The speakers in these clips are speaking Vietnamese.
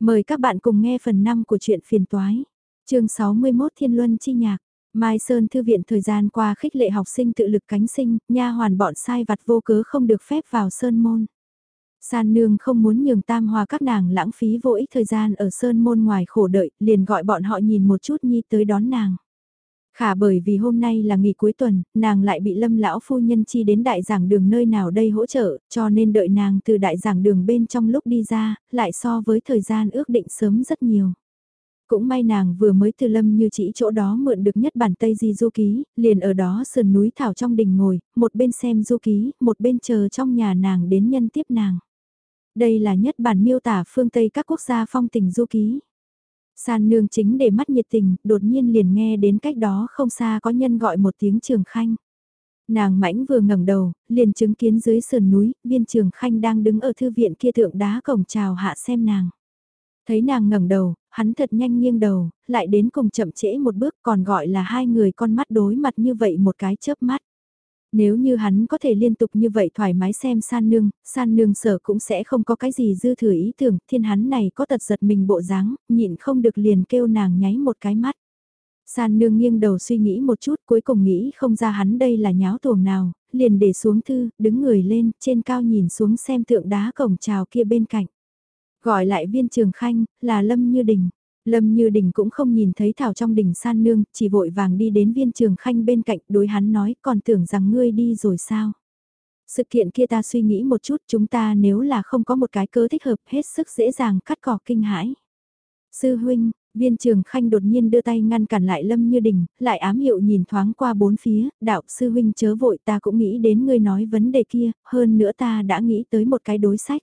Mời các bạn cùng nghe phần 5 của truyện phiền toái. chương 61 Thiên Luân Chi Nhạc. Mai Sơn Thư viện thời gian qua khích lệ học sinh tự lực cánh sinh, nha hoàn bọn sai vặt vô cớ không được phép vào Sơn Môn. San Nương không muốn nhường tam hòa các nàng lãng phí vô ích thời gian ở Sơn Môn ngoài khổ đợi, liền gọi bọn họ nhìn một chút nhi tới đón nàng. Khả bởi vì hôm nay là nghỉ cuối tuần, nàng lại bị lâm lão phu nhân chi đến đại giảng đường nơi nào đây hỗ trợ, cho nên đợi nàng từ đại giảng đường bên trong lúc đi ra, lại so với thời gian ước định sớm rất nhiều. Cũng may nàng vừa mới từ lâm như chỉ chỗ đó mượn được nhất bản Tây Di Du Ký, liền ở đó sườn núi thảo trong đình ngồi, một bên xem Du Ký, một bên chờ trong nhà nàng đến nhân tiếp nàng. Đây là nhất bản miêu tả phương Tây các quốc gia phong tình Du Ký. San nương chính để mắt nhiệt tình, đột nhiên liền nghe đến cách đó không xa có nhân gọi một tiếng trường khanh. Nàng mãnh vừa ngẩng đầu, liền chứng kiến dưới sườn núi, viên trường khanh đang đứng ở thư viện kia thượng đá cổng chào hạ xem nàng. Thấy nàng ngẩng đầu, hắn thật nhanh nghiêng đầu, lại đến cùng chậm trễ một bước còn gọi là hai người con mắt đối mặt như vậy một cái chớp mắt. Nếu như hắn có thể liên tục như vậy thoải mái xem san nương, san nương sở cũng sẽ không có cái gì dư thừa ý tưởng, thiên hắn này có tật giật mình bộ dáng, nhịn không được liền kêu nàng nháy một cái mắt. San nương nghiêng đầu suy nghĩ một chút cuối cùng nghĩ không ra hắn đây là nháo tuồng nào, liền để xuống thư, đứng người lên, trên cao nhìn xuống xem tượng đá cổng trào kia bên cạnh. Gọi lại viên trường khanh, là Lâm Như Đình. Lâm Như Đình cũng không nhìn thấy Thảo trong đỉnh san nương, chỉ vội vàng đi đến viên trường khanh bên cạnh đối hắn nói còn tưởng rằng ngươi đi rồi sao. Sự kiện kia ta suy nghĩ một chút chúng ta nếu là không có một cái cớ thích hợp hết sức dễ dàng cắt cỏ kinh hãi. Sư huynh, viên trường khanh đột nhiên đưa tay ngăn cản lại Lâm Như Đình, lại ám hiệu nhìn thoáng qua bốn phía, đạo sư huynh chớ vội ta cũng nghĩ đến ngươi nói vấn đề kia, hơn nữa ta đã nghĩ tới một cái đối sách.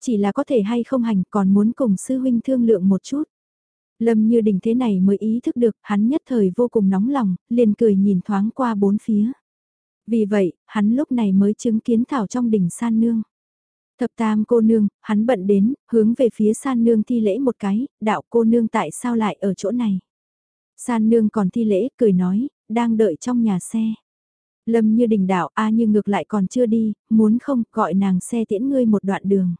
Chỉ là có thể hay không hành còn muốn cùng sư huynh thương lượng một chút. Lâm như đình thế này mới ý thức được, hắn nhất thời vô cùng nóng lòng, liền cười nhìn thoáng qua bốn phía. Vì vậy, hắn lúc này mới chứng kiến Thảo trong đỉnh san nương. Thập tam cô nương, hắn bận đến, hướng về phía san nương thi lễ một cái, đạo cô nương tại sao lại ở chỗ này. San nương còn thi lễ, cười nói, đang đợi trong nhà xe. Lâm như đình đạo, a như ngược lại còn chưa đi, muốn không, gọi nàng xe tiễn ngươi một đoạn đường.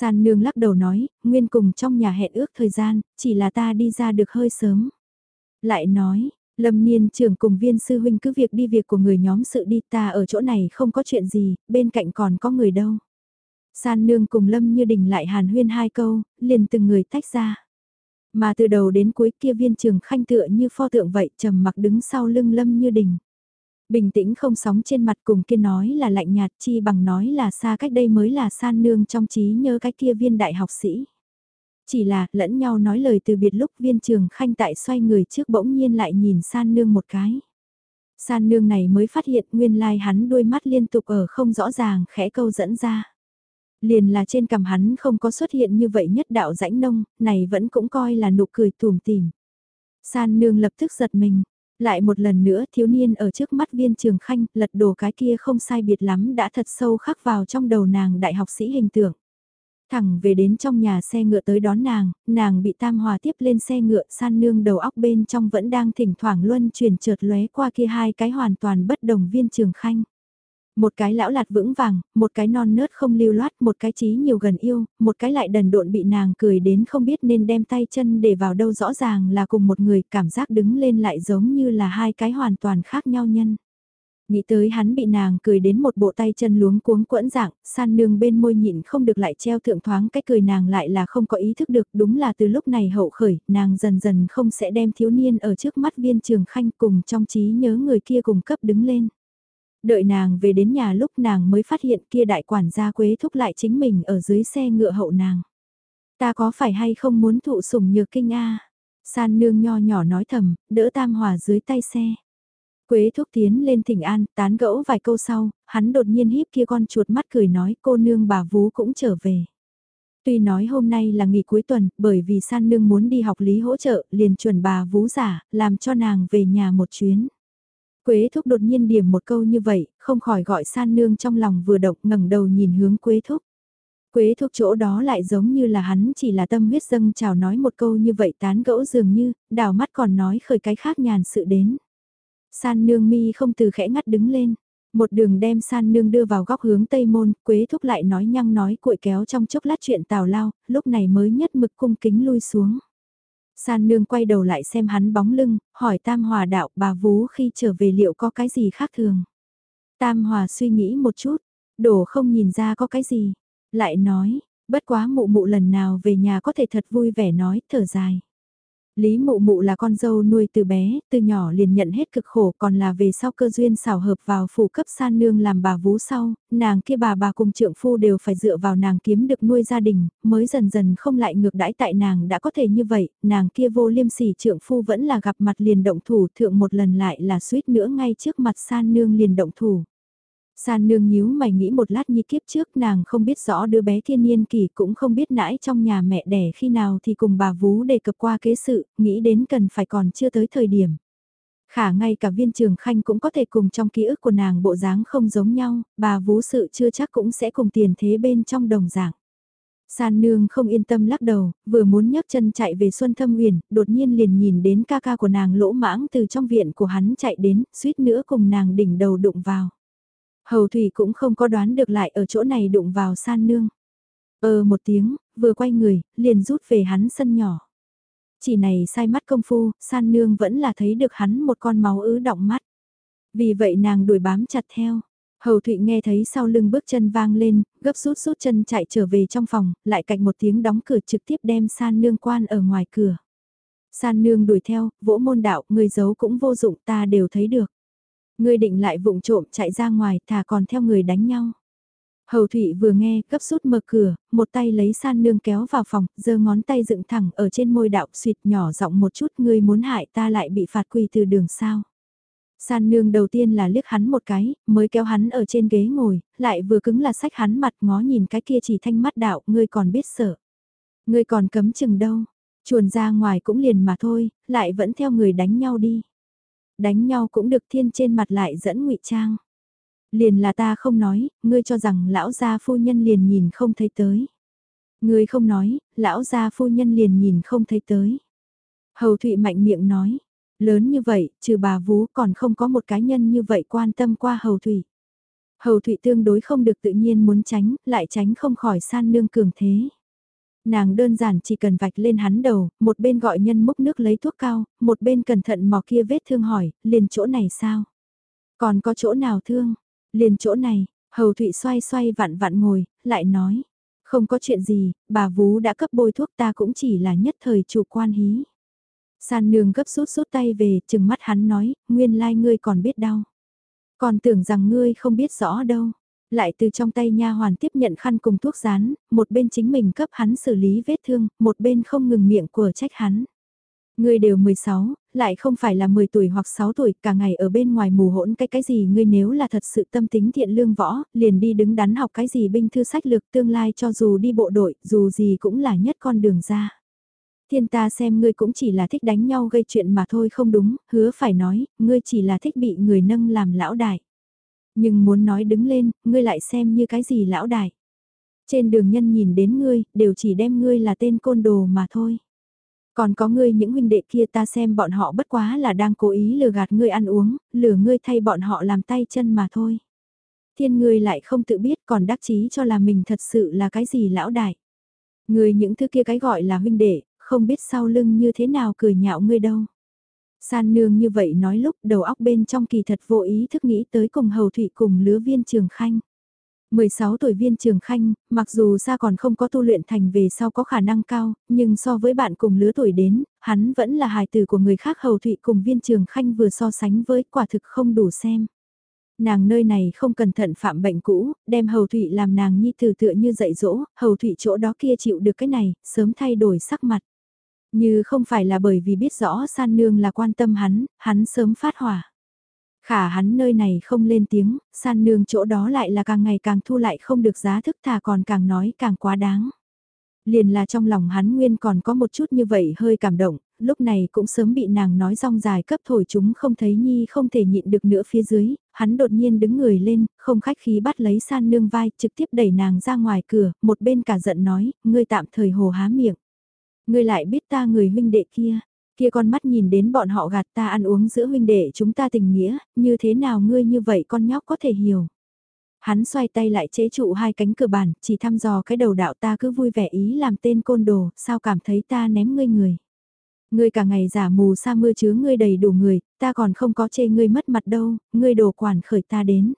San nương lắc đầu nói, nguyên cùng trong nhà hẹn ước thời gian, chỉ là ta đi ra được hơi sớm. Lại nói, Lâm Niên trưởng cùng viên sư huynh cứ việc đi việc của người nhóm sự đi ta ở chỗ này không có chuyện gì, bên cạnh còn có người đâu. San nương cùng Lâm như đình lại hàn huyên hai câu, liền từng người tách ra. Mà từ đầu đến cuối kia viên trường khanh tựa như pho tượng vậy trầm mặc đứng sau lưng Lâm như đình. Bình tĩnh không sóng trên mặt cùng kia nói là lạnh nhạt chi bằng nói là xa cách đây mới là san nương trong trí nhớ cái kia viên đại học sĩ. Chỉ là lẫn nhau nói lời từ biệt lúc viên trường khanh tại xoay người trước bỗng nhiên lại nhìn san nương một cái. San nương này mới phát hiện nguyên lai hắn đôi mắt liên tục ở không rõ ràng khẽ câu dẫn ra. Liền là trên cằm hắn không có xuất hiện như vậy nhất đạo rãnh nông, này vẫn cũng coi là nụ cười tùm tìm. San nương lập tức giật mình, lại một lần nữa thiếu niên ở trước mắt viên trường khanh, lật đổ cái kia không sai biệt lắm đã thật sâu khắc vào trong đầu nàng đại học sĩ hình tượng. Thẳng về đến trong nhà xe ngựa tới đón nàng, nàng bị tam hòa tiếp lên xe ngựa san nương đầu óc bên trong vẫn đang thỉnh thoảng luân chuyển trượt lóe qua kia hai cái hoàn toàn bất đồng viên trường khanh. Một cái lão lạt vững vàng, một cái non nớt không lưu loát, một cái trí nhiều gần yêu, một cái lại đần độn bị nàng cười đến không biết nên đem tay chân để vào đâu rõ ràng là cùng một người cảm giác đứng lên lại giống như là hai cái hoàn toàn khác nhau nhân. Nghĩ tới hắn bị nàng cười đến một bộ tay chân luống cuống quẫn dạng, san nương bên môi nhịn không được lại treo thượng thoáng cái cười nàng lại là không có ý thức được đúng là từ lúc này hậu khởi, nàng dần dần không sẽ đem thiếu niên ở trước mắt viên trường khanh cùng trong trí nhớ người kia cùng cấp đứng lên. Đợi nàng về đến nhà lúc nàng mới phát hiện kia đại quản gia quế thúc lại chính mình ở dưới xe ngựa hậu nàng. Ta có phải hay không muốn thụ sủng nhược kinh a San nương nho nhỏ nói thầm, đỡ tam hòa dưới tay xe. Quế thúc tiến lên thỉnh an, tán gẫu vài câu sau, hắn đột nhiên híp kia con chuột mắt cười nói cô nương bà vú cũng trở về. Tuy nói hôm nay là nghỉ cuối tuần, bởi vì san nương muốn đi học lý hỗ trợ, liền chuẩn bà vú giả, làm cho nàng về nhà một chuyến. Quế thúc đột nhiên điểm một câu như vậy, không khỏi gọi san nương trong lòng vừa động ngẩng đầu nhìn hướng quế thúc. Quế thúc chỗ đó lại giống như là hắn chỉ là tâm huyết dâng chào nói một câu như vậy tán gẫu dường như, đào mắt còn nói khởi cái khác nhàn sự đến. San nương mi không từ khẽ ngắt đứng lên, Một đường đem san nương đưa vào góc hướng tây môn, quế thúc lại nói nhăng nói cuội kéo trong chốc lát chuyện tào lao, lúc này mới nhất mực cung kính lui xuống. San nương quay đầu lại xem hắn bóng lưng, hỏi tam hòa đạo bà vú khi trở về liệu có cái gì khác thường. Tam hòa suy nghĩ một chút, đổ không nhìn ra có cái gì, lại nói, bất quá mụ mụ lần nào về nhà có thể thật vui vẻ nói, thở dài. Lý mụ mụ là con dâu nuôi từ bé, từ nhỏ liền nhận hết cực khổ còn là về sau cơ duyên xảo hợp vào phủ cấp san nương làm bà vú sau, nàng kia bà bà cùng trượng phu đều phải dựa vào nàng kiếm được nuôi gia đình, mới dần dần không lại ngược đãi tại nàng đã có thể như vậy, nàng kia vô liêm sỉ trượng phu vẫn là gặp mặt liền động thủ thượng một lần lại là suýt nữa ngay trước mặt san nương liền động thủ. San nương nhíu mày nghĩ một lát như kiếp trước nàng không biết rõ đứa bé thiên niên kỳ cũng không biết nãi trong nhà mẹ đẻ khi nào thì cùng bà vú đề cập qua kế sự, nghĩ đến cần phải còn chưa tới thời điểm. Khả ngay cả viên trường khanh cũng có thể cùng trong ký ức của nàng bộ dáng không giống nhau, bà vú sự chưa chắc cũng sẽ cùng tiền thế bên trong đồng dạng. San nương không yên tâm lắc đầu, vừa muốn nhấc chân chạy về Xuân Thâm Huyền, đột nhiên liền nhìn đến ca ca của nàng lỗ mãng từ trong viện của hắn chạy đến, suýt nữa cùng nàng đỉnh đầu đụng vào. Hầu Thủy cũng không có đoán được lại ở chỗ này đụng vào san nương. Ờ một tiếng, vừa quay người, liền rút về hắn sân nhỏ. Chỉ này sai mắt công phu, san nương vẫn là thấy được hắn một con máu ứ động mắt. Vì vậy nàng đuổi bám chặt theo. Hầu Thụy nghe thấy sau lưng bước chân vang lên, gấp rút rút chân chạy trở về trong phòng, lại cạnh một tiếng đóng cửa trực tiếp đem san nương quan ở ngoài cửa. San nương đuổi theo, vỗ môn đạo, người giấu cũng vô dụng ta đều thấy được. Ngươi định lại vụng trộm chạy ra ngoài thà còn theo người đánh nhau. Hầu Thụy vừa nghe, cấp rút mở cửa, một tay lấy san nương kéo vào phòng, giơ ngón tay dựng thẳng ở trên môi đạo suyệt nhỏ giọng một chút ngươi muốn hại ta lại bị phạt quỳ từ đường sao. San nương đầu tiên là liếc hắn một cái, mới kéo hắn ở trên ghế ngồi, lại vừa cứng là sách hắn mặt ngó nhìn cái kia chỉ thanh mắt đạo, ngươi còn biết sợ. Ngươi còn cấm chừng đâu, chuồn ra ngoài cũng liền mà thôi, lại vẫn theo người đánh nhau đi đánh nhau cũng được thiên trên mặt lại dẫn ngụy trang. Liền là ta không nói, ngươi cho rằng lão gia phu nhân liền nhìn không thấy tới. Ngươi không nói, lão gia phu nhân liền nhìn không thấy tới. Hầu Thụy mạnh miệng nói, lớn như vậy, trừ bà vú còn không có một cá nhân như vậy quan tâm qua Hầu Thụy. Hầu Thụy tương đối không được tự nhiên muốn tránh, lại tránh không khỏi san nương cường thế nàng đơn giản chỉ cần vạch lên hắn đầu, một bên gọi nhân múc nước lấy thuốc cao, một bên cẩn thận mò kia vết thương hỏi, liền chỗ này sao? Còn có chỗ nào thương? Liền chỗ này, hầu thụy xoay xoay vặn vặn ngồi, lại nói, không có chuyện gì, bà vú đã cấp bôi thuốc ta cũng chỉ là nhất thời chủ quan hí. San nương gấp rút rút tay về, chừng mắt hắn nói, nguyên lai like ngươi còn biết đau. Còn tưởng rằng ngươi không biết rõ đâu. Lại từ trong tay nha hoàn tiếp nhận khăn cùng thuốc rán, một bên chính mình cấp hắn xử lý vết thương, một bên không ngừng miệng của trách hắn. Ngươi đều 16, lại không phải là 10 tuổi hoặc 6 tuổi, cả ngày ở bên ngoài mù hỗn cái cái gì ngươi nếu là thật sự tâm tính thiện lương võ, liền đi đứng đắn học cái gì binh thư sách lược tương lai cho dù đi bộ đội, dù gì cũng là nhất con đường ra. Thiên ta xem ngươi cũng chỉ là thích đánh nhau gây chuyện mà thôi không đúng, hứa phải nói, ngươi chỉ là thích bị người nâng làm lão đại. Nhưng muốn nói đứng lên, ngươi lại xem như cái gì lão đại. Trên đường nhân nhìn đến ngươi, đều chỉ đem ngươi là tên côn đồ mà thôi. Còn có ngươi những huynh đệ kia ta xem bọn họ bất quá là đang cố ý lừa gạt ngươi ăn uống, lừa ngươi thay bọn họ làm tay chân mà thôi. Thiên ngươi lại không tự biết còn đắc chí cho là mình thật sự là cái gì lão đại. Ngươi những thứ kia cái gọi là huynh đệ, không biết sau lưng như thế nào cười nhạo ngươi đâu. San nương như vậy nói lúc đầu óc bên trong kỳ thật vô ý thức nghĩ tới cùng hầu thụy cùng lứa viên trường khanh. 16 tuổi viên trường khanh, mặc dù xa còn không có tu luyện thành về sau có khả năng cao, nhưng so với bạn cùng lứa tuổi đến, hắn vẫn là hài tử của người khác hầu thụy cùng viên trường khanh vừa so sánh với quả thực không đủ xem. Nàng nơi này không cẩn thận phạm bệnh cũ, đem hầu thụy làm nàng nhi tử tựa như dạy dỗ, hầu thụy chỗ đó kia chịu được cái này, sớm thay đổi sắc mặt. Như không phải là bởi vì biết rõ san nương là quan tâm hắn, hắn sớm phát hỏa. Khả hắn nơi này không lên tiếng, san nương chỗ đó lại là càng ngày càng thu lại không được giá thức thà còn càng nói càng quá đáng. Liền là trong lòng hắn nguyên còn có một chút như vậy hơi cảm động, lúc này cũng sớm bị nàng nói rong dài cấp thổi chúng không thấy nhi không thể nhịn được nữa phía dưới, hắn đột nhiên đứng người lên, không khách khí bắt lấy san nương vai, trực tiếp đẩy nàng ra ngoài cửa, một bên cả giận nói, ngươi tạm thời hồ há miệng. Ngươi lại biết ta người huynh đệ kia, Kia con mắt nhìn đến bọn họ gạt ta ăn uống giữa huynh đệ chúng ta tình nghĩa, như thế nào ngươi như vậy con nhóc có thể hiểu. Hắn xoay tay lại chế trụ hai cánh cửa bàn, chỉ thăm dò cái đầu đạo ta cứ vui vẻ ý làm tên côn đồ, sao cảm thấy ta ném ngươi người. Ngươi cả ngày giả mù sa mưa chứa ngươi đầy đủ người, ta còn không có chê ngươi mất mặt đâu, ngươi đồ quản khởi ta đến.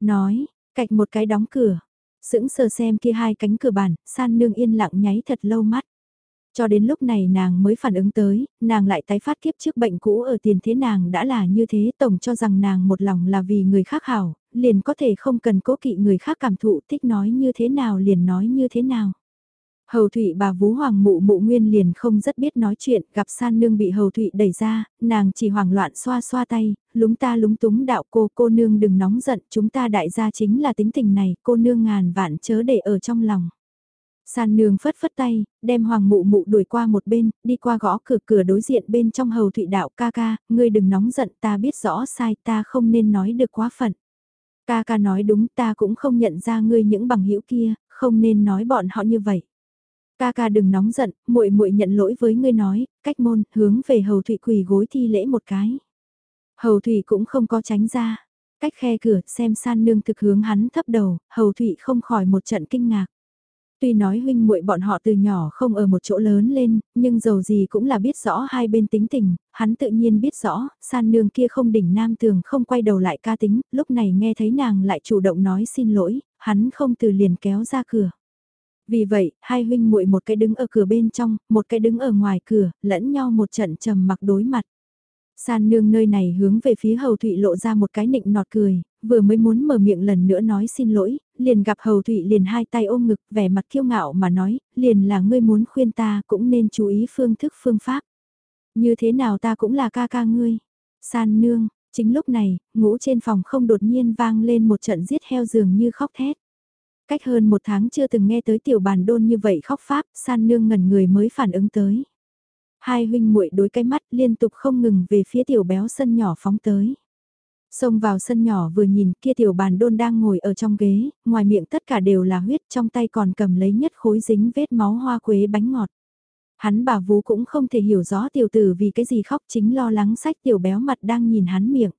Nói, cạch một cái đóng cửa, sững sờ xem kia hai cánh cửa bàn, san nương yên lặng nháy thật lâu mắt. Cho đến lúc này nàng mới phản ứng tới, nàng lại tái phát kiếp trước bệnh cũ ở tiền thế nàng đã là như thế tổng cho rằng nàng một lòng là vì người khác hảo, liền có thể không cần cố kỵ người khác cảm thụ thích nói như thế nào liền nói như thế nào. Hầu Thụy bà Vú Hoàng mụ mụ nguyên liền không rất biết nói chuyện, gặp san nương bị Hầu Thụy đẩy ra, nàng chỉ hoảng loạn xoa xoa tay, lúng ta lúng túng đạo cô, cô nương đừng nóng giận, chúng ta đại gia chính là tính tình này, cô nương ngàn vạn chớ để ở trong lòng. San nương phất phất tay, đem hoàng mụ mụ đuổi qua một bên, đi qua gõ cửa cửa đối diện bên trong hầu thụy đạo ca ca, ngươi đừng nóng giận ta biết rõ sai ta không nên nói được quá phận. Ca ca nói đúng ta cũng không nhận ra ngươi những bằng hữu kia, không nên nói bọn họ như vậy. Ca ca đừng nóng giận, muội muội nhận lỗi với ngươi nói, cách môn, hướng về hầu thụy quỳ gối thi lễ một cái. Hầu thụy cũng không có tránh ra, cách khe cửa xem san nương thực hướng hắn thấp đầu, hầu thụy không khỏi một trận kinh ngạc. Tuy nói huynh muội bọn họ từ nhỏ không ở một chỗ lớn lên, nhưng dầu gì cũng là biết rõ hai bên tính tình, hắn tự nhiên biết rõ, san nương kia không đỉnh nam tường không quay đầu lại ca tính, lúc này nghe thấy nàng lại chủ động nói xin lỗi, hắn không từ liền kéo ra cửa. Vì vậy, hai huynh muội một cái đứng ở cửa bên trong, một cái đứng ở ngoài cửa, lẫn nhau một trận trầm mặc đối mặt. San nương nơi này hướng về phía hầu thụy lộ ra một cái nịnh nọt cười, vừa mới muốn mở miệng lần nữa nói xin lỗi, liền gặp hầu thụy liền hai tay ôm ngực vẻ mặt kiêu ngạo mà nói, liền là ngươi muốn khuyên ta cũng nên chú ý phương thức phương pháp. Như thế nào ta cũng là ca ca ngươi. San nương, chính lúc này, ngũ trên phòng không đột nhiên vang lên một trận giết heo dường như khóc thét. Cách hơn một tháng chưa từng nghe tới tiểu bàn đôn như vậy khóc pháp, san nương ngẩn người mới phản ứng tới. Hai huynh muội đối cái mắt liên tục không ngừng về phía tiểu béo sân nhỏ phóng tới. Xông vào sân nhỏ vừa nhìn kia tiểu bàn đôn đang ngồi ở trong ghế, ngoài miệng tất cả đều là huyết trong tay còn cầm lấy nhất khối dính vết máu hoa quế bánh ngọt. Hắn bà vú cũng không thể hiểu rõ tiểu tử vì cái gì khóc chính lo lắng sách tiểu béo mặt đang nhìn hắn miệng.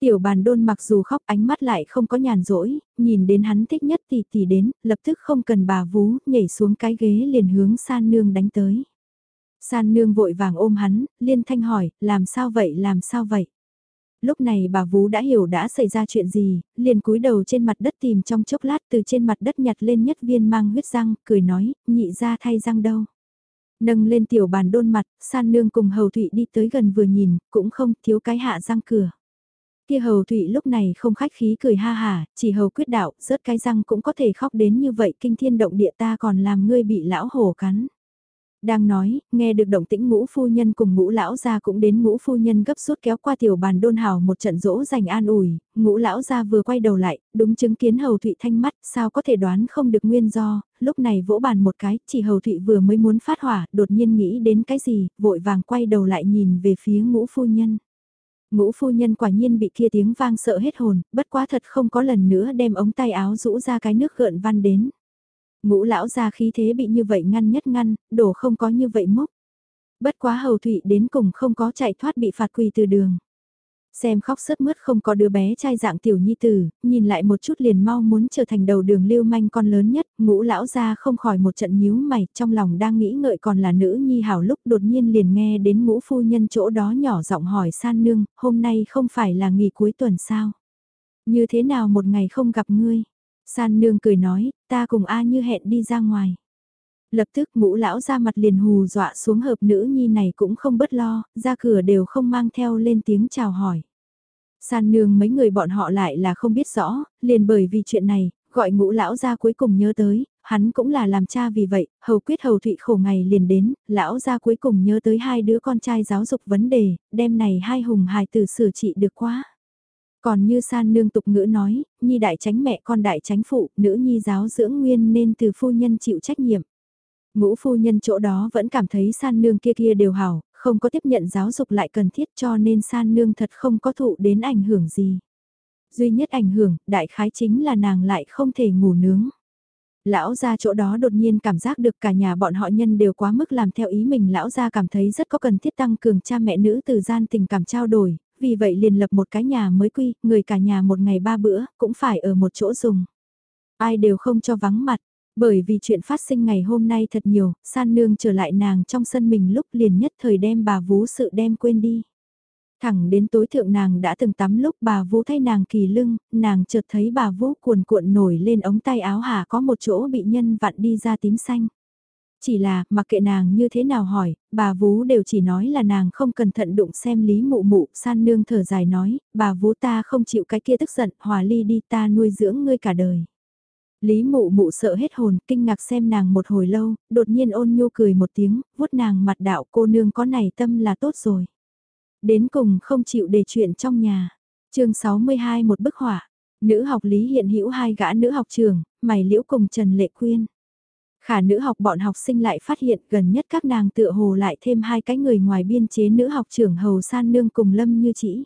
Tiểu bàn đôn mặc dù khóc ánh mắt lại không có nhàn rỗi, nhìn đến hắn thích nhất thì thì đến, lập tức không cần bà vú, nhảy xuống cái ghế liền hướng san nương đánh tới. San nương vội vàng ôm hắn, liên thanh hỏi, làm sao vậy làm sao vậy? Lúc này bà Vú đã hiểu đã xảy ra chuyện gì, liền cúi đầu trên mặt đất tìm trong chốc lát từ trên mặt đất nhặt lên nhất viên mang huyết răng, cười nói, nhị ra thay răng đâu. Nâng lên tiểu bàn đôn mặt, san nương cùng hầu thụy đi tới gần vừa nhìn, cũng không thiếu cái hạ răng cửa. Kia hầu thụy lúc này không khách khí cười ha hà, chỉ hầu quyết đạo, rớt cái răng cũng có thể khóc đến như vậy kinh thiên động địa ta còn làm ngươi bị lão hổ cắn. Đang nói, nghe được động tĩnh ngũ phu nhân cùng ngũ lão gia cũng đến ngũ phu nhân gấp rút kéo qua tiểu bàn đôn hào một trận dỗ dành an ủi, ngũ lão gia vừa quay đầu lại, đúng chứng kiến hầu thụy thanh mắt, sao có thể đoán không được nguyên do, lúc này vỗ bàn một cái, chỉ hầu thụy vừa mới muốn phát hỏa, đột nhiên nghĩ đến cái gì, vội vàng quay đầu lại nhìn về phía ngũ phu nhân. Ngũ phu nhân quả nhiên bị kia tiếng vang sợ hết hồn, bất quá thật không có lần nữa đem ống tay áo rũ ra cái nước gợn văn đến. Ngũ lão ra khí thế bị như vậy ngăn nhất ngăn, đổ không có như vậy mốc. Bất quá hầu thụy đến cùng không có chạy thoát bị phạt quỳ từ đường. Xem khóc sớt mướt không có đứa bé trai dạng tiểu nhi tử, nhìn lại một chút liền mau muốn trở thành đầu đường lưu manh con lớn nhất, ngũ lão ra không khỏi một trận nhíu mày, trong lòng đang nghĩ ngợi còn là nữ nhi hảo lúc đột nhiên liền nghe đến ngũ phu nhân chỗ đó nhỏ giọng hỏi san nương, hôm nay không phải là nghỉ cuối tuần sao? Như thế nào một ngày không gặp ngươi? San nương cười nói, ta cùng A như hẹn đi ra ngoài. Lập tức ngũ lão ra mặt liền hù dọa xuống hợp nữ nhi này cũng không bất lo, ra cửa đều không mang theo lên tiếng chào hỏi. San nương mấy người bọn họ lại là không biết rõ, liền bởi vì chuyện này, gọi ngũ lão ra cuối cùng nhớ tới, hắn cũng là làm cha vì vậy, hầu quyết hầu thụy khổ ngày liền đến, lão ra cuối cùng nhớ tới hai đứa con trai giáo dục vấn đề, đêm này hai hùng hài tử xử trị được quá. Còn như san nương tục ngữ nói, nhi đại tránh mẹ con đại tránh phụ, nữ nhi giáo dưỡng nguyên nên từ phu nhân chịu trách nhiệm. Ngũ phu nhân chỗ đó vẫn cảm thấy san nương kia kia đều hảo, không có tiếp nhận giáo dục lại cần thiết cho nên san nương thật không có thụ đến ảnh hưởng gì. Duy nhất ảnh hưởng, đại khái chính là nàng lại không thể ngủ nướng. Lão gia chỗ đó đột nhiên cảm giác được cả nhà bọn họ nhân đều quá mức làm theo ý mình. Lão gia cảm thấy rất có cần thiết tăng cường cha mẹ nữ từ gian tình cảm trao đổi, vì vậy liền lập một cái nhà mới quy, người cả nhà một ngày ba bữa, cũng phải ở một chỗ dùng. Ai đều không cho vắng mặt, bởi vì chuyện phát sinh ngày hôm nay thật nhiều, san nương trở lại nàng trong sân mình lúc liền nhất thời đem bà vú sự đem quên đi. Thẳng đến tối thượng nàng đã từng tắm lúc bà vú thay nàng kỳ lưng, nàng chợt thấy bà vú cuồn cuộn nổi lên ống tay áo hà có một chỗ bị nhân vặn đi ra tím xanh. Chỉ là, mặc kệ nàng như thế nào hỏi, bà vú đều chỉ nói là nàng không cẩn thận đụng xem lý mụ mụ, san nương thở dài nói, bà vú ta không chịu cái kia tức giận, hòa ly đi ta nuôi dưỡng ngươi cả đời. Lý mụ mụ sợ hết hồn, kinh ngạc xem nàng một hồi lâu, đột nhiên ôn nhu cười một tiếng, vuốt nàng mặt đạo cô nương có này tâm là tốt rồi. Đến cùng không chịu để chuyện trong nhà. chương 62 một bức họa, nữ học lý hiện hữu hai gã nữ học trường, mày liễu cùng Trần Lệ Quyên. Khả nữ học bọn học sinh lại phát hiện gần nhất các nàng tựa hồ lại thêm hai cái người ngoài biên chế nữ học trưởng hầu san nương cùng lâm như chỉ.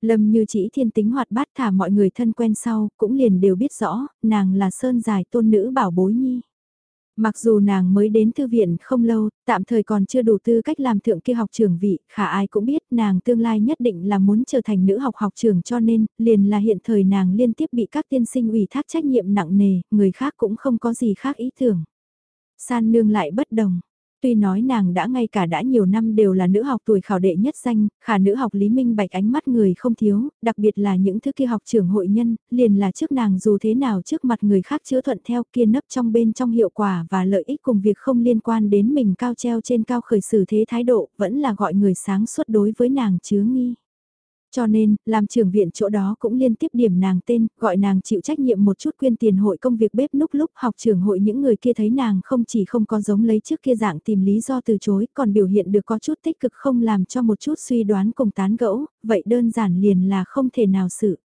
Lâm như chỉ thiên tính hoạt bát thả mọi người thân quen sau, cũng liền đều biết rõ, nàng là sơn dài tôn nữ bảo bối nhi. Mặc dù nàng mới đến thư viện không lâu, tạm thời còn chưa đủ tư cách làm thượng kia học trưởng vị, khả ai cũng biết nàng tương lai nhất định là muốn trở thành nữ học học trưởng cho nên, liền là hiện thời nàng liên tiếp bị các tiên sinh ủy thác trách nhiệm nặng nề, người khác cũng không có gì khác ý tưởng. San nương lại bất đồng, Tuy nói nàng đã ngay cả đã nhiều năm đều là nữ học tuổi khảo đệ nhất danh, khả nữ học Lý Minh Bạch ánh mắt người không thiếu, đặc biệt là những thứ kia học trưởng hội nhân, liền là trước nàng dù thế nào trước mặt người khác chữa thuận theo kia nấp trong bên trong hiệu quả và lợi ích cùng việc không liên quan đến mình cao treo trên cao khởi xử thế thái độ, vẫn là gọi người sáng suốt đối với nàng chứa nghi. Cho nên, làm trưởng viện chỗ đó cũng liên tiếp điểm nàng tên, gọi nàng chịu trách nhiệm một chút quyên tiền hội công việc bếp núc lúc học trưởng hội những người kia thấy nàng không chỉ không có giống lấy trước kia dạng tìm lý do từ chối, còn biểu hiện được có chút tích cực không làm cho một chút suy đoán cùng tán gẫu, vậy đơn giản liền là không thể nào xử.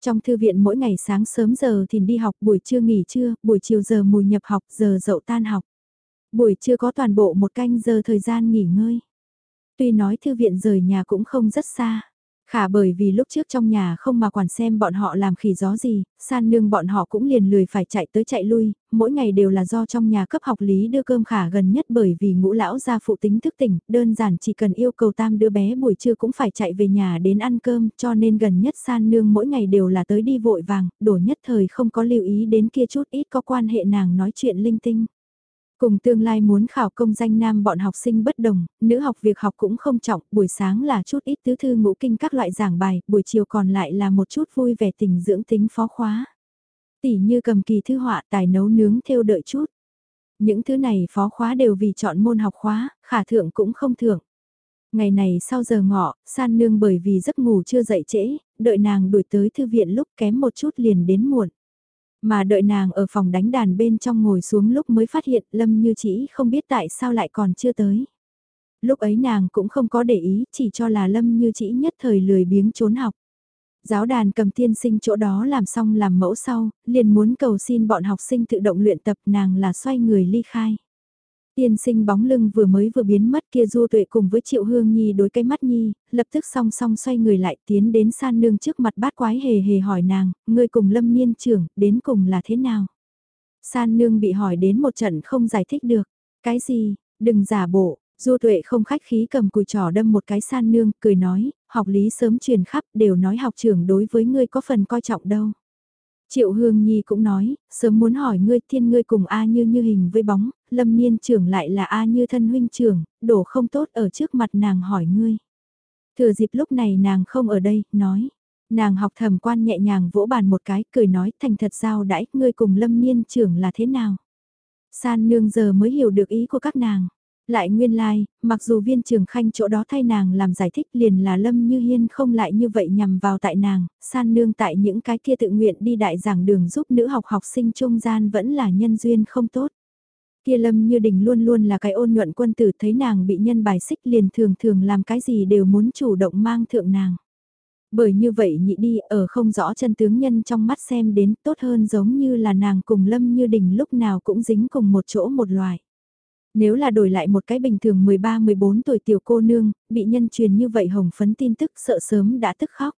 Trong thư viện mỗi ngày sáng sớm giờ thì đi học, buổi trưa nghỉ trưa, buổi chiều giờ mùi nhập học, giờ dậu tan học. Buổi trưa có toàn bộ một canh giờ thời gian nghỉ ngơi. Tuy nói thư viện rời nhà cũng không rất xa Khả bởi vì lúc trước trong nhà không mà quản xem bọn họ làm khỉ gió gì, san nương bọn họ cũng liền lười phải chạy tới chạy lui, mỗi ngày đều là do trong nhà cấp học lý đưa cơm khả gần nhất bởi vì ngũ lão gia phụ tính thức tỉnh, đơn giản chỉ cần yêu cầu tam đứa bé buổi trưa cũng phải chạy về nhà đến ăn cơm cho nên gần nhất san nương mỗi ngày đều là tới đi vội vàng, đổ nhất thời không có lưu ý đến kia chút ít có quan hệ nàng nói chuyện linh tinh. Cùng tương lai muốn khảo công danh nam bọn học sinh bất đồng, nữ học việc học cũng không trọng, buổi sáng là chút ít tứ thư ngũ kinh các loại giảng bài, buổi chiều còn lại là một chút vui vẻ tình dưỡng tính phó khóa. Tỉ như cầm kỳ thư họa tài nấu nướng theo đợi chút. Những thứ này phó khóa đều vì chọn môn học khóa, khả thượng cũng không thượng. Ngày này sau giờ ngọ, san nương bởi vì giấc ngủ chưa dậy trễ, đợi nàng đuổi tới thư viện lúc kém một chút liền đến muộn. Mà đợi nàng ở phòng đánh đàn bên trong ngồi xuống lúc mới phát hiện Lâm Như Chỉ không biết tại sao lại còn chưa tới. Lúc ấy nàng cũng không có để ý, chỉ cho là Lâm Như Chỉ nhất thời lười biếng trốn học. Giáo đàn cầm tiên sinh chỗ đó làm xong làm mẫu sau, liền muốn cầu xin bọn học sinh tự động luyện tập nàng là xoay người ly khai. Tiên sinh bóng lưng vừa mới vừa biến mất kia du tuệ cùng với triệu hương nhi đối cái mắt nhi, lập tức song song xoay người lại tiến đến san nương trước mặt bát quái hề hề hỏi nàng, ngươi cùng lâm niên trưởng, đến cùng là thế nào? San nương bị hỏi đến một trận không giải thích được, cái gì, đừng giả bộ, du tuệ không khách khí cầm cùi trò đâm một cái san nương, cười nói, học lý sớm truyền khắp đều nói học trưởng đối với ngươi có phần coi trọng đâu. Triệu Hương Nhi cũng nói, sớm muốn hỏi ngươi thiên ngươi cùng A như như hình với bóng, lâm niên trưởng lại là A như thân huynh trưởng, đổ không tốt ở trước mặt nàng hỏi ngươi. Thừa dịp lúc này nàng không ở đây, nói. Nàng học thẩm quan nhẹ nhàng vỗ bàn một cái, cười nói thành thật sao đãi, ngươi cùng lâm niên trưởng là thế nào. San nương giờ mới hiểu được ý của các nàng. Lại nguyên lai, like, mặc dù viên trường khanh chỗ đó thay nàng làm giải thích liền là Lâm Như Hiên không lại như vậy nhằm vào tại nàng, san nương tại những cái kia tự nguyện đi đại giảng đường giúp nữ học học sinh trung gian vẫn là nhân duyên không tốt. Kia Lâm Như Đình luôn luôn là cái ôn nhuận quân tử thấy nàng bị nhân bài xích liền thường thường làm cái gì đều muốn chủ động mang thượng nàng. Bởi như vậy nhị đi ở không rõ chân tướng nhân trong mắt xem đến tốt hơn giống như là nàng cùng Lâm Như Đình lúc nào cũng dính cùng một chỗ một loài. Nếu là đổi lại một cái bình thường 13-14 tuổi tiểu cô nương, bị nhân truyền như vậy hồng phấn tin tức sợ sớm đã tức khóc.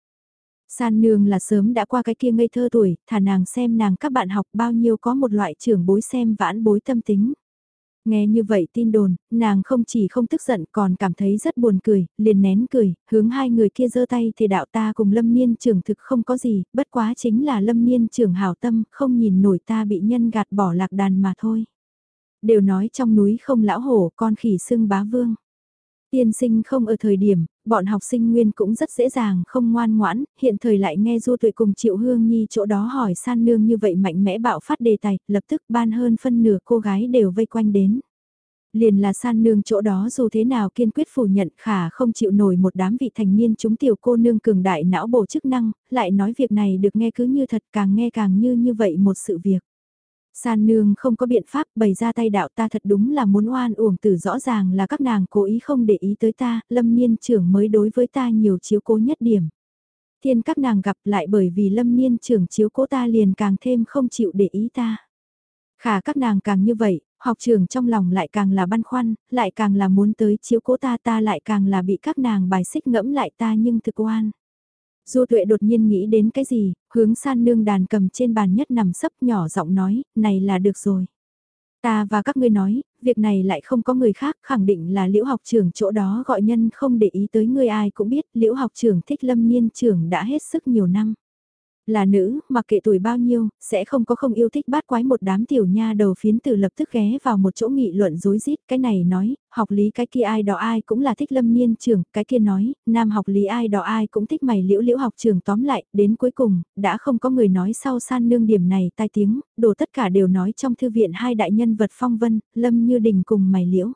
San nương là sớm đã qua cái kia ngây thơ tuổi, thả nàng xem nàng các bạn học bao nhiêu có một loại trưởng bối xem vãn bối tâm tính. Nghe như vậy tin đồn, nàng không chỉ không tức giận còn cảm thấy rất buồn cười, liền nén cười, hướng hai người kia giơ tay thì đạo ta cùng lâm niên trưởng thực không có gì, bất quá chính là lâm niên trưởng hảo tâm, không nhìn nổi ta bị nhân gạt bỏ lạc đàn mà thôi. Đều nói trong núi không lão hổ con khỉ xương bá vương. Tiên sinh không ở thời điểm, bọn học sinh nguyên cũng rất dễ dàng không ngoan ngoãn, hiện thời lại nghe Du Tuệ cùng Triệu Hương Nhi chỗ đó hỏi san nương như vậy mạnh mẽ bạo phát đề tài, lập tức ban hơn phân nửa cô gái đều vây quanh đến. Liền là san nương chỗ đó dù thế nào kiên quyết phủ nhận khả không chịu nổi một đám vị thành niên chúng tiểu cô nương cường đại não bộ chức năng, lại nói việc này được nghe cứ như thật càng nghe càng như như vậy một sự việc. San nương không có biện pháp bày ra tay đạo ta thật đúng là muốn oan uổng tử rõ ràng là các nàng cố ý không để ý tới ta, lâm niên trưởng mới đối với ta nhiều chiếu cố nhất điểm. Thiên các nàng gặp lại bởi vì lâm niên trưởng chiếu cố ta liền càng thêm không chịu để ý ta. Khả các nàng càng như vậy, học trường trong lòng lại càng là băn khoăn, lại càng là muốn tới chiếu cố ta ta lại càng là bị các nàng bài xích ngẫm lại ta nhưng thực oan. Du tuệ đột nhiên nghĩ đến cái gì, hướng san nương đàn cầm trên bàn nhất nằm sấp nhỏ giọng nói, này là được rồi. Ta và các ngươi nói, việc này lại không có người khác, khẳng định là liễu học trưởng chỗ đó gọi nhân không để ý tới người ai cũng biết, liễu học trưởng thích lâm niên trưởng đã hết sức nhiều năm. Là nữ, mặc kệ tuổi bao nhiêu, sẽ không có không yêu thích bát quái một đám tiểu nha đầu phiến từ lập tức ghé vào một chỗ nghị luận dối rít cái này nói, học lý cái kia ai đó ai cũng là thích lâm niên trường, cái kia nói, nam học lý ai đó ai cũng thích mày liễu liễu học trường tóm lại, đến cuối cùng, đã không có người nói sau san nương điểm này tai tiếng, đồ tất cả đều nói trong thư viện hai đại nhân vật phong vân, lâm như đình cùng mày liễu.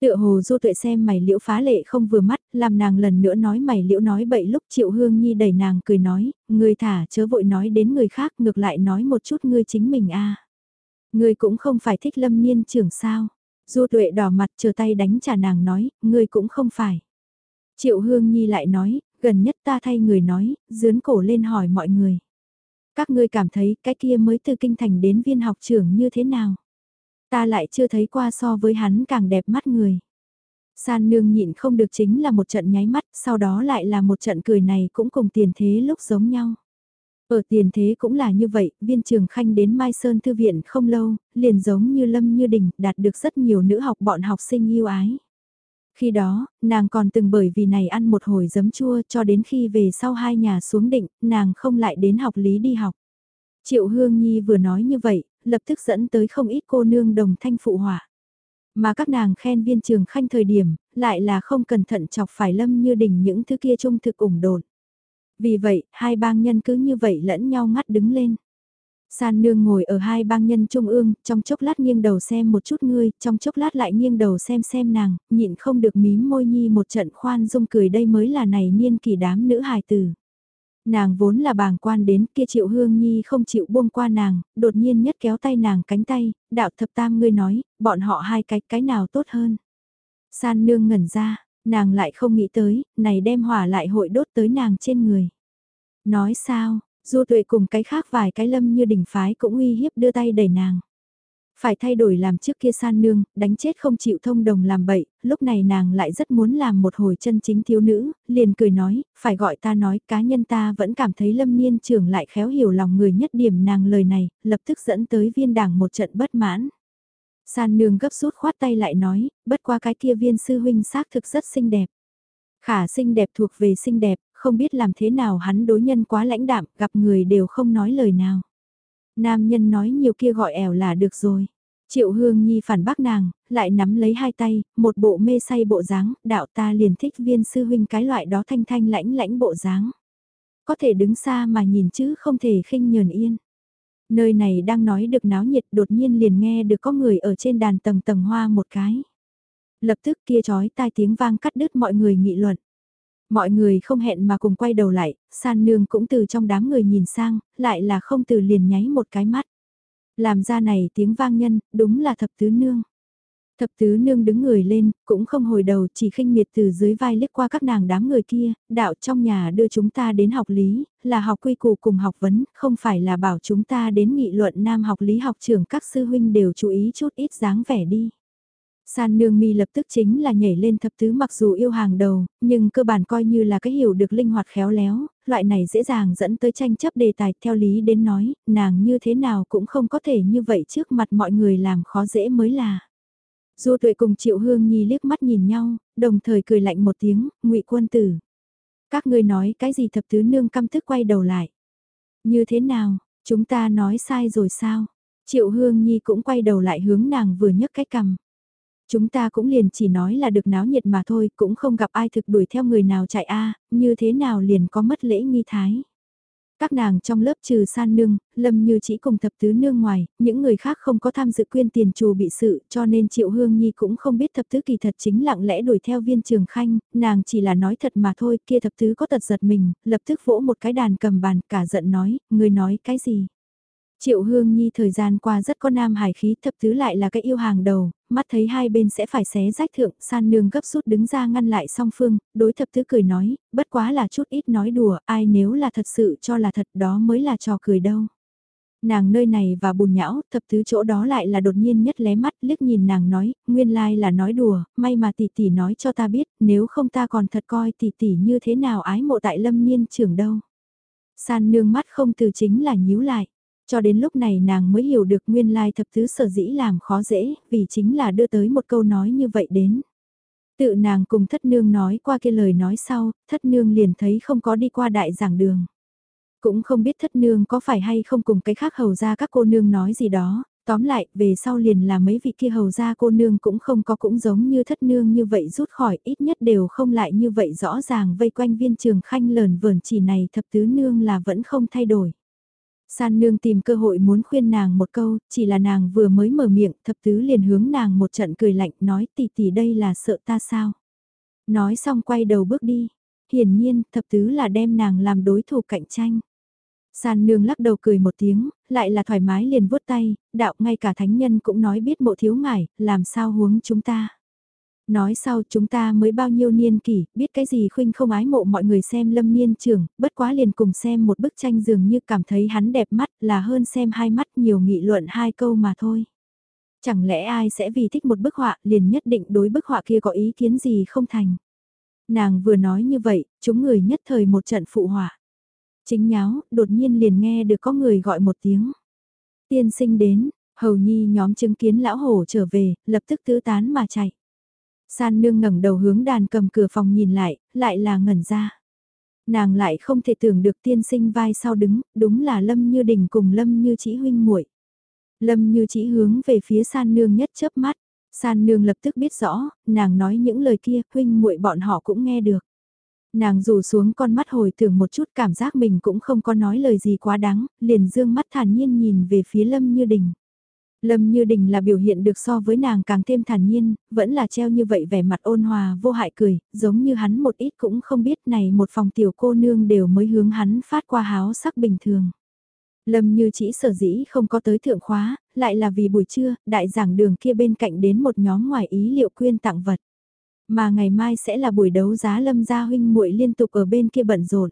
Tựa hồ du tuệ xem mày liễu phá lệ không vừa mắt, làm nàng lần nữa nói mày liễu nói bậy lúc triệu hương nhi đẩy nàng cười nói, người thả chớ vội nói đến người khác ngược lại nói một chút ngươi chính mình a Ngươi cũng không phải thích lâm niên trưởng sao. Du tuệ đỏ mặt chờ tay đánh trả nàng nói, ngươi cũng không phải. Triệu hương nhi lại nói, gần nhất ta thay người nói, dướn cổ lên hỏi mọi người. Các ngươi cảm thấy cái kia mới từ kinh thành đến viên học trưởng như thế nào? Ta lại chưa thấy qua so với hắn càng đẹp mắt người. San nương nhịn không được chính là một trận nháy mắt, sau đó lại là một trận cười này cũng cùng tiền thế lúc giống nhau. Ở tiền thế cũng là như vậy, viên trường khanh đến Mai Sơn Thư Viện không lâu, liền giống như Lâm Như Đình, đạt được rất nhiều nữ học bọn học sinh yêu ái. Khi đó, nàng còn từng bởi vì này ăn một hồi giấm chua cho đến khi về sau hai nhà xuống định, nàng không lại đến học lý đi học. Triệu Hương Nhi vừa nói như vậy, lập tức dẫn tới không ít cô nương đồng thanh phụ họa. Mà các nàng khen viên trường khanh thời điểm, lại là không cẩn thận chọc phải lâm như đỉnh những thứ kia trung thực ủng đồn. Vì vậy, hai bang nhân cứ như vậy lẫn nhau ngắt đứng lên. San nương ngồi ở hai bang nhân trung ương, trong chốc lát nghiêng đầu xem một chút ngươi, trong chốc lát lại nghiêng đầu xem xem nàng, nhịn không được mím môi nhi một trận khoan dung cười đây mới là này niên kỳ đám nữ hài tử. Nàng vốn là bàng quan đến kia triệu hương nhi không chịu buông qua nàng, đột nhiên nhất kéo tay nàng cánh tay, đạo thập tam ngươi nói, bọn họ hai cái cái nào tốt hơn. San nương ngẩn ra, nàng lại không nghĩ tới, này đem hỏa lại hội đốt tới nàng trên người. Nói sao, du tuệ cùng cái khác vài cái lâm như đỉnh phái cũng uy hiếp đưa tay đẩy nàng. Phải thay đổi làm trước kia san nương, đánh chết không chịu thông đồng làm bậy, lúc này nàng lại rất muốn làm một hồi chân chính thiếu nữ, liền cười nói, phải gọi ta nói cá nhân ta vẫn cảm thấy lâm niên trưởng lại khéo hiểu lòng người nhất điểm nàng lời này, lập tức dẫn tới viên đảng một trận bất mãn. San nương gấp rút khoát tay lại nói, bất qua cái kia viên sư huynh xác thực rất xinh đẹp. Khả xinh đẹp thuộc về xinh đẹp, không biết làm thế nào hắn đối nhân quá lãnh đạm, gặp người đều không nói lời nào. Nam nhân nói nhiều kia gọi ẻo là được rồi. Triệu Hương Nhi phản bác nàng, lại nắm lấy hai tay, một bộ mê say bộ dáng, đạo ta liền thích viên sư huynh cái loại đó thanh thanh lãnh lãnh bộ dáng. Có thể đứng xa mà nhìn chứ không thể khinh nhờn yên. Nơi này đang nói được náo nhiệt đột nhiên liền nghe được có người ở trên đàn tầng tầng hoa một cái. Lập tức kia chói tai tiếng vang cắt đứt mọi người nghị luận. Mọi người không hẹn mà cùng quay đầu lại, san nương cũng từ trong đám người nhìn sang, lại là không từ liền nháy một cái mắt. Làm ra này tiếng vang nhân, đúng là thập tứ nương. Thập tứ nương đứng người lên, cũng không hồi đầu chỉ khinh miệt từ dưới vai liếc qua các nàng đám người kia, đạo trong nhà đưa chúng ta đến học lý, là học quy củ cùng học vấn, không phải là bảo chúng ta đến nghị luận nam học lý học trưởng các sư huynh đều chú ý chút ít dáng vẻ đi. San nương mi lập tức chính là nhảy lên thập tứ mặc dù yêu hàng đầu, nhưng cơ bản coi như là cái hiểu được linh hoạt khéo léo, loại này dễ dàng dẫn tới tranh chấp đề tài theo lý đến nói, nàng như thế nào cũng không có thể như vậy trước mặt mọi người làm khó dễ mới là. Du tuệ cùng triệu hương nhi liếc mắt nhìn nhau, đồng thời cười lạnh một tiếng, ngụy quân tử. Các ngươi nói cái gì thập tứ nương căm thức quay đầu lại. Như thế nào, chúng ta nói sai rồi sao? Triệu hương nhi cũng quay đầu lại hướng nàng vừa nhấc cái cầm. Chúng ta cũng liền chỉ nói là được náo nhiệt mà thôi, cũng không gặp ai thực đuổi theo người nào chạy a như thế nào liền có mất lễ nghi thái. Các nàng trong lớp trừ san nương, lâm như chỉ cùng thập tứ nương ngoài, những người khác không có tham dự quyên tiền trù bị sự cho nên triệu hương nhi cũng không biết thập tứ kỳ thật chính lặng lẽ đuổi theo viên trường khanh, nàng chỉ là nói thật mà thôi, kia thập tứ có tật giật mình, lập tức vỗ một cái đàn cầm bàn cả giận nói, người nói cái gì. Triệu Hương Nhi thời gian qua rất có nam hài khí thập tứ lại là cái yêu hàng đầu, mắt thấy hai bên sẽ phải xé rách thượng, san nương gấp rút đứng ra ngăn lại song phương, đối thập tứ cười nói, bất quá là chút ít nói đùa, ai nếu là thật sự cho là thật đó mới là trò cười đâu. Nàng nơi này và bùn nhão, thập tứ chỗ đó lại là đột nhiên nhất lé mắt liếc nhìn nàng nói, nguyên lai là nói đùa, may mà tỷ tỷ nói cho ta biết, nếu không ta còn thật coi tỷ tỷ như thế nào ái mộ tại lâm niên trưởng đâu. San nương mắt không từ chính là nhíu lại. Cho đến lúc này nàng mới hiểu được nguyên lai thập tứ sở dĩ làm khó dễ, vì chính là đưa tới một câu nói như vậy đến. Tự nàng cùng thất nương nói qua kia lời nói sau, thất nương liền thấy không có đi qua đại giảng đường. Cũng không biết thất nương có phải hay không cùng cái khác hầu ra các cô nương nói gì đó, tóm lại về sau liền là mấy vị kia hầu ra cô nương cũng không có cũng giống như thất nương như vậy rút khỏi ít nhất đều không lại như vậy rõ ràng vây quanh viên trường khanh lờn vờn chỉ này thập tứ nương là vẫn không thay đổi. San nương tìm cơ hội muốn khuyên nàng một câu, chỉ là nàng vừa mới mở miệng, thập tứ liền hướng nàng một trận cười lạnh nói tỷ tỷ đây là sợ ta sao. Nói xong quay đầu bước đi, hiển nhiên thập tứ là đem nàng làm đối thủ cạnh tranh. San nương lắc đầu cười một tiếng, lại là thoải mái liền vuốt tay, đạo ngay cả thánh nhân cũng nói biết mộ thiếu ngải, làm sao huống chúng ta. Nói sau chúng ta mới bao nhiêu niên kỷ, biết cái gì khuynh không ái mộ mọi người xem lâm niên trưởng, bất quá liền cùng xem một bức tranh dường như cảm thấy hắn đẹp mắt là hơn xem hai mắt nhiều nghị luận hai câu mà thôi. Chẳng lẽ ai sẽ vì thích một bức họa liền nhất định đối bức họa kia có ý kiến gì không thành. Nàng vừa nói như vậy, chúng người nhất thời một trận phụ họa. Chính nháo, đột nhiên liền nghe được có người gọi một tiếng. Tiên sinh đến, hầu nhi nhóm chứng kiến lão hổ trở về, lập tức tứ tán mà chạy. San nương ngẩng đầu hướng đàn cầm cửa phòng nhìn lại, lại là ngẩn ra. Nàng lại không thể tưởng được tiên sinh vai sau đứng, đúng là Lâm Như Đình cùng Lâm Như Chỉ huynh muội. Lâm Như Chỉ hướng về phía San nương nhất chớp mắt, San nương lập tức biết rõ, nàng nói những lời kia, huynh muội bọn họ cũng nghe được. Nàng rủ xuống con mắt hồi tưởng một chút cảm giác mình cũng không có nói lời gì quá đáng, liền dương mắt thản nhiên nhìn về phía Lâm Như Đình. Lâm Như Đình là biểu hiện được so với nàng càng thêm thản nhiên, vẫn là treo như vậy vẻ mặt ôn hòa vô hại cười, giống như hắn một ít cũng không biết này một phòng tiểu cô nương đều mới hướng hắn phát qua háo sắc bình thường. Lâm Như chỉ sở dĩ không có tới thượng khóa, lại là vì buổi trưa, đại giảng đường kia bên cạnh đến một nhóm ngoài ý liệu quyên tặng vật. Mà ngày mai sẽ là buổi đấu giá Lâm gia huynh muội liên tục ở bên kia bận rộn.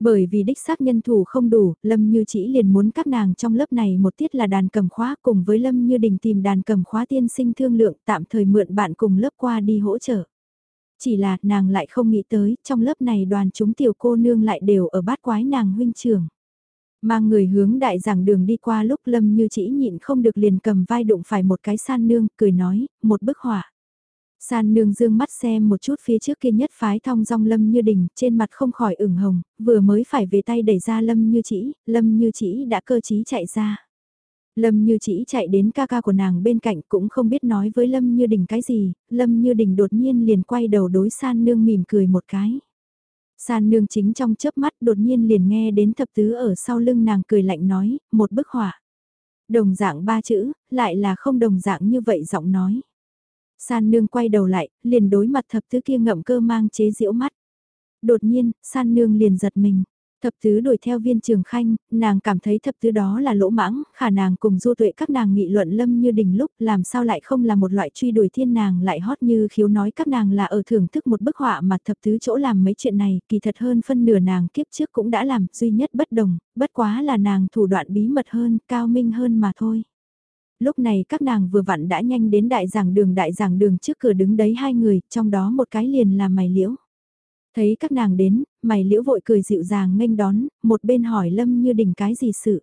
Bởi vì đích xác nhân thủ không đủ, Lâm Như chỉ liền muốn các nàng trong lớp này một tiết là đàn cầm khóa cùng với Lâm Như Đình tìm đàn cầm khóa tiên sinh thương lượng tạm thời mượn bạn cùng lớp qua đi hỗ trợ. Chỉ là nàng lại không nghĩ tới, trong lớp này đoàn chúng tiểu cô nương lại đều ở bát quái nàng huynh trưởng. Mang người hướng đại giảng đường đi qua lúc Lâm Như chỉ nhịn không được liền cầm vai đụng phải một cái san nương, cười nói, một bức họa. San nương dương mắt xem một chút phía trước kia nhất phái thong dong lâm như đình, trên mặt không khỏi ửng hồng, vừa mới phải về tay đẩy ra lâm như chỉ, lâm như chỉ đã cơ trí chạy ra. Lâm Như chỉ chạy đến ca ca của nàng bên cạnh cũng không biết nói với Lâm Như Đình cái gì, Lâm Như Đình đột nhiên liền quay đầu đối San Nương mỉm cười một cái. San Nương chính trong chớp mắt đột nhiên liền nghe đến thập tứ ở sau lưng nàng cười lạnh nói, một bức họa. Đồng dạng ba chữ, lại là không đồng dạng như vậy giọng nói. San nương quay đầu lại, liền đối mặt thập tứ kia ngậm cơ mang chế diễu mắt. Đột nhiên, san nương liền giật mình. Thập tứ đuổi theo viên trường khanh, nàng cảm thấy thập tứ đó là lỗ mãng, khả nàng cùng du tuệ các nàng nghị luận lâm như đỉnh lúc làm sao lại không là một loại truy đuổi thiên nàng lại hót như khiếu nói các nàng là ở thưởng thức một bức họa mà thập tứ chỗ làm mấy chuyện này, kỳ thật hơn phân nửa nàng kiếp trước cũng đã làm, duy nhất bất đồng, bất quá là nàng thủ đoạn bí mật hơn, cao minh hơn mà thôi. Lúc này các nàng vừa vặn đã nhanh đến đại giảng đường đại giảng đường trước cửa đứng đấy hai người, trong đó một cái liền là mày liễu. Thấy các nàng đến, mày liễu vội cười dịu dàng nghênh đón, một bên hỏi Lâm như đỉnh cái gì sự.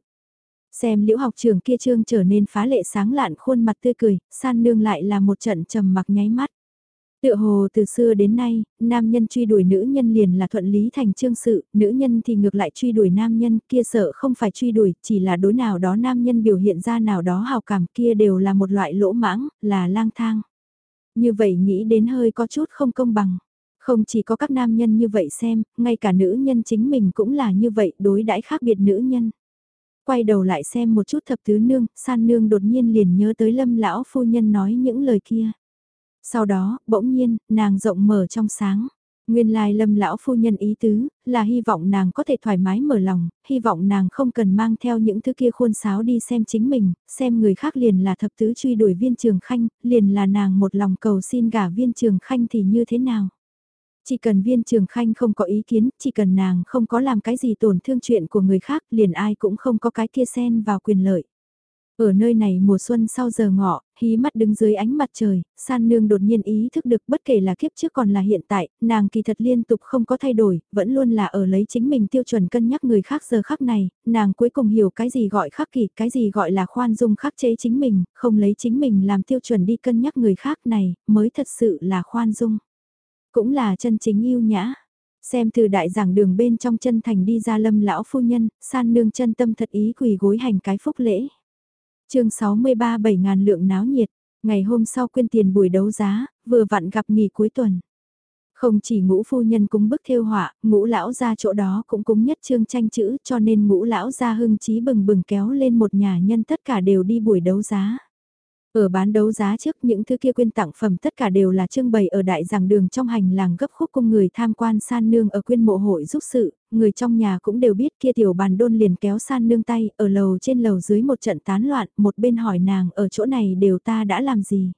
Xem liễu học trường kia trương trở nên phá lệ sáng lạn khuôn mặt tươi cười, san nương lại là một trận trầm mặc nháy mắt. Tựa hồ từ xưa đến nay, nam nhân truy đuổi nữ nhân liền là thuận lý thành trương sự, nữ nhân thì ngược lại truy đuổi nam nhân kia sợ không phải truy đuổi, chỉ là đối nào đó nam nhân biểu hiện ra nào đó hào cảm kia đều là một loại lỗ mãng, là lang thang. Như vậy nghĩ đến hơi có chút không công bằng. Không chỉ có các nam nhân như vậy xem, ngay cả nữ nhân chính mình cũng là như vậy đối đãi khác biệt nữ nhân. Quay đầu lại xem một chút thập tứ nương, san nương đột nhiên liền nhớ tới lâm lão phu nhân nói những lời kia. Sau đó, bỗng nhiên, nàng rộng mở trong sáng. Nguyên lai lâm lão phu nhân ý tứ, là hy vọng nàng có thể thoải mái mở lòng, hy vọng nàng không cần mang theo những thứ kia khuôn sáo đi xem chính mình, xem người khác liền là thập tứ truy đuổi viên trường khanh, liền là nàng một lòng cầu xin gả viên trường khanh thì như thế nào. Chỉ cần viên trường khanh không có ý kiến, chỉ cần nàng không có làm cái gì tổn thương chuyện của người khác, liền ai cũng không có cái kia xen vào quyền lợi. Ở nơi này mùa xuân sau giờ ngọ, hí mắt đứng dưới ánh mặt trời, san nương đột nhiên ý thức được bất kể là kiếp trước còn là hiện tại, nàng kỳ thật liên tục không có thay đổi, vẫn luôn là ở lấy chính mình tiêu chuẩn cân nhắc người khác giờ khắc này, nàng cuối cùng hiểu cái gì gọi khắc kỷ, cái gì gọi là khoan dung khắc chế chính mình, không lấy chính mình làm tiêu chuẩn đi cân nhắc người khác này, mới thật sự là khoan dung. Cũng là chân chính yêu nhã. Xem từ đại giảng đường bên trong chân thành đi ra lâm lão phu nhân, san nương chân tâm thật ý quỳ gối hành cái phúc lễ chương 63 7 ngàn lượng náo nhiệt, ngày hôm sau quyên tiền buổi đấu giá, vừa vặn gặp nghỉ cuối tuần. Không chỉ ngũ phu nhân cúng bức thiêu họa, ngũ lão ra chỗ đó cũng cúng nhất trương tranh chữ cho nên ngũ lão ra hưng trí bừng bừng kéo lên một nhà nhân tất cả đều đi buổi đấu giá. Ở bán đấu giá trước những thứ kia quyên tặng phẩm tất cả đều là trưng bày ở đại giảng đường trong hành làng gấp khúc cung người tham quan san nương ở quyên mộ hội giúp sự, người trong nhà cũng đều biết kia tiểu bàn đôn liền kéo san nương tay, ở lầu trên lầu dưới một trận tán loạn, một bên hỏi nàng ở chỗ này đều ta đã làm gì.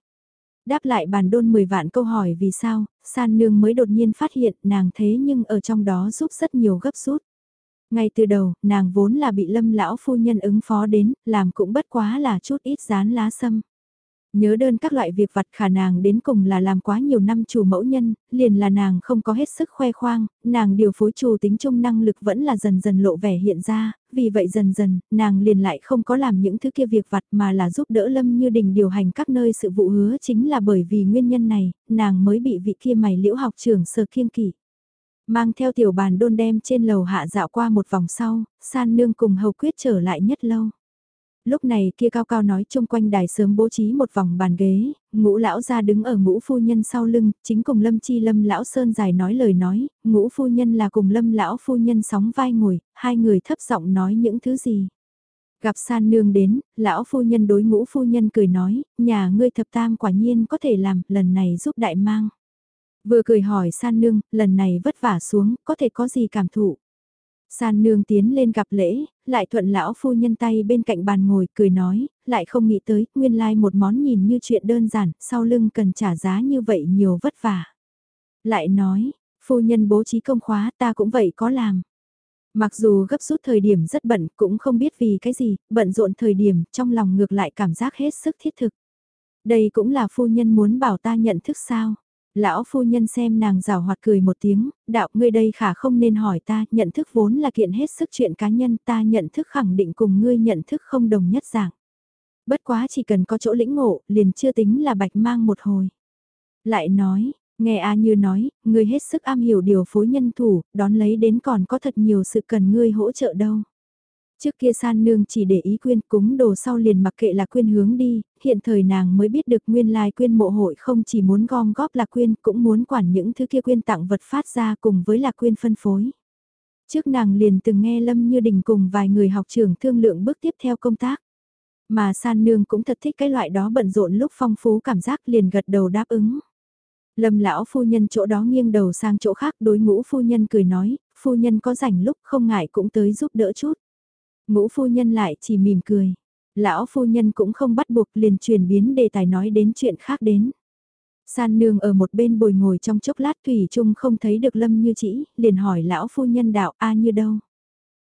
Đáp lại bàn đôn 10 vạn câu hỏi vì sao, san nương mới đột nhiên phát hiện nàng thế nhưng ở trong đó giúp rất nhiều gấp rút. Ngay từ đầu, nàng vốn là bị lâm lão phu nhân ứng phó đến, làm cũng bất quá là chút ít rán lá sâm. Nhớ đơn các loại việc vặt khả nàng đến cùng là làm quá nhiều năm chủ mẫu nhân, liền là nàng không có hết sức khoe khoang, nàng điều phối chủ tính chung năng lực vẫn là dần dần lộ vẻ hiện ra, vì vậy dần dần, nàng liền lại không có làm những thứ kia việc vặt mà là giúp đỡ Lâm Như Đình điều hành các nơi sự vụ hứa chính là bởi vì nguyên nhân này, nàng mới bị vị kia mày liễu học trưởng sơ kiêng kỵ. Mang theo tiểu bàn đôn đem trên lầu hạ dạo qua một vòng sau, san nương cùng hầu quyết trở lại nhất lâu lúc này kia cao cao nói chung quanh đài sớm bố trí một vòng bàn ghế, ngũ lão ra đứng ở ngũ phu nhân sau lưng, chính cùng lâm chi lâm lão sơn dài nói lời nói, ngũ phu nhân là cùng lâm lão phu nhân sóng vai ngồi, hai người thấp giọng nói những thứ gì. Gặp san nương đến, lão phu nhân đối ngũ phu nhân cười nói, nhà ngươi thập tam quả nhiên có thể làm, lần này giúp đại mang. Vừa cười hỏi san nương, lần này vất vả xuống, có thể có gì cảm thụ. San nương tiến lên gặp lễ, lại thuận lão phu nhân tay bên cạnh bàn ngồi, cười nói, lại không nghĩ tới, nguyên lai like một món nhìn như chuyện đơn giản, sau lưng cần trả giá như vậy nhiều vất vả. Lại nói, phu nhân bố trí công khóa ta cũng vậy có làm. Mặc dù gấp rút thời điểm rất bận, cũng không biết vì cái gì, bận rộn thời điểm, trong lòng ngược lại cảm giác hết sức thiết thực. Đây cũng là phu nhân muốn bảo ta nhận thức sao. Lão phu nhân xem nàng rào hoạt cười một tiếng, đạo ngươi đây khả không nên hỏi ta, nhận thức vốn là kiện hết sức chuyện cá nhân ta nhận thức khẳng định cùng ngươi nhận thức không đồng nhất dạng. Bất quá chỉ cần có chỗ lĩnh ngộ, liền chưa tính là bạch mang một hồi. Lại nói, nghe A như nói, ngươi hết sức am hiểu điều phối nhân thủ, đón lấy đến còn có thật nhiều sự cần ngươi hỗ trợ đâu. Trước kia san nương chỉ để ý quyên cúng đồ sau liền mặc kệ là quyên hướng đi, hiện thời nàng mới biết được nguyên lai quyên mộ hội không chỉ muốn gom góp là quyên cũng muốn quản những thứ kia quyên tặng vật phát ra cùng với là quyên phân phối. Trước nàng liền từng nghe Lâm Như Đình cùng vài người học trưởng thương lượng bước tiếp theo công tác. Mà san nương cũng thật thích cái loại đó bận rộn lúc phong phú cảm giác liền gật đầu đáp ứng. Lâm lão phu nhân chỗ đó nghiêng đầu sang chỗ khác đối ngũ phu nhân cười nói, phu nhân có rảnh lúc không ngại cũng tới giúp đỡ chút. Ngũ phu nhân lại chỉ mỉm cười. Lão phu nhân cũng không bắt buộc liền chuyển biến đề tài nói đến chuyện khác đến. San nương ở một bên bồi ngồi trong chốc lát Thủy chung không thấy được Lâm như chỉ, liền hỏi lão phu nhân đạo A như đâu.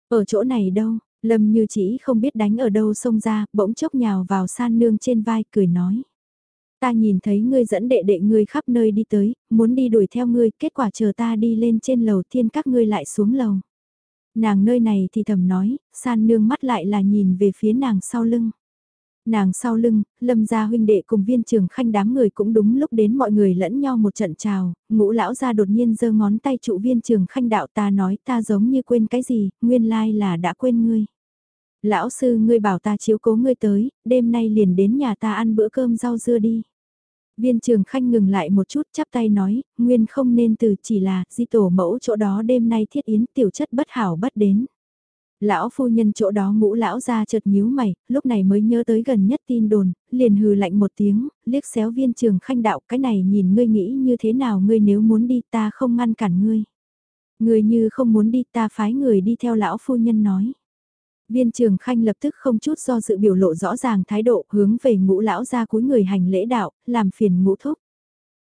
Ở chỗ này đâu, Lâm như chỉ không biết đánh ở đâu xông ra, bỗng chốc nhào vào san nương trên vai, cười nói. Ta nhìn thấy ngươi dẫn đệ đệ ngươi khắp nơi đi tới, muốn đi đuổi theo ngươi, kết quả chờ ta đi lên trên lầu thiên các ngươi lại xuống lầu. Nàng nơi này thì thầm nói, san nương mắt lại là nhìn về phía nàng sau lưng. Nàng sau lưng, lâm gia huynh đệ cùng viên trường khanh đám người cũng đúng lúc đến mọi người lẫn nhau một trận chào, ngũ lão ra đột nhiên giơ ngón tay trụ viên trường khanh đạo ta nói ta giống như quên cái gì, nguyên lai là đã quên ngươi. Lão sư ngươi bảo ta chiếu cố ngươi tới, đêm nay liền đến nhà ta ăn bữa cơm rau dưa đi. Viên trường khanh ngừng lại một chút chắp tay nói, nguyên không nên từ chỉ là di tổ mẫu chỗ đó đêm nay thiết yến tiểu chất bất hảo bất đến. Lão phu nhân chỗ đó ngũ lão ra chợt nhíu mày, lúc này mới nhớ tới gần nhất tin đồn, liền hừ lạnh một tiếng, liếc xéo viên trường khanh đạo cái này nhìn ngươi nghĩ như thế nào ngươi nếu muốn đi ta không ngăn cản ngươi. Ngươi như không muốn đi ta phái người đi theo lão phu nhân nói. Viên trường khanh lập tức không chút do dự biểu lộ rõ ràng thái độ hướng về ngũ lão ra cúi người hành lễ đạo, làm phiền ngũ thúc.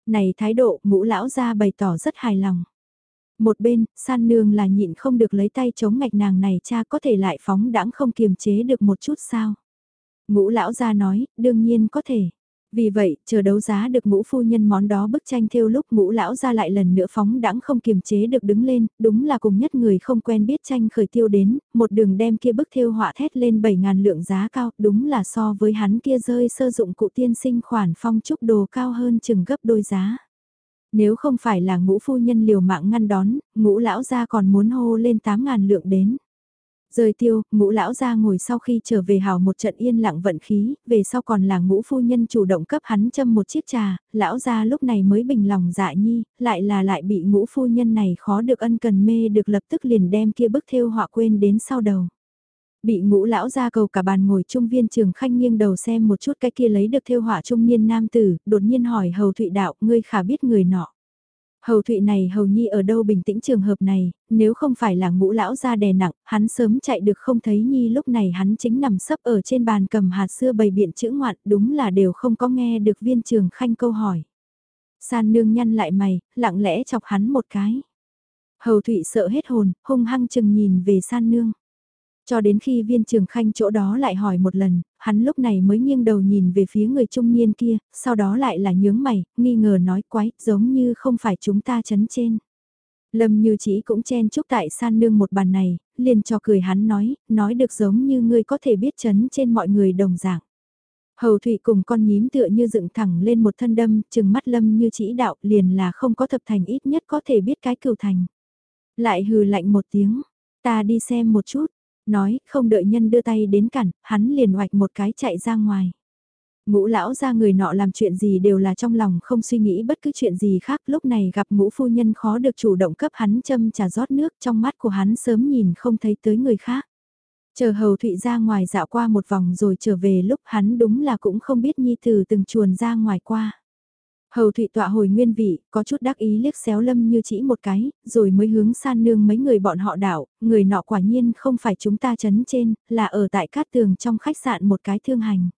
Này thái độ ngũ lão ra bày tỏ rất hài lòng. Một bên, san nương là nhịn không được lấy tay chống ngạch nàng này cha có thể lại phóng đãng không kiềm chế được một chút sao. Ngũ lão ra nói, đương nhiên có thể. Vì vậy, chờ đấu giá được ngũ phu nhân món đó bức tranh thêu lúc ngũ lão ra lại lần nữa phóng đãng không kiềm chế được đứng lên, đúng là cùng nhất người không quen biết tranh khởi tiêu đến, một đường đem kia bức thêu họa thét lên 7.000 lượng giá cao, đúng là so với hắn kia rơi sơ dụng cụ tiên sinh khoản phong trúc đồ cao hơn chừng gấp đôi giá. Nếu không phải là ngũ phu nhân liều mạng ngăn đón, ngũ lão ra còn muốn hô lên 8.000 lượng đến. Rời tiêu, ngũ lão ra ngồi sau khi trở về hào một trận yên lặng vận khí, về sau còn là ngũ phu nhân chủ động cấp hắn châm một chiếc trà, lão ra lúc này mới bình lòng dạ nhi, lại là lại bị ngũ phu nhân này khó được ân cần mê được lập tức liền đem kia bức thêu họa quên đến sau đầu. Bị ngũ lão ra cầu cả bàn ngồi trung viên trường khanh nghiêng đầu xem một chút cái kia lấy được thêu họa trung niên nam tử, đột nhiên hỏi hầu thụy đạo, ngươi khả biết người nọ. Hầu Thụy này hầu nhi ở đâu bình tĩnh trường hợp này, nếu không phải là ngũ lão ra đè nặng, hắn sớm chạy được không thấy nhi lúc này hắn chính nằm sấp ở trên bàn cầm hạt xưa bày biện chữ ngoạn, đúng là đều không có nghe được viên trường khanh câu hỏi. San nương nhăn lại mày, lặng lẽ chọc hắn một cái. Hầu Thụy sợ hết hồn, hung hăng chừng nhìn về san nương. Cho đến khi viên trường khanh chỗ đó lại hỏi một lần, hắn lúc này mới nghiêng đầu nhìn về phía người trung niên kia, sau đó lại là nhướng mày, nghi ngờ nói quái, giống như không phải chúng ta chấn trên. Lâm như chỉ cũng chen chúc tại san nương một bàn này, liền cho cười hắn nói, nói được giống như ngươi có thể biết chấn trên mọi người đồng dạng. Hầu Thụy cùng con nhím tựa như dựng thẳng lên một thân đâm, chừng mắt lâm như chỉ đạo liền là không có thập thành ít nhất có thể biết cái cửu thành. Lại hừ lạnh một tiếng, ta đi xem một chút, nói, không đợi nhân đưa tay đến cản, hắn liền hoạch một cái chạy ra ngoài. Ngũ lão ra người nọ làm chuyện gì đều là trong lòng không suy nghĩ bất cứ chuyện gì khác, lúc này gặp ngũ phu nhân khó được chủ động cấp hắn châm trà rót nước trong mắt của hắn sớm nhìn không thấy tới người khác. Chờ hầu thụy ra ngoài dạo qua một vòng rồi trở về lúc hắn đúng là cũng không biết nhi từ từng chuồn ra ngoài qua. Hầu Thụy tọa hồi nguyên vị, có chút đắc ý liếc xéo lâm như chỉ một cái, rồi mới hướng san nương mấy người bọn họ đảo, người nọ quả nhiên không phải chúng ta chấn trên, là ở tại cát tường trong khách sạn một cái thương hành.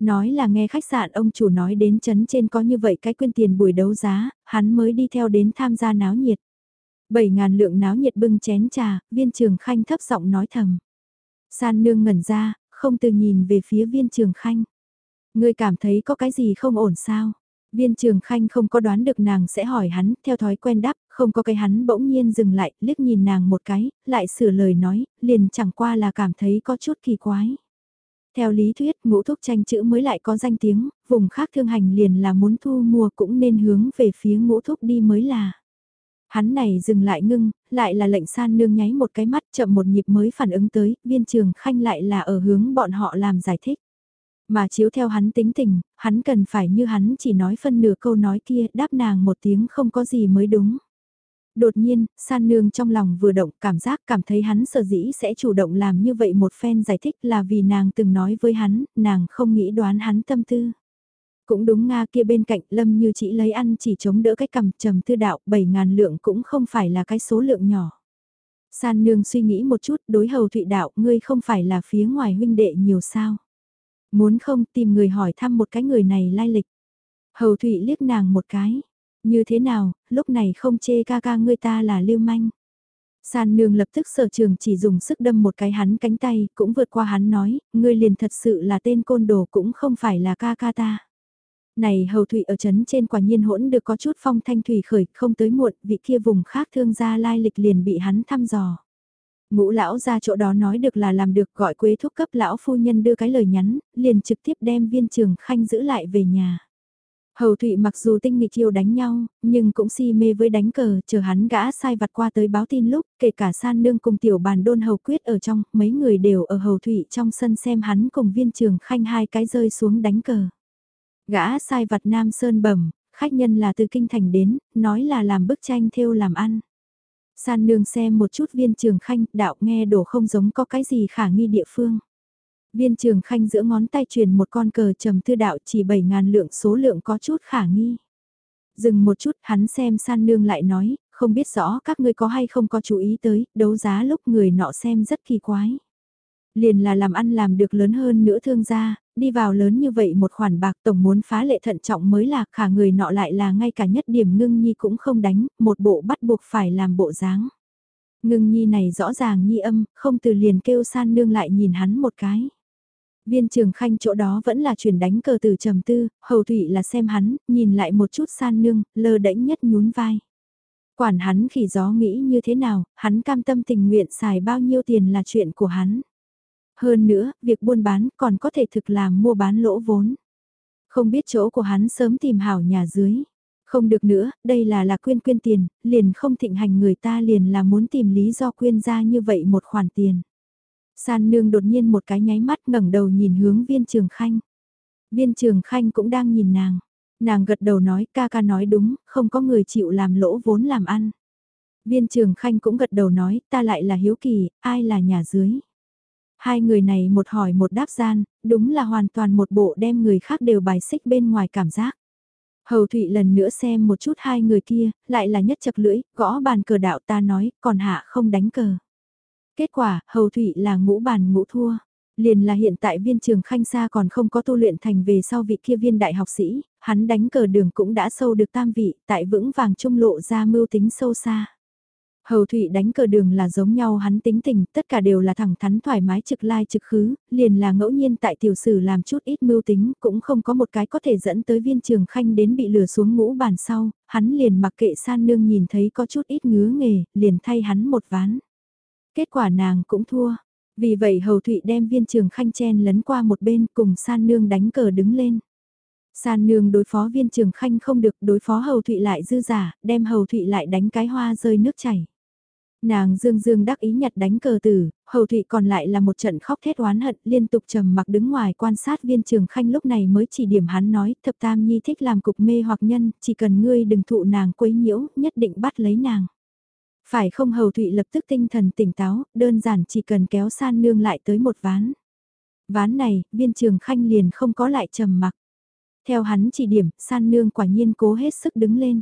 Nói là nghe khách sạn ông chủ nói đến chấn trên có như vậy cái quyên tiền buổi đấu giá, hắn mới đi theo đến tham gia náo nhiệt. Bảy ngàn lượng náo nhiệt bưng chén trà, viên trường khanh thấp giọng nói thầm. San nương ngẩn ra, không từ nhìn về phía viên trường khanh. Ngươi cảm thấy có cái gì không ổn sao? Viên trường khanh không có đoán được nàng sẽ hỏi hắn, theo thói quen đáp, không có cái hắn bỗng nhiên dừng lại, liếc nhìn nàng một cái, lại sửa lời nói, liền chẳng qua là cảm thấy có chút kỳ quái. Theo lý thuyết, ngũ thuốc tranh chữ mới lại có danh tiếng, vùng khác thương hành liền là muốn thu mua cũng nên hướng về phía ngũ thuốc đi mới là. Hắn này dừng lại ngưng, lại là lệnh san nương nháy một cái mắt chậm một nhịp mới phản ứng tới, viên trường khanh lại là ở hướng bọn họ làm giải thích. Mà chiếu theo hắn tính tình, hắn cần phải như hắn chỉ nói phân nửa câu nói kia đáp nàng một tiếng không có gì mới đúng. Đột nhiên, san nương trong lòng vừa động cảm giác cảm thấy hắn sở dĩ sẽ chủ động làm như vậy một phen giải thích là vì nàng từng nói với hắn, nàng không nghĩ đoán hắn tâm tư. Cũng đúng Nga kia bên cạnh lâm như chỉ lấy ăn chỉ chống đỡ cái cầm trầm tư đạo 7.000 lượng cũng không phải là cái số lượng nhỏ. San nương suy nghĩ một chút đối hầu thụy đạo ngươi không phải là phía ngoài huynh đệ nhiều sao. Muốn không tìm người hỏi thăm một cái người này lai lịch. Hầu Thụy liếc nàng một cái. Như thế nào, lúc này không chê ca ca ngươi ta là lưu manh. San nương lập tức sở trường chỉ dùng sức đâm một cái hắn cánh tay, cũng vượt qua hắn nói, ngươi liền thật sự là tên côn đồ cũng không phải là ca ca ta. Này hầu thụy ở chấn trên quả nhiên hỗn được có chút phong thanh thủy khởi, không tới muộn, vị kia vùng khác thương gia lai lịch liền bị hắn thăm dò. Ngũ lão ra chỗ đó nói được là làm được gọi quế thúc cấp lão phu nhân đưa cái lời nhắn, liền trực tiếp đem viên trường khanh giữ lại về nhà. Hầu Thụy mặc dù tinh nghịch yêu đánh nhau, nhưng cũng si mê với đánh cờ, chờ hắn gã sai vặt qua tới báo tin lúc, kể cả san nương cùng tiểu bàn đôn hầu quyết ở trong, mấy người đều ở Hầu Thụy trong sân xem hắn cùng viên trường khanh hai cái rơi xuống đánh cờ. Gã sai vặt Nam Sơn bẩm, khách nhân là từ kinh thành đến, nói là làm bức tranh theo làm ăn. San nương xem một chút viên trường khanh, đạo nghe đổ không giống có cái gì khả nghi địa phương. Viên trường khanh giữa ngón tay truyền một con cờ trầm tư đạo chỉ 7.000 lượng số lượng có chút khả nghi. Dừng một chút hắn xem san nương lại nói, không biết rõ các ngươi có hay không có chú ý tới, đấu giá lúc người nọ xem rất kỳ quái. Liền là làm ăn làm được lớn hơn nữa thương gia, đi vào lớn như vậy một khoản bạc tổng muốn phá lệ thận trọng mới là khả người nọ lại là ngay cả nhất điểm ngưng nhi cũng không đánh, một bộ bắt buộc phải làm bộ dáng. Ngưng nhi này rõ ràng nhi âm, không từ liền kêu san nương lại nhìn hắn một cái. Viên trường khanh chỗ đó vẫn là chuyển đánh cờ từ trầm tư, hầu thủy là xem hắn, nhìn lại một chút san nương, lơ đễnh nhất nhún vai. Quản hắn khỉ gió nghĩ như thế nào, hắn cam tâm tình nguyện xài bao nhiêu tiền là chuyện của hắn. Hơn nữa, việc buôn bán còn có thể thực làm mua bán lỗ vốn. Không biết chỗ của hắn sớm tìm hảo nhà dưới. Không được nữa, đây là là quyên quyên tiền, liền không thịnh hành người ta liền là muốn tìm lý do quyên ra như vậy một khoản tiền. San nương đột nhiên một cái nháy mắt ngẩng đầu nhìn hướng viên trường khanh. Viên trường khanh cũng đang nhìn nàng. Nàng gật đầu nói ca ca nói đúng, không có người chịu làm lỗ vốn làm ăn. Viên trường khanh cũng gật đầu nói ta lại là hiếu kỳ, ai là nhà dưới. Hai người này một hỏi một đáp gian, đúng là hoàn toàn một bộ đem người khác đều bài xích bên ngoài cảm giác. Hầu Thụy lần nữa xem một chút hai người kia, lại là nhất chập lưỡi, gõ bàn cờ đạo ta nói, còn hạ không đánh cờ. Kết quả, Hầu Thụy là ngũ bàn ngũ thua. Liền là hiện tại viên trường khanh xa còn không có tu luyện thành về sau vị kia viên đại học sĩ, hắn đánh cờ đường cũng đã sâu được tam vị, tại vững vàng trung lộ ra mưu tính sâu xa. Hầu Thụy đánh cờ đường là giống nhau hắn tính tình, tất cả đều là thẳng thắn thoải mái trực lai trực khứ, liền là ngẫu nhiên tại tiểu sử làm chút ít mưu tính, cũng không có một cái có thể dẫn tới viên trường khanh đến bị lừa xuống ngũ bàn sau, hắn liền mặc kệ san nương nhìn thấy có chút ít ngứa nghề, liền thay hắn một ván. Kết quả nàng cũng thua, vì vậy Hầu Thụy đem viên trường khanh chen lấn qua một bên cùng san nương đánh cờ đứng lên. San nương đối phó viên trường khanh không được đối phó Hầu Thụy lại dư giả, đem Hầu Thụy lại đánh cái hoa rơi nước chảy. Nàng dương dương đắc ý nhặt đánh cờ tử, hầu thụy còn lại là một trận khóc thét oán hận liên tục trầm mặc đứng ngoài quan sát viên trường khanh lúc này mới chỉ điểm hắn nói thập tam nhi thích làm cục mê hoặc nhân, chỉ cần ngươi đừng thụ nàng quấy nhiễu, nhất định bắt lấy nàng. Phải không hầu thụy lập tức tinh thần tỉnh táo, đơn giản chỉ cần kéo san nương lại tới một ván. Ván này, viên trường khanh liền không có lại trầm mặc. Theo hắn chỉ điểm, san nương quả nhiên cố hết sức đứng lên.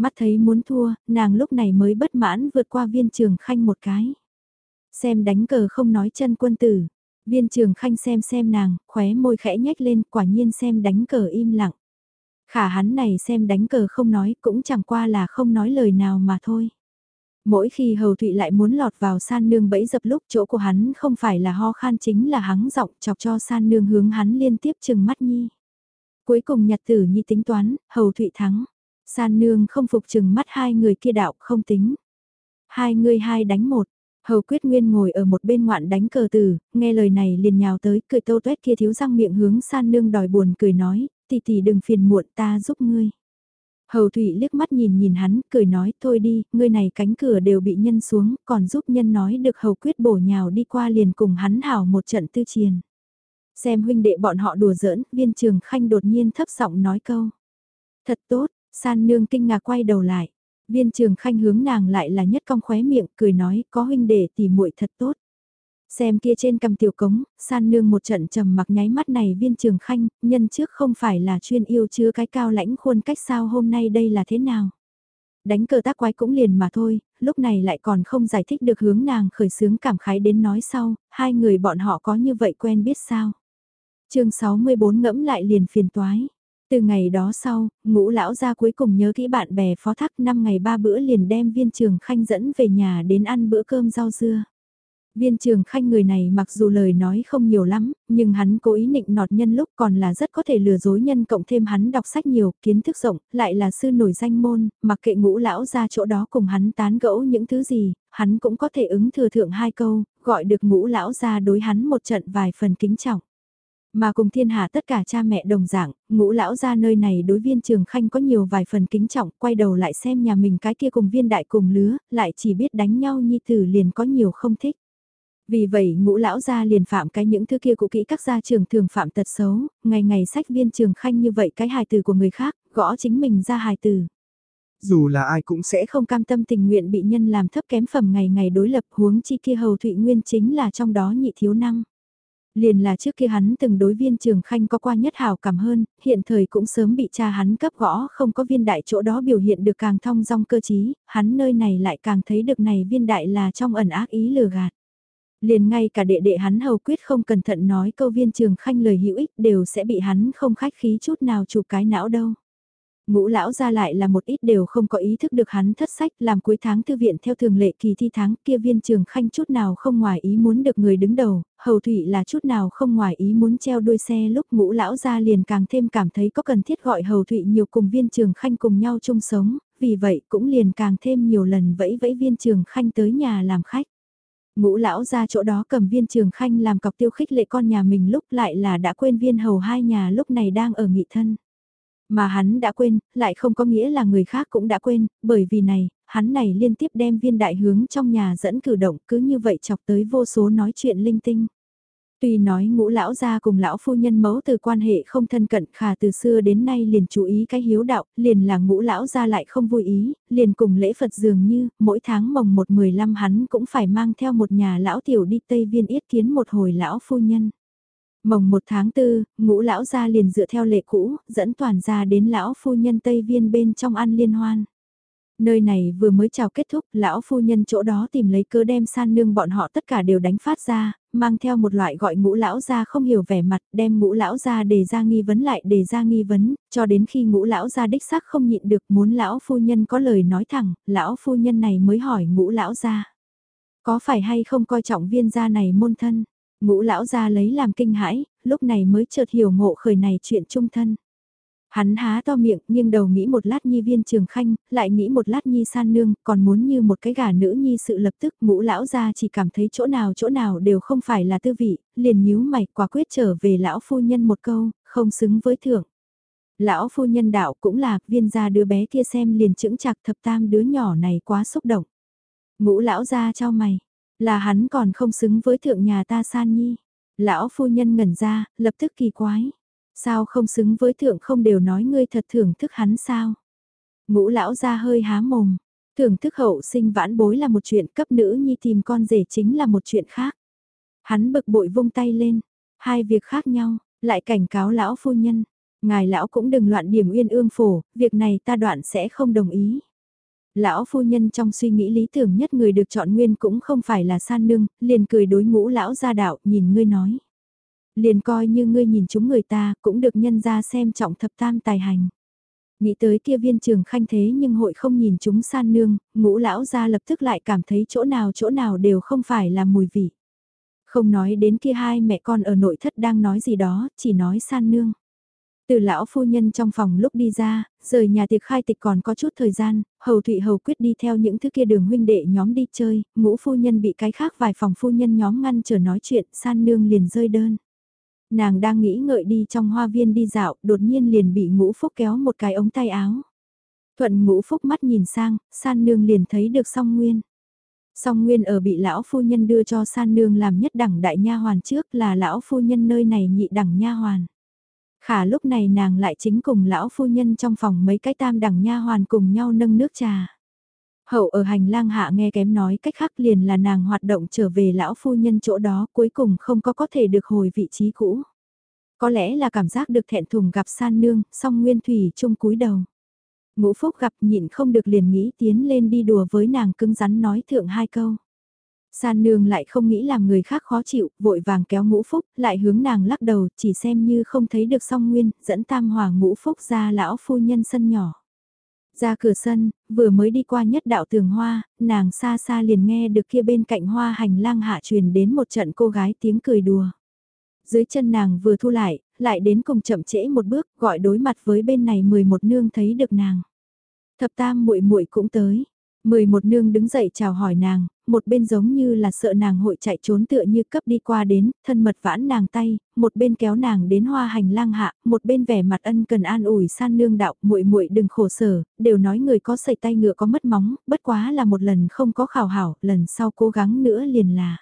Mắt thấy muốn thua, nàng lúc này mới bất mãn vượt qua viên trường khanh một cái. Xem đánh cờ không nói chân quân tử. Viên trường khanh xem xem nàng, khóe môi khẽ nhếch lên, quả nhiên xem đánh cờ im lặng. Khả hắn này xem đánh cờ không nói, cũng chẳng qua là không nói lời nào mà thôi. Mỗi khi hầu thụy lại muốn lọt vào san nương bẫy dập lúc chỗ của hắn không phải là ho khan chính là hắng giọng chọc cho san nương hướng hắn liên tiếp chừng mắt nhi. Cuối cùng nhặt tử nhi tính toán, hầu thụy thắng. San nương không phục chừng mắt hai người kia đạo không tính. Hai người hai đánh một. Hầu quyết nguyên ngồi ở một bên ngoạn đánh cờ tử, nghe lời này liền nhào tới, cười tô tuét kia thiếu răng miệng hướng san nương đòi buồn cười nói, tỷ tỷ đừng phiền muộn ta giúp ngươi. Hầu Thụy liếc mắt nhìn nhìn hắn, cười nói, thôi đi, ngươi này cánh cửa đều bị nhân xuống, còn giúp nhân nói được hầu quyết bổ nhào đi qua liền cùng hắn hảo một trận tư triền. Xem huynh đệ bọn họ đùa giỡn, viên trường khanh đột nhiên thấp giọng nói câu. Thật tốt, San nương kinh ngạc quay đầu lại. Viên trường khanh hướng nàng lại là nhất cong khóe miệng, cười nói, có huynh đệ tỉ muội thật tốt. Xem kia trên cầm tiểu cống, san nương một trận trầm mặc nháy mắt này viên trường khanh, nhân trước không phải là chuyên yêu chứa cái cao lãnh khuôn cách sao hôm nay đây là thế nào. Đánh cờ tác quái cũng liền mà thôi, lúc này lại còn không giải thích được hướng nàng khởi sướng cảm khái đến nói sau, hai người bọn họ có như vậy quen biết sao. chương 64 ngẫm lại liền phiền toái. Từ ngày đó sau, ngũ lão gia cuối cùng nhớ kỹ bạn bè phó thác năm ngày ba bữa liền đem viên trường khanh dẫn về nhà đến ăn bữa cơm rau dưa. Viên trường khanh người này mặc dù lời nói không nhiều lắm, nhưng hắn cố ý nịnh nọt nhân lúc còn là rất có thể lừa dối nhân cộng thêm hắn đọc sách nhiều, kiến thức rộng, lại là sư nổi danh môn, mặc kệ ngũ lão ra chỗ đó cùng hắn tán gẫu những thứ gì, hắn cũng có thể ứng thừa thượng hai câu, gọi được ngũ lão ra đối hắn một trận vài phần kính trọng. Mà cùng thiên hạ tất cả cha mẹ đồng dạng, ngũ lão ra nơi này đối viên trường khanh có nhiều vài phần kính trọng, quay đầu lại xem nhà mình cái kia cùng viên đại cùng lứa, lại chỉ biết đánh nhau nhi tử liền có nhiều không thích. Vì vậy ngũ lão gia liền phạm cái những thứ kia cũ kỹ các gia trường thường phạm tật xấu, ngày ngày sách viên trường khanh như vậy cái hài từ của người khác, gõ chính mình ra hài từ. Dù là ai cũng sẽ không cam tâm tình nguyện bị nhân làm thấp kém phẩm ngày ngày đối lập huống chi kia hầu thụy nguyên chính là trong đó nhị thiếu năng. Liền là trước kia hắn từng đối viên trường khanh có qua nhất hào cảm hơn, hiện thời cũng sớm bị cha hắn cấp gõ không có viên đại chỗ đó biểu hiện được càng thong dong cơ chí, hắn nơi này lại càng thấy được này viên đại là trong ẩn ác ý lừa gạt liền ngay cả đệ đệ hắn hầu quyết không cẩn thận nói câu viên trường khanh lời hữu ích đều sẽ bị hắn không khách khí chút nào chụp cái não đâu. Ngũ lão ra lại là một ít đều không có ý thức được hắn thất sách làm cuối tháng thư viện theo thường lệ kỳ thi tháng kia viên trường khanh chút nào không ngoài ý muốn được người đứng đầu, hầu thủy là chút nào không ngoài ý muốn treo đuôi xe lúc ngũ lão ra liền càng thêm cảm thấy có cần thiết gọi hầu thụy nhiều cùng viên trường khanh cùng nhau chung sống, vì vậy cũng liền càng thêm nhiều lần vẫy vẫy viên trường khanh tới nhà làm khách. Ngũ lão ra chỗ đó cầm viên trường khanh làm cọc tiêu khích lệ con nhà mình lúc lại là đã quên viên hầu hai nhà lúc này đang ở nghị thân. Mà hắn đã quên, lại không có nghĩa là người khác cũng đã quên, bởi vì này, hắn này liên tiếp đem viên đại hướng trong nhà dẫn cử động cứ như vậy chọc tới vô số nói chuyện linh tinh. Tuy nói ngũ lão gia cùng lão phu nhân mẫu từ quan hệ không thân cận khả từ xưa đến nay liền chú ý cái hiếu đạo, liền là ngũ lão gia lại không vui ý, liền cùng lễ Phật dường như, mỗi tháng mồng một mười lăm hắn cũng phải mang theo một nhà lão tiểu đi Tây Viên yết kiến một hồi lão phu nhân. Mồng một tháng tư, ngũ lão gia liền dựa theo lệ cũ, dẫn toàn gia đến lão phu nhân Tây Viên bên trong ăn liên hoan. Nơi này vừa mới chào kết thúc, lão phu nhân chỗ đó tìm lấy cơ đem san nương bọn họ tất cả đều đánh phát ra, mang theo một loại gọi ngũ lão ra không hiểu vẻ mặt, đem ngũ lão ra đề ra nghi vấn lại đề ra nghi vấn, cho đến khi ngũ lão ra đích xác không nhịn được muốn lão phu nhân có lời nói thẳng, lão phu nhân này mới hỏi ngũ lão ra. Có phải hay không coi trọng viên gia này môn thân? Ngũ lão ra lấy làm kinh hãi, lúc này mới chợt hiểu ngộ khởi này chuyện trung thân. Hắn há to miệng, nhưng đầu nghĩ một lát nhi viên trường khanh, lại nghĩ một lát nhi san nương, còn muốn như một cái gà nữ nhi sự lập tức ngũ lão ra chỉ cảm thấy chỗ nào chỗ nào đều không phải là tư vị, liền nhíu mày quả quyết trở về lão phu nhân một câu, không xứng với thưởng. Lão phu nhân đạo cũng là viên gia đứa bé kia xem liền chững chặt thập tam đứa nhỏ này quá xúc động. Ngũ lão ra cho mày, là hắn còn không xứng với thượng nhà ta san nhi. Lão phu nhân ngẩn ra, lập tức kỳ quái Sao không xứng với thượng không đều nói ngươi thật thưởng thức hắn sao? Ngũ lão ra hơi há mồm. Thưởng thức hậu sinh vãn bối là một chuyện cấp nữ nhi tìm con rể chính là một chuyện khác. Hắn bực bội vung tay lên. Hai việc khác nhau, lại cảnh cáo lão phu nhân. Ngài lão cũng đừng loạn điểm uyên ương phổ, việc này ta đoạn sẽ không đồng ý. Lão phu nhân trong suy nghĩ lý tưởng nhất người được chọn nguyên cũng không phải là san nương, liền cười đối ngũ lão gia đạo nhìn ngươi nói. Liền coi như ngươi nhìn chúng người ta, cũng được nhân ra xem trọng thập tam tài hành. Nghĩ tới kia viên trường khanh thế nhưng hội không nhìn chúng san nương, ngũ lão ra lập tức lại cảm thấy chỗ nào chỗ nào đều không phải là mùi vị. Không nói đến kia hai mẹ con ở nội thất đang nói gì đó, chỉ nói san nương. Từ lão phu nhân trong phòng lúc đi ra, rời nhà tiệc khai tịch còn có chút thời gian, hầu thụy hầu quyết đi theo những thứ kia đường huynh đệ nhóm đi chơi, ngũ phu nhân bị cái khác vài phòng phu nhân nhóm ngăn chờ nói chuyện, san nương liền rơi đơn. Nàng đang nghĩ ngợi đi trong hoa viên đi dạo, đột nhiên liền bị ngũ phúc kéo một cái ống tay áo. Thuận ngũ phúc mắt nhìn sang, san nương liền thấy được song nguyên. Song nguyên ở bị lão phu nhân đưa cho san nương làm nhất đẳng đại nha hoàn trước là lão phu nhân nơi này nhị đẳng nha hoàn. Khả lúc này nàng lại chính cùng lão phu nhân trong phòng mấy cái tam đẳng nha hoàn cùng nhau nâng nước trà. Hậu ở hành lang hạ nghe kém nói cách khác liền là nàng hoạt động trở về lão phu nhân chỗ đó cuối cùng không có có thể được hồi vị trí cũ. Có lẽ là cảm giác được thẹn thùng gặp san nương, song nguyên thủy chung cúi đầu. Ngũ phúc gặp nhịn không được liền nghĩ tiến lên đi đùa với nàng cứng rắn nói thượng hai câu. San nương lại không nghĩ làm người khác khó chịu, vội vàng kéo ngũ phúc, lại hướng nàng lắc đầu, chỉ xem như không thấy được song nguyên, dẫn tam hòa ngũ phúc ra lão phu nhân sân nhỏ. Ra cửa sân, vừa mới đi qua nhất đạo tường hoa, nàng xa xa liền nghe được kia bên cạnh hoa hành lang hạ truyền đến một trận cô gái tiếng cười đùa. Dưới chân nàng vừa thu lại, lại đến cùng chậm trễ một bước, gọi đối mặt với bên này 11 nương thấy được nàng. Thập tam muội muội cũng tới. Mười một nương đứng dậy chào hỏi nàng, một bên giống như là sợ nàng hội chạy trốn tựa như cấp đi qua đến, thân mật vãn nàng tay, một bên kéo nàng đến hoa hành lang hạ, một bên vẻ mặt ân cần an ủi san nương đạo, muội muội đừng khổ sở, đều nói người có sẩy tay ngựa có mất móng, bất quá là một lần không có khảo hảo, lần sau cố gắng nữa liền là.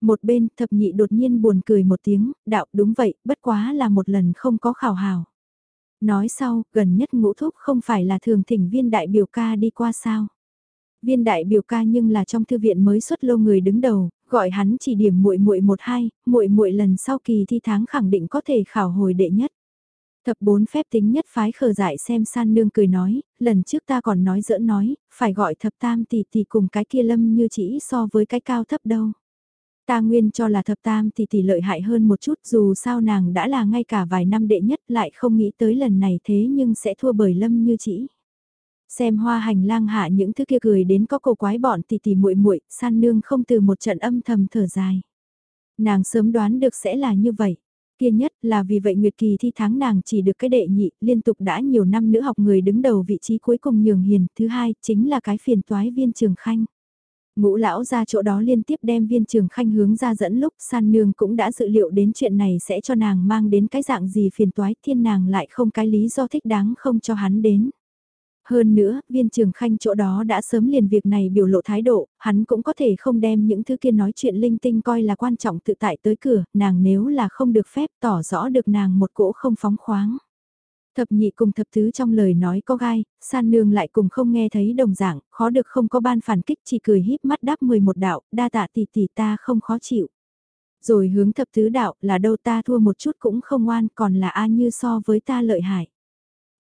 Một bên thập nhị đột nhiên buồn cười một tiếng, đạo đúng vậy, bất quá là một lần không có khảo hảo. Nói sau, gần nhất ngũ thúc không phải là thường thỉnh viên đại biểu ca đi qua sao. Viên đại biểu ca nhưng là trong thư viện mới xuất lâu người đứng đầu, gọi hắn chỉ điểm muội muội một hai, muội muội lần sau kỳ thi tháng khẳng định có thể khảo hồi đệ nhất. Thập bốn phép tính nhất phái khờ dại xem san nương cười nói, lần trước ta còn nói dỡ nói, phải gọi thập tam tỷ tỷ cùng cái kia lâm như chỉ so với cái cao thấp đâu. Ta nguyên cho là thập tam tỷ tỷ lợi hại hơn một chút dù sao nàng đã là ngay cả vài năm đệ nhất lại không nghĩ tới lần này thế nhưng sẽ thua bởi lâm như chỉ. Xem hoa hành lang hạ những thứ kia cười đến có cổ quái bọn tỷ tỷ muội muội, san nương không từ một trận âm thầm thở dài. Nàng sớm đoán được sẽ là như vậy. Kia nhất là vì vậy Nguyệt Kỳ thi tháng nàng chỉ được cái đệ nhị, liên tục đã nhiều năm nữ học người đứng đầu vị trí cuối cùng nhường hiền. Thứ hai, chính là cái phiền toái viên trường khanh. Ngũ lão ra chỗ đó liên tiếp đem viên trường khanh hướng ra dẫn lúc san nương cũng đã dự liệu đến chuyện này sẽ cho nàng mang đến cái dạng gì phiền toái thiên nàng lại không cái lý do thích đáng không cho hắn đến. Hơn nữa, viên trường khanh chỗ đó đã sớm liền việc này biểu lộ thái độ, hắn cũng có thể không đem những thứ kia nói chuyện linh tinh coi là quan trọng tự tại tới cửa, nàng nếu là không được phép tỏ rõ được nàng một cỗ không phóng khoáng. Thập nhị cùng thập thứ trong lời nói có gai, san nương lại cùng không nghe thấy đồng dạng, khó được không có ban phản kích chỉ cười híp mắt đáp 11 đạo, đa tạ tỷ tỷ ta không khó chịu. Rồi hướng thập thứ đạo là đâu ta thua một chút cũng không ngoan còn là A như so với ta lợi hại.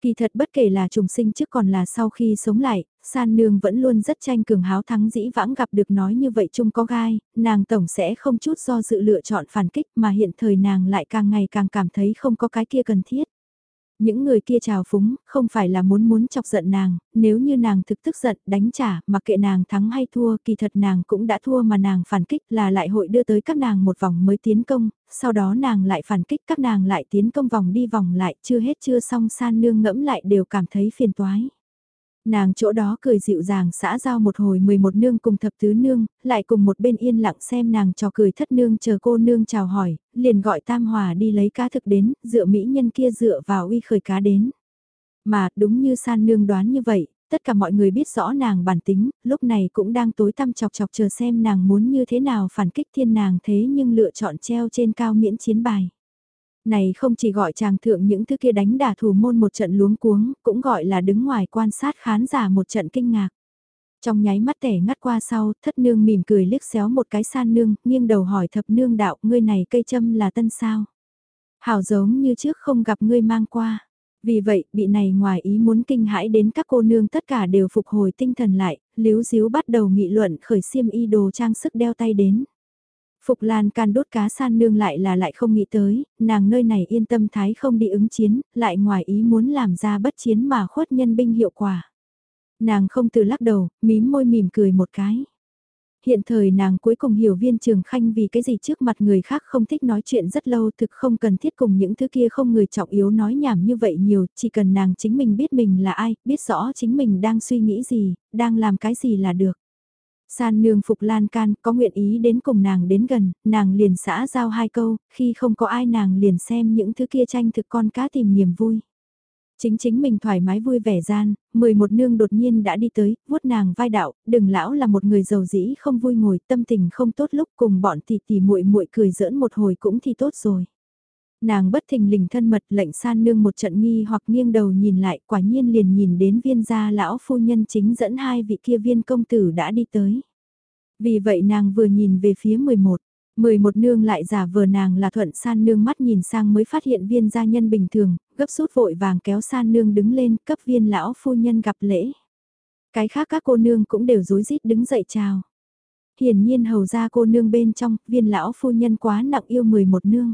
Kỳ thật bất kể là trùng sinh trước còn là sau khi sống lại, san nương vẫn luôn rất tranh cường háo thắng dĩ vãng gặp được nói như vậy chung có gai, nàng tổng sẽ không chút do dự lựa chọn phản kích mà hiện thời nàng lại càng ngày càng cảm thấy không có cái kia cần thiết. Những người kia trào phúng, không phải là muốn muốn chọc giận nàng, nếu như nàng thực tức giận, đánh trả, mặc kệ nàng thắng hay thua, kỳ thật nàng cũng đã thua mà nàng phản kích là lại hội đưa tới các nàng một vòng mới tiến công, sau đó nàng lại phản kích các nàng lại tiến công vòng đi vòng lại, chưa hết chưa xong san nương ngẫm lại đều cảm thấy phiền toái. Nàng chỗ đó cười dịu dàng xã giao một hồi 11 nương cùng thập tứ nương, lại cùng một bên yên lặng xem nàng trò cười thất nương chờ cô nương chào hỏi, liền gọi Tam Hòa đi lấy cá thực đến, dựa mỹ nhân kia dựa vào uy khởi cá đến. Mà đúng như san nương đoán như vậy, tất cả mọi người biết rõ nàng bản tính, lúc này cũng đang tối tăm chọc chọc chờ xem nàng muốn như thế nào phản kích thiên nàng thế nhưng lựa chọn treo trên cao miễn chiến bài này không chỉ gọi chàng thượng những thứ kia đánh đả thủ môn một trận luống cuống, cũng gọi là đứng ngoài quan sát khán giả một trận kinh ngạc. Trong nháy mắt tẻ ngắt qua sau, thất nương mỉm cười liếc xéo một cái san nương, nghiêng đầu hỏi thập nương đạo, ngươi này cây châm là tân sao? Hảo giống như trước không gặp ngươi mang qua. Vì vậy, bị này ngoài ý muốn kinh hãi đến các cô nương tất cả đều phục hồi tinh thần lại, liếu díu bắt đầu nghị luận khởi xiêm y đồ trang sức đeo tay đến. Phục Lan can đốt cá san nương lại là lại không nghĩ tới, nàng nơi này yên tâm thái không đi ứng chiến, lại ngoài ý muốn làm ra bất chiến mà khuất nhân binh hiệu quả. Nàng không từ lắc đầu, mím môi mỉm cười một cái. Hiện thời nàng cuối cùng hiểu viên trường khanh vì cái gì trước mặt người khác không thích nói chuyện rất lâu thực không cần thiết cùng những thứ kia không người trọng yếu nói nhảm như vậy nhiều, chỉ cần nàng chính mình biết mình là ai, biết rõ chính mình đang suy nghĩ gì, đang làm cái gì là được. San nương phục lan can có nguyện ý đến cùng nàng đến gần, nàng liền xã giao hai câu, khi không có ai nàng liền xem những thứ kia tranh thực con cá tìm niềm vui. Chính chính mình thoải mái vui vẻ gian, 11 nương đột nhiên đã đi tới, vuốt nàng vai đạo, đừng lão là một người giàu dĩ không vui ngồi, tâm tình không tốt lúc cùng bọn tỷ tỷ muội muội cười giỡn một hồi cũng thì tốt rồi. Nàng bất thình lình thân mật lệnh san nương một trận nghi hoặc nghiêng đầu nhìn lại quả nhiên liền nhìn đến viên gia lão phu nhân chính dẫn hai vị kia viên công tử đã đi tới. Vì vậy nàng vừa nhìn về phía 11. 11 nương lại giả vờ nàng là thuận san nương mắt nhìn sang mới phát hiện viên gia nhân bình thường, gấp rút vội vàng kéo san nương đứng lên cấp viên lão phu nhân gặp lễ. Cái khác các cô nương cũng đều rối rít đứng dậy chào. hiển nhiên hầu ra cô nương bên trong, viên lão phu nhân quá nặng yêu 11 nương.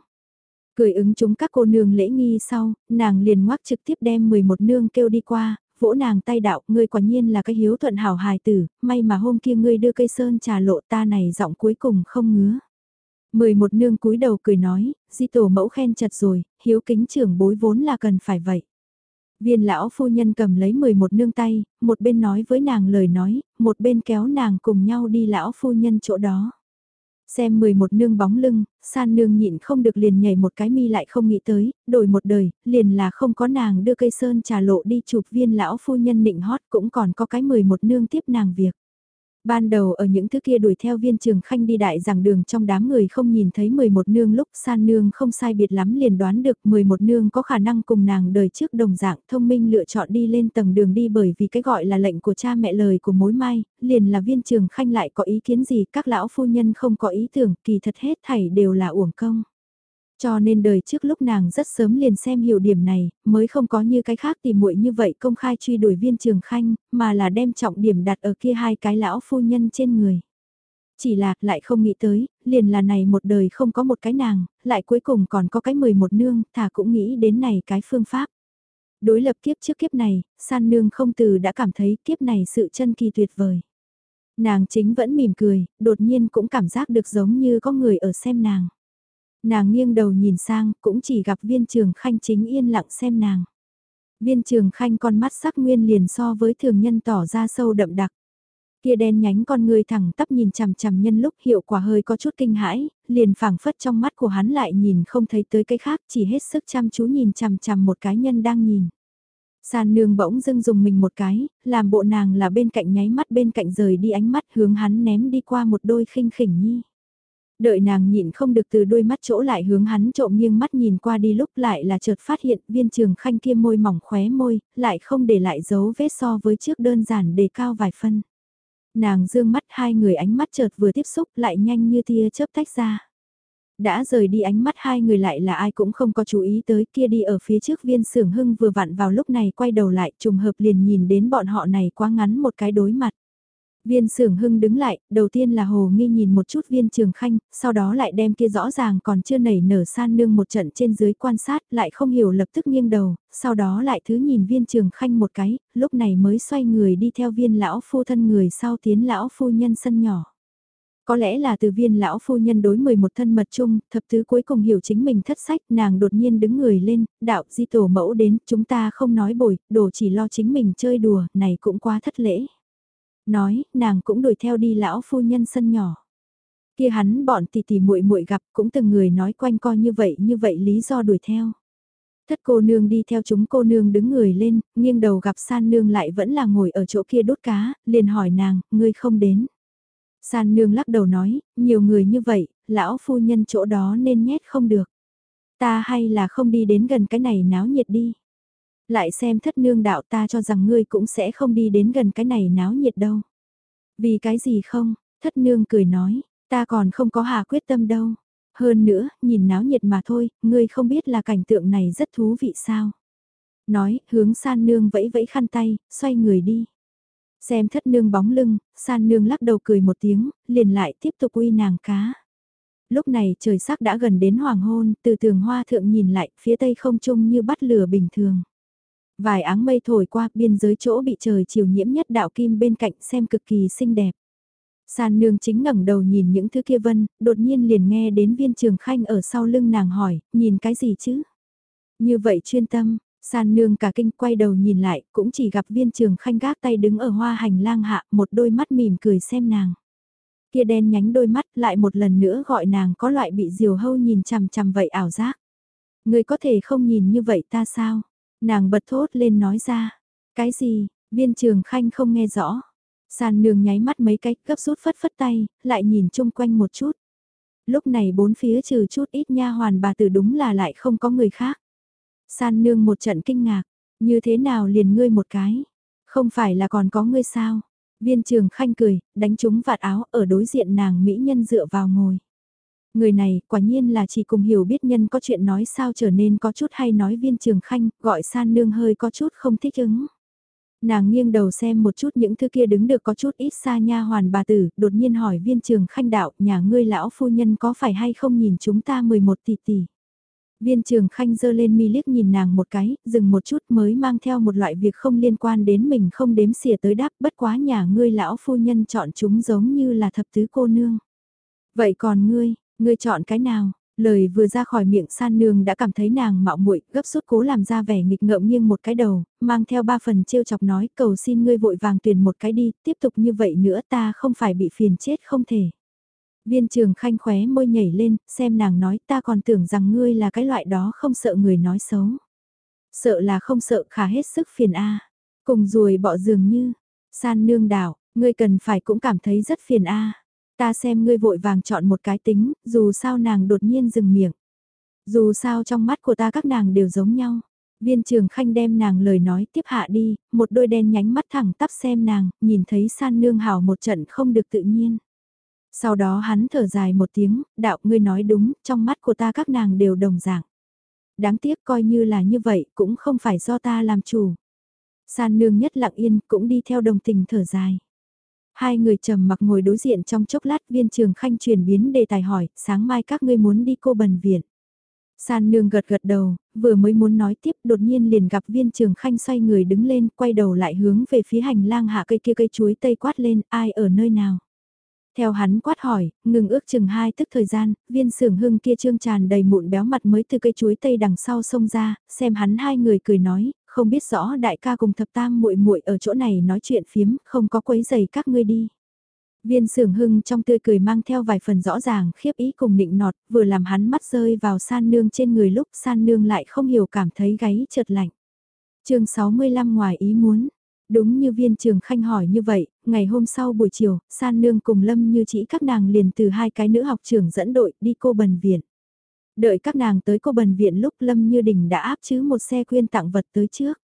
Cười ứng chúng các cô nương lễ nghi sau, nàng liền ngoắc trực tiếp đem 11 nương kêu đi qua, vỗ nàng tay đạo, ngươi quả nhiên là cái hiếu thuận hảo hài tử, may mà hôm kia ngươi đưa cây sơn trà lộ ta này giọng cuối cùng không ngứa. 11 nương cúi đầu cười nói, di tổ mẫu khen chật rồi, hiếu kính trưởng bối vốn là cần phải vậy. Viên lão phu nhân cầm lấy 11 nương tay, một bên nói với nàng lời nói, một bên kéo nàng cùng nhau đi lão phu nhân chỗ đó. Xem 11 nương bóng lưng, san nương nhịn không được liền nhảy một cái mi lại không nghĩ tới, đổi một đời, liền là không có nàng đưa cây sơn trà lộ đi chụp viên lão phu nhân nịnh hót cũng còn có cái 11 nương tiếp nàng việc. Ban đầu ở những thứ kia đuổi theo viên trường khanh đi đại giảng đường trong đám người không nhìn thấy 11 nương lúc san nương không sai biệt lắm liền đoán được 11 nương có khả năng cùng nàng đời trước đồng dạng thông minh lựa chọn đi lên tầng đường đi bởi vì cái gọi là lệnh của cha mẹ lời của mối mai, liền là viên trường khanh lại có ý kiến gì các lão phu nhân không có ý tưởng kỳ thật hết thảy đều là uổng công. Cho nên đời trước lúc nàng rất sớm liền xem hiểu điểm này, mới không có như cái khác tìm muội như vậy công khai truy đuổi viên trường khanh, mà là đem trọng điểm đặt ở kia hai cái lão phu nhân trên người. Chỉ là, lại không nghĩ tới, liền là này một đời không có một cái nàng, lại cuối cùng còn có cái mười một nương, thà cũng nghĩ đến này cái phương pháp. Đối lập kiếp trước kiếp này, san nương không từ đã cảm thấy kiếp này sự chân kỳ tuyệt vời. Nàng chính vẫn mỉm cười, đột nhiên cũng cảm giác được giống như có người ở xem nàng. Nàng nghiêng đầu nhìn sang, cũng chỉ gặp viên trường khanh chính yên lặng xem nàng. Viên trường khanh con mắt sắc nguyên liền so với thường nhân tỏ ra sâu đậm đặc. Kia đen nhánh con người thẳng tắp nhìn chằm chằm nhân lúc hiệu quả hơi có chút kinh hãi, liền phảng phất trong mắt của hắn lại nhìn không thấy tới cái khác chỉ hết sức chăm chú nhìn chằm chằm một cái nhân đang nhìn. Sàn nương bỗng dưng dùng mình một cái, làm bộ nàng là bên cạnh nháy mắt bên cạnh rời đi ánh mắt hướng hắn ném đi qua một đôi khinh khỉnh nhi. Đợi nàng nhịn không được từ đôi mắt chỗ lại hướng hắn trộm nghiêng mắt nhìn qua đi lúc lại là chợt phát hiện viên trường khanh kia môi mỏng khóe môi, lại không để lại dấu vết so với trước đơn giản đề cao vài phân. Nàng dương mắt hai người ánh mắt chợt vừa tiếp xúc lại nhanh như tia chớp tách ra. Đã rời đi ánh mắt hai người lại là ai cũng không có chú ý tới kia đi ở phía trước viên sưởng hưng vừa vặn vào lúc này quay đầu lại trùng hợp liền nhìn đến bọn họ này quá ngắn một cái đối mặt. Viên sưởng hưng đứng lại, đầu tiên là hồ nghi nhìn một chút viên trường khanh, sau đó lại đem kia rõ ràng còn chưa nảy nở san nương một trận trên dưới quan sát, lại không hiểu lập tức nghiêng đầu, sau đó lại thứ nhìn viên trường khanh một cái, lúc này mới xoay người đi theo viên lão phu thân người sau tiến lão phu nhân sân nhỏ. Có lẽ là từ viên lão phu nhân đối mười một thân mật chung, thập tứ cuối cùng hiểu chính mình thất sách, nàng đột nhiên đứng người lên, đạo di tổ mẫu đến, chúng ta không nói bồi, đồ chỉ lo chính mình chơi đùa, này cũng quá thất lễ. Nói, nàng cũng đuổi theo đi lão phu nhân sân nhỏ. Kia hắn bọn tỷ tỷ muội muội gặp cũng từng người nói quanh co như vậy như vậy lý do đuổi theo. Thất cô nương đi theo chúng cô nương đứng người lên, nghiêng đầu gặp san nương lại vẫn là ngồi ở chỗ kia đốt cá, liền hỏi nàng, ngươi không đến. San nương lắc đầu nói, nhiều người như vậy, lão phu nhân chỗ đó nên nhét không được. Ta hay là không đi đến gần cái này náo nhiệt đi. Lại xem thất nương đạo ta cho rằng ngươi cũng sẽ không đi đến gần cái này náo nhiệt đâu. Vì cái gì không, thất nương cười nói, ta còn không có hà quyết tâm đâu. Hơn nữa, nhìn náo nhiệt mà thôi, ngươi không biết là cảnh tượng này rất thú vị sao. Nói, hướng san nương vẫy vẫy khăn tay, xoay người đi. Xem thất nương bóng lưng, san nương lắc đầu cười một tiếng, liền lại tiếp tục uy nàng cá. Lúc này trời sắc đã gần đến hoàng hôn, từ tường hoa thượng nhìn lại, phía tây không trung như bắt lửa bình thường. Vài áng mây thổi qua biên giới chỗ bị trời chiều nhiễm nhất đạo kim bên cạnh xem cực kỳ xinh đẹp. San nương chính ngẩng đầu nhìn những thứ kia vân, đột nhiên liền nghe đến viên trường khanh ở sau lưng nàng hỏi, nhìn cái gì chứ? Như vậy chuyên tâm, san nương cả kinh quay đầu nhìn lại, cũng chỉ gặp viên trường khanh gác tay đứng ở hoa hành lang hạ, một đôi mắt mỉm cười xem nàng. Kia đen nhánh đôi mắt lại một lần nữa gọi nàng có loại bị diều hâu nhìn chằm chằm vậy ảo giác. Người có thể không nhìn như vậy ta sao? Nàng bật thốt lên nói ra. Cái gì, viên trường khanh không nghe rõ. Sàn nương nháy mắt mấy cách gấp rút phất phất tay, lại nhìn chung quanh một chút. Lúc này bốn phía trừ chút ít nha hoàn bà tử đúng là lại không có người khác. San nương một trận kinh ngạc, như thế nào liền ngươi một cái, không phải là còn có ngươi sao? Viên trường khanh cười, đánh trúng vạt áo ở đối diện nàng mỹ nhân dựa vào ngồi. Người này quả nhiên là chỉ cùng hiểu biết nhân có chuyện nói sao trở nên có chút hay nói viên trường khanh, gọi san nương hơi có chút không thích ứng. Nàng nghiêng đầu xem một chút những thứ kia đứng được có chút ít xa nha hoàn bà tử, đột nhiên hỏi viên trường khanh đạo, nhà ngươi lão phu nhân có phải hay không nhìn chúng ta 11 tỷ tỷ. Viên trường khanh dơ lên mi liếc nhìn nàng một cái, dừng một chút mới mang theo một loại việc không liên quan đến mình không đếm xỉa tới đáp bất quá nhà ngươi lão phu nhân chọn chúng giống như là thập tứ cô nương. Vậy còn ngươi, ngươi chọn cái nào? Lời vừa ra khỏi miệng san nương đã cảm thấy nàng mạo muội gấp rút cố làm ra vẻ nghịch ngợm nghiêng một cái đầu, mang theo ba phần trêu chọc nói cầu xin ngươi vội vàng tuyển một cái đi, tiếp tục như vậy nữa ta không phải bị phiền chết không thể. Viên trường khanh khóe môi nhảy lên, xem nàng nói ta còn tưởng rằng ngươi là cái loại đó không sợ người nói xấu. Sợ là không sợ khả hết sức phiền a Cùng ruồi bọ dường như, san nương đảo, ngươi cần phải cũng cảm thấy rất phiền a Ta xem ngươi vội vàng chọn một cái tính, dù sao nàng đột nhiên dừng miệng. Dù sao trong mắt của ta các nàng đều giống nhau. Viên trường khanh đem nàng lời nói tiếp hạ đi, một đôi đen nhánh mắt thẳng tắp xem nàng, nhìn thấy san nương hảo một trận không được tự nhiên. Sau đó hắn thở dài một tiếng, đạo ngươi nói đúng, trong mắt của ta các nàng đều đồng dạng. Đáng tiếc coi như là như vậy, cũng không phải do ta làm chủ. San nương nhất lặng yên, cũng đi theo đồng tình thở dài. Hai người trầm mặc ngồi đối diện trong chốc lát viên trường khanh chuyển biến đề tài hỏi, sáng mai các ngươi muốn đi cô bần viện. San nương gật gật đầu, vừa mới muốn nói tiếp đột nhiên liền gặp viên trường khanh xoay người đứng lên, quay đầu lại hướng về phía hành lang hạ cây kia cây chuối tây quát lên, ai ở nơi nào. Theo hắn quát hỏi, ngừng ước chừng hai tức thời gian, viên sưởng hưng kia trương tràn đầy mụn béo mặt mới từ cây chuối tây đằng sau sông ra, xem hắn hai người cười nói, không biết rõ đại ca cùng thập tam muội muội ở chỗ này nói chuyện phiếm, không có quấy giày các ngươi đi. Viên sưởng hưng trong tươi cười mang theo vài phần rõ ràng khiếp ý cùng nịnh nọt, vừa làm hắn mắt rơi vào san nương trên người lúc san nương lại không hiểu cảm thấy gáy chợt lạnh. chương 65 ngoài ý muốn, Đúng như viên trường khanh hỏi như vậy, ngày hôm sau buổi chiều, San Nương cùng Lâm như chỉ các nàng liền từ hai cái nữ học trưởng dẫn đội đi cô bần viện. Đợi các nàng tới cô bần viện lúc Lâm Như Đình đã áp chứ một xe quyên tặng vật tới trước.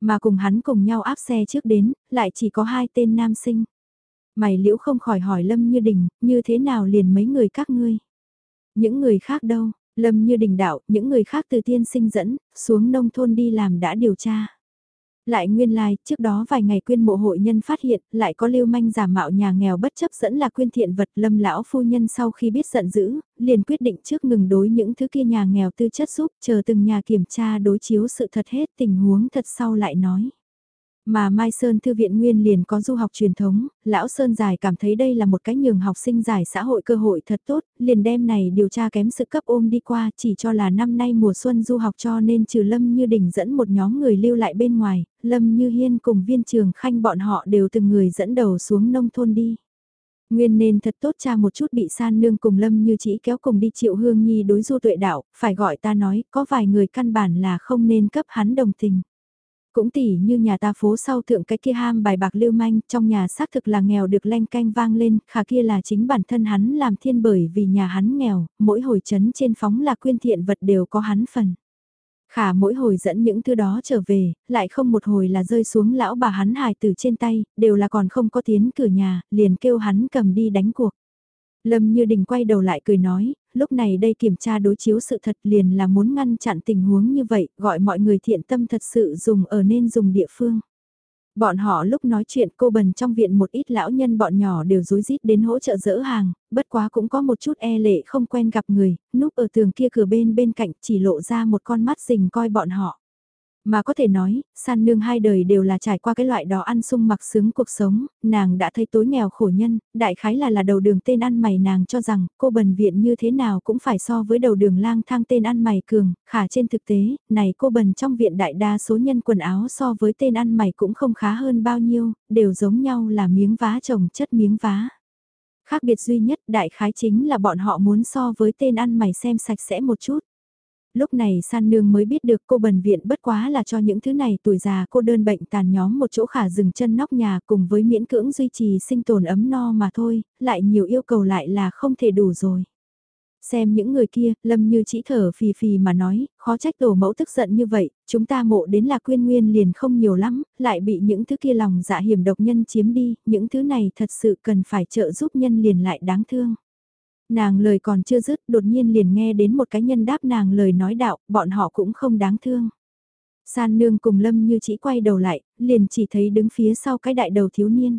Mà cùng hắn cùng nhau áp xe trước đến, lại chỉ có hai tên nam sinh. Mày liễu không khỏi hỏi Lâm Như Đình, như thế nào liền mấy người các ngươi? Những người khác đâu? Lâm Như Đình đạo, những người khác từ tiên sinh dẫn, xuống nông thôn đi làm đã điều tra. Lại nguyên lai, like, trước đó vài ngày quyên mộ hội nhân phát hiện, lại có lưu manh giả mạo nhà nghèo bất chấp dẫn là quyên thiện vật lâm lão phu nhân sau khi biết giận dữ, liền quyết định trước ngừng đối những thứ kia nhà nghèo tư chất giúp, chờ từng nhà kiểm tra đối chiếu sự thật hết tình huống thật sau lại nói. Mà Mai Sơn Thư viện Nguyên liền có du học truyền thống, Lão Sơn Giải cảm thấy đây là một cái nhường học sinh giải xã hội cơ hội thật tốt, liền đem này điều tra kém sự cấp ôm đi qua chỉ cho là năm nay mùa xuân du học cho nên trừ Lâm Như Đình dẫn một nhóm người lưu lại bên ngoài, Lâm Như Hiên cùng viên trường khanh bọn họ đều từng người dẫn đầu xuống nông thôn đi. Nguyên nên thật tốt cha một chút bị san nương cùng lâm như chỉ kéo cùng đi triệu hương nhi đối du tuệ đạo, phải gọi ta nói, có vài người căn bản là không nên cấp hắn đồng tình. Cũng tỉ như nhà ta phố sau thượng cái kia ham bài bạc lưu manh, trong nhà xác thực là nghèo được len canh vang lên, khả kia là chính bản thân hắn làm thiên bởi vì nhà hắn nghèo, mỗi hồi chấn trên phóng là quyên thiện vật đều có hắn phần. Khả mỗi hồi dẫn những thứ đó trở về, lại không một hồi là rơi xuống lão bà hắn hài từ trên tay, đều là còn không có tiến cửa nhà, liền kêu hắn cầm đi đánh cuộc. Lâm Như Đình quay đầu lại cười nói, lúc này đây kiểm tra đối chiếu sự thật liền là muốn ngăn chặn tình huống như vậy, gọi mọi người thiện tâm thật sự dùng ở nên dùng địa phương. Bọn họ lúc nói chuyện cô bần trong viện một ít lão nhân bọn nhỏ đều rối rít đến hỗ trợ dỡ hàng, bất quá cũng có một chút e lệ không quen gặp người, núp ở tường kia cửa bên bên cạnh chỉ lộ ra một con mắt rình coi bọn họ. Mà có thể nói, san nương hai đời đều là trải qua cái loại đó ăn sung mặc sướng cuộc sống, nàng đã thấy tối nghèo khổ nhân, đại khái là là đầu đường tên ăn mày nàng cho rằng cô bần viện như thế nào cũng phải so với đầu đường lang thang tên ăn mày cường, khả trên thực tế, này cô bần trong viện đại đa số nhân quần áo so với tên ăn mày cũng không khá hơn bao nhiêu, đều giống nhau là miếng vá trồng chất miếng vá. Khác biệt duy nhất đại khái chính là bọn họ muốn so với tên ăn mày xem sạch sẽ một chút lúc này san nương mới biết được cô bần viện bất quá là cho những thứ này tuổi già cô đơn bệnh tàn nhóm một chỗ khả dừng chân nóc nhà cùng với miễn cưỡng duy trì sinh tồn ấm no mà thôi, lại nhiều yêu cầu lại là không thể đủ rồi. Xem những người kia, lâm như chỉ thở phì phì mà nói, khó trách tổ mẫu tức giận như vậy, chúng ta mộ đến là quyên nguyên liền không nhiều lắm, lại bị những thứ kia lòng dạ hiểm độc nhân chiếm đi, những thứ này thật sự cần phải trợ giúp nhân liền lại đáng thương. Nàng lời còn chưa dứt, đột nhiên liền nghe đến một cái nhân đáp nàng lời nói đạo, bọn họ cũng không đáng thương. San nương cùng lâm như chỉ quay đầu lại, liền chỉ thấy đứng phía sau cái đại đầu thiếu niên.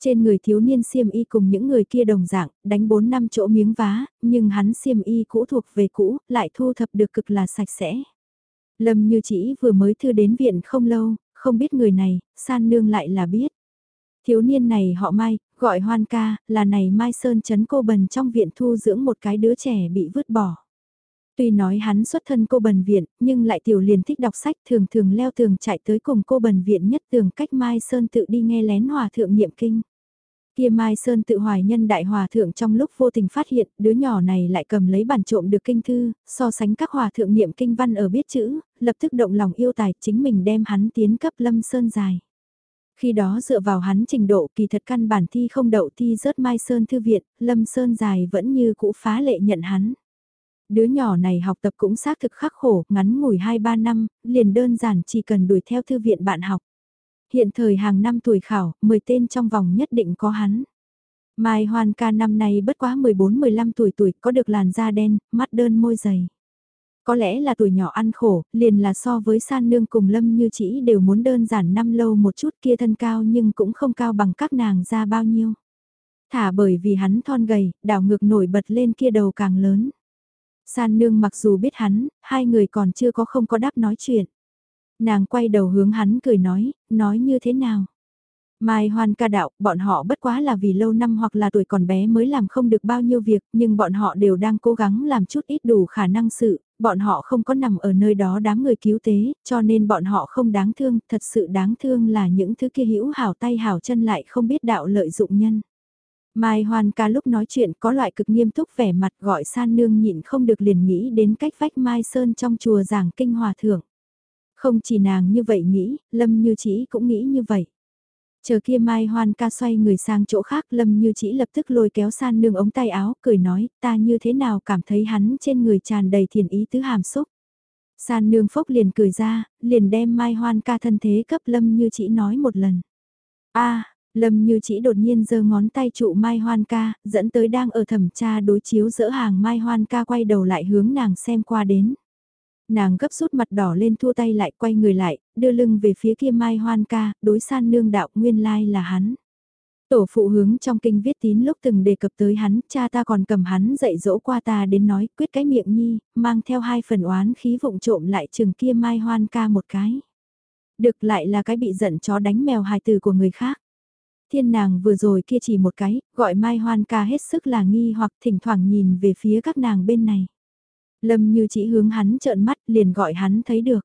Trên người thiếu niên xiêm y cùng những người kia đồng dạng, đánh 4 năm chỗ miếng vá, nhưng hắn xiêm y cũ thuộc về cũ, lại thu thập được cực là sạch sẽ. Lâm như chỉ vừa mới thư đến viện không lâu, không biết người này, san nương lại là biết. Thiếu niên này họ Mai, gọi Hoan ca, là này Mai Sơn chấn cô bần trong viện thu dưỡng một cái đứa trẻ bị vứt bỏ. Tuy nói hắn xuất thân cô bần viện, nhưng lại tiểu liền thích đọc sách thường thường leo tường chạy tới cùng cô bần viện nhất tường cách Mai Sơn tự đi nghe lén hòa thượng niệm kinh. Kia Mai Sơn tự hoài nhân đại hòa thượng trong lúc vô tình phát hiện đứa nhỏ này lại cầm lấy bản trộm được kinh thư, so sánh các hòa thượng niệm kinh văn ở biết chữ, lập tức động lòng yêu tài chính mình đem hắn tiến cấp Lâm Sơn dài. Khi đó dựa vào hắn trình độ kỳ thật căn bản thi không đậu thi rớt Mai Sơn Thư Viện, Lâm Sơn dài vẫn như cũ phá lệ nhận hắn. Đứa nhỏ này học tập cũng xác thực khắc khổ, ngắn ngủi 2-3 năm, liền đơn giản chỉ cần đuổi theo thư viện bạn học. Hiện thời hàng năm tuổi khảo, 10 tên trong vòng nhất định có hắn. Mai Hoan ca năm nay bất quá 14-15 tuổi tuổi, có được làn da đen, mắt đơn môi dày. Có lẽ là tuổi nhỏ ăn khổ, liền là so với san nương cùng lâm như chỉ đều muốn đơn giản năm lâu một chút kia thân cao nhưng cũng không cao bằng các nàng ra bao nhiêu. Thả bởi vì hắn thon gầy, đảo ngược nổi bật lên kia đầu càng lớn. San nương mặc dù biết hắn, hai người còn chưa có không có đáp nói chuyện. Nàng quay đầu hướng hắn cười nói, nói như thế nào? Mai hoan ca đạo, bọn họ bất quá là vì lâu năm hoặc là tuổi còn bé mới làm không được bao nhiêu việc, nhưng bọn họ đều đang cố gắng làm chút ít đủ khả năng sự, bọn họ không có nằm ở nơi đó đám người cứu tế, cho nên bọn họ không đáng thương, thật sự đáng thương là những thứ kia hữu hảo tay hảo chân lại không biết đạo lợi dụng nhân. Mai Hoan ca lúc nói chuyện có loại cực nghiêm túc vẻ mặt gọi san nương nhịn không được liền nghĩ đến cách vách Mai Sơn trong chùa giảng kinh hòa thượng. Không chỉ nàng như vậy nghĩ, Lâm Như Chỉ cũng nghĩ như vậy. Chờ kia Mai Hoan ca xoay người sang chỗ khác Lâm Như Chỉ lập tức lôi kéo san nương ống tay áo, cười nói, ta như thế nào cảm thấy hắn trên người tràn đầy thiền ý tứ hàm xúc. San nương phốc liền cười ra, liền đem Mai Hoan ca thân thế cấp Lâm Như Chỉ nói một lần. a Lâm Như Chỉ đột nhiên giơ ngón tay trụ Mai Hoan ca, dẫn tới đang ở thẩm tra đối chiếu giữa hàng Mai Hoan ca quay đầu lại hướng nàng xem qua đến. Nàng gấp rút mặt đỏ lên thua tay lại quay người lại, đưa lưng về phía kia Mai Hoan ca, đối san nương đạo nguyên lai là hắn. Tổ phụ hướng trong kinh viết tín lúc từng đề cập tới hắn, cha ta còn cầm hắn dạy dỗ qua ta đến nói quyết cái miệng nhi, mang theo hai phần oán khí vụng trộm lại chừng kia Mai Hoan ca một cái. Được lại là cái bị giận chó đánh mèo hài từ của người khác thiên nàng vừa rồi kia chỉ một cái, gọi Mai Hoan ca hết sức là nghi hoặc thỉnh thoảng nhìn về phía các nàng bên này. Lâm như chỉ hướng hắn trợn mắt liền gọi hắn thấy được.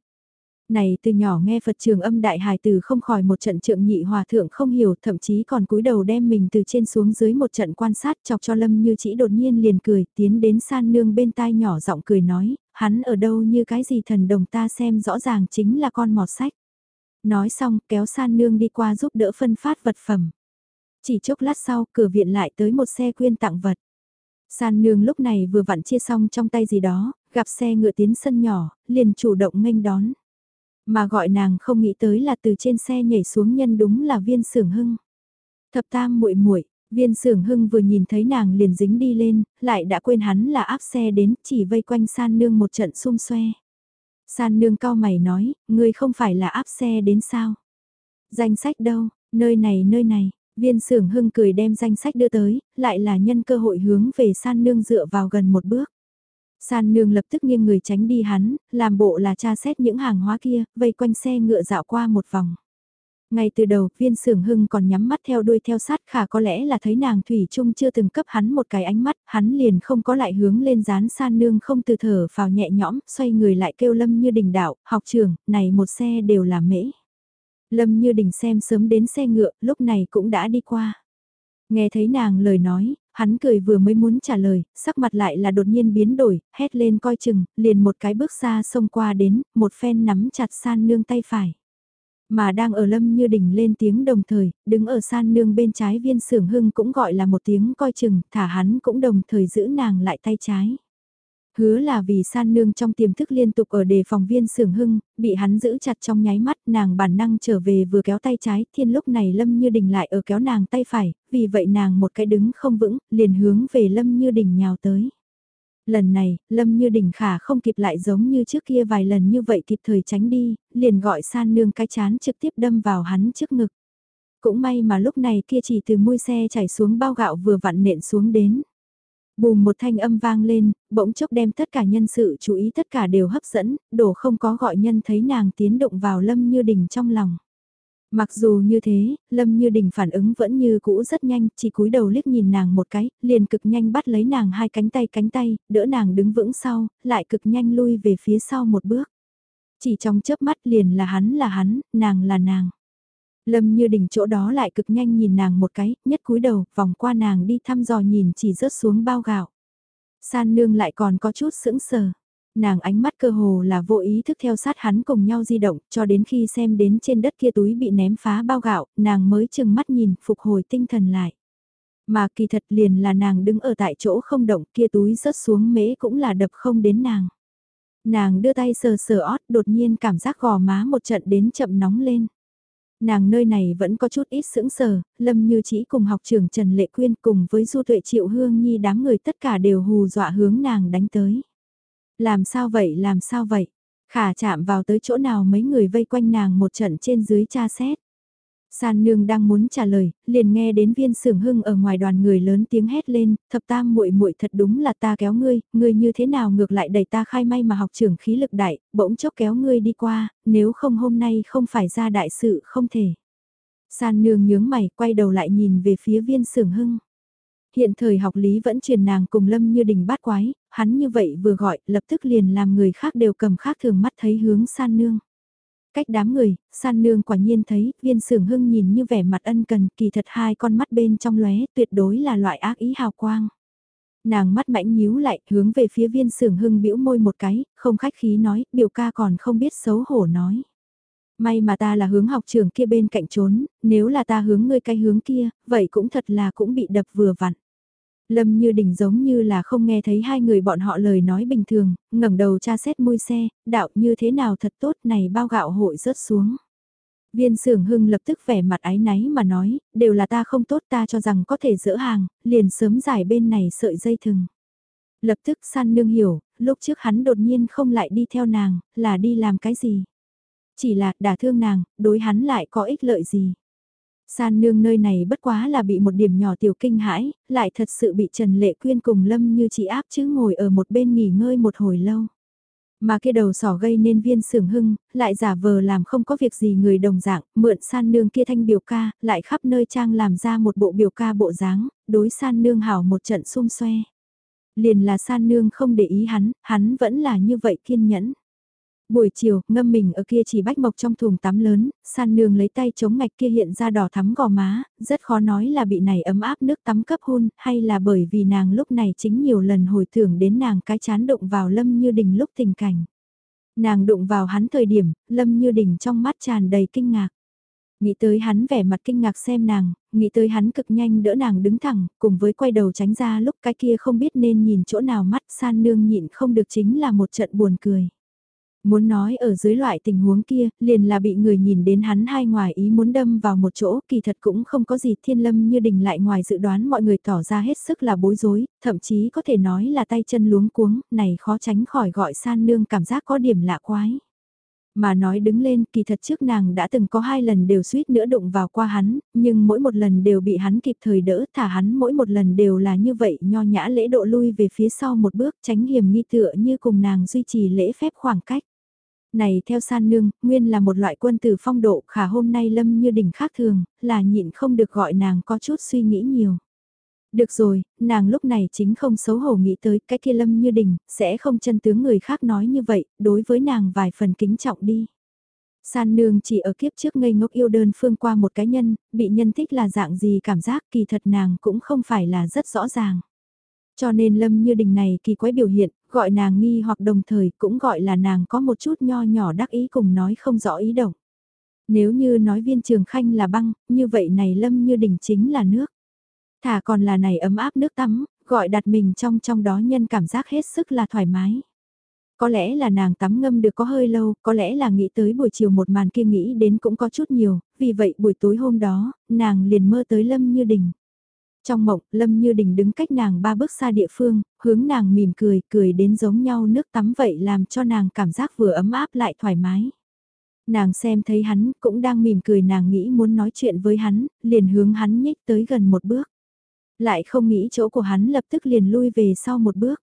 Này từ nhỏ nghe Phật trường âm đại hài từ không khỏi một trận trượng nhị hòa thượng không hiểu thậm chí còn cúi đầu đem mình từ trên xuống dưới một trận quan sát chọc cho Lâm như chỉ đột nhiên liền cười tiến đến san nương bên tai nhỏ giọng cười nói, hắn ở đâu như cái gì thần đồng ta xem rõ ràng chính là con mọt sách. Nói xong kéo san nương đi qua giúp đỡ phân phát vật phẩm. Chỉ chốc lát sau cửa viện lại tới một xe quyên tặng vật. San nương lúc này vừa vặn chia xong trong tay gì đó, gặp xe ngựa tiến sân nhỏ, liền chủ động nghênh đón. Mà gọi nàng không nghĩ tới là từ trên xe nhảy xuống nhân đúng là viên sưởng hưng. Thập tam muội muội viên sưởng hưng vừa nhìn thấy nàng liền dính đi lên, lại đã quên hắn là áp xe đến chỉ vây quanh san nương một trận xung xoe. San nương cao mày nói, ngươi không phải là áp xe đến sao? Danh sách đâu, nơi này nơi này, Viên sưởng hưng cười đem danh sách đưa tới, lại là nhân cơ hội hướng về san nương dựa vào gần một bước. San nương lập tức nghiêng người tránh đi hắn, làm bộ là tra xét những hàng hóa kia, vây quanh xe ngựa dạo qua một vòng. Ngay từ đầu, viên sưởng hưng còn nhắm mắt theo đuôi theo sát khả có lẽ là thấy nàng Thủy Trung chưa từng cấp hắn một cái ánh mắt, hắn liền không có lại hướng lên dán san nương không từ thở vào nhẹ nhõm, xoay người lại kêu lâm như đình đạo, học trường, này một xe đều là mễ. Lâm như đình xem sớm đến xe ngựa, lúc này cũng đã đi qua. Nghe thấy nàng lời nói, hắn cười vừa mới muốn trả lời, sắc mặt lại là đột nhiên biến đổi, hét lên coi chừng, liền một cái bước xa xông qua đến, một phen nắm chặt san nương tay phải. Mà đang ở lâm như đỉnh lên tiếng đồng thời, đứng ở san nương bên trái viên sưởng hưng cũng gọi là một tiếng coi chừng, thả hắn cũng đồng thời giữ nàng lại tay trái. Hứa là vì san nương trong tiềm thức liên tục ở đề phòng viên sưởng hưng, bị hắn giữ chặt trong nháy mắt nàng bản năng trở về vừa kéo tay trái, thiên lúc này lâm như đình lại ở kéo nàng tay phải, vì vậy nàng một cái đứng không vững, liền hướng về lâm như đình nhào tới. Lần này, Lâm Như Đình Khả không kịp lại giống như trước kia vài lần như vậy kịp thời tránh đi, liền gọi san nương cái chán trực tiếp đâm vào hắn trước ngực. Cũng may mà lúc này kia chỉ từ môi xe chảy xuống bao gạo vừa vặn nện xuống đến. Bùm một thanh âm vang lên, bỗng chốc đem tất cả nhân sự chú ý tất cả đều hấp dẫn, đổ không có gọi nhân thấy nàng tiến động vào Lâm Như Đình trong lòng. Mặc dù như thế, Lâm Như Đình phản ứng vẫn như cũ rất nhanh, chỉ cúi đầu liếc nhìn nàng một cái, liền cực nhanh bắt lấy nàng hai cánh tay cánh tay, đỡ nàng đứng vững sau, lại cực nhanh lui về phía sau một bước. Chỉ trong chớp mắt liền là hắn là hắn, nàng là nàng. Lâm Như Đình chỗ đó lại cực nhanh nhìn nàng một cái, nhất cúi đầu, vòng qua nàng đi thăm dò nhìn chỉ rớt xuống bao gạo. San nương lại còn có chút sững sờ nàng ánh mắt cơ hồ là vô ý thức theo sát hắn cùng nhau di động, cho đến khi xem đến trên đất kia túi bị ném phá bao gạo, nàng mới chừng mắt nhìn, phục hồi tinh thần lại. Mà kỳ thật liền là nàng đứng ở tại chỗ không động kia túi rớt xuống mễ cũng là đập không đến nàng. Nàng đưa tay sờ sờ ót đột nhiên cảm giác gò má một trận đến chậm nóng lên. Nàng nơi này vẫn có chút ít sững sờ, lâm như chỉ cùng học trưởng Trần Lệ Quyên cùng với Du Tuệ Triệu Hương Nhi đám người tất cả đều hù dọa hướng nàng đánh tới. Làm sao vậy làm sao vậy? Khả chạm vào tới chỗ nào mấy người vây quanh nàng một trận trên dưới tra xét. San nương đang muốn trả lời, liền nghe đến viên sưởng hưng ở ngoài đoàn người lớn tiếng hét lên, thập tam muội muội thật đúng là ta kéo ngươi, ngươi như thế nào ngược lại đẩy ta khai may mà học trưởng khí lực đại, bỗng chốc kéo ngươi đi qua, nếu không hôm nay không phải ra đại sự không thể. San nương nhướng mày, quay đầu lại nhìn về phía viên sưởng hưng. Hiện thời học lý vẫn truyền nàng cùng Lâm như đình bát quái, hắn như vậy vừa gọi, lập tức liền làm người khác đều cầm khác thường mắt thấy hướng san nương. Cách đám người, san nương quả nhiên thấy, viên sưởng hưng nhìn như vẻ mặt ân cần, kỳ thật hai con mắt bên trong lóe tuyệt đối là loại ác ý hào quang. Nàng mắt mãnh nhíu lại, hướng về phía viên sưởng hưng bĩu môi một cái, không khách khí nói, biểu ca còn không biết xấu hổ nói. May mà ta là hướng học trường kia bên cạnh trốn, nếu là ta hướng ngươi cái hướng kia, vậy cũng thật là cũng bị đập vừa vặn. Lâm như đỉnh giống như là không nghe thấy hai người bọn họ lời nói bình thường, ngẩng đầu tra xét môi xe, đạo như thế nào thật tốt này bao gạo hội rớt xuống. Viên sưởng hưng lập tức vẻ mặt ái náy mà nói, đều là ta không tốt ta cho rằng có thể dỡ hàng, liền sớm giải bên này sợi dây thừng. Lập tức san nương hiểu, lúc trước hắn đột nhiên không lại đi theo nàng, là đi làm cái gì. Chỉ là đả thương nàng, đối hắn lại có ích lợi gì. San nương nơi này bất quá là bị một điểm nhỏ tiểu kinh hãi, lại thật sự bị Trần Lệ Quyên cùng Lâm như chị áp chứ ngồi ở một bên nghỉ ngơi một hồi lâu. Mà kia đầu sỏ gây nên viên sưởng hưng, lại giả vờ làm không có việc gì người đồng dạng, mượn san nương kia thanh biểu ca, lại khắp nơi trang làm ra một bộ biểu ca bộ dáng, đối san nương hảo một trận xung xoe. Liền là san nương không để ý hắn, hắn vẫn là như vậy kiên nhẫn. Buổi chiều, ngâm mình ở kia chỉ bách mộc trong thùng tắm lớn, san nương lấy tay chống ngạch kia hiện ra đỏ thắm gò má, rất khó nói là bị này ấm áp nước tắm cấp hôn, hay là bởi vì nàng lúc này chính nhiều lần hồi tưởng đến nàng cái chán đụng vào lâm như đình lúc tình cảnh. Nàng đụng vào hắn thời điểm, lâm như đình trong mắt tràn đầy kinh ngạc. Nghĩ tới hắn vẻ mặt kinh ngạc xem nàng, nghĩ tới hắn cực nhanh đỡ nàng đứng thẳng, cùng với quay đầu tránh ra lúc cái kia không biết nên nhìn chỗ nào mắt san nương nhịn không được chính là một trận buồn cười. Muốn nói ở dưới loại tình huống kia, liền là bị người nhìn đến hắn hai ngoài ý muốn đâm vào một chỗ, kỳ thật cũng không có gì thiên lâm như đình lại ngoài dự đoán mọi người tỏ ra hết sức là bối rối, thậm chí có thể nói là tay chân luống cuống, này khó tránh khỏi gọi san nương cảm giác có điểm lạ quái. Mà nói đứng lên, kỳ thật trước nàng đã từng có hai lần đều suýt nữa đụng vào qua hắn, nhưng mỗi một lần đều bị hắn kịp thời đỡ, thả hắn mỗi một lần đều là như vậy, nho nhã lễ độ lui về phía sau một bước, tránh hiểm nghi tựa như cùng nàng duy trì lễ phép khoảng cách. Này theo san nương, nguyên là một loại quân tử phong độ khả hôm nay lâm như đỉnh khác thường, là nhịn không được gọi nàng có chút suy nghĩ nhiều. Được rồi, nàng lúc này chính không xấu hổ nghĩ tới cái kia lâm như đình, sẽ không chân tướng người khác nói như vậy, đối với nàng vài phần kính trọng đi. San nương chỉ ở kiếp trước ngây ngốc yêu đơn phương qua một cái nhân, bị nhân thích là dạng gì cảm giác kỳ thật nàng cũng không phải là rất rõ ràng. Cho nên lâm như đình này kỳ quái biểu hiện, gọi nàng nghi hoặc đồng thời cũng gọi là nàng có một chút nho nhỏ đắc ý cùng nói không rõ ý động. Nếu như nói viên trường khanh là băng, như vậy này lâm như đỉnh chính là nước. Thả còn là này ấm áp nước tắm, gọi đặt mình trong trong đó nhân cảm giác hết sức là thoải mái. Có lẽ là nàng tắm ngâm được có hơi lâu, có lẽ là nghĩ tới buổi chiều một màn kia nghĩ đến cũng có chút nhiều, vì vậy buổi tối hôm đó, nàng liền mơ tới Lâm Như Đình. Trong mộng, Lâm Như Đình đứng cách nàng ba bước xa địa phương, hướng nàng mỉm cười, cười đến giống nhau nước tắm vậy làm cho nàng cảm giác vừa ấm áp lại thoải mái. Nàng xem thấy hắn, cũng đang mỉm cười nàng nghĩ muốn nói chuyện với hắn, liền hướng hắn nhích tới gần một bước. Lại không nghĩ chỗ của hắn lập tức liền lui về sau một bước.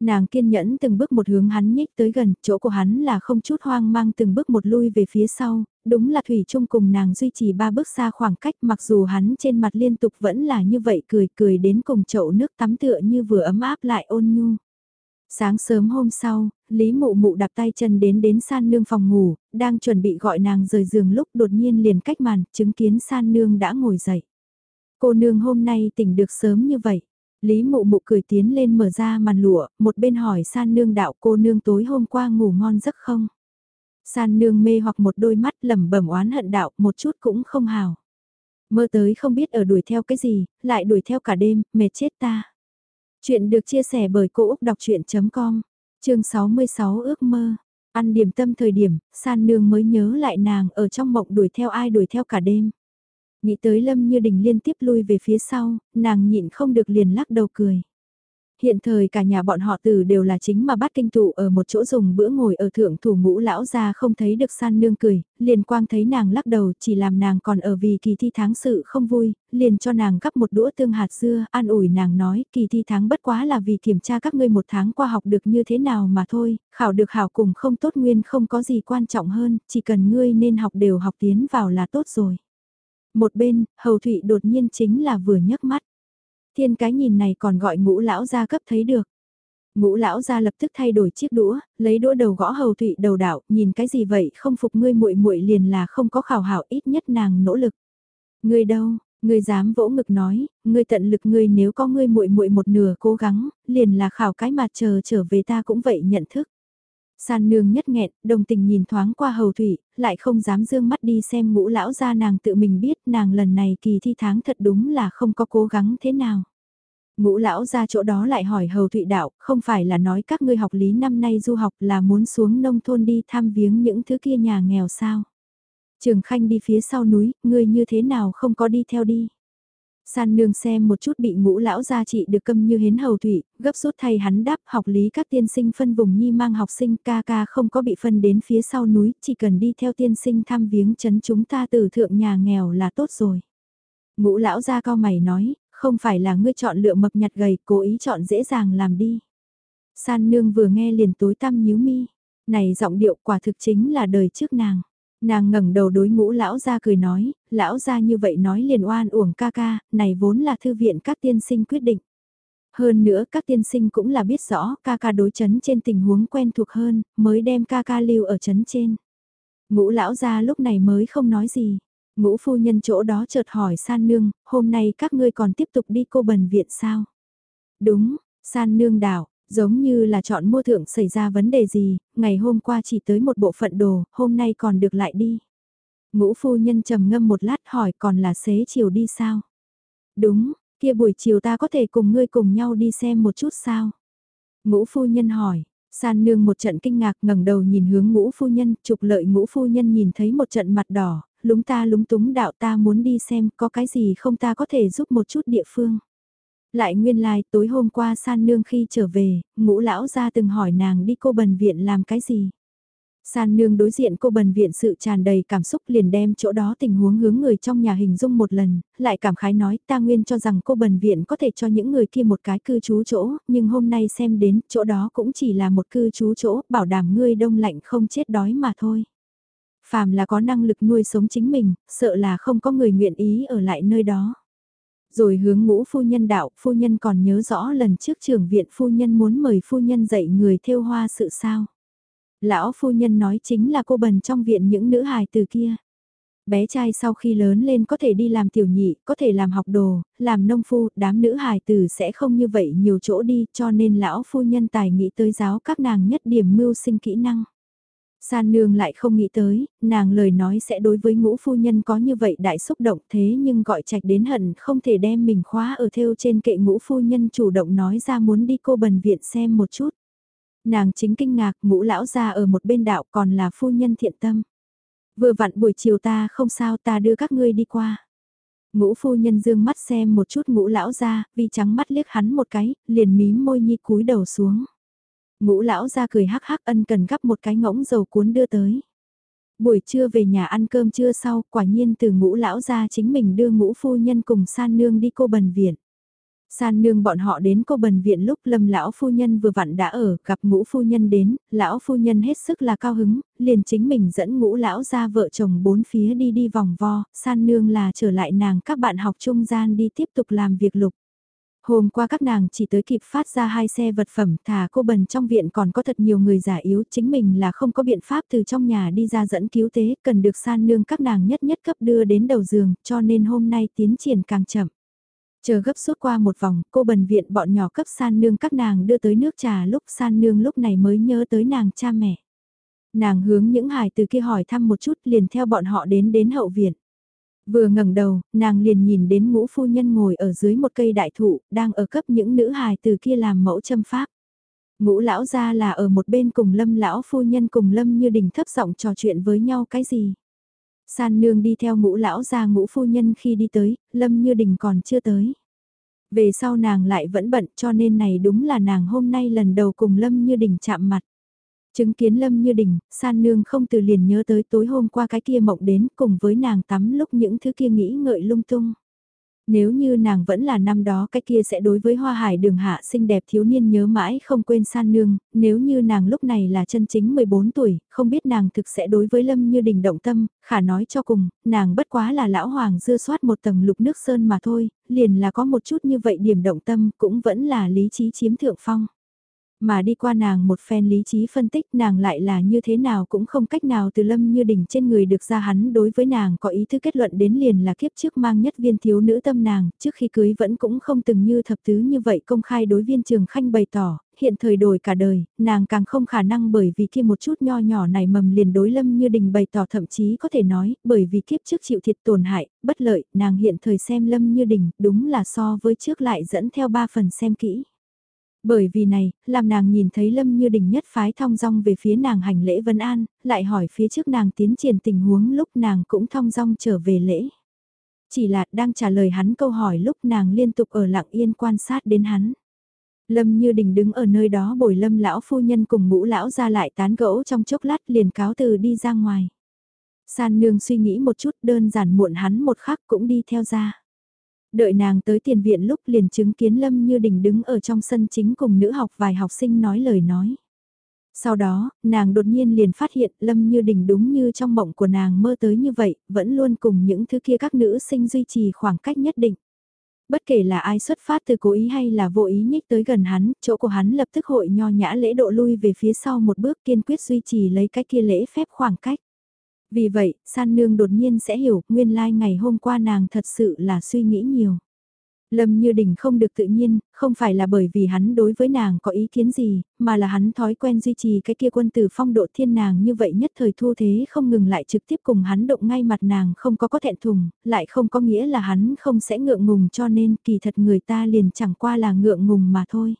Nàng kiên nhẫn từng bước một hướng hắn nhích tới gần, chỗ của hắn là không chút hoang mang từng bước một lui về phía sau, đúng là Thủy Trung cùng nàng duy trì ba bước xa khoảng cách mặc dù hắn trên mặt liên tục vẫn là như vậy cười cười đến cùng chậu nước tắm tựa như vừa ấm áp lại ôn nhu. Sáng sớm hôm sau, Lý Mụ Mụ đạp tay chân đến đến san nương phòng ngủ, đang chuẩn bị gọi nàng rời giường lúc đột nhiên liền cách màn, chứng kiến san nương đã ngồi dậy. Cô nương hôm nay tỉnh được sớm như vậy. Lý Mụ Mụ cười tiến lên mở ra màn lụa, một bên hỏi san nương đạo cô nương tối hôm qua ngủ ngon giấc không? San nương mê hoặc một đôi mắt lẩm bẩm oán hận đạo một chút cũng không hào. Mơ tới không biết ở đuổi theo cái gì, lại đuổi theo cả đêm, mệt chết ta. Chuyện được chia sẻ bởi Cô Úc Đọc Chuyện.com, chương 66 ước mơ. Ăn điểm tâm thời điểm, san nương mới nhớ lại nàng ở trong mộng đuổi theo ai đuổi theo cả đêm. Nghĩ tới Lâm Như Đình liên tiếp lui về phía sau, nàng nhịn không được liền lắc đầu cười. Hiện thời cả nhà bọn họ từ đều là chính mà bắt kinh tụ ở một chỗ dùng bữa ngồi ở thượng thủ ngũ lão ra không thấy được san nương cười, liền quang thấy nàng lắc đầu chỉ làm nàng còn ở vì kỳ thi tháng sự không vui, liền cho nàng gắp một đũa tương hạt dưa, an ủi nàng nói kỳ thi tháng bất quá là vì kiểm tra các ngươi một tháng qua học được như thế nào mà thôi, khảo được hảo cùng không tốt nguyên không có gì quan trọng hơn, chỉ cần ngươi nên học đều học tiến vào là tốt rồi. Một bên, hầu thụy đột nhiên chính là vừa nhấc mắt. Thiên cái nhìn này còn gọi ngũ lão gia cấp thấy được. Ngũ lão gia lập tức thay đổi chiếc đũa, lấy đũa đầu gõ hầu thụy đầu đạo, nhìn cái gì vậy, không phục ngươi muội muội liền là không có khảo hảo ít nhất nàng nỗ lực. Ngươi đâu, ngươi dám vỗ ngực nói, ngươi tận lực ngươi nếu có ngươi muội muội một nửa cố gắng, liền là khảo cái mặt chờ trở về ta cũng vậy nhận thức. San nương nhất nghẹn, đồng tình nhìn thoáng qua hầu thủy, lại không dám dương mắt đi xem ngũ lão ra nàng tự mình biết nàng lần này kỳ thi tháng thật đúng là không có cố gắng thế nào. Ngũ lão ra chỗ đó lại hỏi hầu thụy đạo, không phải là nói các ngươi học lý năm nay du học là muốn xuống nông thôn đi thăm viếng những thứ kia nhà nghèo sao. Trường Khanh đi phía sau núi, ngươi như thế nào không có đi theo đi. San nương xem một chút bị ngũ lão gia trị được câm như hến hầu thủy, gấp rút thay hắn đáp học lý các tiên sinh phân vùng nhi mang học sinh ca ca không có bị phân đến phía sau núi, chỉ cần đi theo tiên sinh thăm viếng chấn chúng ta từ thượng nhà nghèo là tốt rồi. Ngũ lão gia cao mày nói, không phải là ngươi chọn lựa mập nhặt gầy, cố ý chọn dễ dàng làm đi. San nương vừa nghe liền tối tăm nhíu mi, này giọng điệu quả thực chính là đời trước nàng. Nàng ngẩng đầu đối ngũ lão ra cười nói, lão ra như vậy nói liền oan uổng ca ca, này vốn là thư viện các tiên sinh quyết định. Hơn nữa các tiên sinh cũng là biết rõ ca ca đối chấn trên tình huống quen thuộc hơn, mới đem ca ca lưu ở chấn trên. Ngũ lão ra lúc này mới không nói gì. Ngũ phu nhân chỗ đó chợt hỏi san nương, hôm nay các ngươi còn tiếp tục đi cô bần viện sao? Đúng, san nương đảo, Giống như là chọn mua thượng xảy ra vấn đề gì, ngày hôm qua chỉ tới một bộ phận đồ, hôm nay còn được lại đi. Ngũ phu nhân trầm ngâm một lát hỏi còn là xế chiều đi sao? Đúng, kia buổi chiều ta có thể cùng ngươi cùng nhau đi xem một chút sao? Ngũ phu nhân hỏi, San nương một trận kinh ngạc ngẩng đầu nhìn hướng ngũ phu nhân, trục lợi ngũ phu nhân nhìn thấy một trận mặt đỏ, lúng ta lúng túng đạo ta muốn đi xem có cái gì không ta có thể giúp một chút địa phương. Lại nguyên lai like, tối hôm qua san nương khi trở về, ngũ lão ra từng hỏi nàng đi cô bần viện làm cái gì. San nương đối diện cô bần viện sự tràn đầy cảm xúc liền đem chỗ đó tình huống hướng người trong nhà hình dung một lần, lại cảm khái nói ta nguyên cho rằng cô bần viện có thể cho những người kia một cái cư trú chỗ, nhưng hôm nay xem đến chỗ đó cũng chỉ là một cư trú chỗ, bảo đảm ngươi đông lạnh không chết đói mà thôi. Phàm là có năng lực nuôi sống chính mình, sợ là không có người nguyện ý ở lại nơi đó. Rồi hướng ngũ phu nhân đạo, phu nhân còn nhớ rõ lần trước trưởng viện phu nhân muốn mời phu nhân dạy người thêu hoa sự sao. Lão phu nhân nói chính là cô bần trong viện những nữ hài từ kia. Bé trai sau khi lớn lên có thể đi làm tiểu nhị, có thể làm học đồ, làm nông phu, đám nữ hài tử sẽ không như vậy nhiều chỗ đi cho nên lão phu nhân tài nghĩ tới giáo các nàng nhất điểm mưu sinh kỹ năng. San nương lại không nghĩ tới, nàng lời nói sẽ đối với ngũ phu nhân có như vậy đại xúc động thế nhưng gọi trạch đến hận không thể đem mình khóa ở theo trên kệ ngũ phu nhân chủ động nói ra muốn đi cô bần viện xem một chút. Nàng chính kinh ngạc ngũ lão ra ở một bên đạo còn là phu nhân thiện tâm. Vừa vặn buổi chiều ta không sao ta đưa các ngươi đi qua. Ngũ phu nhân dương mắt xem một chút ngũ lão ra, vì trắng mắt liếc hắn một cái, liền mím môi nhi cúi đầu xuống. Ngũ lão ra cười hắc hắc ân cần gắp một cái ngỗng dầu cuốn đưa tới. Buổi trưa về nhà ăn cơm trưa sau, quả nhiên từ ngũ lão ra chính mình đưa ngũ phu nhân cùng san nương đi cô bần viện. San nương bọn họ đến cô bần viện lúc lâm lão phu nhân vừa vặn đã ở, gặp ngũ phu nhân đến, lão phu nhân hết sức là cao hứng, liền chính mình dẫn ngũ lão ra vợ chồng bốn phía đi đi vòng vo, san nương là trở lại nàng các bạn học trung gian đi tiếp tục làm việc lục. Hôm qua các nàng chỉ tới kịp phát ra hai xe vật phẩm thà cô bần trong viện còn có thật nhiều người giả yếu chính mình là không có biện pháp từ trong nhà đi ra dẫn cứu tế cần được san nương các nàng nhất nhất cấp đưa đến đầu giường cho nên hôm nay tiến triển càng chậm. Chờ gấp suốt qua một vòng, cô bần viện bọn nhỏ cấp san nương các nàng đưa tới nước trà lúc san nương lúc này mới nhớ tới nàng cha mẹ. Nàng hướng những hài từ kia hỏi thăm một chút liền theo bọn họ đến đến hậu viện. Vừa ngẩng đầu, nàng liền nhìn đến ngũ phu nhân ngồi ở dưới một cây đại thụ, đang ở cấp những nữ hài từ kia làm mẫu châm pháp. Ngũ lão ra là ở một bên cùng lâm lão phu nhân cùng lâm như đình thấp giọng trò chuyện với nhau cái gì. San nương đi theo ngũ lão ra ngũ phu nhân khi đi tới, lâm như đình còn chưa tới. Về sau nàng lại vẫn bận cho nên này đúng là nàng hôm nay lần đầu cùng lâm như đình chạm mặt. Chứng kiến Lâm Như Đình, san nương không từ liền nhớ tới tối hôm qua cái kia mộng đến cùng với nàng tắm lúc những thứ kia nghĩ ngợi lung tung. Nếu như nàng vẫn là năm đó cái kia sẽ đối với hoa hải đường hạ xinh đẹp thiếu niên nhớ mãi không quên san nương, nếu như nàng lúc này là chân chính 14 tuổi, không biết nàng thực sẽ đối với Lâm Như Đình động tâm, khả nói cho cùng, nàng bất quá là lão hoàng dưa soát một tầng lục nước sơn mà thôi, liền là có một chút như vậy điểm động tâm cũng vẫn là lý trí chiếm thượng phong. Mà đi qua nàng một phen lý trí phân tích nàng lại là như thế nào cũng không cách nào từ lâm như đỉnh trên người được ra hắn đối với nàng có ý thức kết luận đến liền là kiếp trước mang nhất viên thiếu nữ tâm nàng, trước khi cưới vẫn cũng không từng như thập tứ như vậy công khai đối viên trường khanh bày tỏ, hiện thời đổi cả đời, nàng càng không khả năng bởi vì kia một chút nho nhỏ này mầm liền đối lâm như đình bày tỏ thậm chí có thể nói, bởi vì kiếp trước chịu thiệt tổn hại, bất lợi, nàng hiện thời xem lâm như đình, đúng là so với trước lại dẫn theo ba phần xem kỹ. Bởi vì này, làm nàng nhìn thấy Lâm Như Đình nhất phái thong dong về phía nàng hành lễ vân an, lại hỏi phía trước nàng tiến triển tình huống lúc nàng cũng thong dong trở về lễ. Chỉ là đang trả lời hắn câu hỏi lúc nàng liên tục ở lặng yên quan sát đến hắn. Lâm Như Đình đứng ở nơi đó bồi lâm lão phu nhân cùng ngũ lão ra lại tán gẫu trong chốc lát liền cáo từ đi ra ngoài. San nương suy nghĩ một chút đơn giản muộn hắn một khắc cũng đi theo ra. Đợi nàng tới tiền viện lúc liền chứng kiến Lâm Như Đình đứng ở trong sân chính cùng nữ học vài học sinh nói lời nói. Sau đó, nàng đột nhiên liền phát hiện Lâm Như Đình đúng như trong mộng của nàng mơ tới như vậy, vẫn luôn cùng những thứ kia các nữ sinh duy trì khoảng cách nhất định. Bất kể là ai xuất phát từ cố ý hay là vô ý nhích tới gần hắn, chỗ của hắn lập tức hội nho nhã lễ độ lui về phía sau một bước kiên quyết duy trì lấy cái kia lễ phép khoảng cách. Vì vậy, san nương đột nhiên sẽ hiểu, nguyên lai like ngày hôm qua nàng thật sự là suy nghĩ nhiều. Lâm Như Đình không được tự nhiên, không phải là bởi vì hắn đối với nàng có ý kiến gì, mà là hắn thói quen duy trì cái kia quân tử phong độ thiên nàng như vậy nhất thời thu thế không ngừng lại trực tiếp cùng hắn động ngay mặt nàng không có có thẹn thùng, lại không có nghĩa là hắn không sẽ ngượng ngùng cho nên kỳ thật người ta liền chẳng qua là ngượng ngùng mà thôi.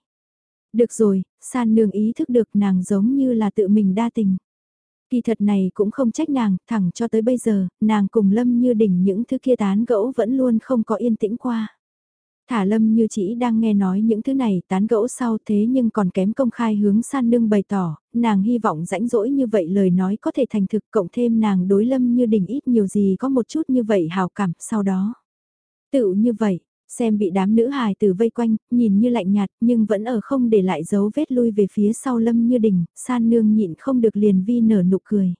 Được rồi, san nương ý thức được nàng giống như là tự mình đa tình. Kỳ thật này cũng không trách nàng, thẳng cho tới bây giờ, nàng cùng Lâm như đỉnh những thứ kia tán gẫu vẫn luôn không có yên tĩnh qua. Thả Lâm như chỉ đang nghe nói những thứ này tán gẫu sau thế nhưng còn kém công khai hướng san nương bày tỏ, nàng hy vọng rãnh rỗi như vậy lời nói có thể thành thực cộng thêm nàng đối Lâm như đỉnh ít nhiều gì có một chút như vậy hào cảm sau đó. Tự như vậy, Xem bị đám nữ hài từ vây quanh, nhìn như lạnh nhạt nhưng vẫn ở không để lại dấu vết lui về phía sau lâm như đỉnh, san nương nhịn không được liền vi nở nụ cười.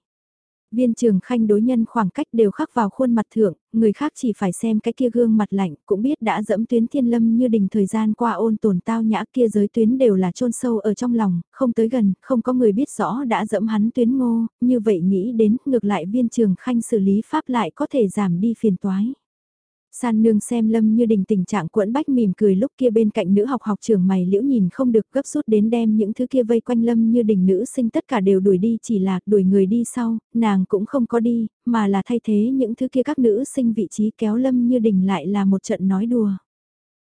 Viên trường khanh đối nhân khoảng cách đều khắc vào khuôn mặt thượng, người khác chỉ phải xem cái kia gương mặt lạnh cũng biết đã dẫm tuyến thiên lâm như đình thời gian qua ôn tồn tao nhã kia giới tuyến đều là chôn sâu ở trong lòng, không tới gần, không có người biết rõ đã dẫm hắn tuyến ngô, như vậy nghĩ đến ngược lại viên trường khanh xử lý pháp lại có thể giảm đi phiền toái. San nương xem Lâm Như Đình tình trạng quẫn bách mỉm cười lúc kia bên cạnh nữ học học trường mày liễu nhìn không được gấp rút đến đem những thứ kia vây quanh Lâm Như Đình nữ sinh tất cả đều đuổi đi chỉ là đuổi người đi sau, nàng cũng không có đi, mà là thay thế những thứ kia các nữ sinh vị trí kéo Lâm Như Đình lại là một trận nói đùa.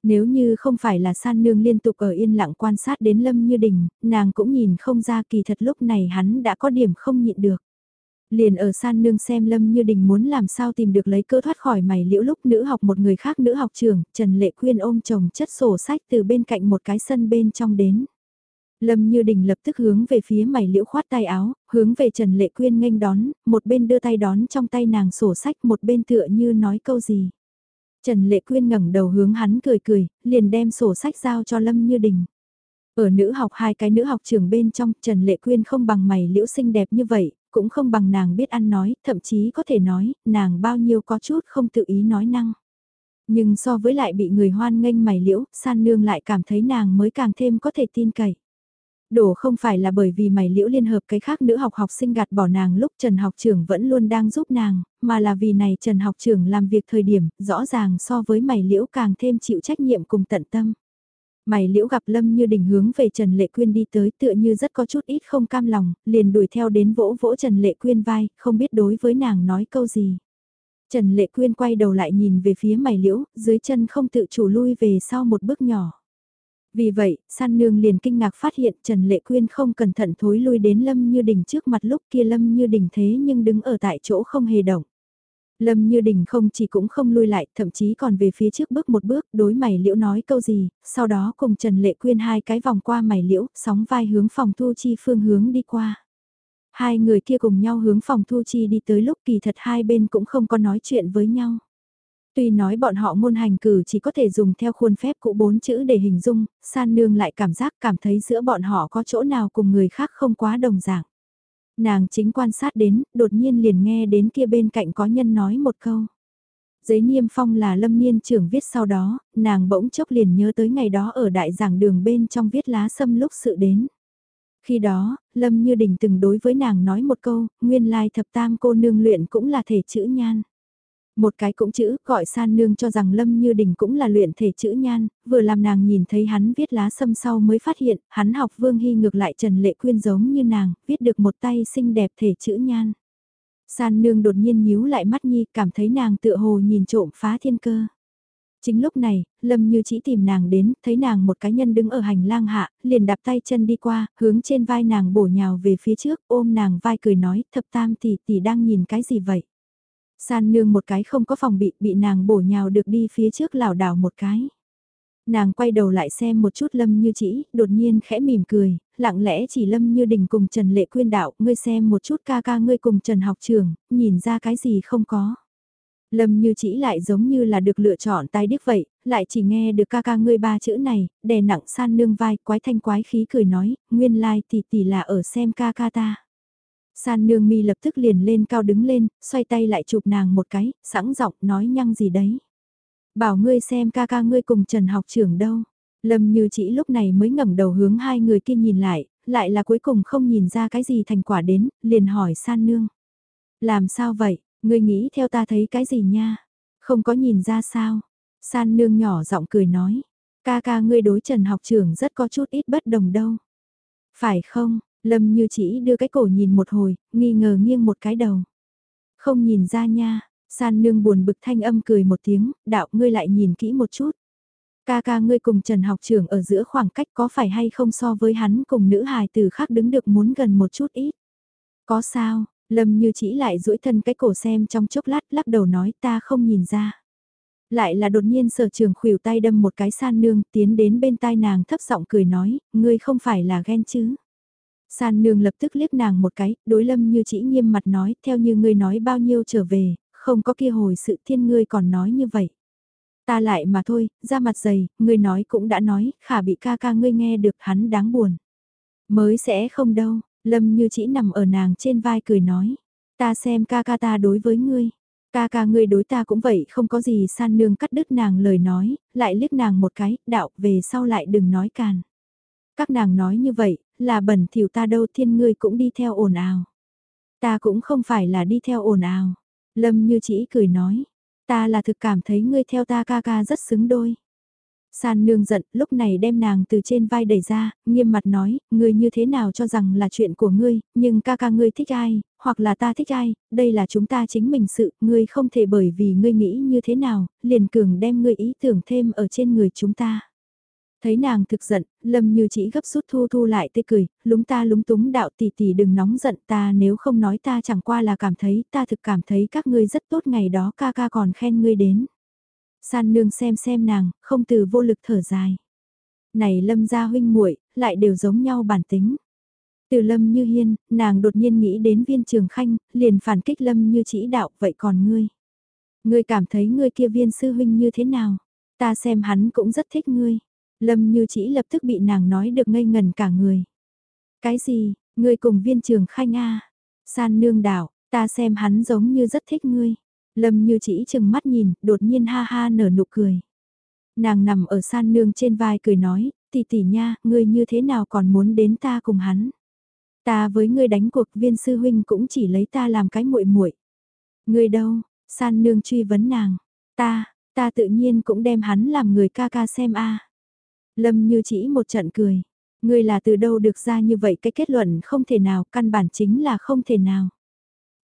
Nếu như không phải là san nương liên tục ở yên lặng quan sát đến Lâm Như Đình, nàng cũng nhìn không ra kỳ thật lúc này hắn đã có điểm không nhịn được. Liền ở san nương xem Lâm Như Đình muốn làm sao tìm được lấy cơ thoát khỏi mày liễu lúc nữ học một người khác nữ học trường, Trần Lệ Quyên ôm chồng chất sổ sách từ bên cạnh một cái sân bên trong đến. Lâm Như Đình lập tức hướng về phía mày liễu khoát tay áo, hướng về Trần Lệ Quyên nghênh đón, một bên đưa tay đón trong tay nàng sổ sách một bên tựa như nói câu gì. Trần Lệ Quyên ngẩng đầu hướng hắn cười cười, liền đem sổ sách giao cho Lâm Như Đình. Ở nữ học hai cái nữ học trường bên trong, Trần Lệ Quyên không bằng mày liễu xinh đẹp như vậy, cũng không bằng nàng biết ăn nói, thậm chí có thể nói, nàng bao nhiêu có chút không tự ý nói năng. Nhưng so với lại bị người hoan nghênh mày liễu, san nương lại cảm thấy nàng mới càng thêm có thể tin cậy. Đổ không phải là bởi vì mày liễu liên hợp cái khác nữ học học sinh gạt bỏ nàng lúc Trần học trưởng vẫn luôn đang giúp nàng, mà là vì này Trần học trưởng làm việc thời điểm, rõ ràng so với mày liễu càng thêm chịu trách nhiệm cùng tận tâm. Mày liễu gặp Lâm như đình hướng về Trần Lệ Quyên đi tới tựa như rất có chút ít không cam lòng, liền đuổi theo đến vỗ vỗ Trần Lệ Quyên vai, không biết đối với nàng nói câu gì. Trần Lệ Quyên quay đầu lại nhìn về phía mày liễu, dưới chân không tự chủ lui về sau một bước nhỏ. Vì vậy, san nương liền kinh ngạc phát hiện Trần Lệ Quyên không cẩn thận thối lui đến Lâm Như Đình trước mặt lúc kia Lâm Như Đình thế nhưng đứng ở tại chỗ không hề động. Lâm Như Đình không chỉ cũng không lui lại, thậm chí còn về phía trước bước một bước, đối mày liễu nói câu gì, sau đó cùng Trần Lệ Quyên hai cái vòng qua mày liễu, sóng vai hướng phòng thu chi phương hướng đi qua. Hai người kia cùng nhau hướng phòng thu chi đi tới lúc kỳ thật hai bên cũng không có nói chuyện với nhau. Tuy nói bọn họ môn hành cử chỉ có thể dùng theo khuôn phép cũ bốn chữ để hình dung, san nương lại cảm giác cảm thấy giữa bọn họ có chỗ nào cùng người khác không quá đồng dạng. Nàng chính quan sát đến, đột nhiên liền nghe đến kia bên cạnh có nhân nói một câu. Giấy niêm phong là lâm niên trưởng viết sau đó, nàng bỗng chốc liền nhớ tới ngày đó ở đại giảng đường bên trong viết lá sâm lúc sự đến. Khi đó, Lâm Như Đình từng đối với nàng nói một câu, nguyên lai thập tam cô nương luyện cũng là thể chữ nhan. Một cái cũng chữ, gọi san nương cho rằng Lâm Như Đình cũng là luyện thể chữ nhan, vừa làm nàng nhìn thấy hắn viết lá sâm sau mới phát hiện, hắn học Vương Hy ngược lại Trần Lệ Quyên giống như nàng, viết được một tay xinh đẹp thể chữ nhan. San nương đột nhiên nhíu lại mắt nhi, cảm thấy nàng tựa hồ nhìn trộm phá thiên cơ. Chính lúc này, Lâm Như chỉ tìm nàng đến, thấy nàng một cá nhân đứng ở hành lang hạ, liền đạp tay chân đi qua, hướng trên vai nàng bổ nhào về phía trước, ôm nàng vai cười nói, thập tam tỷ tỷ đang nhìn cái gì vậy? San nương một cái không có phòng bị, bị nàng bổ nhào được đi phía trước lảo đảo một cái. Nàng quay đầu lại xem một chút Lâm Như Chỉ, đột nhiên khẽ mỉm cười, lặng lẽ chỉ Lâm Như Đình cùng Trần Lệ Quyên đạo, ngươi xem một chút ca ca ngươi cùng Trần học trường, nhìn ra cái gì không có. Lâm Như Chỉ lại giống như là được lựa chọn tai điếc vậy, lại chỉ nghe được ca ca ngươi ba chữ này, đè nặng san nương vai, quái thanh quái khí cười nói, nguyên lai tỷ tỷ là ở xem ca ca ta. San nương mi lập tức liền lên cao đứng lên, xoay tay lại chụp nàng một cái, sẵn giọng nói nhăng gì đấy. Bảo ngươi xem ca ca ngươi cùng Trần học trưởng đâu. Lâm như chỉ lúc này mới ngẩng đầu hướng hai người kia nhìn lại, lại là cuối cùng không nhìn ra cái gì thành quả đến, liền hỏi san nương. Làm sao vậy, ngươi nghĩ theo ta thấy cái gì nha? Không có nhìn ra sao? San nương nhỏ giọng cười nói. Ca ca ngươi đối trần học trưởng rất có chút ít bất đồng đâu. Phải không, Lâm như chỉ đưa cái cổ nhìn một hồi, nghi ngờ nghiêng một cái đầu. Không nhìn ra nha, san nương buồn bực thanh âm cười một tiếng, đạo ngươi lại nhìn kỹ một chút. Ca ca ngươi cùng Trần học trưởng ở giữa khoảng cách có phải hay không so với hắn cùng nữ hài từ khác đứng được muốn gần một chút ít. Có sao, Lâm như chỉ lại duỗi thân cái cổ xem trong chốc lát lắc đầu nói ta không nhìn ra. Lại là đột nhiên sở trường khuỷu tay đâm một cái san nương tiến đến bên tai nàng thấp giọng cười nói, ngươi không phải là ghen chứ. San nương lập tức liếc nàng một cái, đối lâm như chỉ nghiêm mặt nói, theo như ngươi nói bao nhiêu trở về, không có kia hồi sự thiên ngươi còn nói như vậy. Ta lại mà thôi, ra mặt dày, ngươi nói cũng đã nói, khả bị ca ca ngươi nghe được hắn đáng buồn. Mới sẽ không đâu, lâm như chỉ nằm ở nàng trên vai cười nói, ta xem ca ca ta đối với ngươi. Ca ca ngươi đối ta cũng vậy không có gì san nương cắt đứt nàng lời nói, lại liếc nàng một cái, đạo về sau lại đừng nói càn. Các nàng nói như vậy, là bẩn thỉu ta đâu thiên ngươi cũng đi theo ồn ào. Ta cũng không phải là đi theo ồn ào. Lâm như chỉ cười nói, ta là thực cảm thấy ngươi theo ta ca ca rất xứng đôi. San nương giận, lúc này đem nàng từ trên vai đẩy ra, nghiêm mặt nói, ngươi như thế nào cho rằng là chuyện của ngươi, nhưng ca ca ngươi thích ai, hoặc là ta thích ai, đây là chúng ta chính mình sự, ngươi không thể bởi vì ngươi nghĩ như thế nào, liền cường đem ngươi ý tưởng thêm ở trên người chúng ta. Thấy nàng thực giận, Lâm Như chỉ gấp rút thu thu lại tê cười, lúng ta lúng túng đạo tỷ tỷ đừng nóng giận ta nếu không nói ta chẳng qua là cảm thấy ta thực cảm thấy các ngươi rất tốt ngày đó ca ca còn khen ngươi đến. San nương xem xem nàng, không từ vô lực thở dài. Này Lâm gia huynh muội lại đều giống nhau bản tính. Từ Lâm Như Hiên, nàng đột nhiên nghĩ đến viên trường khanh, liền phản kích Lâm Như chỉ đạo, vậy còn ngươi? Ngươi cảm thấy ngươi kia viên sư huynh như thế nào? Ta xem hắn cũng rất thích ngươi. Lâm Như chỉ lập tức bị nàng nói được ngây ngần cả người. Cái gì, ngươi cùng viên trường khanh a San nương đảo, ta xem hắn giống như rất thích ngươi. Lâm Như chỉ chừng mắt nhìn, đột nhiên ha ha nở nụ cười. Nàng nằm ở san nương trên vai cười nói, tỷ tỷ nha, ngươi như thế nào còn muốn đến ta cùng hắn. Ta với ngươi đánh cuộc viên sư huynh cũng chỉ lấy ta làm cái muội muội. Ngươi đâu, san nương truy vấn nàng, ta, ta tự nhiên cũng đem hắn làm người ca ca xem a. Lâm như chỉ một trận cười, ngươi là từ đâu được ra như vậy cái kết luận không thể nào, căn bản chính là không thể nào.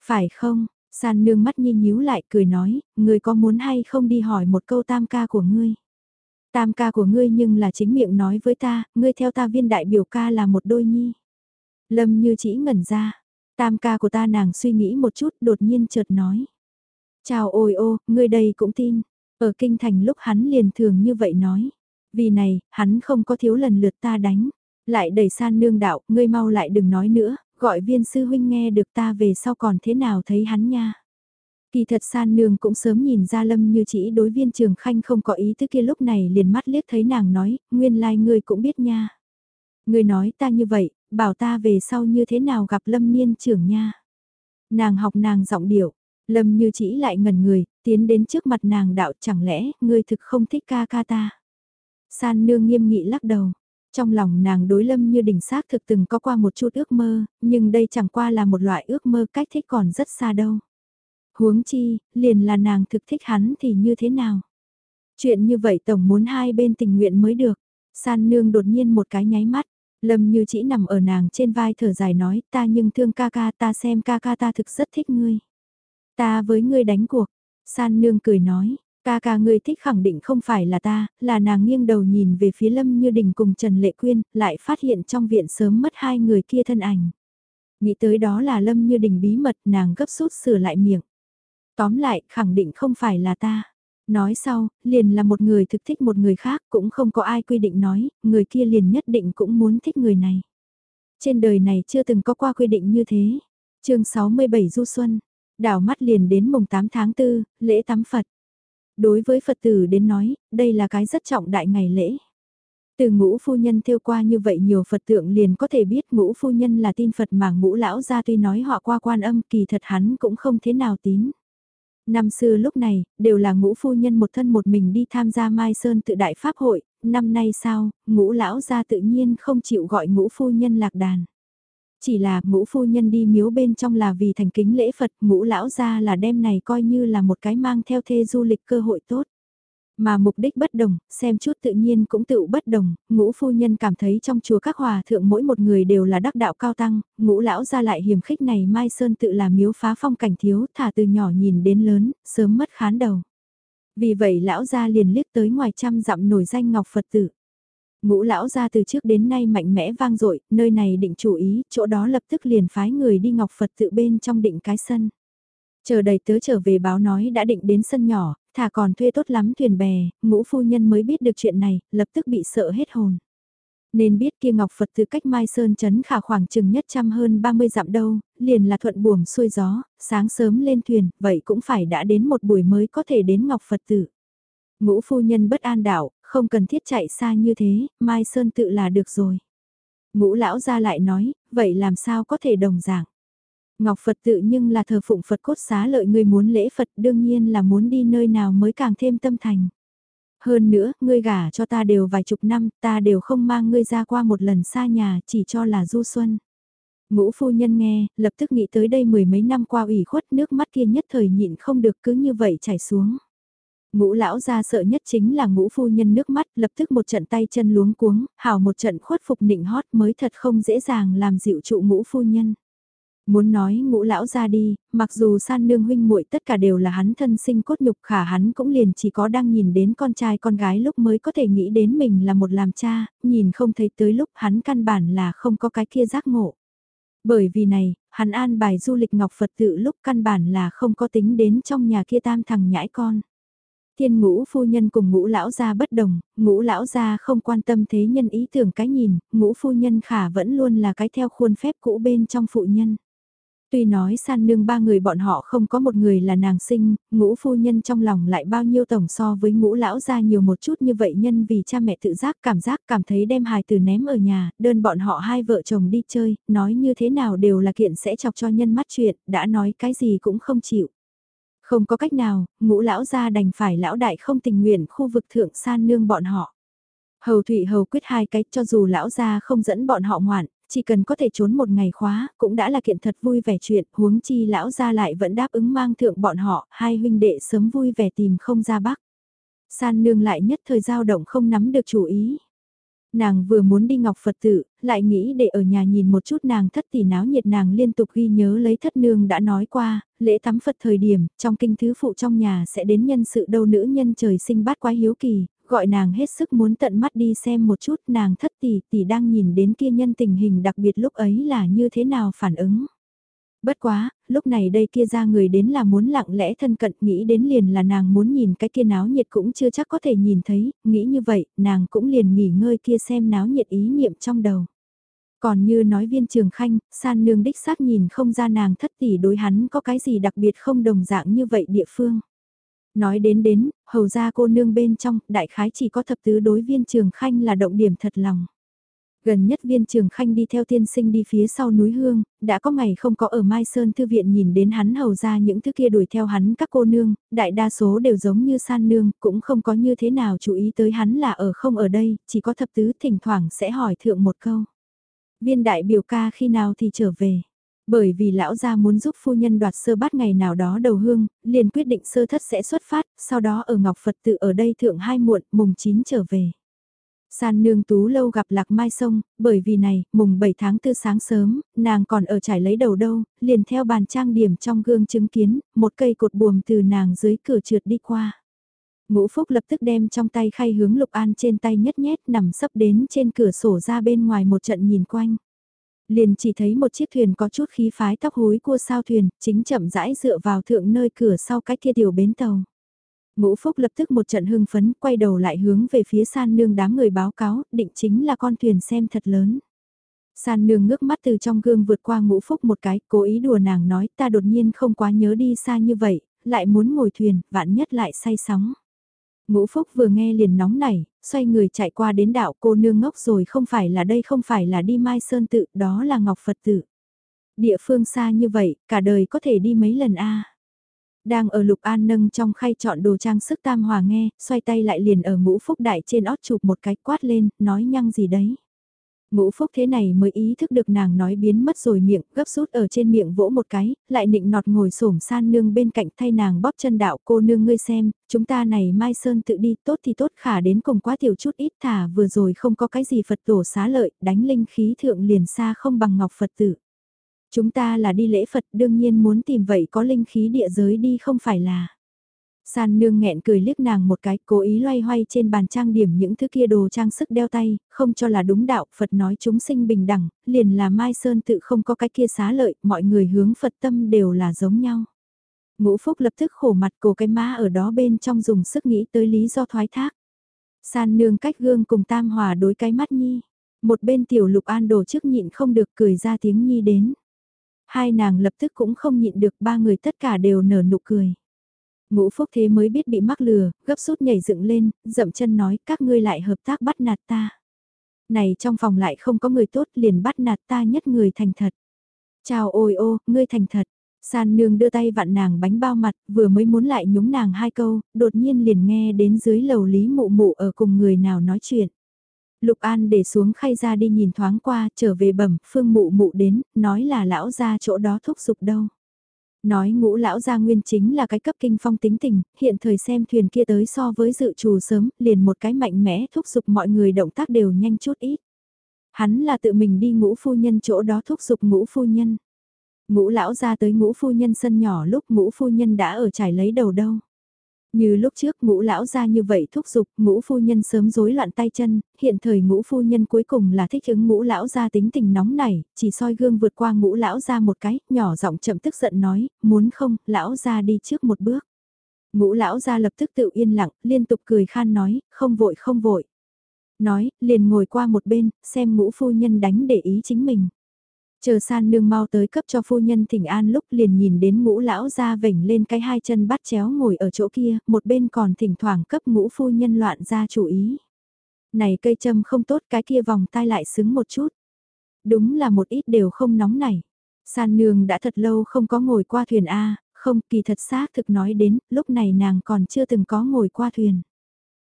Phải không, san nương mắt nhi nhíu lại cười nói, ngươi có muốn hay không đi hỏi một câu tam ca của ngươi. Tam ca của ngươi nhưng là chính miệng nói với ta, ngươi theo ta viên đại biểu ca là một đôi nhi. Lâm như chỉ ngẩn ra, tam ca của ta nàng suy nghĩ một chút đột nhiên chợt nói. Chào ôi ô, ngươi đây cũng tin, ở kinh thành lúc hắn liền thường như vậy nói. Vì này, hắn không có thiếu lần lượt ta đánh. Lại đẩy san nương đạo, ngươi mau lại đừng nói nữa, gọi viên sư huynh nghe được ta về sau còn thế nào thấy hắn nha. Kỳ thật san nương cũng sớm nhìn ra lâm như chỉ đối viên trường khanh không có ý thức kia lúc này liền mắt liếc thấy nàng nói, nguyên lai like ngươi cũng biết nha. Ngươi nói ta như vậy, bảo ta về sau như thế nào gặp lâm niên trưởng nha. Nàng học nàng giọng điệu, lâm như chỉ lại ngẩn người, tiến đến trước mặt nàng đạo chẳng lẽ ngươi thực không thích ca ca ta. San nương nghiêm nghị lắc đầu. Trong lòng nàng đối lâm như đỉnh xác thực từng có qua một chút ước mơ, nhưng đây chẳng qua là một loại ước mơ cách thích còn rất xa đâu. Huống chi, liền là nàng thực thích hắn thì như thế nào? Chuyện như vậy tổng muốn hai bên tình nguyện mới được. San nương đột nhiên một cái nháy mắt. Lâm như chỉ nằm ở nàng trên vai thở dài nói ta nhưng thương ca ca ta xem ca ca ta thực rất thích ngươi. Ta với ngươi đánh cuộc. San nương cười nói, ca ca ngươi thích khẳng định không phải là ta, là nàng nghiêng đầu nhìn về phía Lâm Như Đình cùng Trần Lệ Quyên, lại phát hiện trong viện sớm mất hai người kia thân ảnh. Nghĩ tới đó là Lâm Như Đình bí mật nàng gấp rút sửa lại miệng. Tóm lại, khẳng định không phải là ta. Nói sau, liền là một người thực thích một người khác cũng không có ai quy định nói, người kia liền nhất định cũng muốn thích người này. Trên đời này chưa từng có qua quy định như thế. chương 67 Du Xuân, đảo mắt liền đến mùng 8 tháng 4, lễ tắm Phật. Đối với Phật tử đến nói, đây là cái rất trọng đại ngày lễ. Từ ngũ phu nhân theo qua như vậy nhiều Phật tượng liền có thể biết ngũ phu nhân là tin Phật mà ngũ lão ra tuy nói họ qua quan âm kỳ thật hắn cũng không thế nào tín. Năm xưa lúc này, đều là ngũ phu nhân một thân một mình đi tham gia Mai Sơn tự đại pháp hội, năm nay sao, ngũ lão gia tự nhiên không chịu gọi ngũ phu nhân lạc đàn. Chỉ là ngũ phu nhân đi miếu bên trong là vì thành kính lễ Phật, ngũ lão gia là đêm này coi như là một cái mang theo thê du lịch cơ hội tốt. Mà mục đích bất đồng, xem chút tự nhiên cũng tự bất đồng, ngũ phu nhân cảm thấy trong chùa các hòa thượng mỗi một người đều là đắc đạo cao tăng, ngũ lão ra lại hiểm khích này Mai Sơn tự là miếu phá phong cảnh thiếu, thả từ nhỏ nhìn đến lớn, sớm mất khán đầu. Vì vậy lão gia liền liếc tới ngoài trăm dặm nổi danh Ngọc Phật tử. Ngũ lão ra từ trước đến nay mạnh mẽ vang dội, nơi này định chủ ý, chỗ đó lập tức liền phái người đi Ngọc Phật tự bên trong định cái sân. Chờ đầy tớ trở về báo nói đã định đến sân nhỏ, thả còn thuê tốt lắm thuyền bè, ngũ phu nhân mới biết được chuyện này, lập tức bị sợ hết hồn. Nên biết kia Ngọc Phật từ cách Mai Sơn chấn khả khoảng chừng nhất trăm hơn 30 dặm đâu, liền là thuận buồm xuôi gió, sáng sớm lên thuyền, vậy cũng phải đã đến một buổi mới có thể đến Ngọc Phật tử. Ngũ phu nhân bất an đảo, không cần thiết chạy xa như thế, Mai Sơn tự là được rồi. Ngũ lão ra lại nói, vậy làm sao có thể đồng dạng. Ngọc Phật tự nhưng là thờ phụng Phật cốt xá lợi người muốn lễ Phật đương nhiên là muốn đi nơi nào mới càng thêm tâm thành. Hơn nữa, ngươi gả cho ta đều vài chục năm, ta đều không mang ngươi ra qua một lần xa nhà, chỉ cho là du xuân. Ngũ phu nhân nghe, lập tức nghĩ tới đây mười mấy năm qua ủy khuất nước mắt kia nhất thời nhịn không được cứ như vậy chảy xuống. Ngũ lão ra sợ nhất chính là ngũ phu nhân nước mắt, lập tức một trận tay chân luống cuống, hào một trận khuất phục nịnh hót mới thật không dễ dàng làm dịu trụ ngũ phu nhân. Muốn nói ngũ lão ra đi, mặc dù san nương huynh muội tất cả đều là hắn thân sinh cốt nhục khả hắn cũng liền chỉ có đang nhìn đến con trai con gái lúc mới có thể nghĩ đến mình là một làm cha, nhìn không thấy tới lúc hắn căn bản là không có cái kia giác ngộ. Bởi vì này, hắn an bài du lịch ngọc Phật tự lúc căn bản là không có tính đến trong nhà kia tam thằng nhãi con. Thiên ngũ phu nhân cùng ngũ lão gia bất đồng, ngũ lão gia không quan tâm thế nhân ý tưởng cái nhìn, ngũ phu nhân khả vẫn luôn là cái theo khuôn phép cũ bên trong phụ nhân. Tuy nói san nương ba người bọn họ không có một người là nàng sinh, ngũ phu nhân trong lòng lại bao nhiêu tổng so với ngũ lão ra nhiều một chút như vậy nhân vì cha mẹ tự giác cảm giác cảm thấy đem hài từ ném ở nhà, đơn bọn họ hai vợ chồng đi chơi, nói như thế nào đều là kiện sẽ chọc cho nhân mắt chuyện, đã nói cái gì cũng không chịu. Không có cách nào, ngũ lão gia đành phải lão đại không tình nguyện khu vực thượng san nương bọn họ. Hầu Thụy Hầu quyết hai cái cho dù lão gia không dẫn bọn họ ngoạn, chỉ cần có thể trốn một ngày khóa, cũng đã là kiện thật vui vẻ chuyện, huống chi lão gia lại vẫn đáp ứng mang thượng bọn họ, hai huynh đệ sớm vui vẻ tìm không ra bắc. San nương lại nhất thời dao động không nắm được chủ ý. Nàng vừa muốn đi ngọc Phật tử, lại nghĩ để ở nhà nhìn một chút nàng thất tỷ náo nhiệt nàng liên tục ghi nhớ lấy thất nương đã nói qua, lễ tắm Phật thời điểm, trong kinh thứ phụ trong nhà sẽ đến nhân sự đâu nữ nhân trời sinh bát quái hiếu kỳ, gọi nàng hết sức muốn tận mắt đi xem một chút nàng thất tỷ tỷ đang nhìn đến kia nhân tình hình đặc biệt lúc ấy là như thế nào phản ứng. Bất quá, lúc này đây kia ra người đến là muốn lặng lẽ thân cận nghĩ đến liền là nàng muốn nhìn cái kia náo nhiệt cũng chưa chắc có thể nhìn thấy, nghĩ như vậy, nàng cũng liền nghỉ ngơi kia xem náo nhiệt ý niệm trong đầu. Còn như nói viên trường khanh, san nương đích xác nhìn không ra nàng thất tỷ đối hắn có cái gì đặc biệt không đồng dạng như vậy địa phương. Nói đến đến, hầu ra cô nương bên trong, đại khái chỉ có thập tứ đối viên trường khanh là động điểm thật lòng. Gần nhất viên trường khanh đi theo tiên sinh đi phía sau núi hương, đã có ngày không có ở Mai Sơn Thư Viện nhìn đến hắn hầu ra những thứ kia đuổi theo hắn các cô nương, đại đa số đều giống như san nương, cũng không có như thế nào chú ý tới hắn là ở không ở đây, chỉ có thập tứ thỉnh thoảng sẽ hỏi thượng một câu. Viên đại biểu ca khi nào thì trở về. Bởi vì lão gia muốn giúp phu nhân đoạt sơ bát ngày nào đó đầu hương, liền quyết định sơ thất sẽ xuất phát, sau đó ở Ngọc Phật tự ở đây thượng hai muộn, mùng 9 trở về. San nương tú lâu gặp lạc mai sông, bởi vì này, mùng 7 tháng tư sáng sớm, nàng còn ở trải lấy đầu đâu, liền theo bàn trang điểm trong gương chứng kiến, một cây cột buồm từ nàng dưới cửa trượt đi qua. Ngũ Phúc lập tức đem trong tay khay hướng Lục An trên tay nhất nhét nằm sấp đến trên cửa sổ ra bên ngoài một trận nhìn quanh liền chỉ thấy một chiếc thuyền có chút khí phái tóc húi cua sao thuyền, chính chậm rãi dựa vào thượng nơi cửa sau cách kia tiểu bến tàu. Ngũ Phúc lập tức một trận hưng phấn, quay đầu lại hướng về phía san nương đám người báo cáo, định chính là con thuyền xem thật lớn. San nương ngước mắt từ trong gương vượt qua ngũ phúc một cái, cố ý đùa nàng nói ta đột nhiên không quá nhớ đi xa như vậy, lại muốn ngồi thuyền, vạn nhất lại say sóng. Ngũ phúc vừa nghe liền nóng nảy, xoay người chạy qua đến đạo cô nương ngốc rồi không phải là đây không phải là đi Mai Sơn tự, đó là Ngọc Phật tự. Địa phương xa như vậy, cả đời có thể đi mấy lần a đang ở Lục An nâng trong khay chọn đồ trang sức tam hòa nghe, xoay tay lại liền ở ngũ phúc đại trên ót chụp một cái quát lên, nói nhăng gì đấy. Ngũ phúc thế này mới ý thức được nàng nói biến mất rồi miệng, gấp rút ở trên miệng vỗ một cái, lại nịnh nọt ngồi xổm san nương bên cạnh thay nàng bóp chân đạo cô nương ngươi xem, chúng ta này mai sơn tự đi tốt thì tốt khả đến cùng quá tiểu chút ít thả vừa rồi không có cái gì Phật tổ xá lợi, đánh linh khí thượng liền xa không bằng ngọc Phật tử. Chúng ta là đi lễ Phật đương nhiên muốn tìm vậy có linh khí địa giới đi không phải là. San nương nghẹn cười liếc nàng một cái, cố ý loay hoay trên bàn trang điểm những thứ kia đồ trang sức đeo tay, không cho là đúng đạo, Phật nói chúng sinh bình đẳng, liền là Mai Sơn tự không có cái kia xá lợi, mọi người hướng Phật tâm đều là giống nhau. Ngũ Phúc lập tức khổ mặt cổ cái má ở đó bên trong dùng sức nghĩ tới lý do thoái thác. San nương cách gương cùng tam hòa đối cái mắt nhi. Một bên tiểu lục an đồ trước nhịn không được cười ra tiếng nhi đến. Hai nàng lập tức cũng không nhịn được ba người tất cả đều nở nụ cười. Ngũ phúc thế mới biết bị mắc lừa, gấp rút nhảy dựng lên, dậm chân nói các ngươi lại hợp tác bắt nạt ta. Này trong phòng lại không có người tốt liền bắt nạt ta nhất người thành thật. Chào ôi ô, ngươi thành thật. San nương đưa tay vặn nàng bánh bao mặt, vừa mới muốn lại nhúng nàng hai câu, đột nhiên liền nghe đến dưới lầu lý mụ mụ ở cùng người nào nói chuyện. Lục An để xuống khay ra đi nhìn thoáng qua, trở về bẩm, phương mụ mụ đến, nói là lão ra chỗ đó thúc giục đâu. Nói ngũ lão gia nguyên chính là cái cấp kinh phong tính tình, hiện thời xem thuyền kia tới so với dự trù sớm, liền một cái mạnh mẽ thúc giục mọi người động tác đều nhanh chút ít. Hắn là tự mình đi ngũ phu nhân chỗ đó thúc giục ngũ phu nhân. Ngũ lão ra tới ngũ phu nhân sân nhỏ lúc ngũ phu nhân đã ở trải lấy đầu đâu. Như lúc trước ngũ lão ra như vậy thúc giục, ngũ phu nhân sớm rối loạn tay chân, hiện thời ngũ phu nhân cuối cùng là thích ứng ngũ lão ra tính tình nóng nảy, chỉ soi gương vượt qua ngũ lão ra một cái, nhỏ giọng chậm tức giận nói, muốn không, lão ra đi trước một bước. Ngũ lão ra lập tức tự yên lặng, liên tục cười khan nói, không vội không vội. Nói, liền ngồi qua một bên, xem ngũ phu nhân đánh để ý chính mình. Chờ san nương mau tới cấp cho phu nhân thỉnh an lúc liền nhìn đến ngũ lão ra vểnh lên cái hai chân bắt chéo ngồi ở chỗ kia, một bên còn thỉnh thoảng cấp ngũ phu nhân loạn ra chủ ý. Này cây châm không tốt cái kia vòng tai lại xứng một chút. Đúng là một ít đều không nóng này. San nương đã thật lâu không có ngồi qua thuyền A, không kỳ thật xác thực nói đến, lúc này nàng còn chưa từng có ngồi qua thuyền.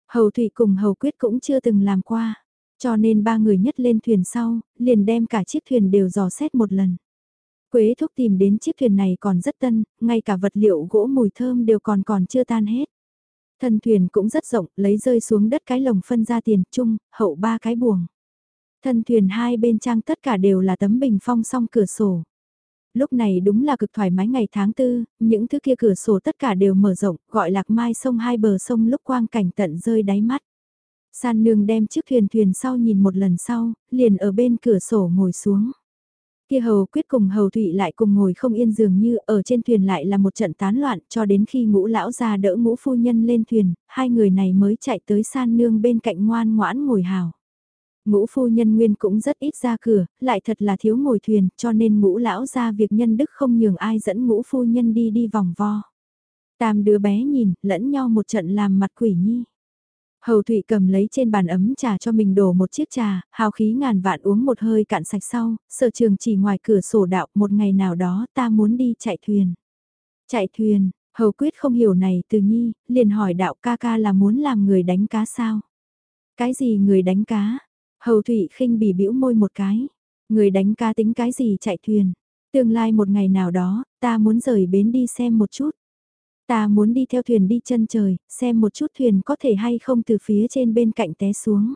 Hầu Thụy cùng Hầu Quyết cũng chưa từng làm qua. Cho nên ba người nhất lên thuyền sau, liền đem cả chiếc thuyền đều dò xét một lần. Quế thúc tìm đến chiếc thuyền này còn rất tân, ngay cả vật liệu gỗ mùi thơm đều còn còn chưa tan hết. Thân thuyền cũng rất rộng, lấy rơi xuống đất cái lồng phân ra tiền, chung, hậu ba cái buồng. Thân thuyền hai bên trang tất cả đều là tấm bình phong song cửa sổ. Lúc này đúng là cực thoải mái ngày tháng tư, những thứ kia cửa sổ tất cả đều mở rộng, gọi lạc mai sông hai bờ sông lúc quang cảnh tận rơi đáy mắt. San nương đem chiếc thuyền thuyền sau nhìn một lần sau, liền ở bên cửa sổ ngồi xuống. Kia hầu quyết cùng hầu thụy lại cùng ngồi không yên dường như ở trên thuyền lại là một trận tán loạn cho đến khi ngũ lão ra đỡ ngũ phu nhân lên thuyền, hai người này mới chạy tới san nương bên cạnh ngoan ngoãn ngồi hào. Ngũ phu nhân nguyên cũng rất ít ra cửa, lại thật là thiếu ngồi thuyền, cho nên ngũ lão ra việc nhân đức không nhường ai dẫn ngũ phu nhân đi đi vòng vo. Tam đứa bé nhìn, lẫn nhau một trận làm mặt quỷ nhi. Hầu Thụy cầm lấy trên bàn ấm trà cho mình đổ một chiếc trà, hào khí ngàn vạn uống một hơi cạn sạch sau, sở trường chỉ ngoài cửa sổ đạo một ngày nào đó ta muốn đi chạy thuyền. Chạy thuyền, Hầu Quyết không hiểu này từ nhi, liền hỏi đạo ca ca là muốn làm người đánh cá sao? Cái gì người đánh cá? Hầu Thụy khinh bỉ bĩu môi một cái. Người đánh cá tính cái gì chạy thuyền? Tương lai một ngày nào đó, ta muốn rời bến đi xem một chút. Ta muốn đi theo thuyền đi chân trời, xem một chút thuyền có thể hay không từ phía trên bên cạnh té xuống.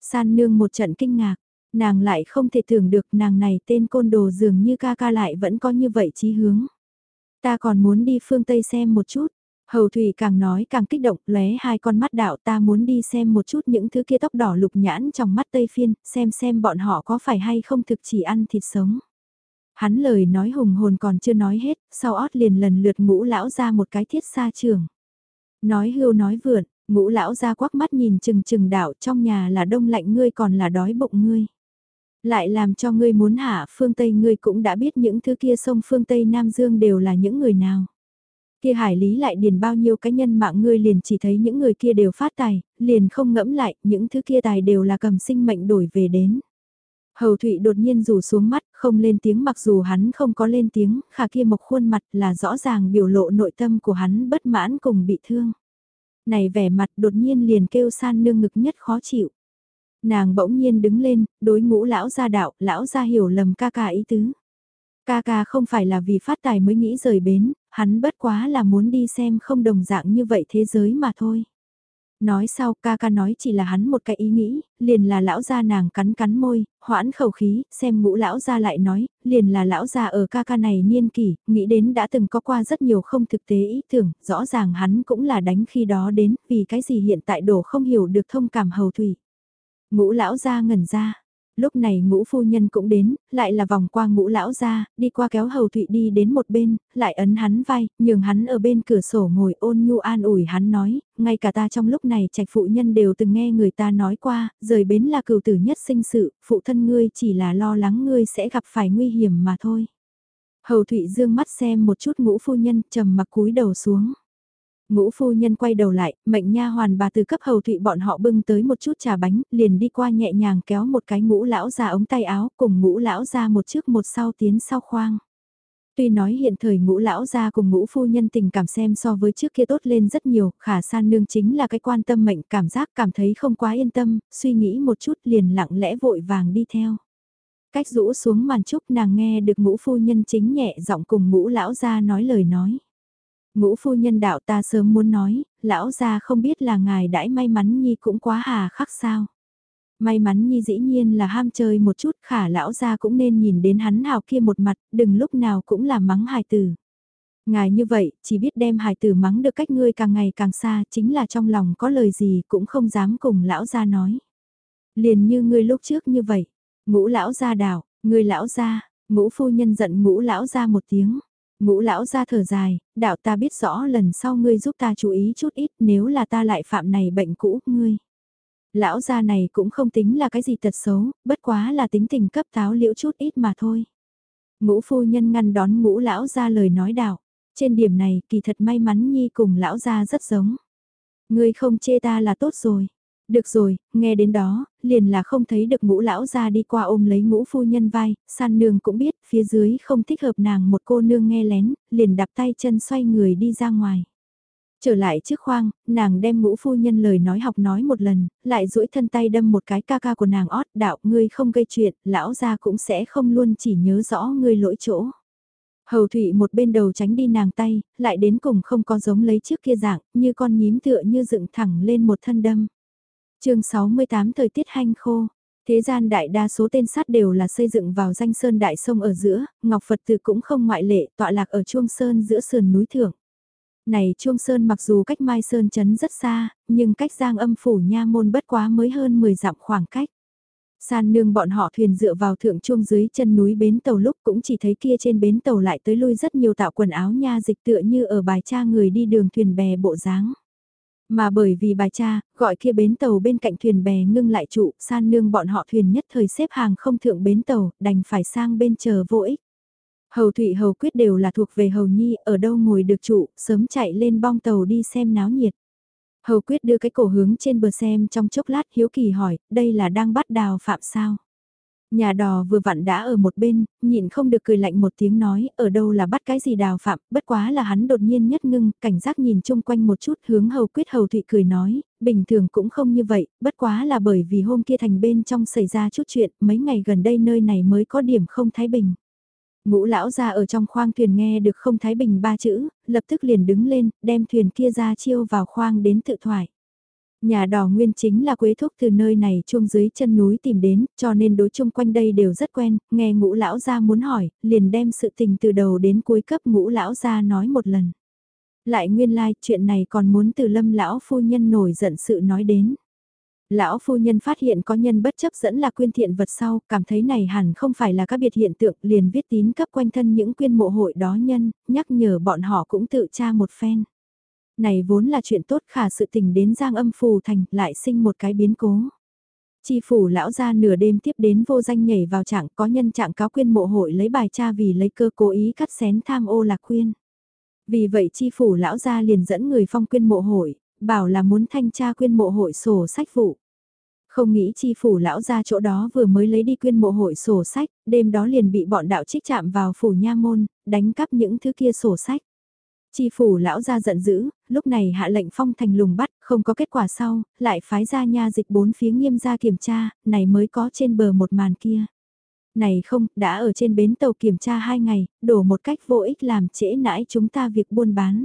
San nương một trận kinh ngạc, nàng lại không thể tưởng được nàng này tên côn đồ dường như ca ca lại vẫn có như vậy chí hướng. Ta còn muốn đi phương Tây xem một chút. Hầu Thủy càng nói càng kích động, lóe hai con mắt đạo ta muốn đi xem một chút những thứ kia tóc đỏ lục nhãn trong mắt Tây Phiên, xem xem bọn họ có phải hay không thực chỉ ăn thịt sống. Hắn lời nói hùng hồn còn chưa nói hết, sau ót liền lần lượt ngũ lão ra một cái thiết xa trường. Nói hưu nói vượn, ngũ lão ra quắc mắt nhìn chừng chừng đạo trong nhà là đông lạnh ngươi còn là đói bụng ngươi. Lại làm cho ngươi muốn hạ phương Tây ngươi cũng đã biết những thứ kia sông phương Tây Nam Dương đều là những người nào. Kia hải lý lại điền bao nhiêu cái nhân mạng ngươi liền chỉ thấy những người kia đều phát tài, liền không ngẫm lại, những thứ kia tài đều là cầm sinh mệnh đổi về đến. Hầu Thụy đột nhiên rủ xuống mắt, không lên tiếng mặc dù hắn không có lên tiếng, khả kia mộc khuôn mặt là rõ ràng biểu lộ nội tâm của hắn bất mãn cùng bị thương. Này vẻ mặt đột nhiên liền kêu san nương ngực nhất khó chịu. Nàng bỗng nhiên đứng lên, đối ngũ lão gia đạo, lão gia hiểu lầm ca ca ý tứ. Ca ca không phải là vì phát tài mới nghĩ rời bến, hắn bất quá là muốn đi xem không đồng dạng như vậy thế giới mà thôi. Nói sau ca ca nói chỉ là hắn một cái ý nghĩ, liền là lão gia nàng cắn cắn môi, hoãn khẩu khí, xem ngũ lão gia lại nói, liền là lão gia ở ca ca này niên kỷ, nghĩ đến đã từng có qua rất nhiều không thực tế ý tưởng, rõ ràng hắn cũng là đánh khi đó đến, vì cái gì hiện tại đổ không hiểu được thông cảm hầu thủy. Ngũ lão gia ngẩn ra, lúc này ngũ phu nhân cũng đến, lại là vòng qua ngũ lão ra, đi qua kéo hầu thụy đi đến một bên, lại ấn hắn vai, nhường hắn ở bên cửa sổ ngồi ôn nhu an ủi hắn nói, ngay cả ta trong lúc này trạch phụ nhân đều từng nghe người ta nói qua, rời bến là cừu tử nhất sinh sự, phụ thân ngươi chỉ là lo lắng ngươi sẽ gặp phải nguy hiểm mà thôi. Hầu thụy dương mắt xem một chút ngũ phu nhân trầm mặc cúi đầu xuống. Ngũ phu nhân quay đầu lại, mệnh nha hoàn bà từ cấp hầu thụy bọn họ bưng tới một chút trà bánh, liền đi qua nhẹ nhàng kéo một cái ngũ lão ra ống tay áo, cùng ngũ lão ra một trước một sau tiến sau khoang. Tuy nói hiện thời ngũ lão gia cùng ngũ phu nhân tình cảm xem so với trước kia tốt lên rất nhiều, khả san nương chính là cái quan tâm mệnh cảm giác cảm thấy không quá yên tâm, suy nghĩ một chút liền lặng lẽ vội vàng đi theo. Cách rũ xuống màn trúc nàng nghe được ngũ phu nhân chính nhẹ giọng cùng ngũ lão gia nói lời nói. Ngũ phu nhân đạo ta sớm muốn nói, lão gia không biết là ngài đãi may mắn nhi cũng quá hà khắc sao. May mắn nhi dĩ nhiên là ham chơi một chút khả lão gia cũng nên nhìn đến hắn hào kia một mặt, đừng lúc nào cũng là mắng hài tử. Ngài như vậy, chỉ biết đem hài tử mắng được cách ngươi càng ngày càng xa, chính là trong lòng có lời gì cũng không dám cùng lão gia nói. Liền như ngươi lúc trước như vậy, ngũ lão gia đảo, ngươi lão gia, ngũ phu nhân giận ngũ lão gia một tiếng. Ngũ lão ra thở dài, đạo ta biết rõ lần sau ngươi giúp ta chú ý chút ít nếu là ta lại phạm này bệnh cũ, ngươi. Lão gia này cũng không tính là cái gì tật xấu, bất quá là tính tình cấp táo liễu chút ít mà thôi. Ngũ phu nhân ngăn đón ngũ lão gia lời nói đạo. Trên điểm này kỳ thật may mắn nhi cùng lão gia rất giống. Ngươi không chê ta là tốt rồi. Được rồi, nghe đến đó, liền là không thấy được ngũ lão ra đi qua ôm lấy ngũ phu nhân vai, san nương cũng biết phía dưới không thích hợp nàng một cô nương nghe lén, liền đạp tay chân xoay người đi ra ngoài. Trở lại trước khoang, nàng đem ngũ phu nhân lời nói học nói một lần, lại duỗi thân tay đâm một cái ca ca của nàng ót đạo ngươi không gây chuyện, lão ra cũng sẽ không luôn chỉ nhớ rõ ngươi lỗi chỗ. Hầu thủy một bên đầu tránh đi nàng tay, lại đến cùng không có giống lấy trước kia dạng, như con nhím tựa như dựng thẳng lên một thân đâm chương 68 thời tiết hanh khô. Thế gian đại đa số tên sát đều là xây dựng vào danh sơn đại sông ở giữa, Ngọc Phật tử cũng không ngoại lệ, tọa lạc ở Chuông Sơn giữa sườn núi thượng. Này Chuông Sơn mặc dù cách Mai Sơn chấn rất xa, nhưng cách Giang âm phủ nha môn bất quá mới hơn 10 dặm khoảng cách. San nương bọn họ thuyền dựa vào thượng chuông dưới chân núi bến tàu lúc cũng chỉ thấy kia trên bến tàu lại tới lui rất nhiều tạo quần áo nha dịch tựa như ở bài cha người đi đường thuyền bè bộ dáng. Mà bởi vì bà cha, gọi kia bến tàu bên cạnh thuyền bè ngưng lại trụ, san nương bọn họ thuyền nhất thời xếp hàng không thượng bến tàu, đành phải sang bên chờ vô ích. Hầu Thụy Hầu Quyết đều là thuộc về Hầu Nhi, ở đâu ngồi được trụ, sớm chạy lên bong tàu đi xem náo nhiệt. Hầu Quyết đưa cái cổ hướng trên bờ xem trong chốc lát hiếu kỳ hỏi, đây là đang bắt đào phạm sao? Nhà đò vừa vặn đã ở một bên, nhịn không được cười lạnh một tiếng nói, ở đâu là bắt cái gì đào phạm, bất quá là hắn đột nhiên nhất ngưng, cảnh giác nhìn chung quanh một chút hướng hầu quyết hầu thụy cười nói, bình thường cũng không như vậy, bất quá là bởi vì hôm kia thành bên trong xảy ra chút chuyện, mấy ngày gần đây nơi này mới có điểm không thái bình. Ngũ lão ra ở trong khoang thuyền nghe được không thái bình ba chữ, lập tức liền đứng lên, đem thuyền kia ra chiêu vào khoang đến tự thoại. Nhà đỏ nguyên chính là quế thúc từ nơi này chung dưới chân núi tìm đến, cho nên đối chung quanh đây đều rất quen, nghe ngũ lão ra muốn hỏi, liền đem sự tình từ đầu đến cuối cấp ngũ lão ra nói một lần. Lại nguyên lai like, chuyện này còn muốn từ lâm lão phu nhân nổi giận sự nói đến. Lão phu nhân phát hiện có nhân bất chấp dẫn là quyên thiện vật sau, cảm thấy này hẳn không phải là các biệt hiện tượng, liền viết tín cấp quanh thân những quyên mộ hội đó nhân, nhắc nhở bọn họ cũng tự tra một phen này vốn là chuyện tốt khả sự tình đến giang âm phù thành lại sinh một cái biến cố. Chi phủ lão ra nửa đêm tiếp đến vô danh nhảy vào trạng có nhân trạng cáo quyên mộ hội lấy bài cha vì lấy cơ cố ý cắt xén tham ô lạc quyên. Vì vậy chi phủ lão ra liền dẫn người phong quyên mộ hội, bảo là muốn thanh tra quyên mộ hội sổ sách vụ. Không nghĩ chi phủ lão ra chỗ đó vừa mới lấy đi quyên mộ hội sổ sách, đêm đó liền bị bọn đạo trích chạm vào phủ nha môn, đánh cắp những thứ kia sổ sách. Chi phủ lão ra giận dữ, lúc này hạ lệnh phong thành lùng bắt, không có kết quả sau, lại phái ra nha dịch bốn phía nghiêm ra kiểm tra, này mới có trên bờ một màn kia. Này không, đã ở trên bến tàu kiểm tra hai ngày, đổ một cách vô ích làm trễ nãi chúng ta việc buôn bán.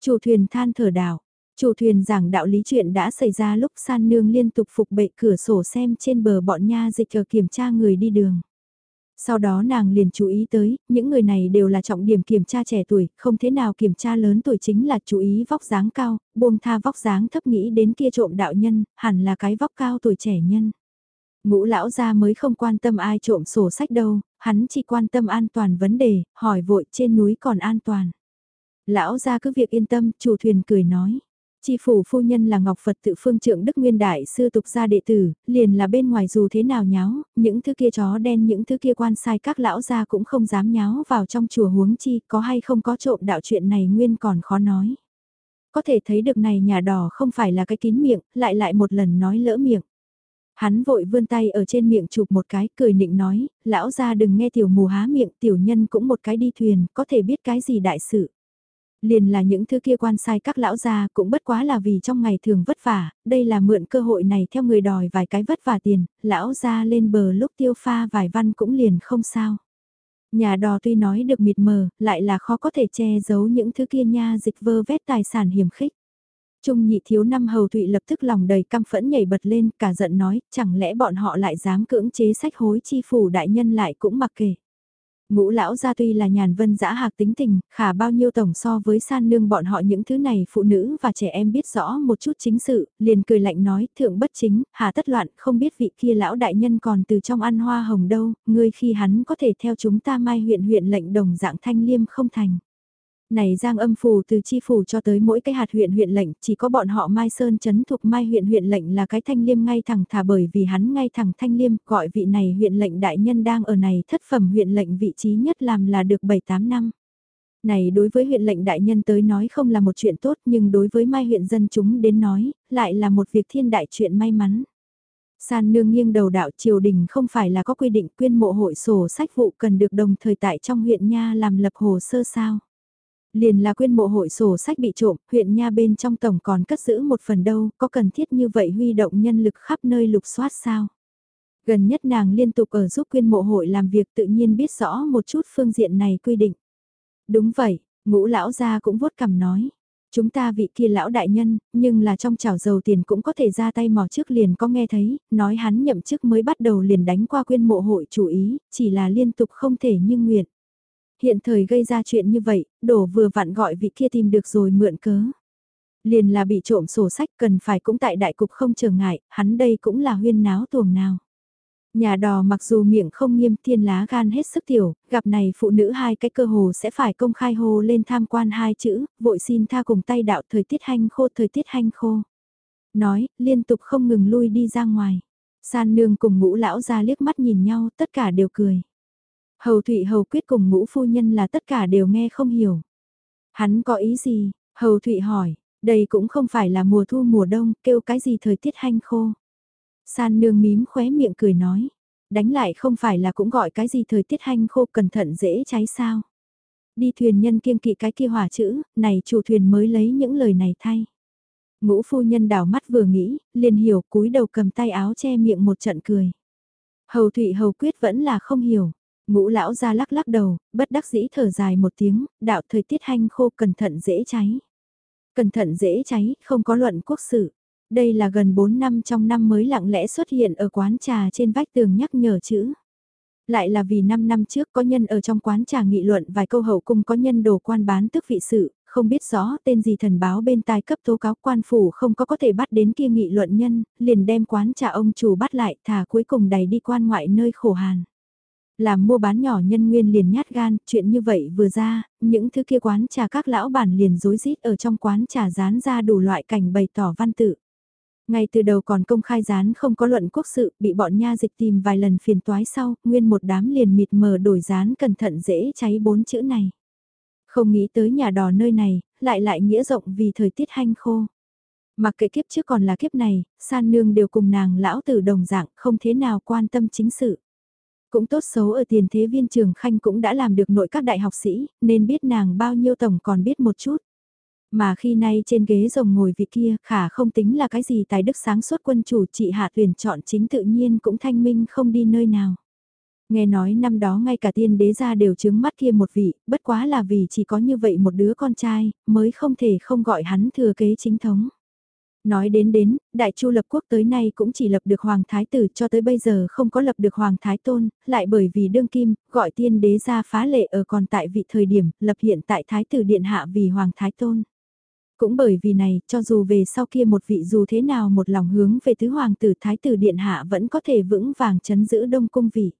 Chủ thuyền than thở đảo, chủ thuyền giảng đạo lý chuyện đã xảy ra lúc san nương liên tục phục bệ cửa sổ xem trên bờ bọn nha dịch ở kiểm tra người đi đường. Sau đó nàng liền chú ý tới, những người này đều là trọng điểm kiểm tra trẻ tuổi, không thế nào kiểm tra lớn tuổi chính là chú ý vóc dáng cao, buông tha vóc dáng thấp nghĩ đến kia trộm đạo nhân, hẳn là cái vóc cao tuổi trẻ nhân. Ngũ lão gia mới không quan tâm ai trộm sổ sách đâu, hắn chỉ quan tâm an toàn vấn đề, hỏi vội trên núi còn an toàn. Lão gia cứ việc yên tâm, chủ thuyền cười nói. Chi phủ phu nhân là Ngọc Phật tự phương trượng Đức Nguyên Đại sư tục gia đệ tử, liền là bên ngoài dù thế nào nháo, những thứ kia chó đen những thứ kia quan sai các lão gia cũng không dám nháo vào trong chùa huống chi, có hay không có trộm đạo chuyện này nguyên còn khó nói. Có thể thấy được này nhà đỏ không phải là cái kín miệng, lại lại một lần nói lỡ miệng. Hắn vội vươn tay ở trên miệng chụp một cái, cười nịnh nói, lão gia đừng nghe tiểu mù há miệng, tiểu nhân cũng một cái đi thuyền, có thể biết cái gì đại sự. Liền là những thứ kia quan sai các lão gia cũng bất quá là vì trong ngày thường vất vả, đây là mượn cơ hội này theo người đòi vài cái vất vả tiền, lão gia lên bờ lúc tiêu pha vài văn cũng liền không sao. Nhà đò tuy nói được mịt mờ, lại là khó có thể che giấu những thứ kia nha dịch vơ vét tài sản hiểm khích. Trung nhị thiếu năm hầu thụy lập tức lòng đầy căm phẫn nhảy bật lên, cả giận nói, chẳng lẽ bọn họ lại dám cưỡng chế sách hối chi phủ đại nhân lại cũng mặc kệ. Ngũ lão gia tuy là nhàn vân dã hạc tính tình, khả bao nhiêu tổng so với san nương bọn họ những thứ này phụ nữ và trẻ em biết rõ một chút chính sự, liền cười lạnh nói thượng bất chính, hà tất loạn, không biết vị kia lão đại nhân còn từ trong ăn hoa hồng đâu, ngươi khi hắn có thể theo chúng ta mai huyện huyện lệnh đồng dạng thanh liêm không thành. Này giang âm phù từ chi phủ cho tới mỗi cái hạt huyện huyện lệnh, chỉ có bọn họ Mai Sơn chấn thuộc Mai huyện huyện lệnh là cái thanh liêm ngay thẳng thả bởi vì hắn ngay thẳng thanh liêm, gọi vị này huyện lệnh đại nhân đang ở này thất phẩm huyện lệnh vị trí nhất làm là được 7-8 năm. Này đối với huyện lệnh đại nhân tới nói không là một chuyện tốt nhưng đối với Mai huyện dân chúng đến nói, lại là một việc thiên đại chuyện may mắn. San nương nghiêng đầu đạo triều đình không phải là có quy định quyên mộ hội sổ sách vụ cần được đồng thời tại trong huyện Nha làm lập hồ sơ sao. Liền là quyên mộ hội sổ sách bị trộm, huyện nha bên trong tổng còn cất giữ một phần đâu, có cần thiết như vậy huy động nhân lực khắp nơi lục soát sao? Gần nhất nàng liên tục ở giúp quyên mộ hội làm việc tự nhiên biết rõ một chút phương diện này quy định. Đúng vậy, ngũ lão gia cũng vuốt cằm nói. Chúng ta vị kia lão đại nhân, nhưng là trong chảo dầu tiền cũng có thể ra tay mò trước liền có nghe thấy, nói hắn nhậm chức mới bắt đầu liền đánh qua quyên mộ hội chủ ý, chỉ là liên tục không thể như nguyện hiện thời gây ra chuyện như vậy, đổ vừa vặn gọi vị kia tìm được rồi mượn cớ. Liền là bị trộm sổ sách cần phải cũng tại đại cục không trở ngại, hắn đây cũng là huyên náo tuồng nào. Nhà đò mặc dù miệng không nghiêm thiên lá gan hết sức tiểu, gặp này phụ nữ hai cái cơ hồ sẽ phải công khai hồ lên tham quan hai chữ, vội xin tha cùng tay đạo thời tiết hanh khô thời tiết hanh khô. Nói, liên tục không ngừng lui đi ra ngoài. San nương cùng ngũ lão ra liếc mắt nhìn nhau, tất cả đều cười. Hầu Thụy Hầu quyết cùng ngũ phu nhân là tất cả đều nghe không hiểu. Hắn có ý gì? Hầu Thụy hỏi, đây cũng không phải là mùa thu mùa đông, kêu cái gì thời tiết hanh khô. San nương mím khóe miệng cười nói, đánh lại không phải là cũng gọi cái gì thời tiết hanh khô cẩn thận dễ cháy sao. Đi thuyền nhân kiêng kỵ cái kia hỏa chữ, này chủ thuyền mới lấy những lời này thay. Ngũ phu nhân đảo mắt vừa nghĩ, liền hiểu cúi đầu cầm tay áo che miệng một trận cười. Hầu Thụy Hầu quyết vẫn là không hiểu. Ngũ lão ra lắc lắc đầu, bất đắc dĩ thở dài một tiếng, đạo thời tiết hanh khô cẩn thận dễ cháy. Cẩn thận dễ cháy, không có luận quốc sự. Đây là gần 4 năm trong năm mới lặng lẽ xuất hiện ở quán trà trên vách tường nhắc nhở chữ. Lại là vì 5 năm trước có nhân ở trong quán trà nghị luận vài câu hậu cung có nhân đồ quan bán tức vị sự, không biết rõ tên gì thần báo bên tai cấp tố cáo quan phủ không có có thể bắt đến kia nghị luận nhân, liền đem quán trà ông chủ bắt lại thả cuối cùng đầy đi quan ngoại nơi khổ hàn. Làm mua bán nhỏ nhân nguyên liền nhát gan, chuyện như vậy vừa ra, những thứ kia quán trà các lão bản liền rối rít ở trong quán trà dán ra đủ loại cảnh bày tỏ văn tự. Ngay từ đầu còn công khai dán không có luận quốc sự, bị bọn nha dịch tìm vài lần phiền toái sau, nguyên một đám liền mịt mờ đổi dán cẩn thận dễ cháy bốn chữ này. Không nghĩ tới nhà đò nơi này, lại lại nghĩa rộng vì thời tiết hanh khô. Mặc kệ kiếp trước còn là kiếp này, san nương đều cùng nàng lão tử đồng dạng, không thế nào quan tâm chính sự. Cũng tốt xấu ở tiền thế viên trường khanh cũng đã làm được nội các đại học sĩ, nên biết nàng bao nhiêu tổng còn biết một chút. Mà khi nay trên ghế rồng ngồi vị kia khả không tính là cái gì tài đức sáng suốt quân chủ trị hạ tuyển chọn chính tự nhiên cũng thanh minh không đi nơi nào. Nghe nói năm đó ngay cả tiên đế gia đều chứng mắt kia một vị, bất quá là vì chỉ có như vậy một đứa con trai, mới không thể không gọi hắn thừa kế chính thống. Nói đến đến, Đại Chu lập quốc tới nay cũng chỉ lập được Hoàng Thái Tử cho tới bây giờ không có lập được Hoàng Thái Tôn, lại bởi vì đương kim, gọi tiên đế ra phá lệ ở còn tại vị thời điểm, lập hiện tại Thái Tử Điện Hạ vì Hoàng Thái Tôn. Cũng bởi vì này, cho dù về sau kia một vị dù thế nào một lòng hướng về tứ hoàng tử Thái Tử Điện Hạ vẫn có thể vững vàng chấn giữ đông cung vị.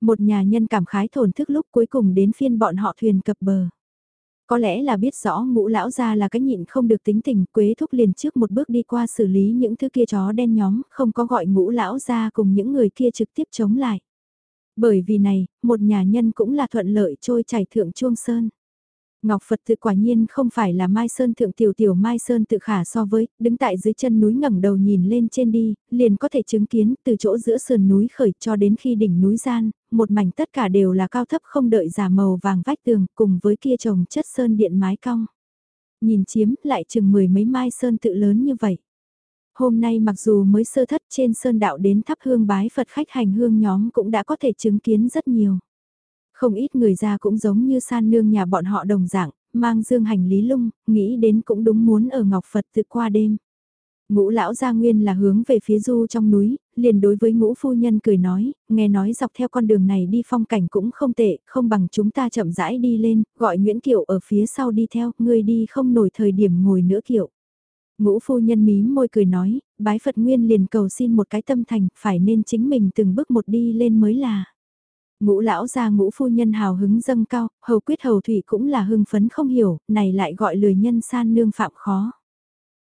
Một nhà nhân cảm khái thổn thức lúc cuối cùng đến phiên bọn họ thuyền cập bờ. Có lẽ là biết rõ ngũ lão ra là cái nhịn không được tính tình, Quế Thúc liền trước một bước đi qua xử lý những thứ kia chó đen nhóm, không có gọi ngũ lão ra cùng những người kia trực tiếp chống lại. Bởi vì này, một nhà nhân cũng là thuận lợi trôi chảy thượng chuông sơn. Ngọc Phật tự quả nhiên không phải là Mai Sơn thượng tiểu tiểu Mai Sơn tự khả so với, đứng tại dưới chân núi ngẩng đầu nhìn lên trên đi, liền có thể chứng kiến từ chỗ giữa sườn núi khởi cho đến khi đỉnh núi gian, một mảnh tất cả đều là cao thấp không đợi giả màu vàng vách tường cùng với kia trồng chất sơn điện mái cong. Nhìn chiếm lại chừng mười mấy Mai Sơn tự lớn như vậy. Hôm nay mặc dù mới sơ thất trên sơn đạo đến thắp hương bái Phật khách hành hương nhóm cũng đã có thể chứng kiến rất nhiều. Không ít người ra cũng giống như san nương nhà bọn họ đồng dạng, mang dương hành lý lung, nghĩ đến cũng đúng muốn ở Ngọc Phật tự qua đêm. Ngũ lão gia nguyên là hướng về phía du trong núi, liền đối với ngũ phu nhân cười nói, nghe nói dọc theo con đường này đi phong cảnh cũng không tệ, không bằng chúng ta chậm rãi đi lên, gọi Nguyễn Kiệu ở phía sau đi theo, ngươi đi không nổi thời điểm ngồi nữa Kiệu. Ngũ phu nhân mí môi cười nói, bái Phật Nguyên liền cầu xin một cái tâm thành, phải nên chính mình từng bước một đi lên mới là. Ngũ lão gia ngũ phu nhân hào hứng dâng cao, hầu quyết hầu thủy cũng là hưng phấn không hiểu, này lại gọi lười nhân san nương phạm khó.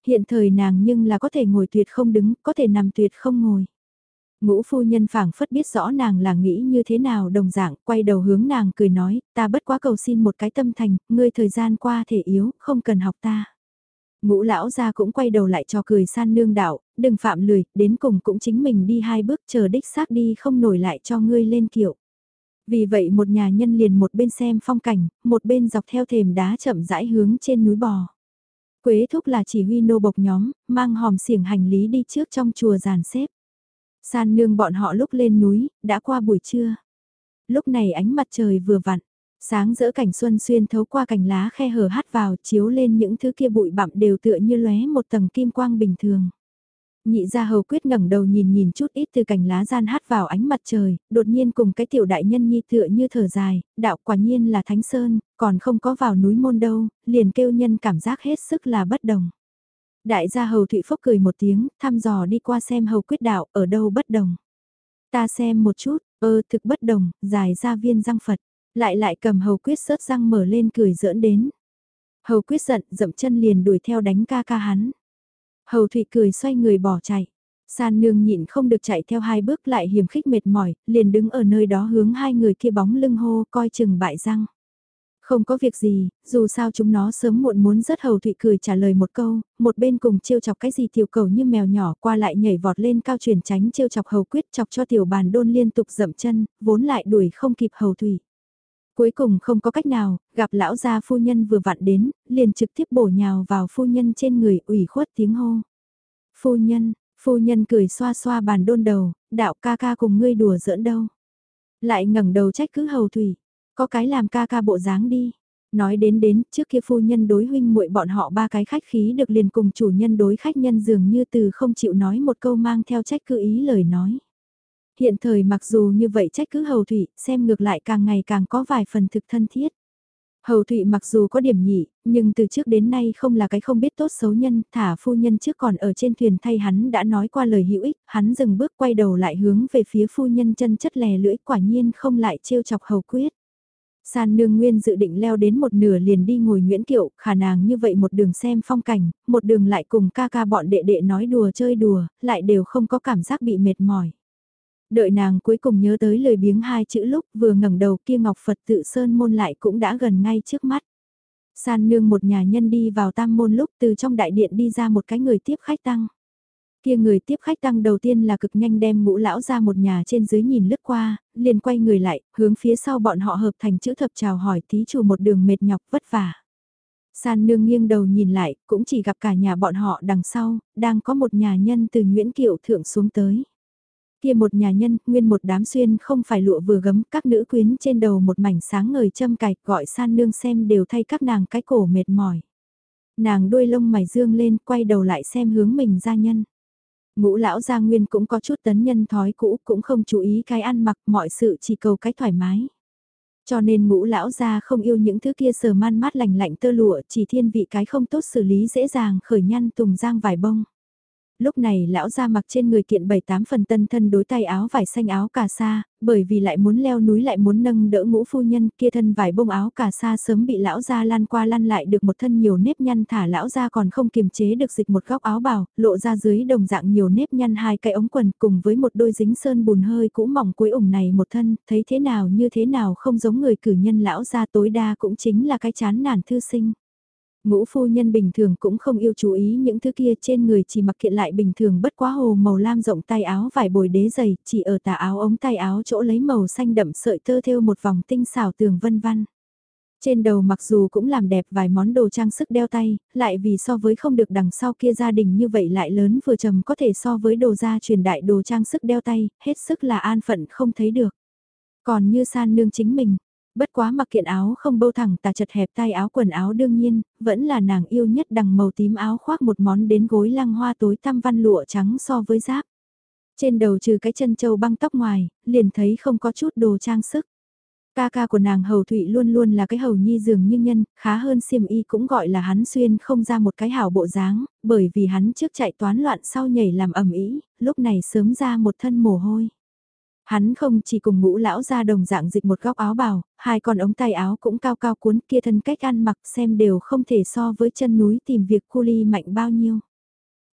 Hiện thời nàng nhưng là có thể ngồi tuyệt không đứng, có thể nằm tuyệt không ngồi. Ngũ phu nhân phảng phất biết rõ nàng là nghĩ như thế nào đồng dạng, quay đầu hướng nàng cười nói, ta bất quá cầu xin một cái tâm thành, ngươi thời gian qua thể yếu, không cần học ta. Ngũ lão gia cũng quay đầu lại cho cười san nương đạo, đừng phạm lười, đến cùng cũng chính mình đi hai bước chờ đích xác đi không nổi lại cho ngươi lên kiệu. Vì vậy một nhà nhân liền một bên xem phong cảnh, một bên dọc theo thềm đá chậm rãi hướng trên núi bò. Quế thúc là chỉ huy nô bộc nhóm, mang hòm xiềng hành lý đi trước trong chùa giàn xếp. San nương bọn họ lúc lên núi, đã qua buổi trưa. Lúc này ánh mặt trời vừa vặn, sáng giữa cảnh xuân xuyên thấu qua cành lá khe hở hát vào chiếu lên những thứ kia bụi bặm đều tựa như lóe một tầng kim quang bình thường. Nhị gia hầu quyết ngẩng đầu nhìn nhìn chút ít từ cành lá gian hát vào ánh mặt trời, đột nhiên cùng cái tiểu đại nhân nhi tựa như thở dài, đạo quả nhiên là thánh sơn, còn không có vào núi môn đâu, liền kêu nhân cảm giác hết sức là bất đồng. Đại gia hầu thụy phúc cười một tiếng, thăm dò đi qua xem hầu quyết đạo ở đâu bất đồng. Ta xem một chút, ơ thực bất đồng, dài ra viên răng Phật, lại lại cầm hầu quyết sớt răng mở lên cười giỡn đến. Hầu quyết giận, dậm chân liền đuổi theo đánh ca ca hắn. Hầu Thụy cười xoay người bỏ chạy. San nương nhịn không được chạy theo hai bước lại hiểm khích mệt mỏi, liền đứng ở nơi đó hướng hai người kia bóng lưng hô coi chừng bại răng. Không có việc gì, dù sao chúng nó sớm muộn muốn rất hầu thụy cười trả lời một câu, một bên cùng trêu chọc cái gì tiểu cầu như mèo nhỏ qua lại nhảy vọt lên cao chuyển tránh trêu chọc hầu quyết chọc cho tiểu bàn đôn liên tục dậm chân, vốn lại đuổi không kịp hầu thụy. Cuối cùng không có cách nào, gặp lão gia phu nhân vừa vặn đến, liền trực tiếp bổ nhào vào phu nhân trên người ủy khuất tiếng hô. Phu nhân, phu nhân cười xoa xoa bàn đôn đầu, đạo ca ca cùng ngươi đùa giỡn đâu. Lại ngẩng đầu trách cứ hầu thủy, có cái làm ca ca bộ dáng đi. Nói đến đến, trước kia phu nhân đối huynh muội bọn họ ba cái khách khí được liền cùng chủ nhân đối khách nhân dường như từ không chịu nói một câu mang theo trách cứ ý lời nói. Hiện thời mặc dù như vậy trách cứ hầu thủy, xem ngược lại càng ngày càng có vài phần thực thân thiết. Hầu Thụy mặc dù có điểm nhị, nhưng từ trước đến nay không là cái không biết tốt xấu nhân, thả phu nhân trước còn ở trên thuyền thay hắn đã nói qua lời hữu ích, hắn dừng bước quay đầu lại hướng về phía phu nhân chân chất lè lưỡi quả nhiên không lại trêu chọc hầu quyết. San nương nguyên dự định leo đến một nửa liền đi ngồi Nguyễn Kiệu, khả nàng như vậy một đường xem phong cảnh, một đường lại cùng ca ca bọn đệ đệ nói đùa chơi đùa, lại đều không có cảm giác bị mệt mỏi. Đợi nàng cuối cùng nhớ tới lời biếng hai chữ lúc vừa ngẩng đầu kia Ngọc Phật tự sơn môn lại cũng đã gần ngay trước mắt. San nương một nhà nhân đi vào tam môn lúc từ trong đại điện đi ra một cái người tiếp khách tăng. Kia người tiếp khách tăng đầu tiên là cực nhanh đem ngũ lão ra một nhà trên dưới nhìn lướt qua, liền quay người lại, hướng phía sau bọn họ hợp thành chữ thập chào hỏi tí chủ một đường mệt nhọc vất vả. San nương nghiêng đầu nhìn lại, cũng chỉ gặp cả nhà bọn họ đằng sau, đang có một nhà nhân từ Nguyễn Kiệu Thượng xuống tới. Kia một nhà nhân, nguyên một đám xuyên không phải lụa vừa gấm, các nữ quyến trên đầu một mảnh sáng ngời châm cài, gọi san nương xem đều thay các nàng cái cổ mệt mỏi. Nàng đuôi lông mày dương lên, quay đầu lại xem hướng mình gia nhân. Ngũ lão gia nguyên cũng có chút tấn nhân thói cũ, cũng không chú ý cái ăn mặc, mọi sự chỉ cầu cái thoải mái. Cho nên ngũ lão gia không yêu những thứ kia sờ man mát lành lạnh tơ lụa, chỉ thiên vị cái không tốt xử lý dễ dàng khởi nhăn tùng giang vải bông lúc này lão ra mặc trên người kiện bảy tám phần tân thân đối tay áo vải xanh áo cà sa, bởi vì lại muốn leo núi lại muốn nâng đỡ ngũ phu nhân kia thân vải bông áo cà sa sớm bị lão ra lăn qua lăn lại được một thân nhiều nếp nhăn thả lão ra còn không kiềm chế được dịch một góc áo bào, lộ ra dưới đồng dạng nhiều nếp nhăn hai cái ống quần cùng với một đôi dính sơn bùn hơi cũ mỏng cuối ủng này một thân, thấy thế nào như thế nào không giống người cử nhân lão ra tối đa cũng chính là cái chán nản thư sinh. Ngũ phu nhân bình thường cũng không yêu chú ý những thứ kia trên người chỉ mặc kiện lại bình thường bất quá hồ màu lam rộng tay áo vải bồi đế dày, chỉ ở tà áo ống tay áo chỗ lấy màu xanh đậm sợi tơ thêu một vòng tinh xảo tường vân văn. Trên đầu mặc dù cũng làm đẹp vài món đồ trang sức đeo tay, lại vì so với không được đằng sau kia gia đình như vậy lại lớn vừa trầm có thể so với đồ gia truyền đại đồ trang sức đeo tay, hết sức là an phận không thấy được. Còn như san nương chính mình, Bất quá mặc kiện áo không bâu thẳng tà chật hẹp tay áo quần áo đương nhiên, vẫn là nàng yêu nhất đằng màu tím áo khoác một món đến gối lăng hoa tối tăm văn lụa trắng so với giáp. Trên đầu trừ cái chân châu băng tóc ngoài, liền thấy không có chút đồ trang sức. Ca ca của nàng hầu thụy luôn luôn là cái hầu nhi dường như nhân, khá hơn xiêm y cũng gọi là hắn xuyên không ra một cái hảo bộ dáng, bởi vì hắn trước chạy toán loạn sau nhảy làm ẩm ý, lúc này sớm ra một thân mồ hôi. Hắn không chỉ cùng ngũ lão ra đồng dạng dịch một góc áo bào, hai con ống tay áo cũng cao cao cuốn kia thân cách ăn mặc xem đều không thể so với chân núi tìm việc cu ly mạnh bao nhiêu.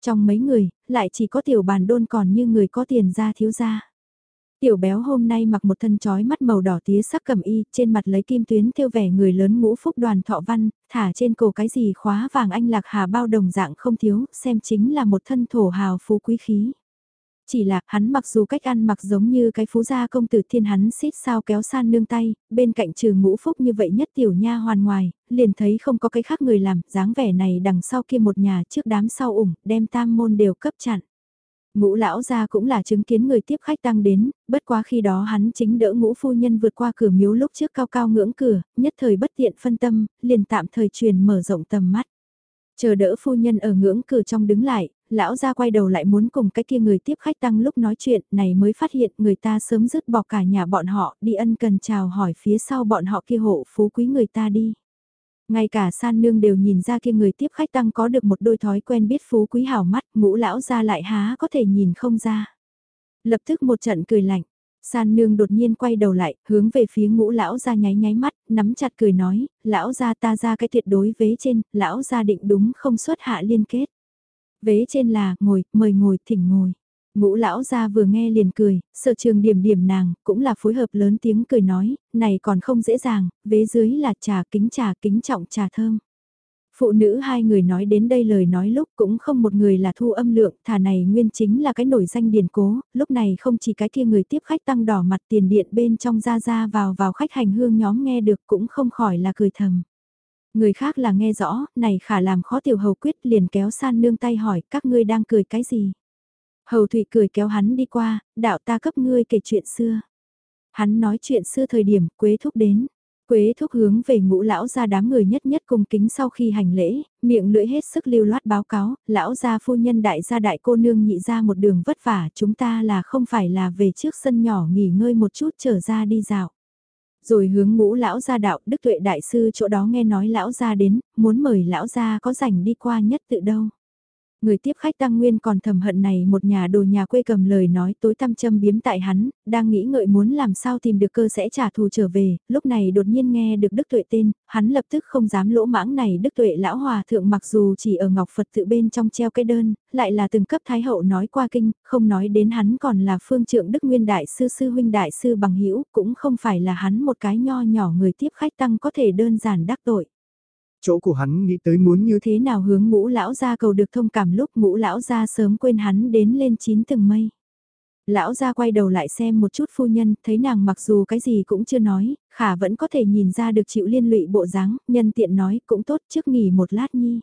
Trong mấy người, lại chỉ có tiểu bàn đôn còn như người có tiền ra thiếu ra. Tiểu béo hôm nay mặc một thân trói mắt màu đỏ tía sắc cầm y, trên mặt lấy kim tuyến thêu vẻ người lớn ngũ phúc đoàn thọ văn, thả trên cổ cái gì khóa vàng anh lạc hà bao đồng dạng không thiếu, xem chính là một thân thổ hào phú quý khí. Chỉ là hắn mặc dù cách ăn mặc giống như cái phú gia công tử thiên hắn xít sao kéo san nương tay, bên cạnh trừ ngũ phúc như vậy nhất tiểu nha hoàn ngoài, liền thấy không có cái khác người làm, dáng vẻ này đằng sau kia một nhà trước đám sau ủng, đem tam môn đều cấp chặn. Ngũ lão gia cũng là chứng kiến người tiếp khách tăng đến, bất quá khi đó hắn chính đỡ ngũ phu nhân vượt qua cửa miếu lúc trước cao cao ngưỡng cửa, nhất thời bất tiện phân tâm, liền tạm thời truyền mở rộng tầm mắt. Chờ đỡ phu nhân ở ngưỡng cửa trong đứng lại, lão ra quay đầu lại muốn cùng cái kia người tiếp khách tăng lúc nói chuyện này mới phát hiện người ta sớm dứt bỏ cả nhà bọn họ đi ân cần chào hỏi phía sau bọn họ kia hộ phú quý người ta đi. Ngay cả san nương đều nhìn ra kia người tiếp khách tăng có được một đôi thói quen biết phú quý hảo mắt, ngũ lão ra lại há có thể nhìn không ra. Lập tức một trận cười lạnh, san nương đột nhiên quay đầu lại, hướng về phía ngũ lão ra nháy nháy mắt, nắm chặt cười nói, lão ra ta ra cái tuyệt đối vế trên, lão ra định đúng không xuất hạ liên kết. Vế trên là, ngồi, mời ngồi, thỉnh ngồi. Ngũ lão ra vừa nghe liền cười, sở trường điểm điểm nàng, cũng là phối hợp lớn tiếng cười nói, này còn không dễ dàng, vế dưới là trà kính trà kính trọng trà thơm. Phụ nữ hai người nói đến đây lời nói lúc cũng không một người là thu âm lượng, thả này nguyên chính là cái nổi danh điển cố, lúc này không chỉ cái kia người tiếp khách tăng đỏ mặt tiền điện bên trong ra ra vào vào khách hành hương nhóm nghe được cũng không khỏi là cười thầm. Người khác là nghe rõ, này khả làm khó tiểu hầu quyết liền kéo san nương tay hỏi các ngươi đang cười cái gì. Hầu Thụy cười kéo hắn đi qua, đạo ta cấp ngươi kể chuyện xưa. Hắn nói chuyện xưa thời điểm Quế Thúc đến. Quế Thúc hướng về ngũ lão ra đám người nhất nhất cung kính sau khi hành lễ, miệng lưỡi hết sức lưu loát báo cáo, lão gia phu nhân đại gia đại cô nương nhị ra một đường vất vả, chúng ta là không phải là về trước sân nhỏ nghỉ ngơi một chút trở ra đi dạo. Rồi hướng ngũ lão gia đạo, đức tuệ đại sư chỗ đó nghe nói lão gia đến, muốn mời lão gia có rảnh đi qua nhất tự đâu. Người tiếp khách Tăng Nguyên còn thầm hận này một nhà đồ nhà quê cầm lời nói tối tăm châm biếm tại hắn, đang nghĩ ngợi muốn làm sao tìm được cơ sẽ trả thù trở về, lúc này đột nhiên nghe được Đức Tuệ tên, hắn lập tức không dám lỗ mãng này. Đức Tuệ lão hòa thượng mặc dù chỉ ở Ngọc Phật tự bên trong treo cái đơn, lại là từng cấp Thái Hậu nói qua kinh, không nói đến hắn còn là phương trượng Đức Nguyên Đại Sư Sư Huynh Đại Sư bằng hữu cũng không phải là hắn một cái nho nhỏ người tiếp khách Tăng có thể đơn giản đắc tội chỗ của hắn nghĩ tới muốn như thế nào hướng ngũ lão gia cầu được thông cảm lúc ngũ lão gia sớm quên hắn đến lên chín tầng mây. Lão gia quay đầu lại xem một chút phu nhân, thấy nàng mặc dù cái gì cũng chưa nói, khả vẫn có thể nhìn ra được chịu liên lụy bộ dáng, nhân tiện nói cũng tốt trước nghỉ một lát nhi.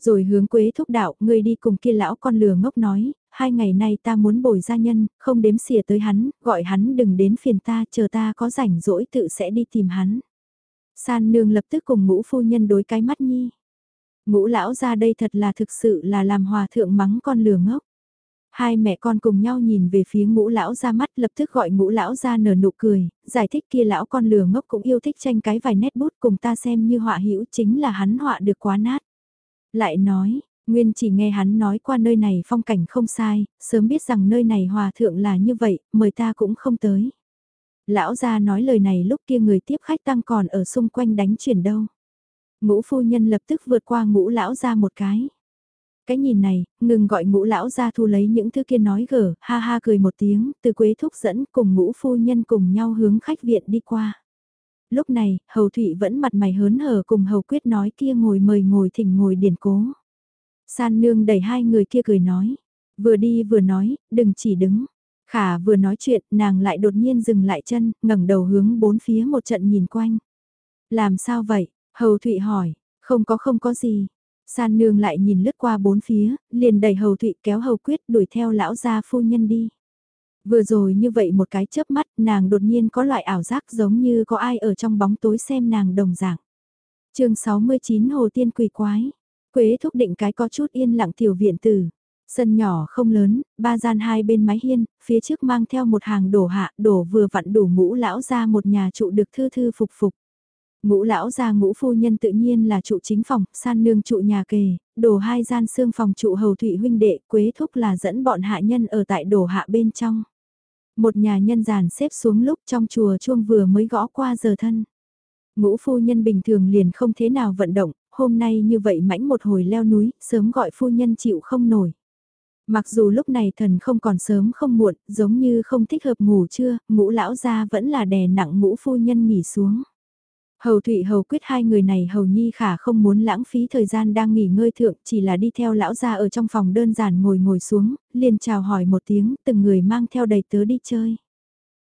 Rồi hướng quế thúc đạo, người đi cùng kia lão con lừa ngốc nói, hai ngày nay ta muốn bồi gia nhân, không đếm xỉa tới hắn, gọi hắn đừng đến phiền ta, chờ ta có rảnh rỗi tự sẽ đi tìm hắn. San nương lập tức cùng ngũ phu nhân đối cái mắt nhi. Ngũ lão ra đây thật là thực sự là làm hòa thượng mắng con lừa ngốc. Hai mẹ con cùng nhau nhìn về phía ngũ lão ra mắt lập tức gọi ngũ lão ra nở nụ cười, giải thích kia lão con lừa ngốc cũng yêu thích tranh cái vài nét bút cùng ta xem như họa hữu chính là hắn họa được quá nát. Lại nói, Nguyên chỉ nghe hắn nói qua nơi này phong cảnh không sai, sớm biết rằng nơi này hòa thượng là như vậy, mời ta cũng không tới. Lão gia nói lời này lúc kia người tiếp khách tăng còn ở xung quanh đánh chuyển đâu. Ngũ phu nhân lập tức vượt qua ngũ lão gia một cái. Cái nhìn này, ngừng gọi ngũ lão gia thu lấy những thứ kia nói gở, ha ha cười một tiếng, từ quế thúc dẫn cùng ngũ phu nhân cùng nhau hướng khách viện đi qua. Lúc này, hầu thụy vẫn mặt mày hớn hở cùng hầu quyết nói kia ngồi mời ngồi thỉnh ngồi điển cố. San nương đẩy hai người kia cười nói, vừa đi vừa nói, đừng chỉ đứng. Khả vừa nói chuyện, nàng lại đột nhiên dừng lại chân, ngẩng đầu hướng bốn phía một trận nhìn quanh. Làm sao vậy? Hầu Thụy hỏi, không có không có gì. San nương lại nhìn lướt qua bốn phía, liền đẩy Hầu Thụy kéo Hầu Quyết đuổi theo lão gia phu nhân đi. Vừa rồi như vậy một cái chớp mắt nàng đột nhiên có loại ảo giác giống như có ai ở trong bóng tối xem nàng đồng dạng. chương 69 Hồ Tiên Quỳ Quái. Quế thúc định cái có chút yên lặng tiểu viện tử. Sân nhỏ không lớn, ba gian hai bên mái hiên, phía trước mang theo một hàng đổ hạ, đổ vừa vặn đủ ngũ lão ra một nhà trụ được thư thư phục phục. Ngũ lão gia ngũ phu nhân tự nhiên là trụ chính phòng, san nương trụ nhà kề, đổ hai gian xương phòng trụ hầu thủy huynh đệ, quế thúc là dẫn bọn hạ nhân ở tại đổ hạ bên trong. Một nhà nhân giàn xếp xuống lúc trong chùa chuông vừa mới gõ qua giờ thân. Ngũ phu nhân bình thường liền không thế nào vận động, hôm nay như vậy mãnh một hồi leo núi, sớm gọi phu nhân chịu không nổi. Mặc dù lúc này thần không còn sớm không muộn, giống như không thích hợp ngủ trưa, ngũ lão gia vẫn là đè nặng ngũ phu nhân nghỉ xuống. Hầu Thụy Hầu quyết hai người này hầu nhi khả không muốn lãng phí thời gian đang nghỉ ngơi thượng chỉ là đi theo lão gia ở trong phòng đơn giản ngồi ngồi xuống, liền chào hỏi một tiếng từng người mang theo đầy tớ đi chơi.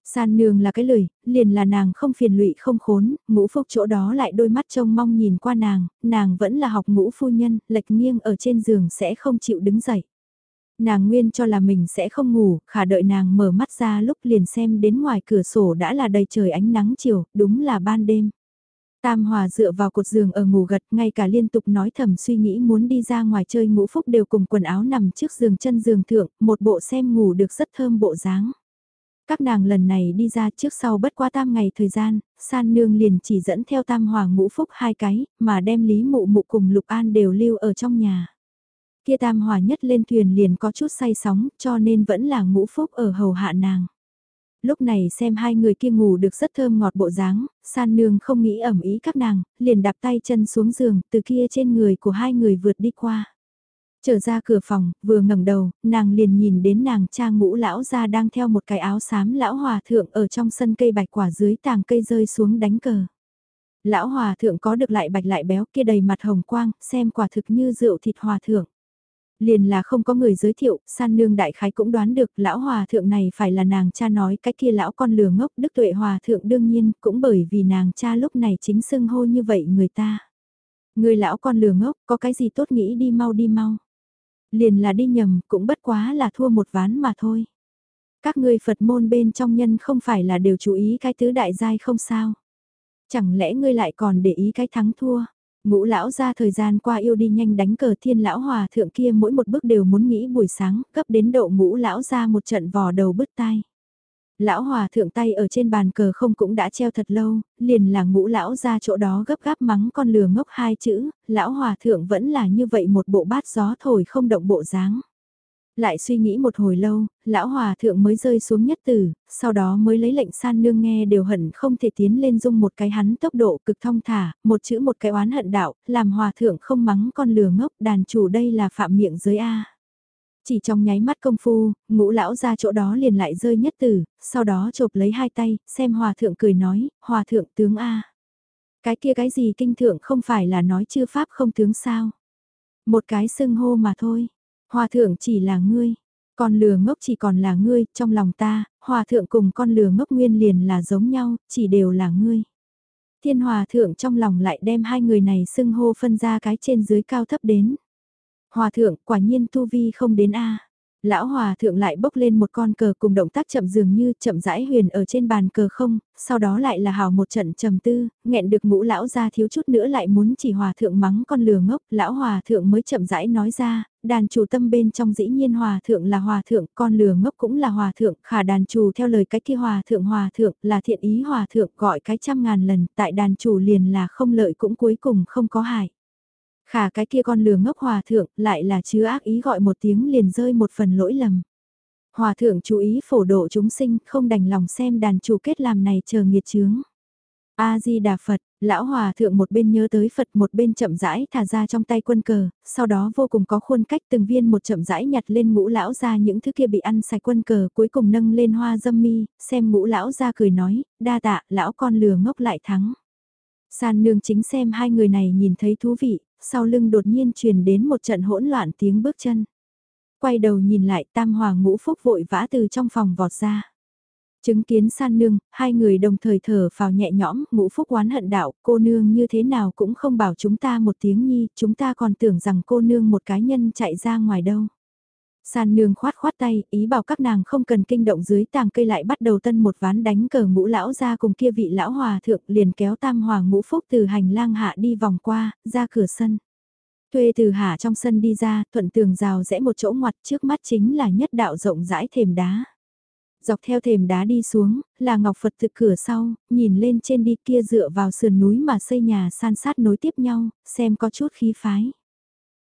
San nương là cái lời, liền là nàng không phiền lụy không khốn, ngũ phúc chỗ đó lại đôi mắt trông mong nhìn qua nàng, nàng vẫn là học ngũ phu nhân, lệch nghiêng ở trên giường sẽ không chịu đứng dậy. Nàng nguyên cho là mình sẽ không ngủ, khả đợi nàng mở mắt ra lúc liền xem đến ngoài cửa sổ đã là đầy trời ánh nắng chiều, đúng là ban đêm. Tam Hòa dựa vào cột giường ở ngủ gật, ngay cả liên tục nói thầm suy nghĩ muốn đi ra ngoài chơi ngũ phúc đều cùng quần áo nằm trước giường chân giường thượng, một bộ xem ngủ được rất thơm bộ dáng. Các nàng lần này đi ra trước sau bất quá tam ngày thời gian, san nương liền chỉ dẫn theo tam hòa ngũ phúc hai cái, mà đem lý mụ mụ cùng lục an đều lưu ở trong nhà. Kia tam hòa nhất lên thuyền liền có chút say sóng, cho nên vẫn là ngũ phúc ở hầu hạ nàng. Lúc này xem hai người kia ngủ được rất thơm ngọt bộ dáng, san nương không nghĩ ẩm ý các nàng, liền đạp tay chân xuống giường, từ kia trên người của hai người vượt đi qua. Trở ra cửa phòng, vừa ngẩng đầu, nàng liền nhìn đến nàng cha ngũ lão ra đang theo một cái áo xám lão hòa thượng ở trong sân cây bạch quả dưới tàng cây rơi xuống đánh cờ. Lão hòa thượng có được lại bạch lại béo kia đầy mặt hồng quang, xem quả thực như rượu thịt hòa thượng. Liền là không có người giới thiệu, san nương đại khái cũng đoán được lão hòa thượng này phải là nàng cha nói cái kia lão con lừa ngốc đức tuệ hòa thượng đương nhiên cũng bởi vì nàng cha lúc này chính xưng hô như vậy người ta. Người lão con lừa ngốc có cái gì tốt nghĩ đi mau đi mau. Liền là đi nhầm cũng bất quá là thua một ván mà thôi. Các ngươi Phật môn bên trong nhân không phải là đều chú ý cái tứ đại giai không sao. Chẳng lẽ ngươi lại còn để ý cái thắng thua. Ngũ lão ra thời gian qua yêu đi nhanh đánh cờ thiên lão hòa thượng kia mỗi một bước đều muốn nghĩ buổi sáng, cấp đến độ ngũ lão ra một trận vò đầu bứt tai. Lão hòa thượng tay ở trên bàn cờ không cũng đã treo thật lâu, liền là ngũ lão ra chỗ đó gấp gáp mắng con lừa ngốc hai chữ, lão hòa thượng vẫn là như vậy một bộ bát gió thổi không động bộ dáng. Lại suy nghĩ một hồi lâu, lão hòa thượng mới rơi xuống nhất tử, sau đó mới lấy lệnh san nương nghe đều hận không thể tiến lên dung một cái hắn tốc độ cực thong thả, một chữ một cái oán hận đạo, làm hòa thượng không mắng con lừa ngốc đàn chủ đây là phạm miệng giới A. Chỉ trong nháy mắt công phu, ngũ lão ra chỗ đó liền lại rơi nhất tử, sau đó chộp lấy hai tay, xem hòa thượng cười nói, hòa thượng tướng A. Cái kia cái gì kinh thượng không phải là nói chư pháp không tướng sao. Một cái xưng hô mà thôi. Hòa thượng chỉ là ngươi, con lừa ngốc chỉ còn là ngươi, trong lòng ta, hòa thượng cùng con lừa ngốc nguyên liền là giống nhau, chỉ đều là ngươi. Thiên hòa thượng trong lòng lại đem hai người này xưng hô phân ra cái trên dưới cao thấp đến. Hòa thượng quả nhiên tu vi không đến A. Lão hòa thượng lại bốc lên một con cờ cùng động tác chậm dường như chậm rãi huyền ở trên bàn cờ không, sau đó lại là hào một trận trầm tư, nghẹn được ngũ lão ra thiếu chút nữa lại muốn chỉ hòa thượng mắng con lừa ngốc, lão hòa thượng mới chậm rãi nói ra, đàn chủ tâm bên trong dĩ nhiên hòa thượng là hòa thượng, con lừa ngốc cũng là hòa thượng, khả đàn chủ theo lời cái kia hòa thượng hòa thượng là thiện ý hòa thượng gọi cái trăm ngàn lần, tại đàn chủ liền là không lợi cũng cuối cùng không có hại. Khả cái kia con lừa ngốc hòa thượng lại là chứa ác ý gọi một tiếng liền rơi một phần lỗi lầm. Hòa thượng chú ý phổ độ chúng sinh không đành lòng xem đàn chủ kết làm này chờ nghiệt chướng. A-di-đà Phật, lão hòa thượng một bên nhớ tới Phật một bên chậm rãi thả ra trong tay quân cờ, sau đó vô cùng có khuôn cách từng viên một chậm rãi nhặt lên ngũ lão ra những thứ kia bị ăn sạch quân cờ cuối cùng nâng lên hoa dâm mi, xem ngũ lão ra cười nói, đa tạ, lão con lừa ngốc lại thắng. San nương chính xem hai người này nhìn thấy thú vị, sau lưng đột nhiên truyền đến một trận hỗn loạn tiếng bước chân. Quay đầu nhìn lại tam hoàng ngũ phúc vội vã từ trong phòng vọt ra. Chứng kiến san nương, hai người đồng thời thở vào nhẹ nhõm, ngũ phúc oán hận đạo, cô nương như thế nào cũng không bảo chúng ta một tiếng nhi, chúng ta còn tưởng rằng cô nương một cá nhân chạy ra ngoài đâu. San nương khoát khoát tay, ý bảo các nàng không cần kinh động dưới tàng cây lại bắt đầu tân một ván đánh cờ ngũ lão ra cùng kia vị lão hòa thượng liền kéo tam hòa ngũ phúc từ hành lang hạ đi vòng qua, ra cửa sân. Thuê từ hạ trong sân đi ra, thuận tường rào rẽ một chỗ ngoặt trước mắt chính là nhất đạo rộng rãi thềm đá. Dọc theo thềm đá đi xuống, là ngọc Phật thực cửa sau, nhìn lên trên đi kia dựa vào sườn núi mà xây nhà san sát nối tiếp nhau, xem có chút khí phái.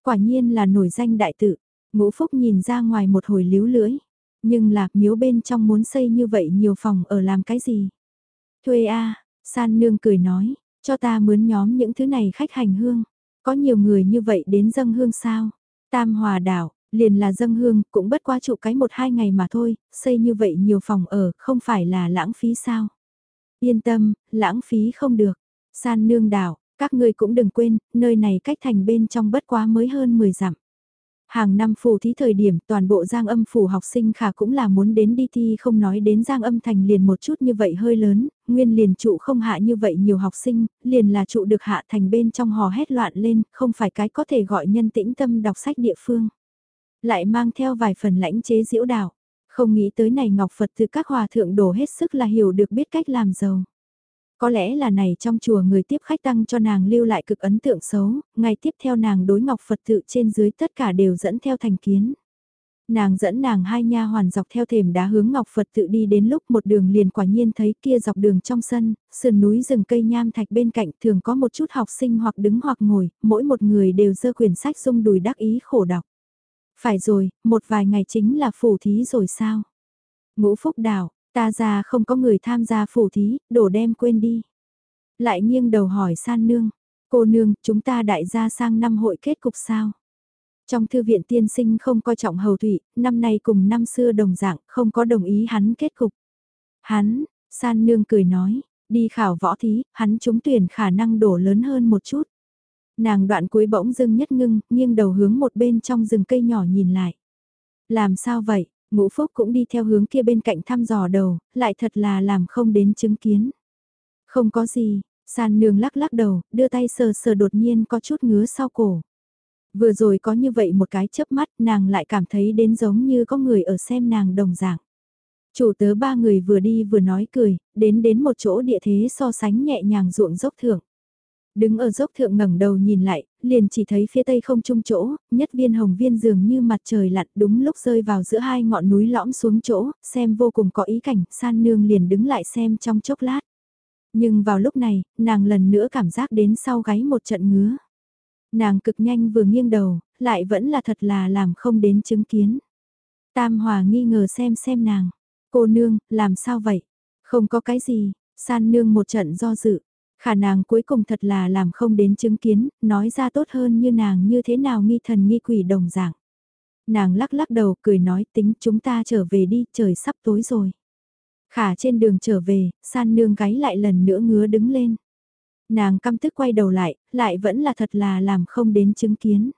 Quả nhiên là nổi danh đại tự, ngũ phúc nhìn ra ngoài một hồi líu lưỡi. Nhưng lạc miếu bên trong muốn xây như vậy nhiều phòng ở làm cái gì? Thuê a san nương cười nói, cho ta mướn nhóm những thứ này khách hành hương. Có nhiều người như vậy đến dâng hương sao? Tam hòa đảo, liền là dâng hương, cũng bất quá trụ cái một hai ngày mà thôi, xây như vậy nhiều phòng ở, không phải là lãng phí sao? Yên tâm, lãng phí không được. San nương đảo, các ngươi cũng đừng quên, nơi này cách thành bên trong bất quá mới hơn 10 dặm. Hàng năm phù thí thời điểm toàn bộ giang âm phủ học sinh khả cũng là muốn đến đi thi không nói đến giang âm thành liền một chút như vậy hơi lớn, nguyên liền trụ không hạ như vậy nhiều học sinh, liền là trụ được hạ thành bên trong hò hét loạn lên, không phải cái có thể gọi nhân tĩnh tâm đọc sách địa phương. Lại mang theo vài phần lãnh chế diễu đạo, không nghĩ tới này Ngọc Phật từ các hòa thượng đổ hết sức là hiểu được biết cách làm giàu. Có lẽ là này trong chùa người tiếp khách tăng cho nàng lưu lại cực ấn tượng xấu, ngày tiếp theo nàng đối ngọc Phật tự trên dưới tất cả đều dẫn theo thành kiến. Nàng dẫn nàng hai nha hoàn dọc theo thềm đá hướng ngọc Phật tự đi đến lúc một đường liền quả nhiên thấy kia dọc đường trong sân, sườn núi rừng cây nham thạch bên cạnh thường có một chút học sinh hoặc đứng hoặc ngồi, mỗi một người đều dơ quyển sách dung đùi đắc ý khổ đọc. Phải rồi, một vài ngày chính là phủ thí rồi sao? Ngũ Phúc Đảo, Ta ra không có người tham gia phủ thí, đổ đem quên đi. Lại nghiêng đầu hỏi san nương, cô nương, chúng ta đại gia sang năm hội kết cục sao? Trong thư viện tiên sinh không coi trọng hầu thủy, năm nay cùng năm xưa đồng dạng, không có đồng ý hắn kết cục. Hắn, san nương cười nói, đi khảo võ thí, hắn trúng tuyển khả năng đổ lớn hơn một chút. Nàng đoạn cuối bỗng dưng nhất ngưng, nghiêng đầu hướng một bên trong rừng cây nhỏ nhìn lại. Làm sao vậy, Ngũ Phúc cũng đi theo hướng kia bên cạnh thăm dò đầu, lại thật là làm không đến chứng kiến. Không có gì, san nương lắc lắc đầu, đưa tay sờ sờ đột nhiên có chút ngứa sau cổ. Vừa rồi có như vậy một cái chớp mắt nàng lại cảm thấy đến giống như có người ở xem nàng đồng dạng. Chủ tớ ba người vừa đi vừa nói cười, đến đến một chỗ địa thế so sánh nhẹ nhàng ruộng dốc thượng. Đứng ở dốc thượng ngẩng đầu nhìn lại, liền chỉ thấy phía tây không trung chỗ, nhất viên hồng viên dường như mặt trời lặn đúng lúc rơi vào giữa hai ngọn núi lõm xuống chỗ, xem vô cùng có ý cảnh, san nương liền đứng lại xem trong chốc lát. Nhưng vào lúc này, nàng lần nữa cảm giác đến sau gáy một trận ngứa. Nàng cực nhanh vừa nghiêng đầu, lại vẫn là thật là làm không đến chứng kiến. Tam Hòa nghi ngờ xem xem nàng. Cô nương, làm sao vậy? Không có cái gì, san nương một trận do dự. Khả nàng cuối cùng thật là làm không đến chứng kiến, nói ra tốt hơn như nàng như thế nào nghi thần nghi quỷ đồng dạng. Nàng lắc lắc đầu cười nói tính chúng ta trở về đi, trời sắp tối rồi. Khả trên đường trở về, san nương gáy lại lần nữa ngứa đứng lên. Nàng căm tức quay đầu lại, lại vẫn là thật là làm không đến chứng kiến.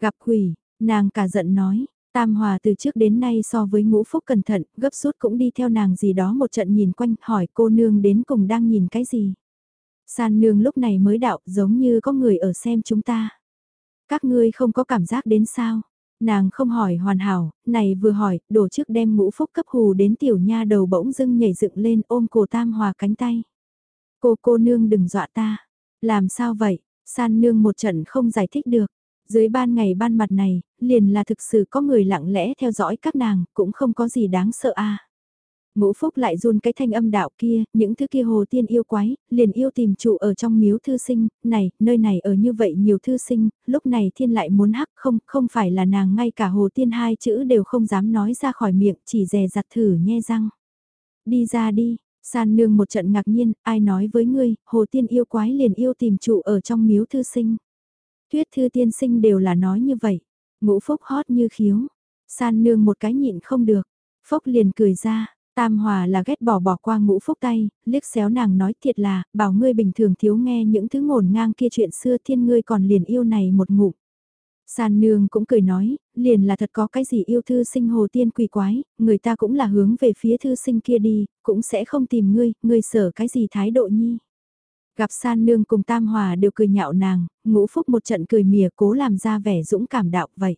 Gặp quỷ, nàng cả giận nói, Tam Hòa từ trước đến nay so với ngũ phúc cẩn thận, gấp rút cũng đi theo nàng gì đó một trận nhìn quanh, hỏi cô nương đến cùng đang nhìn cái gì. San nương lúc này mới đạo giống như có người ở xem chúng ta. Các ngươi không có cảm giác đến sao? Nàng không hỏi hoàn hảo, này vừa hỏi, đổ trước đem ngũ phúc cấp hù đến tiểu nha đầu bỗng dưng nhảy dựng lên ôm cổ tam hòa cánh tay. Cô cô nương đừng dọa ta. Làm sao vậy? San nương một trận không giải thích được. Dưới ban ngày ban mặt này, liền là thực sự có người lặng lẽ theo dõi các nàng, cũng không có gì đáng sợ a. Ngũ Phúc lại run cái thanh âm đạo kia, những thứ kia hồ tiên yêu quái, liền yêu tìm trụ ở trong miếu thư sinh, này, nơi này ở như vậy nhiều thư sinh, lúc này thiên lại muốn hắc không, không phải là nàng ngay cả hồ tiên hai chữ đều không dám nói ra khỏi miệng, chỉ dè dặt thử nhe răng. Đi ra đi, san nương một trận ngạc nhiên, ai nói với ngươi, hồ tiên yêu quái liền yêu tìm trụ ở trong miếu thư sinh. Tuyết thư tiên sinh đều là nói như vậy, ngũ phúc hót như khiếu, san nương một cái nhịn không được, phúc liền cười ra, Tam Hòa là ghét bỏ bỏ qua ngũ phúc tay, liếc xéo nàng nói thiệt là, bảo ngươi bình thường thiếu nghe những thứ ngổn ngang kia chuyện xưa thiên ngươi còn liền yêu này một ngụm. San nương cũng cười nói, liền là thật có cái gì yêu thư sinh hồ tiên quỷ quái, người ta cũng là hướng về phía thư sinh kia đi, cũng sẽ không tìm ngươi, ngươi sở cái gì thái độ nhi. Gặp san nương cùng tam hòa đều cười nhạo nàng, ngũ phúc một trận cười mỉa cố làm ra vẻ dũng cảm đạo vậy.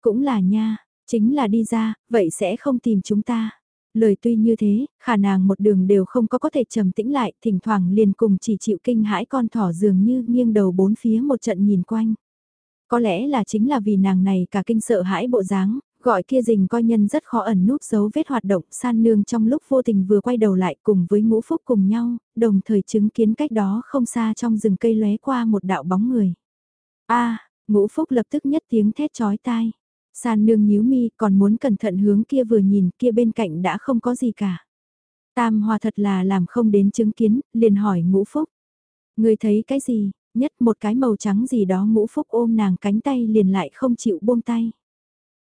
Cũng là nha, Chính là đi ra, vậy sẽ không tìm chúng ta. Lời tuy như thế, khả nàng một đường đều không có có thể trầm tĩnh lại, thỉnh thoảng liền cùng chỉ chịu kinh hãi con thỏ dường như nghiêng đầu bốn phía một trận nhìn quanh. Có lẽ là chính là vì nàng này cả kinh sợ hãi bộ dáng, gọi kia rình coi nhân rất khó ẩn núp dấu vết hoạt động san nương trong lúc vô tình vừa quay đầu lại cùng với ngũ phúc cùng nhau, đồng thời chứng kiến cách đó không xa trong rừng cây lóe qua một đạo bóng người. a ngũ phúc lập tức nhất tiếng thét chói tai. San nương nhíu mi còn muốn cẩn thận hướng kia vừa nhìn kia bên cạnh đã không có gì cả. Tam hòa thật là làm không đến chứng kiến, liền hỏi ngũ phúc. Người thấy cái gì, nhất một cái màu trắng gì đó ngũ phúc ôm nàng cánh tay liền lại không chịu buông tay.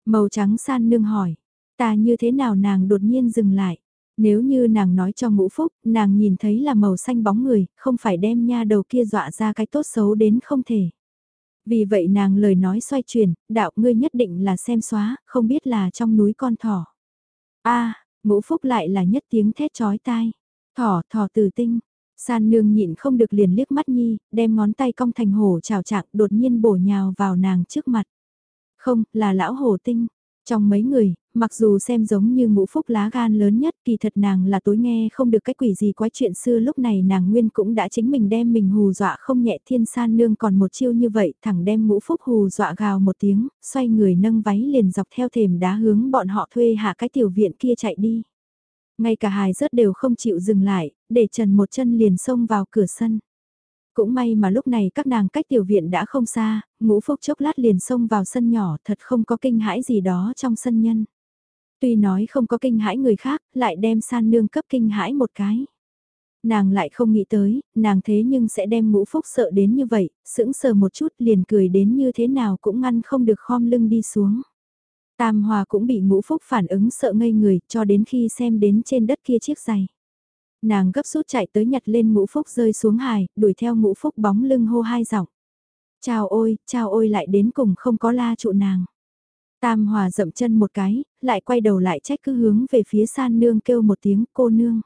Màu trắng san nương hỏi, ta như thế nào nàng đột nhiên dừng lại. Nếu như nàng nói cho ngũ phúc, nàng nhìn thấy là màu xanh bóng người, không phải đem nha đầu kia dọa ra cái tốt xấu đến không thể. Vì vậy nàng lời nói xoay chuyển, đạo ngươi nhất định là xem xóa, không biết là trong núi con thỏ. a ngũ phúc lại là nhất tiếng thét chói tai. Thỏ, thỏ tử tinh. San nương nhịn không được liền liếc mắt nhi, đem ngón tay cong thành hổ chào trạng đột nhiên bổ nhào vào nàng trước mặt. Không, là lão hổ tinh. Trong mấy người, mặc dù xem giống như ngũ phúc lá gan lớn nhất kỳ thật nàng là tối nghe không được cái quỷ gì quái chuyện xưa lúc này nàng nguyên cũng đã chính mình đem mình hù dọa không nhẹ thiên san nương còn một chiêu như vậy thẳng đem ngũ phúc hù dọa gào một tiếng, xoay người nâng váy liền dọc theo thềm đá hướng bọn họ thuê hạ cái tiểu viện kia chạy đi. Ngay cả hài rớt đều không chịu dừng lại, để trần một chân liền xông vào cửa sân. Cũng may mà lúc này các nàng cách tiểu viện đã không xa, ngũ phúc chốc lát liền xông vào sân nhỏ thật không có kinh hãi gì đó trong sân nhân. Tuy nói không có kinh hãi người khác, lại đem san nương cấp kinh hãi một cái. Nàng lại không nghĩ tới, nàng thế nhưng sẽ đem ngũ phúc sợ đến như vậy, sững sờ một chút liền cười đến như thế nào cũng ngăn không được khom lưng đi xuống. Tam Hòa cũng bị ngũ phúc phản ứng sợ ngây người cho đến khi xem đến trên đất kia chiếc giày. Nàng gấp rút chạy tới nhặt lên ngũ phúc rơi xuống hài, đuổi theo ngũ phúc bóng lưng hô hai giọng. Chào ôi, chào ôi lại đến cùng không có la trụ nàng. Tam Hòa dậm chân một cái, lại quay đầu lại trách cứ hướng về phía san nương kêu một tiếng cô nương.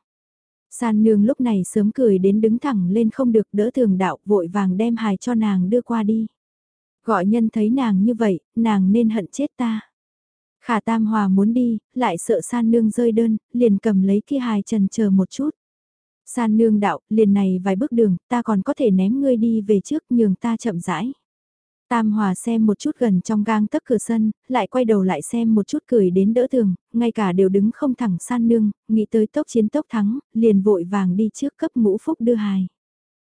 San nương lúc này sớm cười đến đứng thẳng lên không được đỡ thường đạo vội vàng đem hài cho nàng đưa qua đi. Gọi nhân thấy nàng như vậy, nàng nên hận chết ta. Khả Tam Hòa muốn đi, lại sợ san nương rơi đơn, liền cầm lấy kia hài trần chờ một chút. San nương đạo, liền này vài bước đường, ta còn có thể ném ngươi đi về trước nhường ta chậm rãi. Tam Hòa xem một chút gần trong gang tấc cửa sân, lại quay đầu lại xem một chút cười đến đỡ tường, ngay cả đều đứng không thẳng san nương, nghĩ tới tốc chiến tốc thắng, liền vội vàng đi trước cấp ngũ phúc đưa hài.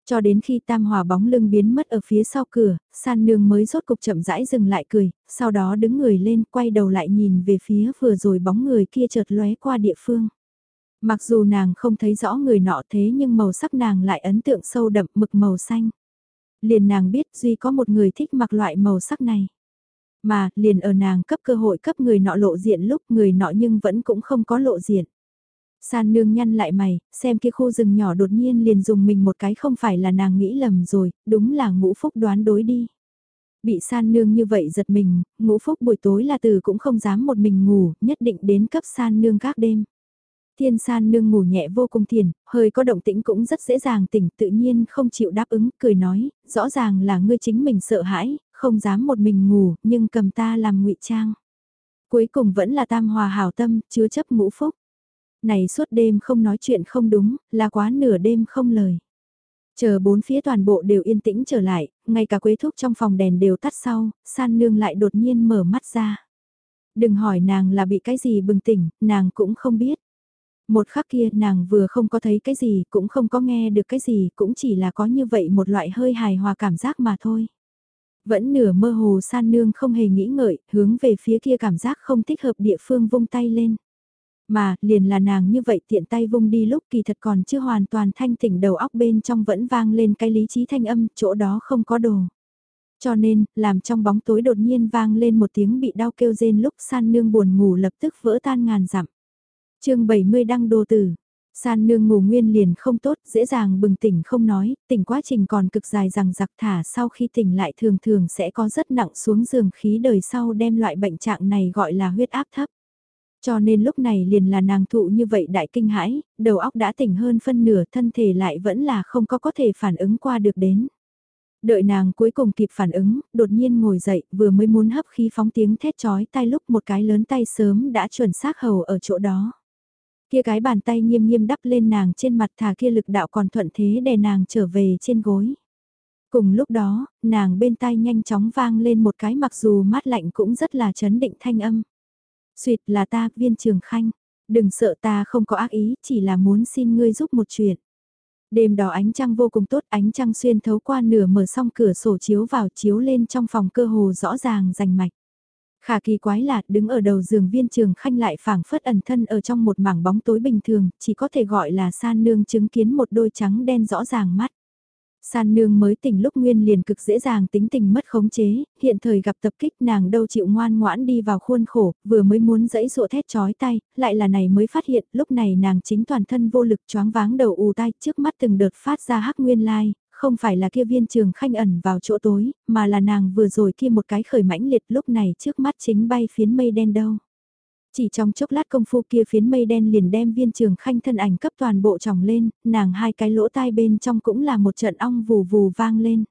Cho đến khi tam hòa bóng lưng biến mất ở phía sau cửa, san nương mới rốt cục chậm rãi dừng lại cười, sau đó đứng người lên quay đầu lại nhìn về phía vừa rồi bóng người kia chợt lóe qua địa phương. Mặc dù nàng không thấy rõ người nọ thế nhưng màu sắc nàng lại ấn tượng sâu đậm mực màu xanh. Liền nàng biết duy có một người thích mặc loại màu sắc này. Mà, liền ở nàng cấp cơ hội cấp người nọ lộ diện lúc người nọ nhưng vẫn cũng không có lộ diện. San nương nhăn lại mày, xem kia khu rừng nhỏ đột nhiên liền dùng mình một cái không phải là nàng nghĩ lầm rồi, đúng là ngũ phúc đoán đối đi. Bị san nương như vậy giật mình, ngũ phúc buổi tối là từ cũng không dám một mình ngủ, nhất định đến cấp san nương các đêm. Thiên san nương ngủ nhẹ vô cùng thiền, hơi có động tĩnh cũng rất dễ dàng tỉnh tự nhiên không chịu đáp ứng, cười nói, rõ ràng là ngươi chính mình sợ hãi, không dám một mình ngủ, nhưng cầm ta làm ngụy trang. Cuối cùng vẫn là tam hòa hảo tâm, chứa chấp ngũ phúc. Này suốt đêm không nói chuyện không đúng, là quá nửa đêm không lời. Chờ bốn phía toàn bộ đều yên tĩnh trở lại, ngay cả quế thúc trong phòng đèn đều tắt sau, san nương lại đột nhiên mở mắt ra. Đừng hỏi nàng là bị cái gì bừng tỉnh, nàng cũng không biết. Một khắc kia nàng vừa không có thấy cái gì, cũng không có nghe được cái gì, cũng chỉ là có như vậy một loại hơi hài hòa cảm giác mà thôi. Vẫn nửa mơ hồ san nương không hề nghĩ ngợi, hướng về phía kia cảm giác không thích hợp địa phương vung tay lên. Mà, liền là nàng như vậy tiện tay vung đi lúc kỳ thật còn chưa hoàn toàn thanh tỉnh đầu óc bên trong vẫn vang lên cái lý trí thanh âm, chỗ đó không có đồ. Cho nên, làm trong bóng tối đột nhiên vang lên một tiếng bị đau kêu rên lúc san nương buồn ngủ lập tức vỡ tan ngàn dặm chương 70 đăng đô tử. San nương ngủ nguyên liền không tốt, dễ dàng bừng tỉnh không nói, tỉnh quá trình còn cực dài rằng giặc thả sau khi tỉnh lại thường thường sẽ có rất nặng xuống giường khí đời sau đem loại bệnh trạng này gọi là huyết áp thấp. Cho nên lúc này liền là nàng thụ như vậy đại kinh hãi, đầu óc đã tỉnh hơn phân nửa thân thể lại vẫn là không có có thể phản ứng qua được đến. Đợi nàng cuối cùng kịp phản ứng, đột nhiên ngồi dậy, vừa mới muốn hấp khí phóng tiếng thét chói tay lúc một cái lớn tay sớm đã chuẩn xác hầu ở chỗ đó. Kia cái bàn tay nghiêm nghiêm đắp lên nàng trên mặt thà kia lực đạo còn thuận thế đè nàng trở về trên gối. Cùng lúc đó, nàng bên tai nhanh chóng vang lên một cái mặc dù mát lạnh cũng rất là chấn định thanh âm. Xuyệt là ta, viên trường khanh. Đừng sợ ta không có ác ý, chỉ là muốn xin ngươi giúp một chuyện. Đêm đó ánh trăng vô cùng tốt, ánh trăng xuyên thấu qua nửa mở xong cửa sổ chiếu vào chiếu lên trong phòng cơ hồ rõ ràng rành mạch. Khả kỳ quái lạ đứng ở đầu giường viên trường khanh lại phảng phất ẩn thân ở trong một mảng bóng tối bình thường, chỉ có thể gọi là san nương chứng kiến một đôi trắng đen rõ ràng mắt. San nương mới tỉnh lúc nguyên liền cực dễ dàng tính tình mất khống chế, hiện thời gặp tập kích nàng đâu chịu ngoan ngoãn đi vào khuôn khổ, vừa mới muốn dẫy dụa thét chói tay, lại là này mới phát hiện lúc này nàng chính toàn thân vô lực choáng váng đầu ù tai trước mắt từng đợt phát ra hắc nguyên lai, không phải là kia viên trường khanh ẩn vào chỗ tối, mà là nàng vừa rồi kia một cái khởi mãnh liệt lúc này trước mắt chính bay phiến mây đen đâu. Chỉ trong chốc lát công phu kia phiến mây đen liền đem viên trường khanh thân ảnh cấp toàn bộ tròng lên, nàng hai cái lỗ tai bên trong cũng là một trận ong vù vù vang lên.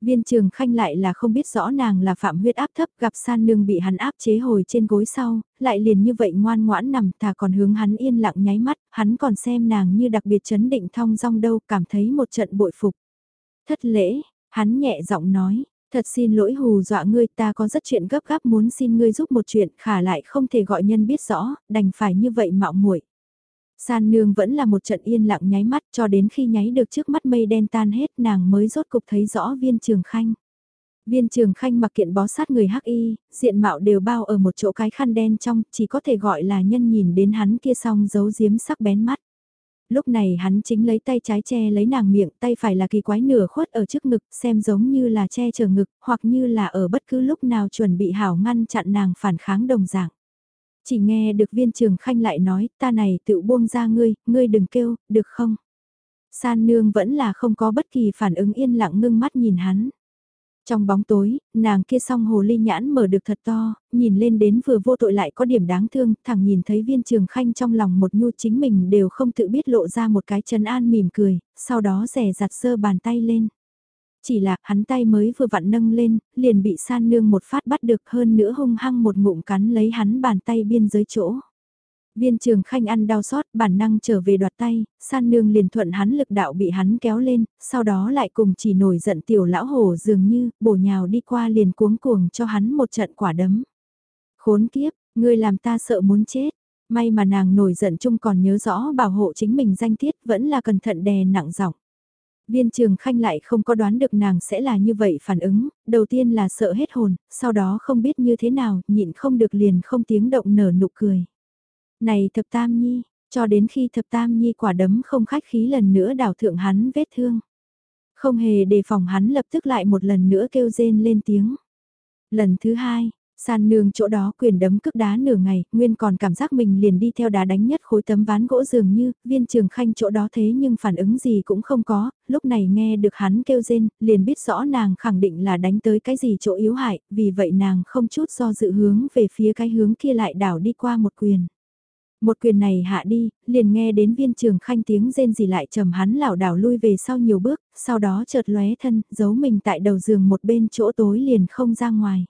Viên trường khanh lại là không biết rõ nàng là phạm huyết áp thấp gặp san nương bị hắn áp chế hồi trên gối sau, lại liền như vậy ngoan ngoãn nằm thà còn hướng hắn yên lặng nháy mắt, hắn còn xem nàng như đặc biệt chấn định thong dong đâu cảm thấy một trận bội phục. Thất lễ, hắn nhẹ giọng nói, Thật xin lỗi hù dọa ngươi ta có rất chuyện gấp gáp muốn xin ngươi giúp một chuyện khả lại không thể gọi nhân biết rõ, đành phải như vậy mạo muội. San nương vẫn là một trận yên lặng nháy mắt cho đến khi nháy được trước mắt mây đen tan hết nàng mới rốt cục thấy rõ viên trường khanh. Viên trường khanh mặc kiện bó sát người hắc y, diện mạo đều bao ở một chỗ cái khăn đen trong, chỉ có thể gọi là nhân nhìn đến hắn kia song giấu giếm sắc bén mắt lúc này hắn chính lấy tay trái che lấy nàng miệng, tay phải là kỳ quái nửa khuất ở trước ngực, xem giống như là che chở ngực, hoặc như là ở bất cứ lúc nào chuẩn bị hảo ngăn chặn nàng phản kháng đồng dạng. Chỉ nghe được viên trường khanh lại nói, ta này tự buông ra ngươi, ngươi đừng kêu, được không? San nương vẫn là không có bất kỳ phản ứng yên lặng ngưng mắt nhìn hắn. Trong bóng tối, nàng kia song hồ ly nhãn mở được thật to, nhìn lên đến vừa vô tội lại có điểm đáng thương, thẳng nhìn thấy viên trường khanh trong lòng một nhu chính mình đều không tự biết lộ ra một cái chân an mỉm cười, sau đó rẻ giặt sơ bàn tay lên. Chỉ là hắn tay mới vừa vặn nâng lên, liền bị san nương một phát bắt được hơn nữa hung hăng một ngụm cắn lấy hắn bàn tay biên giới chỗ. Viên trường khanh ăn đau xót bản năng trở về đoạt tay, san nương liền thuận hắn lực đạo bị hắn kéo lên, sau đó lại cùng chỉ nổi giận tiểu lão hổ dường như, bổ nhào đi qua liền cuống cuồng cho hắn một trận quả đấm. Khốn kiếp, ngươi làm ta sợ muốn chết. May mà nàng nổi giận chung còn nhớ rõ bảo hộ chính mình danh tiết vẫn là cẩn thận đè nặng giọng. Viên trường khanh lại không có đoán được nàng sẽ là như vậy phản ứng, đầu tiên là sợ hết hồn, sau đó không biết như thế nào, nhịn không được liền không tiếng động nở nụ cười. Này thập tam nhi, cho đến khi thập tam nhi quả đấm không khách khí lần nữa đảo thượng hắn vết thương. Không hề đề phòng hắn lập tức lại một lần nữa kêu rên lên tiếng. Lần thứ hai, San nương chỗ đó quyền đấm cước đá nửa ngày, Nguyên còn cảm giác mình liền đi theo đá đánh nhất khối tấm ván gỗ dường như, viên trường khanh chỗ đó thế nhưng phản ứng gì cũng không có, lúc này nghe được hắn kêu rên, liền biết rõ nàng khẳng định là đánh tới cái gì chỗ yếu hại, vì vậy nàng không chút do dự hướng về phía cái hướng kia lại đảo đi qua một quyền. Một quyền này hạ đi, liền nghe đến viên trường khanh tiếng rên gì lại trầm hắn lảo đảo lui về sau nhiều bước, sau đó chợt lóe thân, giấu mình tại đầu giường một bên chỗ tối liền không ra ngoài.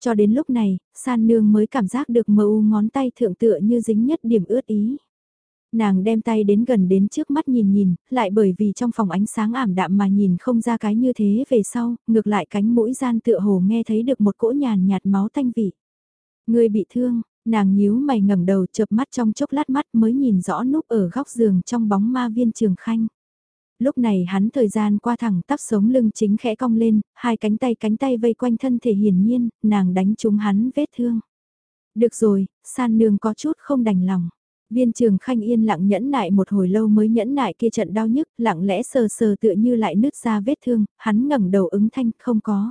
Cho đến lúc này, san nương mới cảm giác được mờ u ngón tay thượng tựa như dính nhất điểm ướt ý. Nàng đem tay đến gần đến trước mắt nhìn nhìn, lại bởi vì trong phòng ánh sáng ảm đạm mà nhìn không ra cái như thế về sau, ngược lại cánh mũi gian tựa hồ nghe thấy được một cỗ nhàn nhạt máu thanh vị. Người bị thương, Nàng nhíu mày ngẩng đầu chợp mắt trong chốc lát mắt mới nhìn rõ núp ở góc giường trong bóng ma viên trường khanh. Lúc này hắn thời gian qua thẳng tắp sống lưng chính khẽ cong lên, hai cánh tay cánh tay vây quanh thân thể hiển nhiên, nàng đánh trúng hắn vết thương. Được rồi, san nương có chút không đành lòng. Viên trường khanh yên lặng nhẫn nại một hồi lâu mới nhẫn nại kia trận đau nhức, lặng lẽ sờ sờ tựa như lại nứt ra vết thương, hắn ngẩng đầu ứng thanh không có.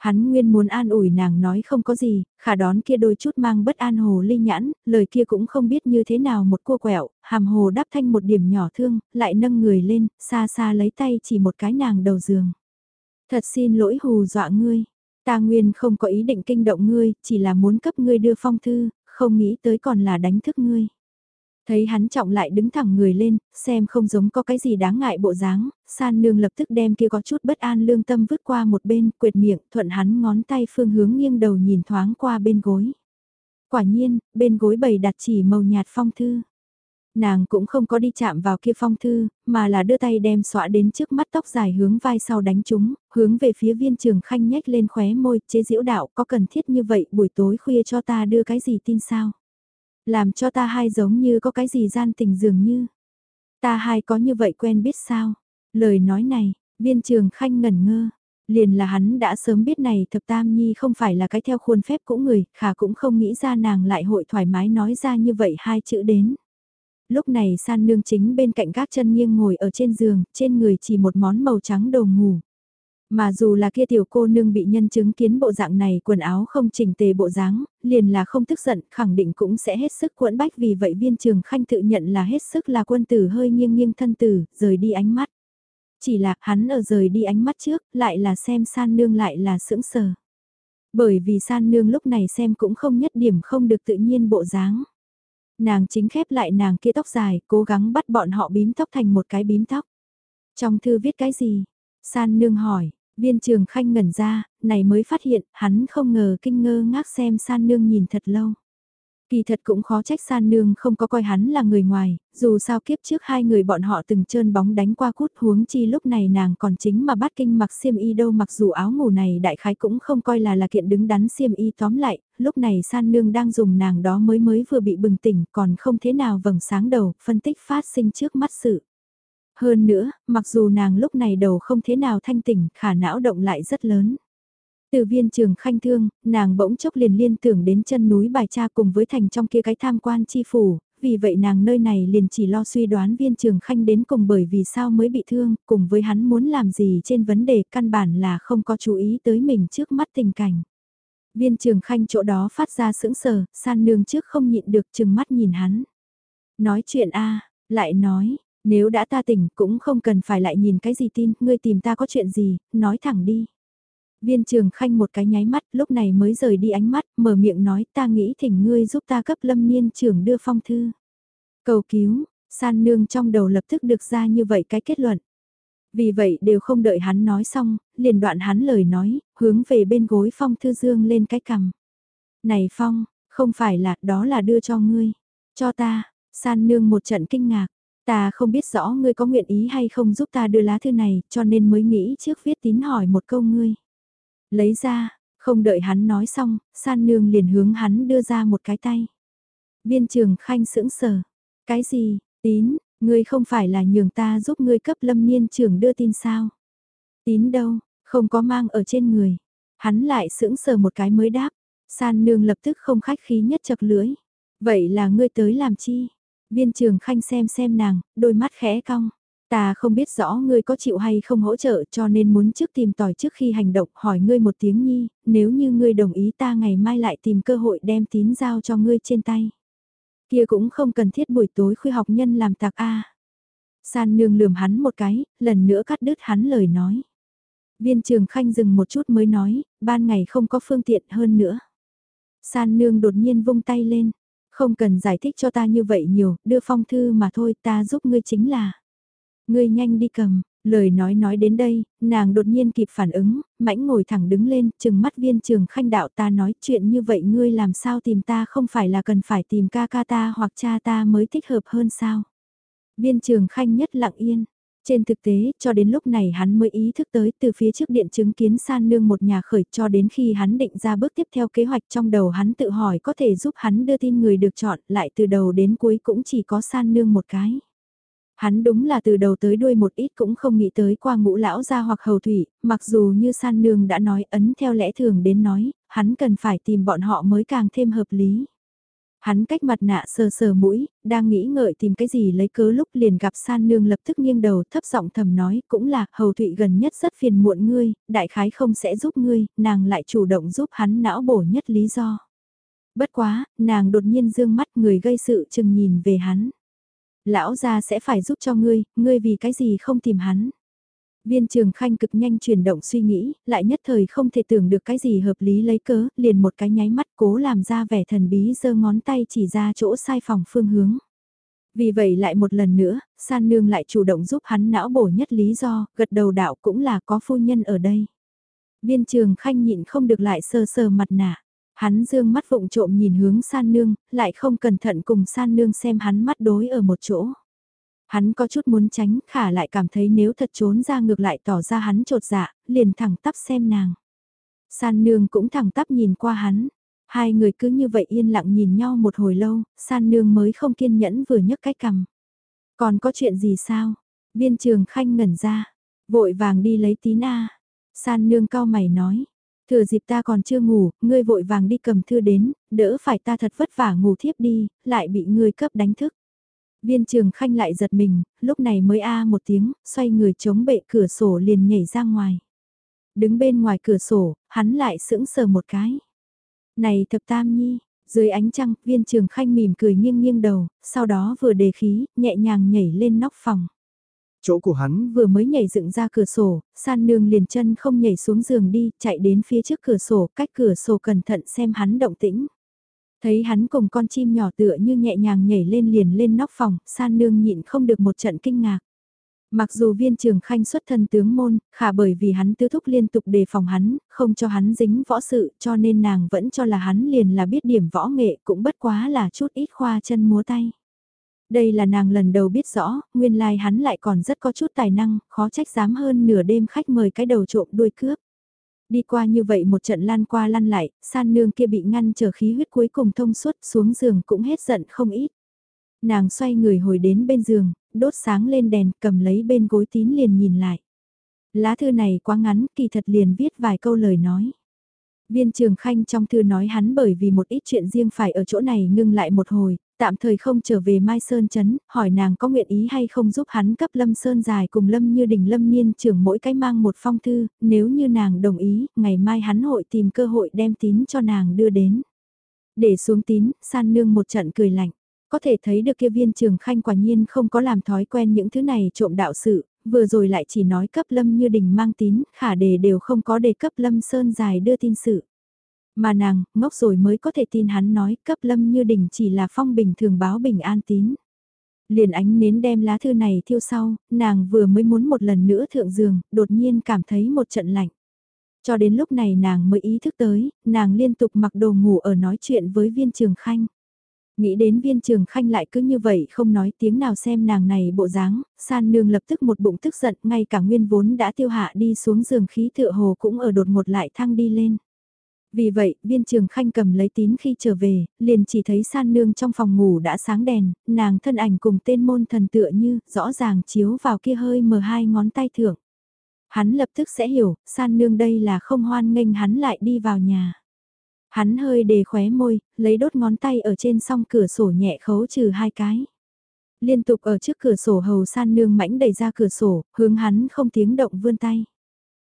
Hắn nguyên muốn an ủi nàng nói không có gì, khả đón kia đôi chút mang bất an hồ ly nhãn, lời kia cũng không biết như thế nào một cua quẹo, hàm hồ đắp thanh một điểm nhỏ thương, lại nâng người lên, xa xa lấy tay chỉ một cái nàng đầu giường. Thật xin lỗi hù dọa ngươi, ta nguyên không có ý định kinh động ngươi, chỉ là muốn cấp ngươi đưa phong thư, không nghĩ tới còn là đánh thức ngươi. Thấy hắn trọng lại đứng thẳng người lên, xem không giống có cái gì đáng ngại bộ dáng, san nương lập tức đem kia có chút bất an lương tâm vứt qua một bên, quyệt miệng, thuận hắn ngón tay phương hướng nghiêng đầu nhìn thoáng qua bên gối. Quả nhiên, bên gối bầy đặt chỉ màu nhạt phong thư. Nàng cũng không có đi chạm vào kia phong thư, mà là đưa tay đem xõa đến trước mắt tóc dài hướng vai sau đánh chúng, hướng về phía viên trường khanh nhếch lên khóe môi, chế diễu đạo có cần thiết như vậy buổi tối khuya cho ta đưa cái gì tin sao? Làm cho ta hai giống như có cái gì gian tình dường như. Ta hai có như vậy quen biết sao? Lời nói này, viên trường khanh ngẩn ngơ. Liền là hắn đã sớm biết này thập tam nhi không phải là cái theo khuôn phép cũ người, khả cũng không nghĩ ra nàng lại hội thoải mái nói ra như vậy hai chữ đến. Lúc này san nương chính bên cạnh các chân nghiêng ngồi ở trên giường, trên người chỉ một món màu trắng đồ ngủ. Mà dù là kia tiểu cô nương bị nhân chứng kiến bộ dạng này quần áo không chỉnh tề bộ dáng, liền là không tức giận, khẳng định cũng sẽ hết sức quẫn bách vì vậy viên trường khanh tự nhận là hết sức là quân tử hơi nghiêng nghiêng thân tử, rời đi ánh mắt. Chỉ là hắn ở rời đi ánh mắt trước, lại là xem san nương lại là sững sờ. Bởi vì san nương lúc này xem cũng không nhất điểm không được tự nhiên bộ dáng. Nàng chính khép lại nàng kia tóc dài, cố gắng bắt bọn họ bím tóc thành một cái bím tóc. Trong thư viết cái gì? San nương hỏi, Viên trường khanh ngẩn ra, này mới phát hiện, hắn không ngờ kinh ngơ ngác xem san nương nhìn thật lâu. Kỳ thật cũng khó trách san nương không có coi hắn là người ngoài, dù sao kiếp trước hai người bọn họ từng trơn bóng đánh qua cút huống chi lúc này nàng còn chính mà bắt kinh mặc xiêm y đâu mặc dù áo ngủ này đại khái cũng không coi là là kiện đứng đắn xiêm y tóm lại, lúc này san nương đang dùng nàng đó mới mới vừa bị bừng tỉnh còn không thế nào vầng sáng đầu, phân tích phát sinh trước mắt sự. Hơn nữa, mặc dù nàng lúc này đầu không thế nào thanh tỉnh, khả não động lại rất lớn. Từ viên trường khanh thương, nàng bỗng chốc liền liên tưởng đến chân núi bài cha cùng với thành trong kia cái tham quan chi phủ, vì vậy nàng nơi này liền chỉ lo suy đoán viên trường khanh đến cùng bởi vì sao mới bị thương, cùng với hắn muốn làm gì trên vấn đề căn bản là không có chú ý tới mình trước mắt tình cảnh. Viên trường khanh chỗ đó phát ra sững sờ, san nương trước không nhịn được chừng mắt nhìn hắn. Nói chuyện a lại nói, nếu đã ta tỉnh cũng không cần phải lại nhìn cái gì tin, ngươi tìm ta có chuyện gì, nói thẳng đi. Viên trường khanh một cái nháy mắt, lúc này mới rời đi ánh mắt, mở miệng nói ta nghĩ thỉnh ngươi giúp ta cấp lâm niên trưởng đưa phong thư. Cầu cứu, san nương trong đầu lập tức được ra như vậy cái kết luận. Vì vậy đều không đợi hắn nói xong, liền đoạn hắn lời nói, hướng về bên gối phong thư dương lên cái cằm. Này phong, không phải là, đó là đưa cho ngươi. Cho ta, san nương một trận kinh ngạc. Ta không biết rõ ngươi có nguyện ý hay không giúp ta đưa lá thư này, cho nên mới nghĩ trước viết tín hỏi một câu ngươi. Lấy ra, không đợi hắn nói xong, san nương liền hướng hắn đưa ra một cái tay. Viên trường khanh sững sờ. Cái gì, tín, ngươi không phải là nhường ta giúp ngươi cấp lâm niên trưởng đưa tin sao? Tín đâu, không có mang ở trên người. Hắn lại sững sờ một cái mới đáp. San nương lập tức không khách khí nhất chật lưỡi. Vậy là ngươi tới làm chi? Viên trường khanh xem xem nàng, đôi mắt khẽ cong. Ta không biết rõ ngươi có chịu hay không hỗ trợ cho nên muốn trước tìm tòi trước khi hành động hỏi ngươi một tiếng nhi, nếu như ngươi đồng ý ta ngày mai lại tìm cơ hội đem tín giao cho ngươi trên tay. Kia cũng không cần thiết buổi tối khuya học nhân làm tạc A. San nương lườm hắn một cái, lần nữa cắt đứt hắn lời nói. Viên trường khanh dừng một chút mới nói, ban ngày không có phương tiện hơn nữa. San nương đột nhiên vung tay lên, không cần giải thích cho ta như vậy nhiều, đưa phong thư mà thôi ta giúp ngươi chính là. Ngươi nhanh đi cầm, lời nói nói đến đây, nàng đột nhiên kịp phản ứng, mãnh ngồi thẳng đứng lên, chừng mắt viên trường khanh đạo ta nói chuyện như vậy ngươi làm sao tìm ta không phải là cần phải tìm ca ca ta hoặc cha ta mới thích hợp hơn sao. Viên trường khanh nhất lặng yên, trên thực tế, cho đến lúc này hắn mới ý thức tới từ phía trước điện chứng kiến san nương một nhà khởi cho đến khi hắn định ra bước tiếp theo kế hoạch trong đầu hắn tự hỏi có thể giúp hắn đưa tin người được chọn lại từ đầu đến cuối cũng chỉ có san nương một cái. Hắn đúng là từ đầu tới đuôi một ít cũng không nghĩ tới qua ngũ lão gia hoặc hầu thủy, mặc dù như san nương đã nói ấn theo lẽ thường đến nói, hắn cần phải tìm bọn họ mới càng thêm hợp lý. Hắn cách mặt nạ sờ sờ mũi, đang nghĩ ngợi tìm cái gì lấy cớ lúc liền gặp san nương lập tức nghiêng đầu thấp giọng thầm nói cũng là hầu thụy gần nhất rất phiền muộn ngươi, đại khái không sẽ giúp ngươi, nàng lại chủ động giúp hắn não bổ nhất lý do. Bất quá, nàng đột nhiên dương mắt người gây sự chừng nhìn về hắn. Lão gia sẽ phải giúp cho ngươi, ngươi vì cái gì không tìm hắn. Viên trường khanh cực nhanh chuyển động suy nghĩ, lại nhất thời không thể tưởng được cái gì hợp lý lấy cớ, liền một cái nháy mắt cố làm ra vẻ thần bí giơ ngón tay chỉ ra chỗ sai phòng phương hướng. Vì vậy lại một lần nữa, san nương lại chủ động giúp hắn não bổ nhất lý do, gật đầu đạo cũng là có phu nhân ở đây. Viên trường khanh nhịn không được lại sơ sơ mặt nạ. Hắn dương mắt vụng trộm nhìn hướng san nương, lại không cẩn thận cùng san nương xem hắn mắt đối ở một chỗ. Hắn có chút muốn tránh, khả lại cảm thấy nếu thật trốn ra ngược lại tỏ ra hắn trột dạ, liền thẳng tắp xem nàng. San nương cũng thẳng tắp nhìn qua hắn. Hai người cứ như vậy yên lặng nhìn nhau một hồi lâu, san nương mới không kiên nhẫn vừa nhấc cái cầm. Còn có chuyện gì sao? Viên trường khanh ngẩn ra, vội vàng đi lấy tín A. San nương cao mày nói, thừa dịp ta còn chưa ngủ, ngươi vội vàng đi cầm thư đến, đỡ phải ta thật vất vả ngủ thiếp đi, lại bị ngươi cấp đánh thức. Viên trường khanh lại giật mình, lúc này mới a một tiếng, xoay người chống bệ cửa sổ liền nhảy ra ngoài. Đứng bên ngoài cửa sổ, hắn lại sững sờ một cái. Này thập tam nhi, dưới ánh trăng, viên trường khanh mỉm cười nghiêng nghiêng đầu, sau đó vừa đề khí, nhẹ nhàng nhảy lên nóc phòng. Chỗ của hắn vừa mới nhảy dựng ra cửa sổ, san nương liền chân không nhảy xuống giường đi, chạy đến phía trước cửa sổ, cách cửa sổ cẩn thận xem hắn động tĩnh. Thấy hắn cùng con chim nhỏ tựa như nhẹ nhàng nhảy lên liền lên nóc phòng, san nương nhịn không được một trận kinh ngạc. Mặc dù viên trường khanh xuất thân tướng môn, khả bởi vì hắn tứ thúc liên tục đề phòng hắn, không cho hắn dính võ sự cho nên nàng vẫn cho là hắn liền là biết điểm võ nghệ cũng bất quá là chút ít khoa chân múa tay. Đây là nàng lần đầu biết rõ, nguyên lai like hắn lại còn rất có chút tài năng, khó trách dám hơn nửa đêm khách mời cái đầu trộm đuôi cướp. Đi qua như vậy một trận lan qua lăn lại, san nương kia bị ngăn trở khí huyết cuối cùng thông suốt xuống giường cũng hết giận không ít. Nàng xoay người hồi đến bên giường, đốt sáng lên đèn cầm lấy bên gối tín liền nhìn lại. Lá thư này quá ngắn, kỳ thật liền viết vài câu lời nói. Viên trường khanh trong thư nói hắn bởi vì một ít chuyện riêng phải ở chỗ này ngưng lại một hồi, tạm thời không trở về Mai Sơn Trấn, hỏi nàng có nguyện ý hay không giúp hắn cấp Lâm Sơn dài cùng Lâm như đình Lâm Niên trưởng mỗi cái mang một phong thư, nếu như nàng đồng ý, ngày mai hắn hội tìm cơ hội đem tín cho nàng đưa đến. Để xuống tín, san nương một trận cười lạnh. Có thể thấy được kia viên trường khanh quả nhiên không có làm thói quen những thứ này trộm đạo sự, vừa rồi lại chỉ nói cấp lâm như đình mang tín, khả đề đều không có đề cấp lâm sơn dài đưa tin sự. Mà nàng, ngốc rồi mới có thể tin hắn nói cấp lâm như đình chỉ là phong bình thường báo bình an tín. Liền ánh nến đem lá thư này thiêu sau, nàng vừa mới muốn một lần nữa thượng giường, đột nhiên cảm thấy một trận lạnh. Cho đến lúc này nàng mới ý thức tới, nàng liên tục mặc đồ ngủ ở nói chuyện với viên trường khanh. Nghĩ đến viên trường khanh lại cứ như vậy không nói tiếng nào xem nàng này bộ dáng, san nương lập tức một bụng tức giận ngay cả nguyên vốn đã tiêu hạ đi xuống giường khí tựa hồ cũng ở đột ngột lại thăng đi lên. Vì vậy, viên trường khanh cầm lấy tín khi trở về, liền chỉ thấy san nương trong phòng ngủ đã sáng đèn, nàng thân ảnh cùng tên môn thần tựa như, rõ ràng chiếu vào kia hơi mờ hai ngón tay thượng Hắn lập tức sẽ hiểu, san nương đây là không hoan nghênh hắn lại đi vào nhà. Hắn hơi đề khóe môi, lấy đốt ngón tay ở trên song cửa sổ nhẹ khấu trừ hai cái. Liên tục ở trước cửa sổ hầu san nương mãnh đẩy ra cửa sổ, hướng hắn không tiếng động vươn tay.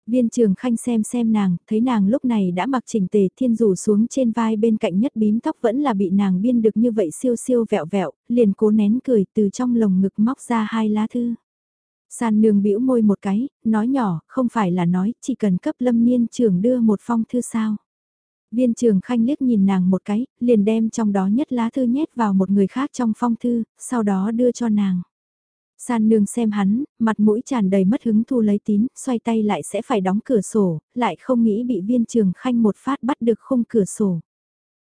Viên trường khanh xem xem nàng, thấy nàng lúc này đã mặc chỉnh tề thiên rủ xuống trên vai bên cạnh nhất bím tóc vẫn là bị nàng biên được như vậy siêu siêu vẹo vẹo, liền cố nén cười từ trong lồng ngực móc ra hai lá thư. San nương bĩu môi một cái, nói nhỏ, không phải là nói, chỉ cần cấp lâm niên trường đưa một phong thư sao. Viên trường khanh liếc nhìn nàng một cái, liền đem trong đó nhất lá thư nhét vào một người khác trong phong thư, sau đó đưa cho nàng. San nương xem hắn, mặt mũi tràn đầy mất hứng thu lấy tín, xoay tay lại sẽ phải đóng cửa sổ, lại không nghĩ bị viên trường khanh một phát bắt được khung cửa sổ.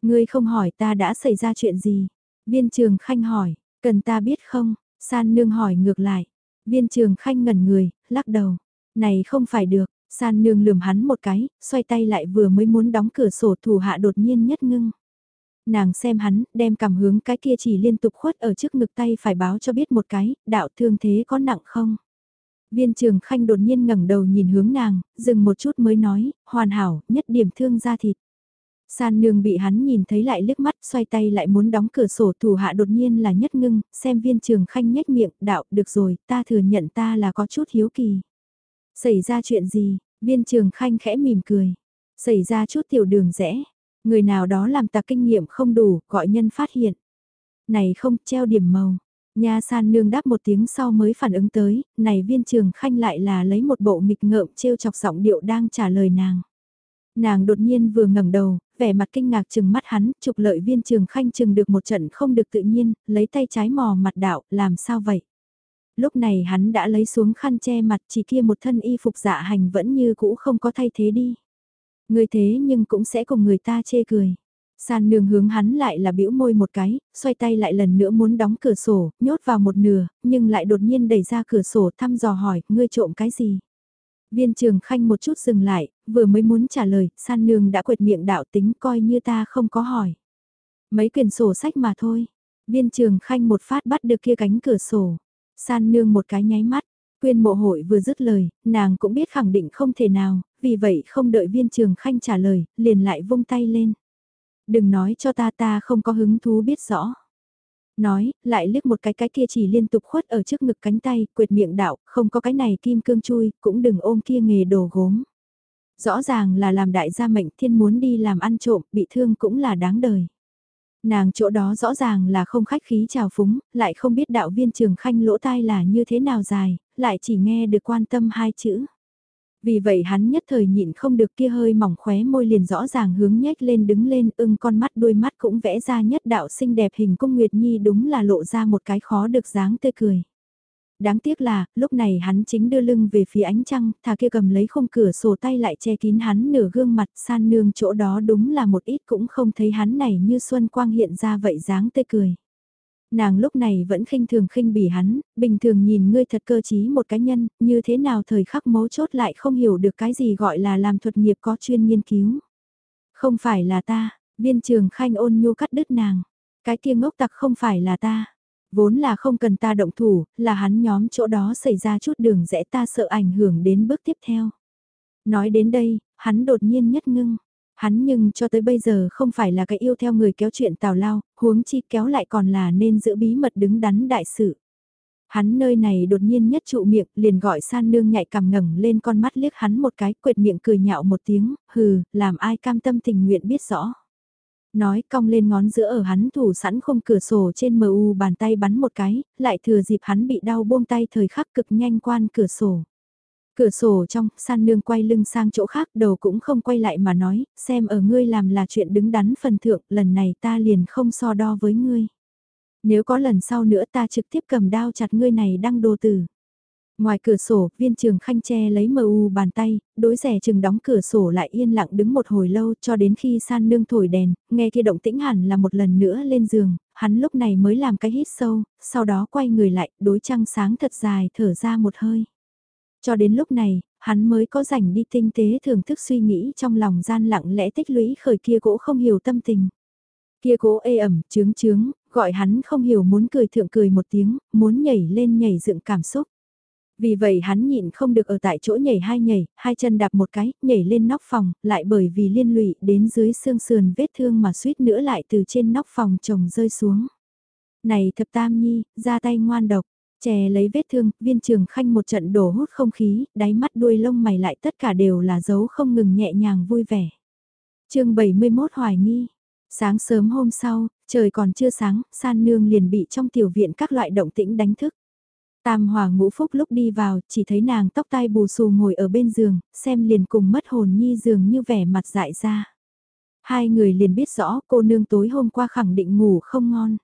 Ngươi không hỏi ta đã xảy ra chuyện gì? Viên trường khanh hỏi, cần ta biết không? San nương hỏi ngược lại. Viên trường khanh ngẩn người, lắc đầu. Này không phải được, San nương lườm hắn một cái, xoay tay lại vừa mới muốn đóng cửa sổ thủ hạ đột nhiên nhất ngưng. Nàng xem hắn, đem cảm hướng cái kia chỉ liên tục khuất ở trước ngực tay phải báo cho biết một cái, đạo thương thế có nặng không? Viên trường khanh đột nhiên ngẩng đầu nhìn hướng nàng, dừng một chút mới nói, hoàn hảo, nhất điểm thương ra thịt. San nương bị hắn nhìn thấy lại liếc mắt, xoay tay lại muốn đóng cửa sổ thủ hạ đột nhiên là nhất ngưng, xem viên trường khanh nhếch miệng, đạo, được rồi, ta thừa nhận ta là có chút hiếu kỳ. Xảy ra chuyện gì? Viên trường khanh khẽ mỉm cười. Xảy ra chút tiểu đường rẽ. Người nào đó làm tạc kinh nghiệm không đủ, gọi nhân phát hiện. Này không, treo điểm màu. Nha san nương đáp một tiếng sau mới phản ứng tới, này viên trường khanh lại là lấy một bộ nghịch ngợm trêu chọc giọng điệu đang trả lời nàng. Nàng đột nhiên vừa ngẩng đầu, vẻ mặt kinh ngạc chừng mắt hắn, trục lợi viên trường khanh chừng được một trận không được tự nhiên, lấy tay trái mò mặt đạo, làm sao vậy? Lúc này hắn đã lấy xuống khăn che mặt chỉ kia một thân y phục dạ hành vẫn như cũ không có thay thế đi. Người thế nhưng cũng sẽ cùng người ta chê cười. San nương hướng hắn lại là bĩu môi một cái, xoay tay lại lần nữa muốn đóng cửa sổ, nhốt vào một nửa, nhưng lại đột nhiên đẩy ra cửa sổ thăm dò hỏi, ngươi trộm cái gì? Viên trường khanh một chút dừng lại, vừa mới muốn trả lời, san nương đã quệt miệng đạo tính coi như ta không có hỏi. Mấy quyển sổ sách mà thôi. Viên trường khanh một phát bắt được kia cánh cửa sổ. San nương một cái nháy mắt, quyên mộ hội vừa dứt lời, nàng cũng biết khẳng định không thể nào, vì vậy không đợi viên trường khanh trả lời, liền lại vung tay lên. Đừng nói cho ta ta không có hứng thú biết rõ. Nói, lại liếc một cái cái kia chỉ liên tục khuất ở trước ngực cánh tay, quyệt miệng đạo, không có cái này kim cương chui, cũng đừng ôm kia nghề đồ gốm. Rõ ràng là làm đại gia mệnh thiên muốn đi làm ăn trộm, bị thương cũng là đáng đời. Nàng chỗ đó rõ ràng là không khách khí chào phúng, lại không biết đạo viên trường khanh lỗ tai là như thế nào dài, lại chỉ nghe được quan tâm hai chữ. Vì vậy hắn nhất thời nhịn không được kia hơi mỏng khóe môi liền rõ ràng hướng nhếch lên đứng lên ưng con mắt đôi mắt cũng vẽ ra nhất đạo xinh đẹp hình cung Nguyệt Nhi đúng là lộ ra một cái khó được dáng tươi cười. Đáng tiếc là, lúc này hắn chính đưa lưng về phía ánh trăng, thà kia cầm lấy khung cửa sổ tay lại che kín hắn nửa gương mặt san nương chỗ đó đúng là một ít cũng không thấy hắn này như xuân quang hiện ra vậy dáng tươi cười. Nàng lúc này vẫn khinh thường khinh bỉ hắn, bình thường nhìn ngươi thật cơ trí một cá nhân, như thế nào thời khắc mấu chốt lại không hiểu được cái gì gọi là làm thuật nghiệp có chuyên nghiên cứu. Không phải là ta, viên trường khanh ôn nhu cắt đứt nàng, cái kia ngốc tặc không phải là ta. Vốn là không cần ta động thủ, là hắn nhóm chỗ đó xảy ra chút đường rẽ ta sợ ảnh hưởng đến bước tiếp theo. Nói đến đây, hắn đột nhiên nhất ngưng. Hắn nhưng cho tới bây giờ không phải là cái yêu theo người kéo chuyện tào lao, huống chi kéo lại còn là nên giữ bí mật đứng đắn đại sự. Hắn nơi này đột nhiên nhất trụ miệng, liền gọi san nương nhạy cằm ngẩng lên con mắt liếc hắn một cái, quệt miệng cười nhạo một tiếng, hừ, làm ai cam tâm tình nguyện biết rõ. Nói cong lên ngón giữa ở hắn thủ sẵn không cửa sổ trên mu bàn tay bắn một cái, lại thừa dịp hắn bị đau buông tay thời khắc cực nhanh quan cửa sổ. Cửa sổ trong, san nương quay lưng sang chỗ khác đầu cũng không quay lại mà nói, xem ở ngươi làm là chuyện đứng đắn phần thượng, lần này ta liền không so đo với ngươi. Nếu có lần sau nữa ta trực tiếp cầm đao chặt ngươi này đăng đồ tử. Ngoài cửa sổ, viên trường khanh che lấy mờ u bàn tay, đối rẻ chừng đóng cửa sổ lại yên lặng đứng một hồi lâu cho đến khi san nương thổi đèn, nghe kia động tĩnh hẳn là một lần nữa lên giường, hắn lúc này mới làm cái hít sâu, sau đó quay người lại, đối trăng sáng thật dài thở ra một hơi. Cho đến lúc này, hắn mới có rảnh đi tinh tế thưởng thức suy nghĩ trong lòng gian lặng lẽ tích lũy khởi kia gỗ không hiểu tâm tình. Kia gỗ ê ẩm, trướng trướng gọi hắn không hiểu muốn cười thượng cười một tiếng, muốn nhảy lên nhảy dựng cảm xúc. Vì vậy hắn nhịn không được ở tại chỗ nhảy hai nhảy, hai chân đạp một cái, nhảy lên nóc phòng, lại bởi vì liên lụy đến dưới xương sườn vết thương mà suýt nữa lại từ trên nóc phòng chồng rơi xuống. Này thập tam nhi, ra tay ngoan độc, Chè lấy vết thương, viên trường khanh một trận đổ hút không khí, đáy mắt đuôi lông mày lại tất cả đều là dấu không ngừng nhẹ nhàng vui vẻ. chương 71 hoài nghi. Sáng sớm hôm sau, trời còn chưa sáng, san nương liền bị trong tiểu viện các loại động tĩnh đánh thức. Tam hòa ngũ phúc lúc đi vào, chỉ thấy nàng tóc tai bù xù ngồi ở bên giường, xem liền cùng mất hồn nhi giường như vẻ mặt dại ra. Hai người liền biết rõ cô nương tối hôm qua khẳng định ngủ không ngon.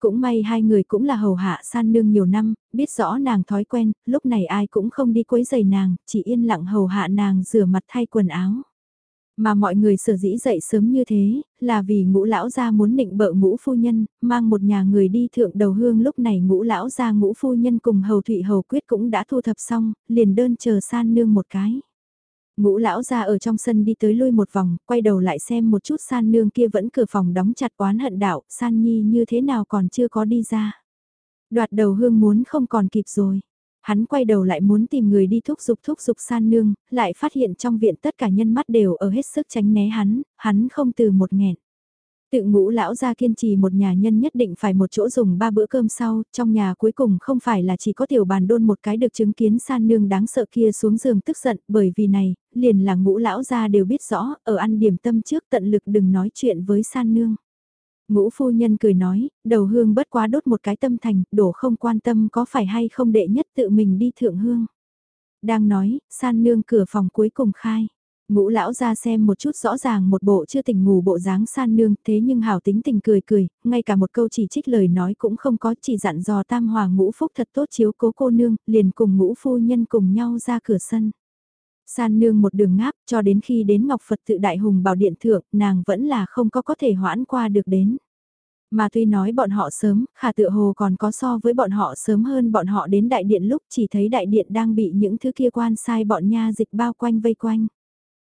Cũng may hai người cũng là hầu hạ san nương nhiều năm, biết rõ nàng thói quen, lúc này ai cũng không đi quấy giày nàng, chỉ yên lặng hầu hạ nàng rửa mặt thay quần áo. Mà mọi người sở dĩ dậy sớm như thế, là vì ngũ lão gia muốn nịnh bợ ngũ phu nhân, mang một nhà người đi thượng đầu hương lúc này ngũ lão gia ngũ phu nhân cùng hầu thụy hầu quyết cũng đã thu thập xong, liền đơn chờ san nương một cái. Ngũ lão ra ở trong sân đi tới lui một vòng, quay đầu lại xem một chút san nương kia vẫn cửa phòng đóng chặt oán hận đạo, san nhi như thế nào còn chưa có đi ra. Đoạt đầu hương muốn không còn kịp rồi. Hắn quay đầu lại muốn tìm người đi thúc giục thúc giục san nương, lại phát hiện trong viện tất cả nhân mắt đều ở hết sức tránh né hắn, hắn không từ một nghẹn. Tự ngũ lão ra kiên trì một nhà nhân nhất định phải một chỗ dùng ba bữa cơm sau, trong nhà cuối cùng không phải là chỉ có tiểu bàn đôn một cái được chứng kiến san nương đáng sợ kia xuống giường tức giận, bởi vì này, liền là ngũ lão gia đều biết rõ, ở ăn điểm tâm trước tận lực đừng nói chuyện với san nương. Ngũ phu nhân cười nói, đầu hương bất quá đốt một cái tâm thành, đổ không quan tâm có phải hay không đệ nhất tự mình đi thượng hương. Đang nói, san nương cửa phòng cuối cùng khai. Ngũ lão ra xem một chút rõ ràng một bộ chưa tỉnh ngủ bộ dáng san nương thế nhưng hảo tính tình cười cười, ngay cả một câu chỉ trích lời nói cũng không có chỉ dặn dò tam hòa ngũ phúc thật tốt chiếu cố cô nương, liền cùng ngũ phu nhân cùng nhau ra cửa sân. San nương một đường ngáp cho đến khi đến Ngọc Phật tự đại hùng bảo điện thượng, nàng vẫn là không có có thể hoãn qua được đến. Mà tuy nói bọn họ sớm, khả Tự hồ còn có so với bọn họ sớm hơn bọn họ đến đại điện lúc chỉ thấy đại điện đang bị những thứ kia quan sai bọn nha dịch bao quanh vây quanh.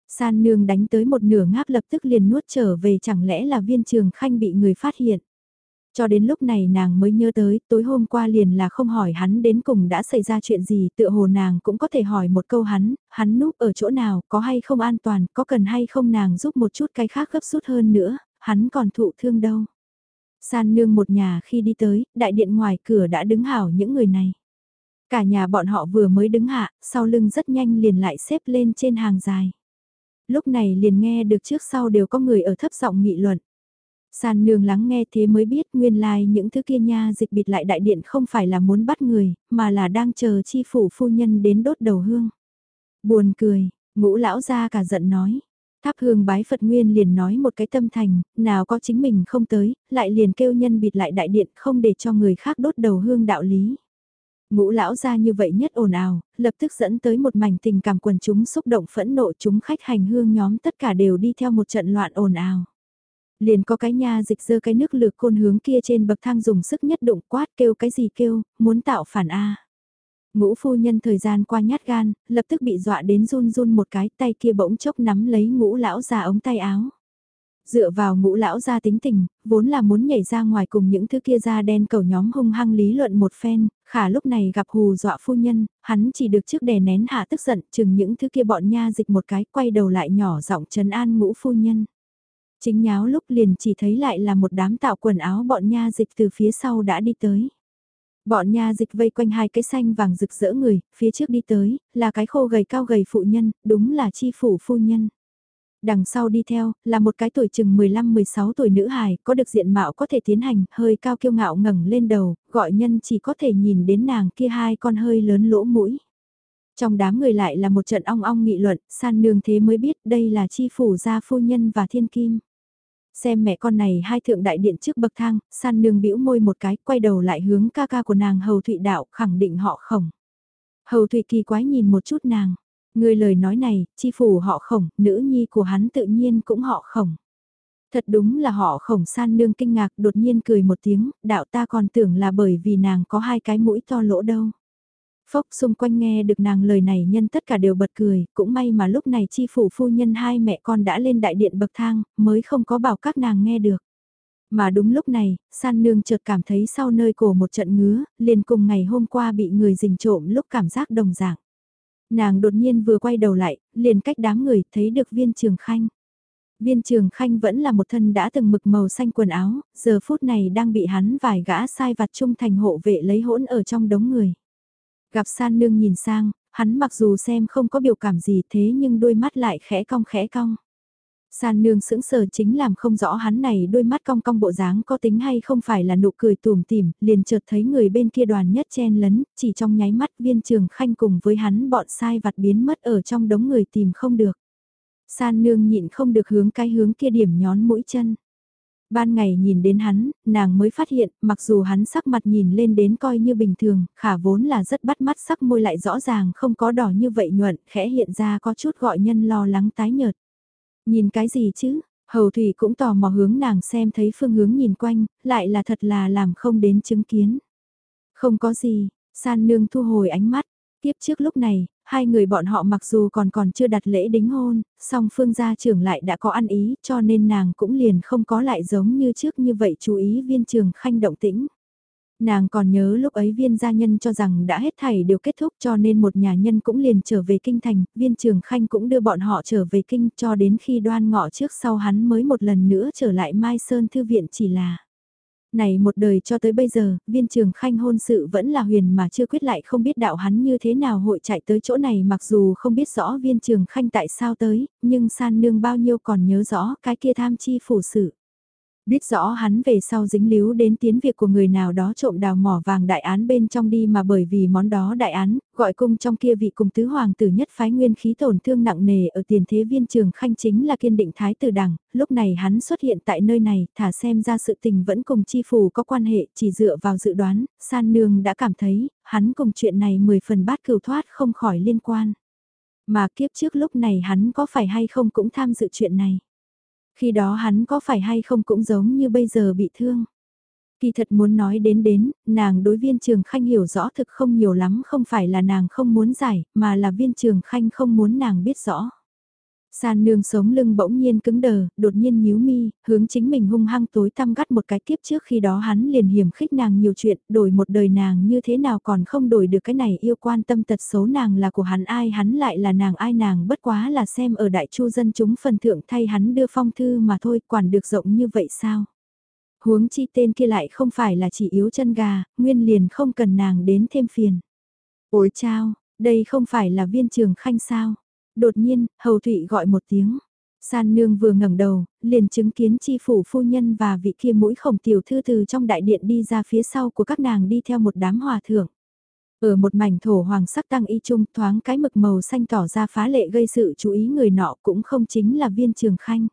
San nương đánh tới một nửa ngáp lập tức liền nuốt trở về chẳng lẽ là viên trường khanh bị người phát hiện. Cho đến lúc này nàng mới nhớ tới, tối hôm qua liền là không hỏi hắn đến cùng đã xảy ra chuyện gì, tựa hồ nàng cũng có thể hỏi một câu hắn, hắn núp ở chỗ nào, có hay không an toàn, có cần hay không nàng giúp một chút cái khác gấp rút hơn nữa, hắn còn thụ thương đâu. San nương một nhà khi đi tới, đại điện ngoài cửa đã đứng hảo những người này. Cả nhà bọn họ vừa mới đứng hạ, sau lưng rất nhanh liền lại xếp lên trên hàng dài. Lúc này liền nghe được trước sau đều có người ở thấp giọng nghị luận. San nương lắng nghe thế mới biết nguyên lai like những thứ kia nha dịch bịt lại đại điện không phải là muốn bắt người, mà là đang chờ chi phủ phu nhân đến đốt đầu hương. Buồn cười, ngũ lão ra cả giận nói. Tháp hương bái Phật Nguyên liền nói một cái tâm thành, nào có chính mình không tới, lại liền kêu nhân bịt lại đại điện không để cho người khác đốt đầu hương đạo lý. Ngũ lão ra như vậy nhất ồn ào, lập tức dẫn tới một mảnh tình cảm quần chúng xúc động phẫn nộ chúng khách hành hương nhóm tất cả đều đi theo một trận loạn ồn ào. Liền có cái nha dịch dơ cái nước lược côn hướng kia trên bậc thang dùng sức nhất đụng quát kêu cái gì kêu, muốn tạo phản A. Ngũ phu nhân thời gian qua nhát gan, lập tức bị dọa đến run run một cái tay kia bỗng chốc nắm lấy ngũ lão già ống tay áo. Dựa vào ngũ lão ra tính tình, vốn là muốn nhảy ra ngoài cùng những thứ kia da đen cầu nhóm hung hăng lý luận một phen, khả lúc này gặp hù dọa phu nhân, hắn chỉ được trước đè nén hạ tức giận chừng những thứ kia bọn nha dịch một cái quay đầu lại nhỏ giọng trấn an ngũ phu nhân. Chính nháo lúc liền chỉ thấy lại là một đám tạo quần áo bọn nha dịch từ phía sau đã đi tới. Bọn nha dịch vây quanh hai cái xanh vàng rực rỡ người, phía trước đi tới, là cái khô gầy cao gầy phụ nhân, đúng là chi phủ phu nhân. Đằng sau đi theo, là một cái tuổi chừng 15-16 tuổi nữ hài, có được diện mạo có thể tiến hành, hơi cao kiêu ngạo ngẩng lên đầu, gọi nhân chỉ có thể nhìn đến nàng kia hai con hơi lớn lỗ mũi. Trong đám người lại là một trận ong ong nghị luận, san nương thế mới biết đây là chi phủ gia phu nhân và thiên kim. Xem mẹ con này hai thượng đại điện trước bậc thang, san nương bĩu môi một cái, quay đầu lại hướng ca ca của nàng hầu thụy đạo, khẳng định họ khổng. Hầu thụy kỳ quái nhìn một chút nàng, người lời nói này, chi phủ họ khổng, nữ nhi của hắn tự nhiên cũng họ khổng. Thật đúng là họ khổng san nương kinh ngạc đột nhiên cười một tiếng, đạo ta còn tưởng là bởi vì nàng có hai cái mũi to lỗ đâu. Phốc xung quanh nghe được nàng lời này nhân tất cả đều bật cười, cũng may mà lúc này chi phủ phu nhân hai mẹ con đã lên đại điện bậc thang, mới không có bảo các nàng nghe được. Mà đúng lúc này, san nương chợt cảm thấy sau nơi cổ một trận ngứa, liền cùng ngày hôm qua bị người rình trộm lúc cảm giác đồng dạng. Nàng đột nhiên vừa quay đầu lại, liền cách đám người thấy được viên trường khanh. Viên trường khanh vẫn là một thân đã từng mực màu xanh quần áo, giờ phút này đang bị hắn vài gã sai vặt trung thành hộ vệ lấy hỗn ở trong đống người. Gặp san nương nhìn sang, hắn mặc dù xem không có biểu cảm gì thế nhưng đôi mắt lại khẽ cong khẽ cong. San nương sững sờ chính làm không rõ hắn này đôi mắt cong cong bộ dáng có tính hay không phải là nụ cười tùm tìm, liền chợt thấy người bên kia đoàn nhất chen lấn, chỉ trong nháy mắt viên trường khanh cùng với hắn bọn sai vặt biến mất ở trong đống người tìm không được. San nương nhịn không được hướng cái hướng kia điểm nhón mũi chân. Ban ngày nhìn đến hắn, nàng mới phát hiện, mặc dù hắn sắc mặt nhìn lên đến coi như bình thường, khả vốn là rất bắt mắt sắc môi lại rõ ràng không có đỏ như vậy nhuận, khẽ hiện ra có chút gọi nhân lo lắng tái nhợt. Nhìn cái gì chứ? Hầu Thủy cũng tò mò hướng nàng xem thấy phương hướng nhìn quanh, lại là thật là làm không đến chứng kiến. Không có gì, san nương thu hồi ánh mắt, tiếp trước lúc này, hai người bọn họ mặc dù còn còn chưa đặt lễ đính hôn, song phương gia trưởng lại đã có ăn ý cho nên nàng cũng liền không có lại giống như trước như vậy chú ý viên trường khanh động tĩnh. Nàng còn nhớ lúc ấy viên gia nhân cho rằng đã hết thảy đều kết thúc cho nên một nhà nhân cũng liền trở về kinh thành, viên trường khanh cũng đưa bọn họ trở về kinh cho đến khi đoan ngọ trước sau hắn mới một lần nữa trở lại Mai Sơn Thư Viện chỉ là này một đời cho tới bây giờ, viên trường khanh hôn sự vẫn là huyền mà chưa quyết lại không biết đạo hắn như thế nào hội chạy tới chỗ này mặc dù không biết rõ viên trường khanh tại sao tới, nhưng san nương bao nhiêu còn nhớ rõ cái kia tham chi phủ sự. Biết rõ hắn về sau dính líu đến tiến việc của người nào đó trộm đào mỏ vàng đại án bên trong đi mà bởi vì món đó đại án, gọi cung trong kia vị cùng tứ hoàng tử nhất phái nguyên khí tổn thương nặng nề ở tiền thế viên trường khanh chính là kiên định thái tử đẳng, lúc này hắn xuất hiện tại nơi này, thả xem ra sự tình vẫn cùng chi phủ có quan hệ, chỉ dựa vào dự đoán, san nương đã cảm thấy, hắn cùng chuyện này mười phần bát cửu thoát không khỏi liên quan. Mà kiếp trước lúc này hắn có phải hay không cũng tham dự chuyện này. Khi đó hắn có phải hay không cũng giống như bây giờ bị thương. Kỳ thật muốn nói đến đến, nàng đối viên trường khanh hiểu rõ thực không nhiều lắm không phải là nàng không muốn giải, mà là viên trường khanh không muốn nàng biết rõ. San nương sống lưng bỗng nhiên cứng đờ, đột nhiên nhíu mi, hướng chính mình hung hăng tối tăm gắt một cái kiếp trước khi đó hắn liền hiểm khích nàng nhiều chuyện, đổi một đời nàng như thế nào còn không đổi được cái này yêu quan tâm tật xấu nàng là của hắn ai hắn lại là nàng ai nàng bất quá là xem ở đại chu dân chúng phần thượng thay hắn đưa phong thư mà thôi quản được rộng như vậy sao. Huống chi tên kia lại không phải là chỉ yếu chân gà, nguyên liền không cần nàng đến thêm phiền. Ôi chao, đây không phải là viên trường khanh sao Đột nhiên, hầu thụy gọi một tiếng. San nương vừa ngẩng đầu, liền chứng kiến chi phủ phu nhân và vị kia mũi khổng tiểu thư từ trong đại điện đi ra phía sau của các nàng đi theo một đám hòa thượng. Ở một mảnh thổ hoàng sắc tăng y trung thoáng cái mực màu xanh tỏ ra phá lệ gây sự chú ý người nọ cũng không chính là viên trường khanh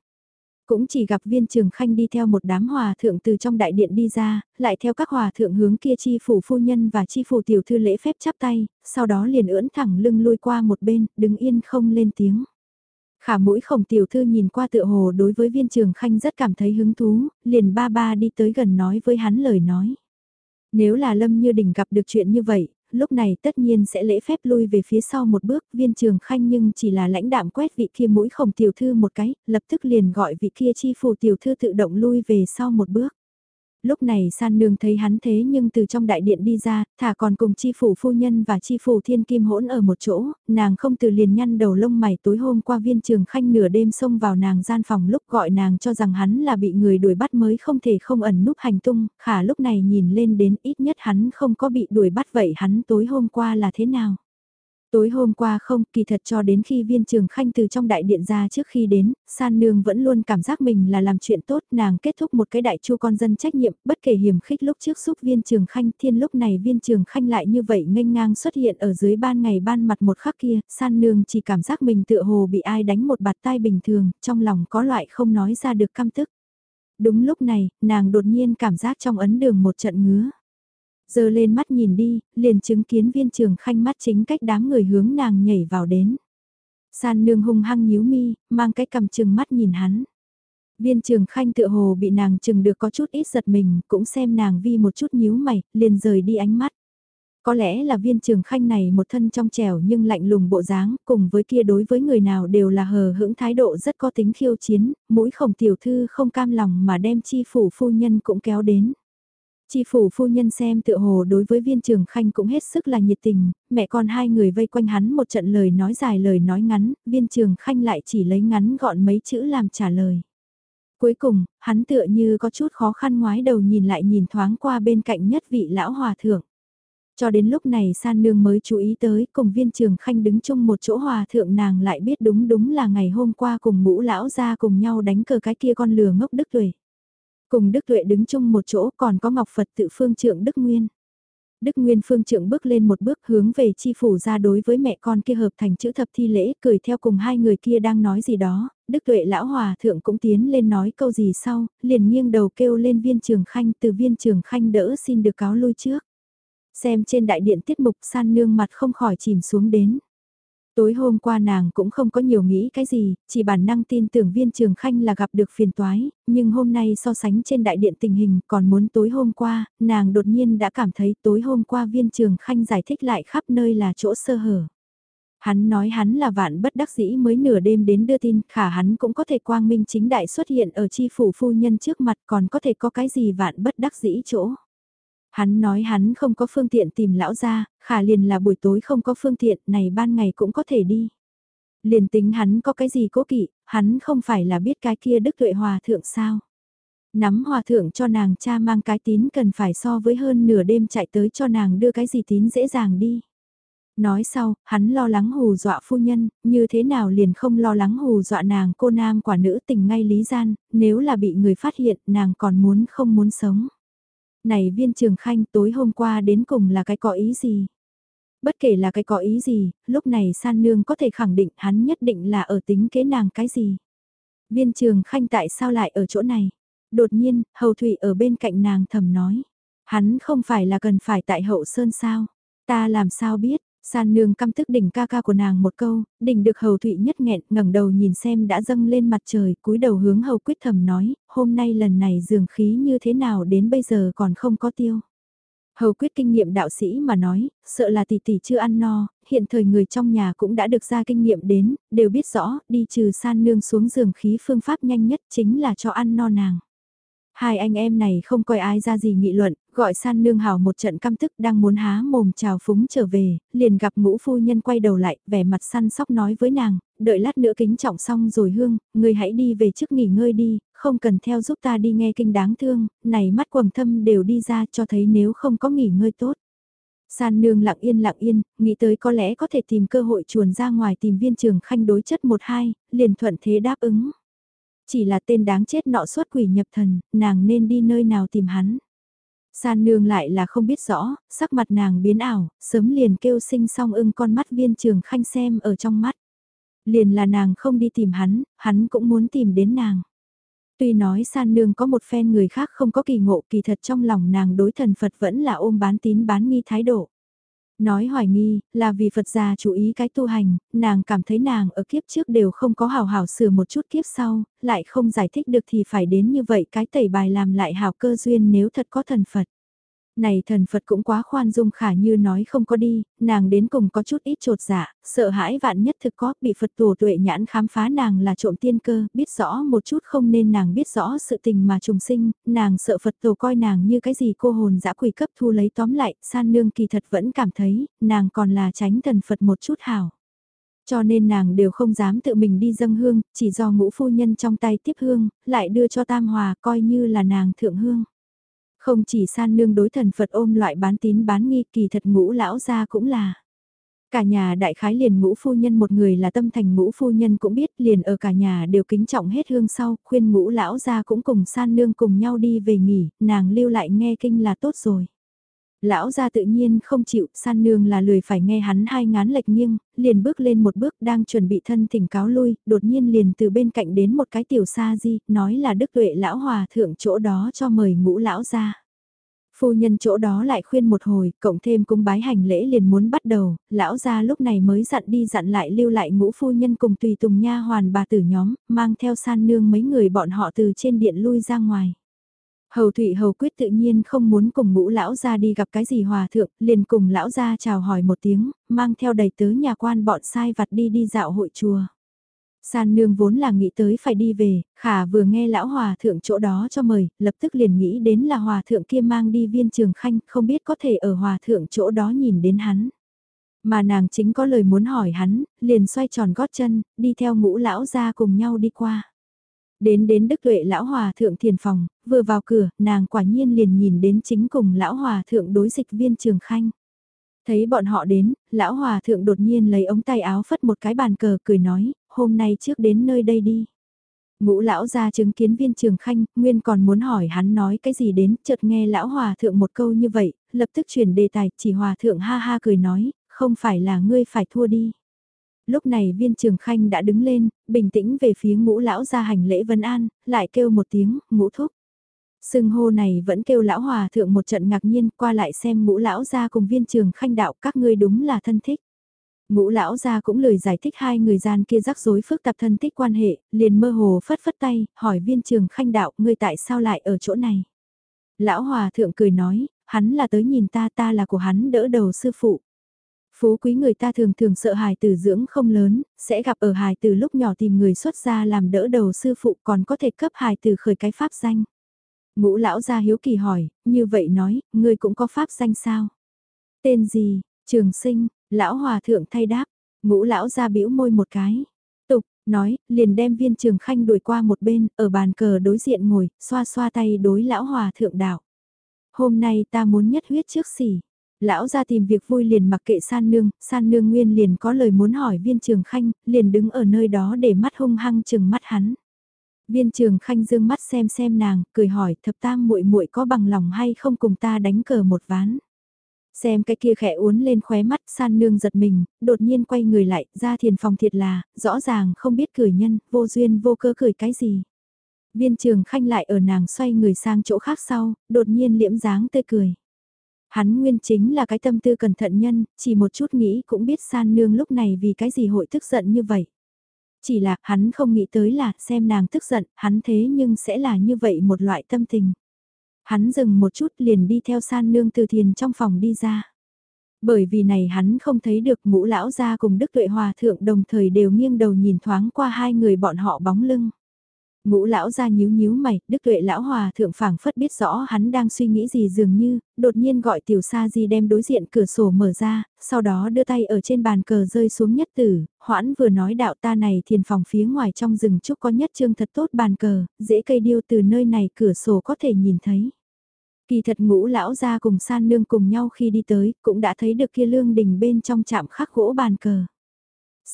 cũng chỉ gặp viên trường khanh đi theo một đám hòa thượng từ trong đại điện đi ra, lại theo các hòa thượng hướng kia chi phủ phu nhân và chi phủ tiểu thư lễ phép chắp tay, sau đó liền ưỡn thẳng lưng lui qua một bên, đứng yên không lên tiếng. Khả mũi khổng tiểu thư nhìn qua tựa hồ đối với viên trường khanh rất cảm thấy hứng thú, liền ba ba đi tới gần nói với hắn lời nói. Nếu là Lâm Như Đình gặp được chuyện như vậy, lúc này tất nhiên sẽ lễ phép lui về phía sau một bước, viên trường khanh nhưng chỉ là lãnh đạm quét vị kia mũi khổng tiểu thư một cái, lập tức liền gọi vị kia chi phủ tiểu thư tự động lui về sau một bước lúc này san nương thấy hắn thế nhưng từ trong đại điện đi ra, thả còn cùng chi phủ phu nhân và chi phủ thiên kim hỗn ở một chỗ, nàng không từ liền nhăn đầu lông mày tối hôm qua viên trường khanh nửa đêm xông vào nàng gian phòng lúc gọi nàng cho rằng hắn là bị người đuổi bắt mới không thể không ẩn núp hành tung, khả lúc này nhìn lên đến ít nhất hắn không có bị đuổi bắt vậy hắn tối hôm qua là thế nào. Tối hôm qua không, kỳ thật cho đến khi viên trường khanh từ trong đại điện ra trước khi đến, san nương vẫn luôn cảm giác mình là làm chuyện tốt, nàng kết thúc một cái đại chu con dân trách nhiệm, bất kể hiểm khích lúc trước xúc viên trường khanh thiên lúc này viên trường khanh lại như vậy nghênh ngang xuất hiện ở dưới ban ngày ban mặt một khắc kia, san nương chỉ cảm giác mình tựa hồ bị ai đánh một bạt tai bình thường, trong lòng có loại không nói ra được căm tức. Đúng lúc này, nàng đột nhiên cảm giác trong ấn đường một trận ngứa Giờ lên mắt nhìn đi, liền chứng kiến viên trường khanh mắt chính cách đám người hướng nàng nhảy vào đến. San nương hung hăng nhíu mi, mang cái cầm chừng mắt nhìn hắn. Viên trường khanh tựa hồ bị nàng chừng được có chút ít giật mình, cũng xem nàng vi một chút nhíu mày, liền rời đi ánh mắt. Có lẽ là viên trường khanh này một thân trong trẻo nhưng lạnh lùng bộ dáng, cùng với kia đối với người nào đều là hờ hững thái độ rất có tính khiêu chiến, mũi khổng tiểu thư không cam lòng mà đem chi phủ phu nhân cũng kéo đến. Chi phủ phu nhân xem tựa hồ đối với viên trường khanh cũng hết sức là nhiệt tình, mẹ con hai người vây quanh hắn một trận lời nói dài lời nói ngắn, viên trường khanh lại chỉ lấy ngắn gọn mấy chữ làm trả lời. Cuối cùng, hắn tựa như có chút khó khăn ngoái đầu nhìn lại nhìn thoáng qua bên cạnh nhất vị lão hòa thượng. Cho đến lúc này san nương mới chú ý tới cùng viên trường khanh đứng chung một chỗ hòa thượng nàng lại biết đúng đúng là ngày hôm qua cùng ngũ lão ra cùng nhau đánh cờ cái kia con lừa ngốc đức tuổi. Cùng Đức Tuệ đứng chung một chỗ còn có Ngọc Phật tự phương trượng Đức Nguyên. Đức Nguyên phương trượng bước lên một bước hướng về chi phủ ra đối với mẹ con kia hợp thành chữ thập thi lễ cười theo cùng hai người kia đang nói gì đó, Đức Tuệ lão hòa thượng cũng tiến lên nói câu gì sau, liền nghiêng đầu kêu lên viên trường khanh từ viên trường khanh đỡ xin được cáo lui trước. Xem trên đại điện tiết mục san nương mặt không khỏi chìm xuống đến. Tối hôm qua nàng cũng không có nhiều nghĩ cái gì, chỉ bản năng tin tưởng viên trường khanh là gặp được phiền toái, nhưng hôm nay so sánh trên đại điện tình hình còn muốn tối hôm qua, nàng đột nhiên đã cảm thấy tối hôm qua viên trường khanh giải thích lại khắp nơi là chỗ sơ hở. Hắn nói hắn là vạn bất đắc dĩ mới nửa đêm đến đưa tin, khả hắn cũng có thể quang minh chính đại xuất hiện ở chi phủ phu nhân trước mặt còn có thể có cái gì vạn bất đắc dĩ chỗ. Hắn nói hắn không có phương tiện tìm lão ra, khả liền là buổi tối không có phương tiện, này ban ngày cũng có thể đi. Liền tính hắn có cái gì cố kỵ, hắn không phải là biết cái kia đức tuệ hòa thượng sao. Nắm hòa thượng cho nàng cha mang cái tín cần phải so với hơn nửa đêm chạy tới cho nàng đưa cái gì tín dễ dàng đi. Nói sau, hắn lo lắng hù dọa phu nhân, như thế nào liền không lo lắng hù dọa nàng cô nam quả nữ tình ngay lý gian, nếu là bị người phát hiện nàng còn muốn không muốn sống. Này viên trường khanh tối hôm qua đến cùng là cái có ý gì? Bất kể là cái có ý gì, lúc này san nương có thể khẳng định hắn nhất định là ở tính kế nàng cái gì. Viên trường khanh tại sao lại ở chỗ này? Đột nhiên, hầu thủy ở bên cạnh nàng thầm nói. Hắn không phải là cần phải tại hậu sơn sao? Ta làm sao biết? San nương căm tức đỉnh ca ca của nàng một câu, đỉnh được hầu thụy nhất nghẹn ngẩng đầu nhìn xem đã dâng lên mặt trời, cúi đầu hướng hầu quyết thầm nói, hôm nay lần này dường khí như thế nào đến bây giờ còn không có tiêu. Hầu quyết kinh nghiệm đạo sĩ mà nói, sợ là tỷ tỷ chưa ăn no, hiện thời người trong nhà cũng đã được ra kinh nghiệm đến, đều biết rõ, đi trừ san nương xuống giường khí phương pháp nhanh nhất chính là cho ăn no nàng. Hai anh em này không coi ai ra gì nghị luận, gọi san nương hào một trận căm tức đang muốn há mồm chào phúng trở về, liền gặp ngũ phu nhân quay đầu lại, vẻ mặt săn sóc nói với nàng, đợi lát nữa kính trọng xong rồi hương, người hãy đi về trước nghỉ ngơi đi, không cần theo giúp ta đi nghe kinh đáng thương, này mắt quầng thâm đều đi ra cho thấy nếu không có nghỉ ngơi tốt. San nương lặng yên lặng yên, nghĩ tới có lẽ có thể tìm cơ hội chuồn ra ngoài tìm viên trường khanh đối chất một hai, liền thuận thế đáp ứng. Chỉ là tên đáng chết nọ xuất quỷ nhập thần, nàng nên đi nơi nào tìm hắn. San nương lại là không biết rõ, sắc mặt nàng biến ảo, sớm liền kêu sinh song ưng con mắt viên trường khanh xem ở trong mắt. Liền là nàng không đi tìm hắn, hắn cũng muốn tìm đến nàng. Tuy nói san nương có một phen người khác không có kỳ ngộ kỳ thật trong lòng nàng đối thần Phật vẫn là ôm bán tín bán nghi thái độ. Nói hoài nghi, là vì Phật gia chú ý cái tu hành, nàng cảm thấy nàng ở kiếp trước đều không có hào hào sửa một chút kiếp sau, lại không giải thích được thì phải đến như vậy cái tẩy bài làm lại hào cơ duyên nếu thật có thần Phật. Này thần Phật cũng quá khoan dung khả như nói không có đi, nàng đến cùng có chút ít trột dạ, sợ hãi vạn nhất thực có bị Phật tổ tuệ nhãn khám phá nàng là trộm tiên cơ, biết rõ một chút không nên nàng biết rõ sự tình mà trùng sinh, nàng sợ Phật tổ coi nàng như cái gì cô hồn dã quỷ cấp thu lấy tóm lại, san nương kỳ thật vẫn cảm thấy, nàng còn là tránh thần Phật một chút hảo cho nên nàng đều không dám tự mình đi dâng hương, chỉ do ngũ phu nhân trong tay tiếp hương, lại đưa cho Tam Hòa coi như là nàng thượng hương. Không chỉ san nương đối thần Phật ôm loại bán tín bán nghi kỳ thật ngũ lão gia cũng là. Cả nhà đại khái liền ngũ phu nhân một người là tâm thành ngũ phu nhân cũng biết liền ở cả nhà đều kính trọng hết hương sau, khuyên ngũ lão gia cũng cùng san nương cùng nhau đi về nghỉ, nàng lưu lại nghe kinh là tốt rồi. Lão gia tự nhiên không chịu, san nương là lười phải nghe hắn hai ngán lệch nghiêng, liền bước lên một bước đang chuẩn bị thân thỉnh cáo lui, đột nhiên liền từ bên cạnh đến một cái tiểu sa di, nói là đức tuệ lão hòa thượng chỗ đó cho mời ngũ lão gia Phu nhân chỗ đó lại khuyên một hồi, cộng thêm cung bái hành lễ liền muốn bắt đầu, lão gia lúc này mới dặn đi dặn lại lưu lại ngũ phu nhân cùng tùy tùng nha hoàn bà tử nhóm, mang theo san nương mấy người bọn họ từ trên điện lui ra ngoài. Hầu Thụy Hầu quyết tự nhiên không muốn cùng ngũ lão ra đi gặp cái gì hòa thượng, liền cùng lão ra chào hỏi một tiếng, mang theo đầy tớ nhà quan bọn sai vặt đi đi dạo hội chùa. San nương vốn là nghĩ tới phải đi về, khả vừa nghe lão hòa thượng chỗ đó cho mời, lập tức liền nghĩ đến là hòa thượng kia mang đi viên trường khanh, không biết có thể ở hòa thượng chỗ đó nhìn đến hắn. Mà nàng chính có lời muốn hỏi hắn, liền xoay tròn gót chân, đi theo ngũ lão ra cùng nhau đi qua. Đến đến Đức Tuệ Lão Hòa Thượng thiền phòng, vừa vào cửa, nàng quả nhiên liền nhìn đến chính cùng Lão Hòa Thượng đối dịch viên Trường Khanh. Thấy bọn họ đến, Lão Hòa Thượng đột nhiên lấy ống tay áo phất một cái bàn cờ cười nói, hôm nay trước đến nơi đây đi. Ngũ lão ra chứng kiến viên trường khanh, nguyên còn muốn hỏi hắn nói cái gì đến, chợt nghe lão hòa thượng một câu như vậy, lập tức chuyển đề tài, chỉ hòa thượng ha ha cười nói, không phải là ngươi phải thua đi. Lúc này viên trường khanh đã đứng lên, bình tĩnh về phía ngũ lão ra hành lễ vân an, lại kêu một tiếng, ngũ thúc. Sưng hô này vẫn kêu lão hòa thượng một trận ngạc nhiên qua lại xem ngũ lão ra cùng viên trường khanh đạo các ngươi đúng là thân thích. Ngũ lão ra cũng lời giải thích hai người gian kia rắc rối phức tạp thân thích quan hệ, liền mơ hồ phất phất tay, hỏi viên trường khanh đạo ngươi tại sao lại ở chỗ này. Lão hòa thượng cười nói, hắn là tới nhìn ta ta là của hắn đỡ đầu sư phụ. Phú quý người ta thường thường sợ hài tử dưỡng không lớn, sẽ gặp ở hài tử lúc nhỏ tìm người xuất gia làm đỡ đầu sư phụ còn có thể cấp hài tử khởi cái pháp danh. Ngũ lão gia hiếu kỳ hỏi, như vậy nói, ngươi cũng có pháp danh sao? Tên gì, trường sinh, lão hòa thượng thay đáp, ngũ lão gia bĩu môi một cái. Tục, nói, liền đem viên trường khanh đuổi qua một bên, ở bàn cờ đối diện ngồi, xoa xoa tay đối lão hòa thượng đạo. Hôm nay ta muốn nhất huyết trước xỉ. Lão ra tìm việc vui liền mặc kệ san nương, san nương nguyên liền có lời muốn hỏi viên trường khanh, liền đứng ở nơi đó để mắt hung hăng chừng mắt hắn. Viên trường khanh dương mắt xem xem nàng, cười hỏi thập tam muội muội có bằng lòng hay không cùng ta đánh cờ một ván. Xem cái kia khẽ uốn lên khóe mắt san nương giật mình, đột nhiên quay người lại, ra thiền phòng thiệt là, rõ ràng không biết cười nhân, vô duyên vô cơ cười cái gì. Viên trường khanh lại ở nàng xoay người sang chỗ khác sau, đột nhiên liễm dáng tươi cười. Hắn nguyên chính là cái tâm tư cẩn thận nhân, chỉ một chút nghĩ cũng biết san nương lúc này vì cái gì hội tức giận như vậy. Chỉ là hắn không nghĩ tới là xem nàng tức giận, hắn thế nhưng sẽ là như vậy một loại tâm tình. Hắn dừng một chút liền đi theo san nương từ thiền trong phòng đi ra. Bởi vì này hắn không thấy được ngũ lão ra cùng Đức Tuệ Hòa Thượng đồng thời đều nghiêng đầu nhìn thoáng qua hai người bọn họ bóng lưng. Ngũ lão ra nhíu nhíu mày, đức tuệ lão hòa thượng phảng phất biết rõ hắn đang suy nghĩ gì dường như, đột nhiên gọi tiểu sa di đem đối diện cửa sổ mở ra, sau đó đưa tay ở trên bàn cờ rơi xuống nhất tử, hoãn vừa nói đạo ta này thiền phòng phía ngoài trong rừng trúc có nhất trương thật tốt bàn cờ, dễ cây điêu từ nơi này cửa sổ có thể nhìn thấy. Kỳ thật ngũ lão ra cùng san nương cùng nhau khi đi tới, cũng đã thấy được kia lương đình bên trong chạm khắc gỗ bàn cờ.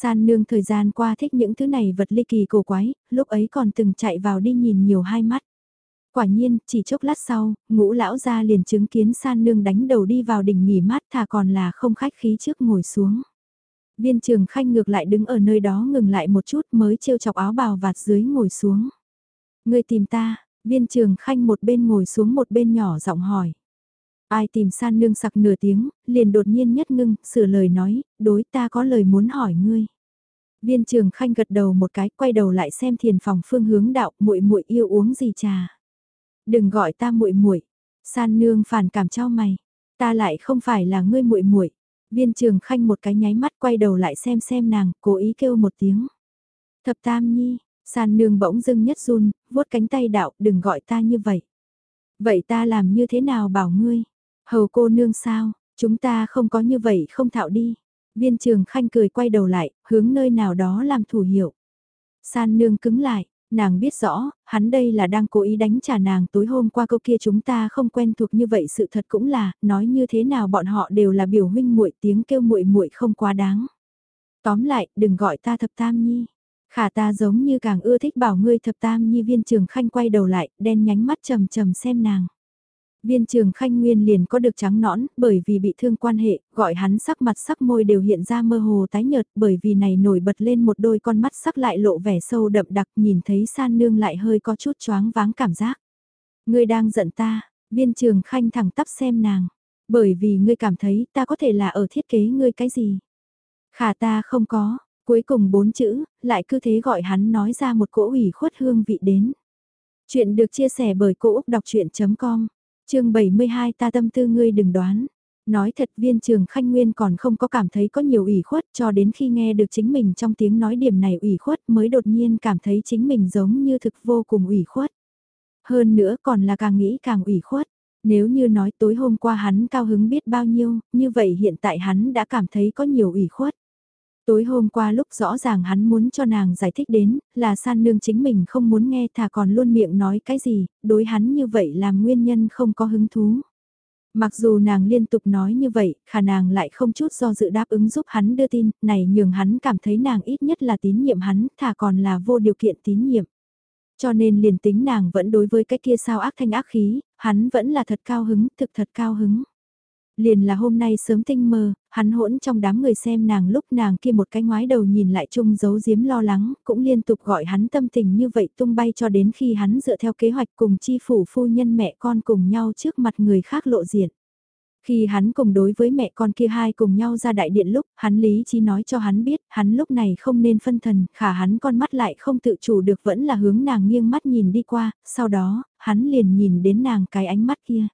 San nương thời gian qua thích những thứ này vật ly kỳ cổ quái, lúc ấy còn từng chạy vào đi nhìn nhiều hai mắt. Quả nhiên, chỉ chốc lát sau, ngũ lão ra liền chứng kiến san nương đánh đầu đi vào đỉnh nghỉ mát thà còn là không khách khí trước ngồi xuống. Viên trường khanh ngược lại đứng ở nơi đó ngừng lại một chút mới trêu chọc áo bào vạt dưới ngồi xuống. Người tìm ta, viên trường khanh một bên ngồi xuống một bên nhỏ giọng hỏi. Ai tìm san nương sặc nửa tiếng, liền đột nhiên nhất ngưng, sửa lời nói, đối ta có lời muốn hỏi ngươi. Viên trường khanh gật đầu một cái, quay đầu lại xem thiền phòng phương hướng đạo, muội muội yêu uống gì trà. Đừng gọi ta muội muội. San nương phản cảm trao mày, ta lại không phải là ngươi muội muội. Viên trường khanh một cái nháy mắt quay đầu lại xem xem nàng, cố ý kêu một tiếng. Thập tam nhi, san nương bỗng dưng nhất run, vuốt cánh tay đạo, đừng gọi ta như vậy. Vậy ta làm như thế nào bảo ngươi? Hầu cô nương sao, chúng ta không có như vậy không thạo đi. Viên trường khanh cười quay đầu lại, hướng nơi nào đó làm thủ hiệu. San nương cứng lại, nàng biết rõ, hắn đây là đang cố ý đánh trả nàng tối hôm qua câu kia chúng ta không quen thuộc như vậy sự thật cũng là, nói như thế nào bọn họ đều là biểu huynh muội tiếng kêu muội muội không quá đáng. Tóm lại, đừng gọi ta thập tam nhi. Khả ta giống như càng ưa thích bảo ngươi thập tam nhi viên trường khanh quay đầu lại, đen nhánh mắt trầm trầm xem nàng. Viên trường khanh nguyên liền có được trắng nõn, bởi vì bị thương quan hệ, gọi hắn sắc mặt sắc môi đều hiện ra mơ hồ tái nhợt, bởi vì này nổi bật lên một đôi con mắt sắc lại lộ vẻ sâu đậm đặc nhìn thấy san nương lại hơi có chút choáng váng cảm giác. Ngươi đang giận ta, viên trường khanh thẳng tắp xem nàng, bởi vì ngươi cảm thấy ta có thể là ở thiết kế ngươi cái gì. Khả ta không có, cuối cùng bốn chữ, lại cứ thế gọi hắn nói ra một cỗ ủy khuất hương vị đến. Chuyện được chia sẻ bởi Cô Úc Đọc Chuyện.com chương 72 ta tâm tư ngươi đừng đoán. Nói thật viên trường khanh nguyên còn không có cảm thấy có nhiều ủy khuất cho đến khi nghe được chính mình trong tiếng nói điểm này ủy khuất mới đột nhiên cảm thấy chính mình giống như thực vô cùng ủy khuất. Hơn nữa còn là càng nghĩ càng ủy khuất. Nếu như nói tối hôm qua hắn cao hứng biết bao nhiêu, như vậy hiện tại hắn đã cảm thấy có nhiều ủy khuất. Tối hôm qua lúc rõ ràng hắn muốn cho nàng giải thích đến, là san nương chính mình không muốn nghe thà còn luôn miệng nói cái gì, đối hắn như vậy làm nguyên nhân không có hứng thú. Mặc dù nàng liên tục nói như vậy, khả nàng lại không chút do dự đáp ứng giúp hắn đưa tin, này nhường hắn cảm thấy nàng ít nhất là tín nhiệm hắn, thà còn là vô điều kiện tín nhiệm. Cho nên liền tính nàng vẫn đối với cái kia sao ác thanh ác khí, hắn vẫn là thật cao hứng, thực thật cao hứng. Liền là hôm nay sớm tinh mơ, hắn hỗn trong đám người xem nàng lúc nàng kia một cái ngoái đầu nhìn lại chung giấu giếm lo lắng, cũng liên tục gọi hắn tâm tình như vậy tung bay cho đến khi hắn dựa theo kế hoạch cùng chi phủ phu nhân mẹ con cùng nhau trước mặt người khác lộ diện. Khi hắn cùng đối với mẹ con kia hai cùng nhau ra đại điện lúc, hắn lý trí nói cho hắn biết, hắn lúc này không nên phân thần, khả hắn con mắt lại không tự chủ được vẫn là hướng nàng nghiêng mắt nhìn đi qua, sau đó, hắn liền nhìn đến nàng cái ánh mắt kia.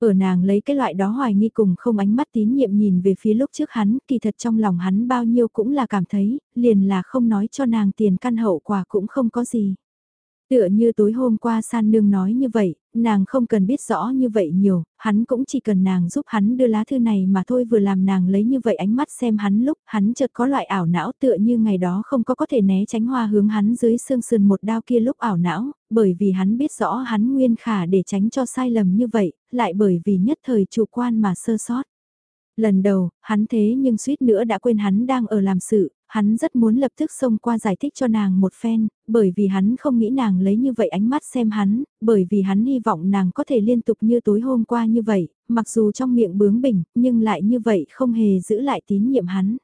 Ở nàng lấy cái loại đó hoài nghi cùng không ánh mắt tín nhiệm nhìn về phía lúc trước hắn, kỳ thật trong lòng hắn bao nhiêu cũng là cảm thấy, liền là không nói cho nàng tiền căn hậu quả cũng không có gì. Tựa như tối hôm qua san nương nói như vậy, nàng không cần biết rõ như vậy nhiều, hắn cũng chỉ cần nàng giúp hắn đưa lá thư này mà thôi vừa làm nàng lấy như vậy ánh mắt xem hắn lúc hắn chợt có loại ảo não tựa như ngày đó không có có thể né tránh hoa hướng hắn dưới xương sườn một đao kia lúc ảo não, bởi vì hắn biết rõ hắn nguyên khả để tránh cho sai lầm như vậy, lại bởi vì nhất thời chủ quan mà sơ sót. Lần đầu, hắn thế nhưng suýt nữa đã quên hắn đang ở làm sự, hắn rất muốn lập tức xông qua giải thích cho nàng một phen, bởi vì hắn không nghĩ nàng lấy như vậy ánh mắt xem hắn, bởi vì hắn hy vọng nàng có thể liên tục như tối hôm qua như vậy, mặc dù trong miệng bướng bỉnh, nhưng lại như vậy không hề giữ lại tín nhiệm hắn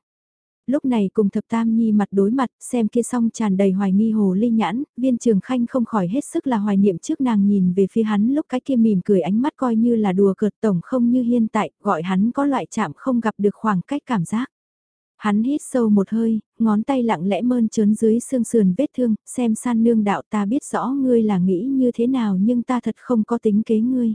lúc này cùng thập tam nhi mặt đối mặt, xem kia song tràn đầy hoài nghi hồ ly nhãn, viên trường khanh không khỏi hết sức là hoài niệm trước nàng nhìn về phía hắn lúc cái kia mỉm cười ánh mắt coi như là đùa cợt tổng không như hiện tại, gọi hắn có loại chạm không gặp được khoảng cách cảm giác. Hắn hít sâu một hơi, ngón tay lặng lẽ mơn trớn dưới xương sườn vết thương, xem san nương đạo ta biết rõ ngươi là nghĩ như thế nào nhưng ta thật không có tính kế ngươi.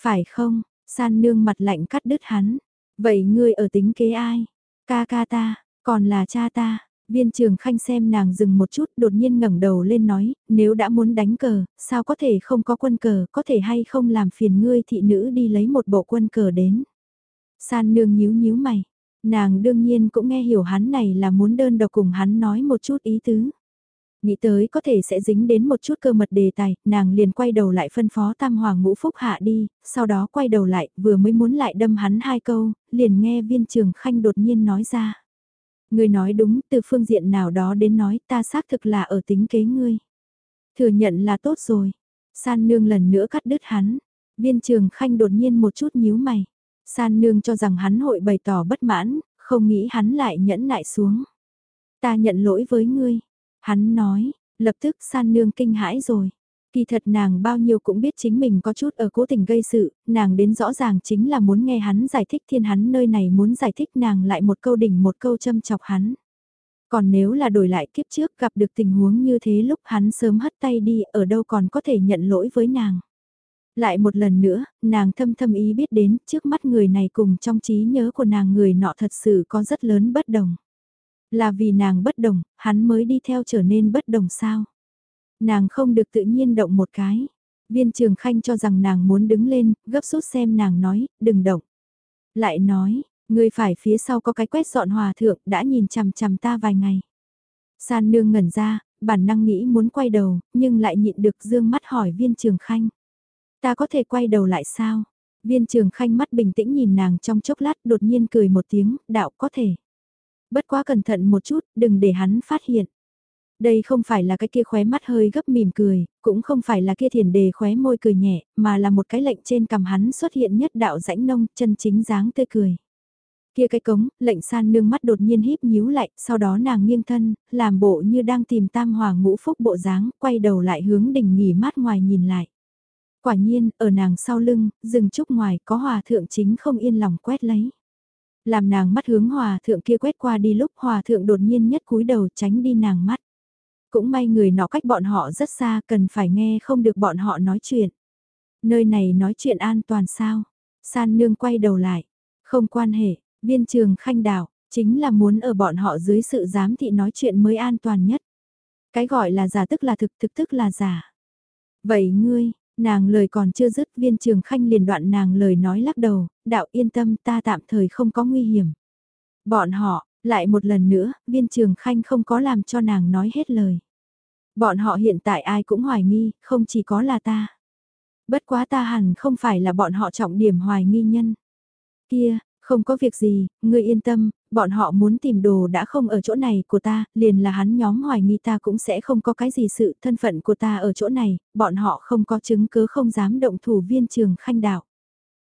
Phải không, san nương mặt lạnh cắt đứt hắn. Vậy ngươi ở tính kế ai? Ca ca ta, còn là cha ta. Viên trường khanh xem nàng dừng một chút đột nhiên ngẩng đầu lên nói, nếu đã muốn đánh cờ, sao có thể không có quân cờ, có thể hay không làm phiền ngươi thị nữ đi lấy một bộ quân cờ đến. San nương nhíu nhíu mày, nàng đương nhiên cũng nghe hiểu hắn này là muốn đơn độc cùng hắn nói một chút ý tứ. Nghĩ tới có thể sẽ dính đến một chút cơ mật đề tài, nàng liền quay đầu lại phân phó tam hoàng ngũ phúc hạ đi, sau đó quay đầu lại, vừa mới muốn lại đâm hắn hai câu, liền nghe viên trường khanh đột nhiên nói ra. Người nói đúng, từ phương diện nào đó đến nói ta xác thực là ở tính kế ngươi. Thừa nhận là tốt rồi. San nương lần nữa cắt đứt hắn. Viên trường khanh đột nhiên một chút nhíu mày. San nương cho rằng hắn hội bày tỏ bất mãn, không nghĩ hắn lại nhẫn nại xuống. Ta nhận lỗi với ngươi. Hắn nói, lập tức san nương kinh hãi rồi. Kỳ thật nàng bao nhiêu cũng biết chính mình có chút ở cố tình gây sự, nàng đến rõ ràng chính là muốn nghe hắn giải thích thiên hắn nơi này muốn giải thích nàng lại một câu đỉnh một câu châm chọc hắn. Còn nếu là đổi lại kiếp trước gặp được tình huống như thế lúc hắn sớm hất tay đi ở đâu còn có thể nhận lỗi với nàng. Lại một lần nữa, nàng thâm thâm ý biết đến trước mắt người này cùng trong trí nhớ của nàng người nọ thật sự có rất lớn bất đồng. Là vì nàng bất đồng, hắn mới đi theo trở nên bất đồng sao. Nàng không được tự nhiên động một cái. Viên trường khanh cho rằng nàng muốn đứng lên, gấp rút xem nàng nói, đừng động. Lại nói, người phải phía sau có cái quét dọn hòa thượng đã nhìn chằm chằm ta vài ngày. San nương ngẩn ra, bản năng nghĩ muốn quay đầu, nhưng lại nhịn được dương mắt hỏi viên trường khanh. Ta có thể quay đầu lại sao? Viên trường khanh mắt bình tĩnh nhìn nàng trong chốc lát đột nhiên cười một tiếng, đạo có thể. Bất quá cẩn thận một chút, đừng để hắn phát hiện. Đây không phải là cái kia khóe mắt hơi gấp mỉm cười, cũng không phải là kia thiền đề khóe môi cười nhẹ, mà là một cái lệnh trên cằm hắn xuất hiện nhất đạo rãnh nông, chân chính dáng tươi cười. Kia cái cống, lệnh san nương mắt đột nhiên híp nhíu lại, sau đó nàng nghiêng thân, làm bộ như đang tìm tam hòa ngũ phúc bộ dáng, quay đầu lại hướng đỉnh nghỉ mát ngoài nhìn lại. Quả nhiên, ở nàng sau lưng, rừng trúc ngoài có hòa thượng chính không yên lòng quét lấy. Làm nàng mắt hướng hòa thượng kia quét qua đi lúc hòa thượng đột nhiên nhất cúi đầu tránh đi nàng mắt. Cũng may người nọ cách bọn họ rất xa cần phải nghe không được bọn họ nói chuyện. Nơi này nói chuyện an toàn sao? San nương quay đầu lại. Không quan hệ, viên trường khanh đảo, chính là muốn ở bọn họ dưới sự giám thị nói chuyện mới an toàn nhất. Cái gọi là giả tức là thực, thực tức là giả. Vậy ngươi, nàng lời còn chưa dứt viên trường khanh liền đoạn nàng lời nói lắc đầu, đạo yên tâm ta tạm thời không có nguy hiểm. Bọn họ, lại một lần nữa, viên trường khanh không có làm cho nàng nói hết lời. Bọn họ hiện tại ai cũng hoài nghi, không chỉ có là ta. Bất quá ta hẳn không phải là bọn họ trọng điểm hoài nghi nhân. Kia, không có việc gì, ngươi yên tâm, bọn họ muốn tìm đồ đã không ở chỗ này của ta, liền là hắn nhóm hoài nghi ta cũng sẽ không có cái gì sự thân phận của ta ở chỗ này, bọn họ không có chứng cứ không dám động thủ viên trường khanh đạo.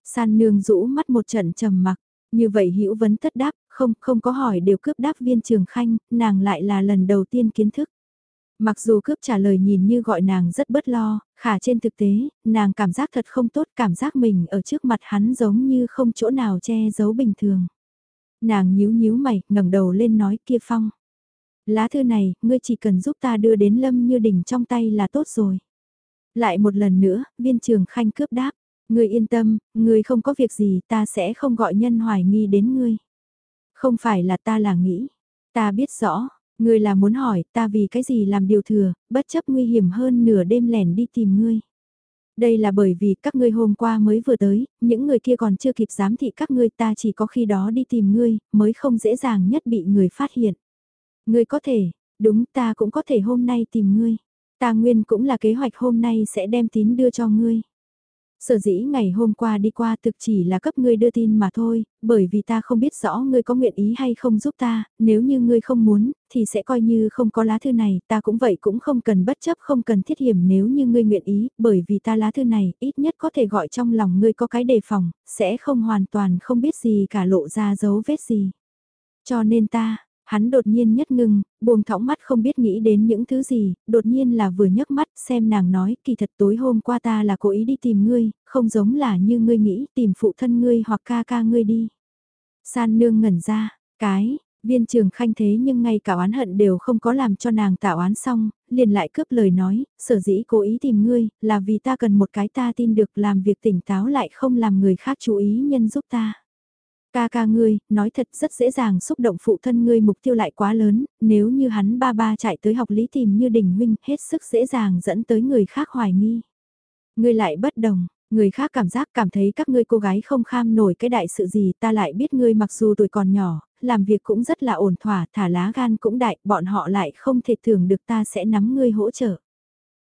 San nương rũ mắt một trận trầm mặc, như vậy hữu vấn tất đáp, không, không có hỏi đều cướp đáp viên trường khanh, nàng lại là lần đầu tiên kiến thức. Mặc dù cướp trả lời nhìn như gọi nàng rất bất lo, khả trên thực tế, nàng cảm giác thật không tốt, cảm giác mình ở trước mặt hắn giống như không chỗ nào che giấu bình thường. Nàng nhíu nhíu mày, ngẩng đầu lên nói kia phong. Lá thư này, ngươi chỉ cần giúp ta đưa đến lâm như đỉnh trong tay là tốt rồi. Lại một lần nữa, viên trường khanh cướp đáp. Ngươi yên tâm, ngươi không có việc gì ta sẽ không gọi nhân hoài nghi đến ngươi. Không phải là ta là nghĩ. Ta biết rõ, ngươi là muốn hỏi ta vì cái gì làm điều thừa, bất chấp nguy hiểm hơn nửa đêm lẻn đi tìm ngươi. Đây là bởi vì các ngươi hôm qua mới vừa tới, những người kia còn chưa kịp giám thị các ngươi ta chỉ có khi đó đi tìm ngươi, mới không dễ dàng nhất bị người phát hiện. Ngươi có thể, đúng ta cũng có thể hôm nay tìm ngươi. Ta nguyên cũng là kế hoạch hôm nay sẽ đem tín đưa cho ngươi. Sở dĩ ngày hôm qua đi qua thực chỉ là cấp ngươi đưa tin mà thôi, bởi vì ta không biết rõ ngươi có nguyện ý hay không giúp ta, nếu như ngươi không muốn, thì sẽ coi như không có lá thư này, ta cũng vậy cũng không cần bất chấp không cần thiết hiểm nếu như ngươi nguyện ý, bởi vì ta lá thư này ít nhất có thể gọi trong lòng ngươi có cái đề phòng, sẽ không hoàn toàn không biết gì cả lộ ra dấu vết gì. Cho nên ta, Hắn đột nhiên nhất ngưng, buông thõng mắt không biết nghĩ đến những thứ gì, đột nhiên là vừa nhấc mắt xem nàng nói kỳ thật tối hôm qua ta là cố ý đi tìm ngươi, không giống là như ngươi nghĩ tìm phụ thân ngươi hoặc ca ca ngươi đi. San nương ngẩn ra, cái, viên trường khanh thế nhưng ngay cả oán hận đều không có làm cho nàng tạo oán xong, liền lại cướp lời nói, sở dĩ cố ý tìm ngươi, là vì ta cần một cái ta tin được làm việc tỉnh táo lại không làm người khác chú ý nhân giúp ta. Ca ca ngươi, nói thật rất dễ dàng xúc động phụ thân ngươi mục tiêu lại quá lớn, nếu như hắn ba ba chạy tới học lý tìm như đình huynh hết sức dễ dàng dẫn tới người khác hoài nghi. Ngươi lại bất đồng, người khác cảm giác cảm thấy các ngươi cô gái không kham nổi cái đại sự gì ta lại biết ngươi mặc dù tuổi còn nhỏ, làm việc cũng rất là ổn thỏa, thả lá gan cũng đại, bọn họ lại không thể tưởng được ta sẽ nắm ngươi hỗ trợ.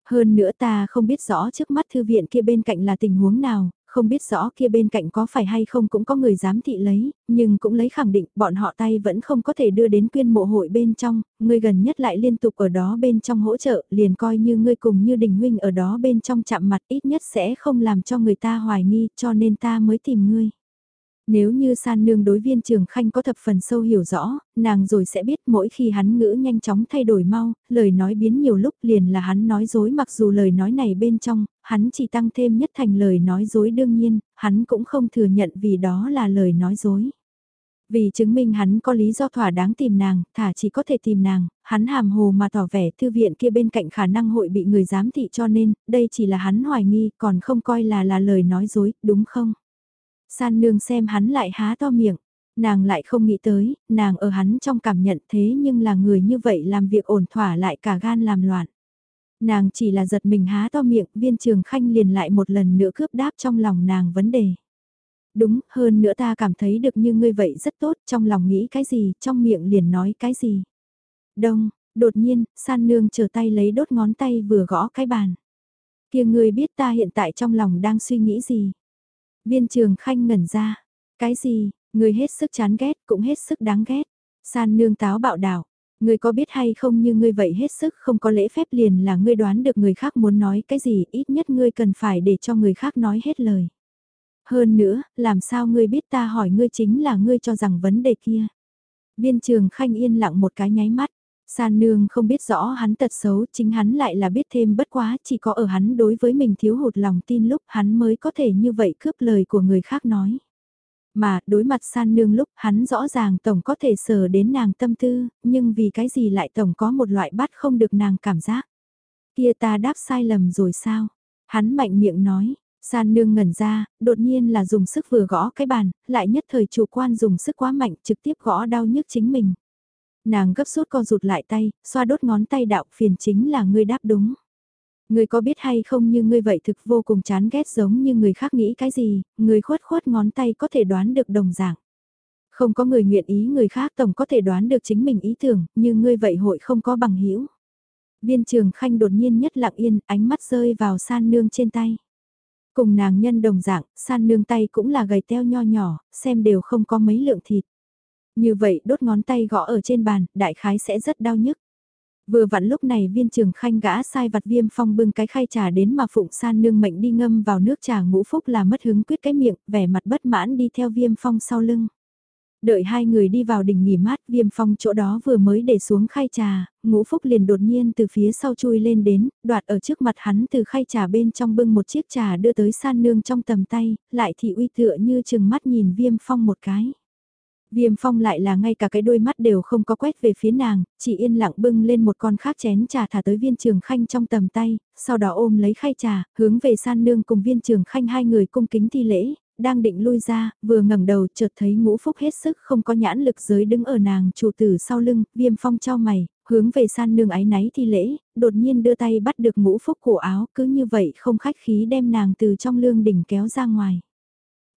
Hơn nữa ta không biết rõ trước mắt thư viện kia bên cạnh là tình huống nào, không biết rõ kia bên cạnh có phải hay không cũng có người dám thị lấy, nhưng cũng lấy khẳng định bọn họ tay vẫn không có thể đưa đến quyên mộ hội bên trong, người gần nhất lại liên tục ở đó bên trong hỗ trợ, liền coi như ngươi cùng như đình huynh ở đó bên trong chạm mặt ít nhất sẽ không làm cho người ta hoài nghi cho nên ta mới tìm ngươi. Nếu như san nương đối viên trường khanh có thập phần sâu hiểu rõ, nàng rồi sẽ biết mỗi khi hắn ngữ nhanh chóng thay đổi mau, lời nói biến nhiều lúc liền là hắn nói dối mặc dù lời nói này bên trong, hắn chỉ tăng thêm nhất thành lời nói dối đương nhiên, hắn cũng không thừa nhận vì đó là lời nói dối. Vì chứng minh hắn có lý do thỏa đáng tìm nàng, thả chỉ có thể tìm nàng, hắn hàm hồ mà tỏ vẻ thư viện kia bên cạnh khả năng hội bị người giám thị cho nên, đây chỉ là hắn hoài nghi, còn không coi là là lời nói dối, đúng không? San nương xem hắn lại há to miệng, nàng lại không nghĩ tới, nàng ở hắn trong cảm nhận thế nhưng là người như vậy làm việc ổn thỏa lại cả gan làm loạn. Nàng chỉ là giật mình há to miệng, viên trường khanh liền lại một lần nữa cướp đáp trong lòng nàng vấn đề. Đúng, hơn nữa ta cảm thấy được như ngươi vậy rất tốt, trong lòng nghĩ cái gì, trong miệng liền nói cái gì. Đông, đột nhiên, san nương trở tay lấy đốt ngón tay vừa gõ cái bàn. kia ngươi biết ta hiện tại trong lòng đang suy nghĩ gì. Viên trường khanh ngẩn ra. Cái gì, người hết sức chán ghét cũng hết sức đáng ghét. San nương táo bạo đảo. Ngươi có biết hay không như ngươi vậy hết sức không có lễ phép liền là ngươi đoán được người khác muốn nói cái gì ít nhất ngươi cần phải để cho người khác nói hết lời. Hơn nữa, làm sao ngươi biết ta hỏi ngươi chính là ngươi cho rằng vấn đề kia. Viên trường khanh yên lặng một cái nháy mắt. San nương không biết rõ hắn tật xấu, chính hắn lại là biết thêm bất quá, chỉ có ở hắn đối với mình thiếu hụt lòng tin lúc hắn mới có thể như vậy cướp lời của người khác nói. Mà, đối mặt san nương lúc hắn rõ ràng tổng có thể sờ đến nàng tâm tư, nhưng vì cái gì lại tổng có một loại bắt không được nàng cảm giác. Kia ta đáp sai lầm rồi sao? Hắn mạnh miệng nói, san nương ngẩn ra, đột nhiên là dùng sức vừa gõ cái bàn, lại nhất thời chủ quan dùng sức quá mạnh trực tiếp gõ đau nhức chính mình. Nàng gấp rút co rụt lại tay, xoa đốt ngón tay đạo phiền chính là ngươi đáp đúng. Ngươi có biết hay không như ngươi vậy thực vô cùng chán ghét giống như người khác nghĩ cái gì, người khuất khuất ngón tay có thể đoán được đồng dạng. Không có người nguyện ý người khác tổng có thể đoán được chính mình ý tưởng, như ngươi vậy hội không có bằng hữu Viên trường khanh đột nhiên nhất lặng yên, ánh mắt rơi vào san nương trên tay. Cùng nàng nhân đồng dạng, san nương tay cũng là gầy teo nho nhỏ, xem đều không có mấy lượng thịt. Như vậy đốt ngón tay gõ ở trên bàn, đại khái sẽ rất đau nhức. Vừa vặn lúc này viên trường khanh gã sai vặt viêm phong bưng cái khay trà đến mà phụng san nương mệnh đi ngâm vào nước trà ngũ phúc là mất hứng quyết cái miệng, vẻ mặt bất mãn đi theo viêm phong sau lưng. Đợi hai người đi vào đỉnh nghỉ mát, viêm phong chỗ đó vừa mới để xuống khay trà, ngũ phúc liền đột nhiên từ phía sau chui lên đến, đoạt ở trước mặt hắn từ khay trà bên trong bưng một chiếc trà đưa tới san nương trong tầm tay, lại thị uy tựa như chừng mắt nhìn viêm phong một cái. Viêm phong lại là ngay cả cái đôi mắt đều không có quét về phía nàng, chỉ yên lặng bưng lên một con khác chén trà thả tới viên trường khanh trong tầm tay, sau đó ôm lấy khay trà, hướng về san nương cùng viên trường khanh hai người cung kính thi lễ, đang định lui ra, vừa ngẩng đầu chợt thấy ngũ phúc hết sức không có nhãn lực giới đứng ở nàng chủ tử sau lưng, viêm phong cho mày, hướng về san nương ái náy thi lễ, đột nhiên đưa tay bắt được ngũ phúc cổ áo, cứ như vậy không khách khí đem nàng từ trong lương đỉnh kéo ra ngoài.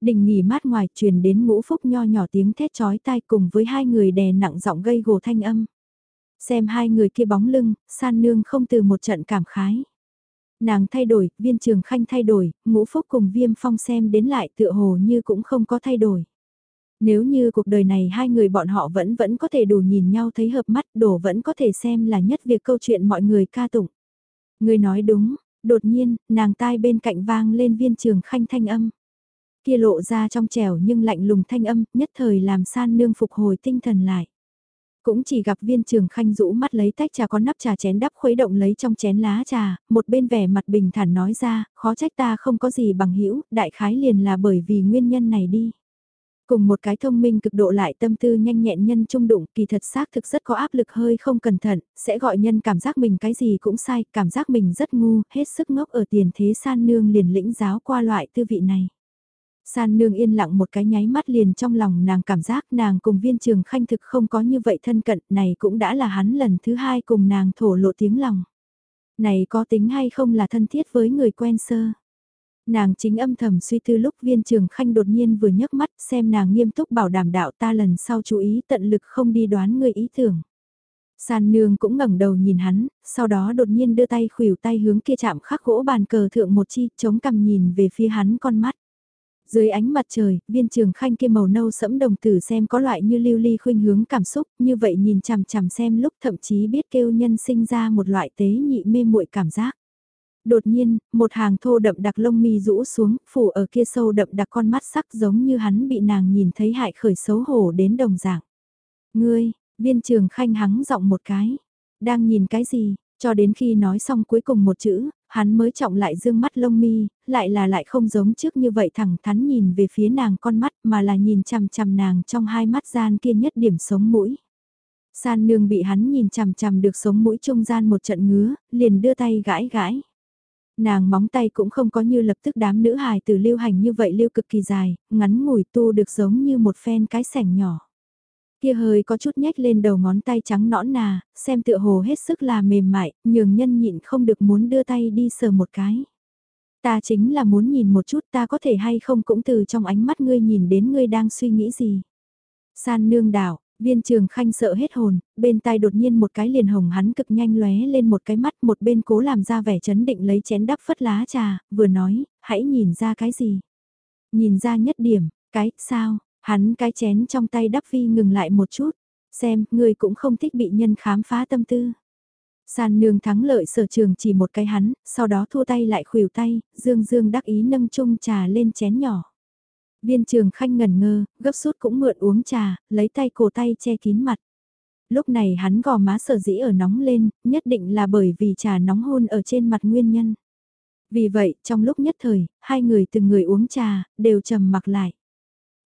Đình nghỉ mát ngoài truyền đến ngũ phúc nho nhỏ tiếng thét chói tai cùng với hai người đè nặng giọng gây gồ thanh âm. Xem hai người kia bóng lưng, san nương không từ một trận cảm khái. Nàng thay đổi, viên trường khanh thay đổi, ngũ phúc cùng viêm phong xem đến lại tựa hồ như cũng không có thay đổi. Nếu như cuộc đời này hai người bọn họ vẫn vẫn có thể đủ nhìn nhau thấy hợp mắt đổ vẫn có thể xem là nhất việc câu chuyện mọi người ca tụng. Người nói đúng, đột nhiên, nàng tai bên cạnh vang lên viên trường khanh thanh âm. Kia lộ ra trong trẻo nhưng lạnh lùng thanh âm, nhất thời làm san nương phục hồi tinh thần lại. Cũng chỉ gặp viên trường khanh rũ mắt lấy tách trà có nắp trà chén đắp khuấy động lấy trong chén lá trà, một bên vẻ mặt bình thản nói ra, khó trách ta không có gì bằng hữu đại khái liền là bởi vì nguyên nhân này đi. Cùng một cái thông minh cực độ lại tâm tư nhanh nhẹn nhân trung đụng kỳ thật xác thực rất có áp lực hơi không cẩn thận, sẽ gọi nhân cảm giác mình cái gì cũng sai, cảm giác mình rất ngu, hết sức ngốc ở tiền thế san nương liền lĩnh giáo qua loại tư vị này. San nương yên lặng một cái nháy mắt liền trong lòng nàng cảm giác nàng cùng viên trường khanh thực không có như vậy thân cận, này cũng đã là hắn lần thứ hai cùng nàng thổ lộ tiếng lòng. Này có tính hay không là thân thiết với người quen sơ. Nàng chính âm thầm suy tư lúc viên trường khanh đột nhiên vừa nhấc mắt xem nàng nghiêm túc bảo đảm đạo ta lần sau chú ý tận lực không đi đoán người ý tưởng. San nương cũng ngẩng đầu nhìn hắn, sau đó đột nhiên đưa tay khuỷu tay hướng kia chạm khắc gỗ bàn cờ thượng một chi, chống cằm nhìn về phía hắn con mắt. Dưới ánh mặt trời, viên trường khanh kia màu nâu sẫm đồng tử xem có loại như lưu ly khuynh hướng cảm xúc, như vậy nhìn chằm chằm xem lúc thậm chí biết kêu nhân sinh ra một loại tế nhị mê muội cảm giác. Đột nhiên, một hàng thô đậm đặc lông mi rũ xuống, phủ ở kia sâu đậm đặc con mắt sắc giống như hắn bị nàng nhìn thấy hại khởi xấu hổ đến đồng dạng. Ngươi, viên trường khanh hắng giọng một cái. Đang nhìn cái gì, cho đến khi nói xong cuối cùng một chữ, hắn mới trọng lại dương mắt lông mi, lại là lại không giống trước như vậy thẳng thắn nhìn về phía nàng con mắt mà là nhìn chằm chằm nàng trong hai mắt gian kia nhất điểm sống mũi. San nương bị hắn nhìn chằm chằm được sống mũi trung gian một trận ngứa, liền đưa tay gãi gãi. Nàng móng tay cũng không có như lập tức đám nữ hài từ lưu hành như vậy lưu cực kỳ dài, ngắn ngủi tu được giống như một phen cái sẻng nhỏ. Kia hơi có chút nhếch lên đầu ngón tay trắng nõn nà, xem tựa hồ hết sức là mềm mại, nhường nhân nhịn không được muốn đưa tay đi sờ một cái. Ta chính là muốn nhìn một chút ta có thể hay không cũng từ trong ánh mắt ngươi nhìn đến ngươi đang suy nghĩ gì. San nương đảo, Viên trường khanh sợ hết hồn, bên tai đột nhiên một cái liền hồng hắn cực nhanh lóe lên một cái mắt một bên cố làm ra vẻ chấn định lấy chén đắp phất lá trà, vừa nói, hãy nhìn ra cái gì. Nhìn ra nhất điểm, cái, sao, hắn cái chén trong tay đắp phi ngừng lại một chút, xem, người cũng không thích bị nhân khám phá tâm tư. San nương thắng lợi sở trường chỉ một cái hắn, sau đó thua tay lại khuỷu tay, dương dương đắc ý nâng chung trà lên chén nhỏ. Viên trường khanh ngẩn ngơ, gấp rút cũng mượn uống trà, lấy tay cổ tay che kín mặt. Lúc này hắn gò má sở dĩ ở nóng lên, nhất định là bởi vì trà nóng hôn ở trên mặt nguyên nhân. Vì vậy, trong lúc nhất thời, hai người từng người uống trà, đều trầm mặc lại.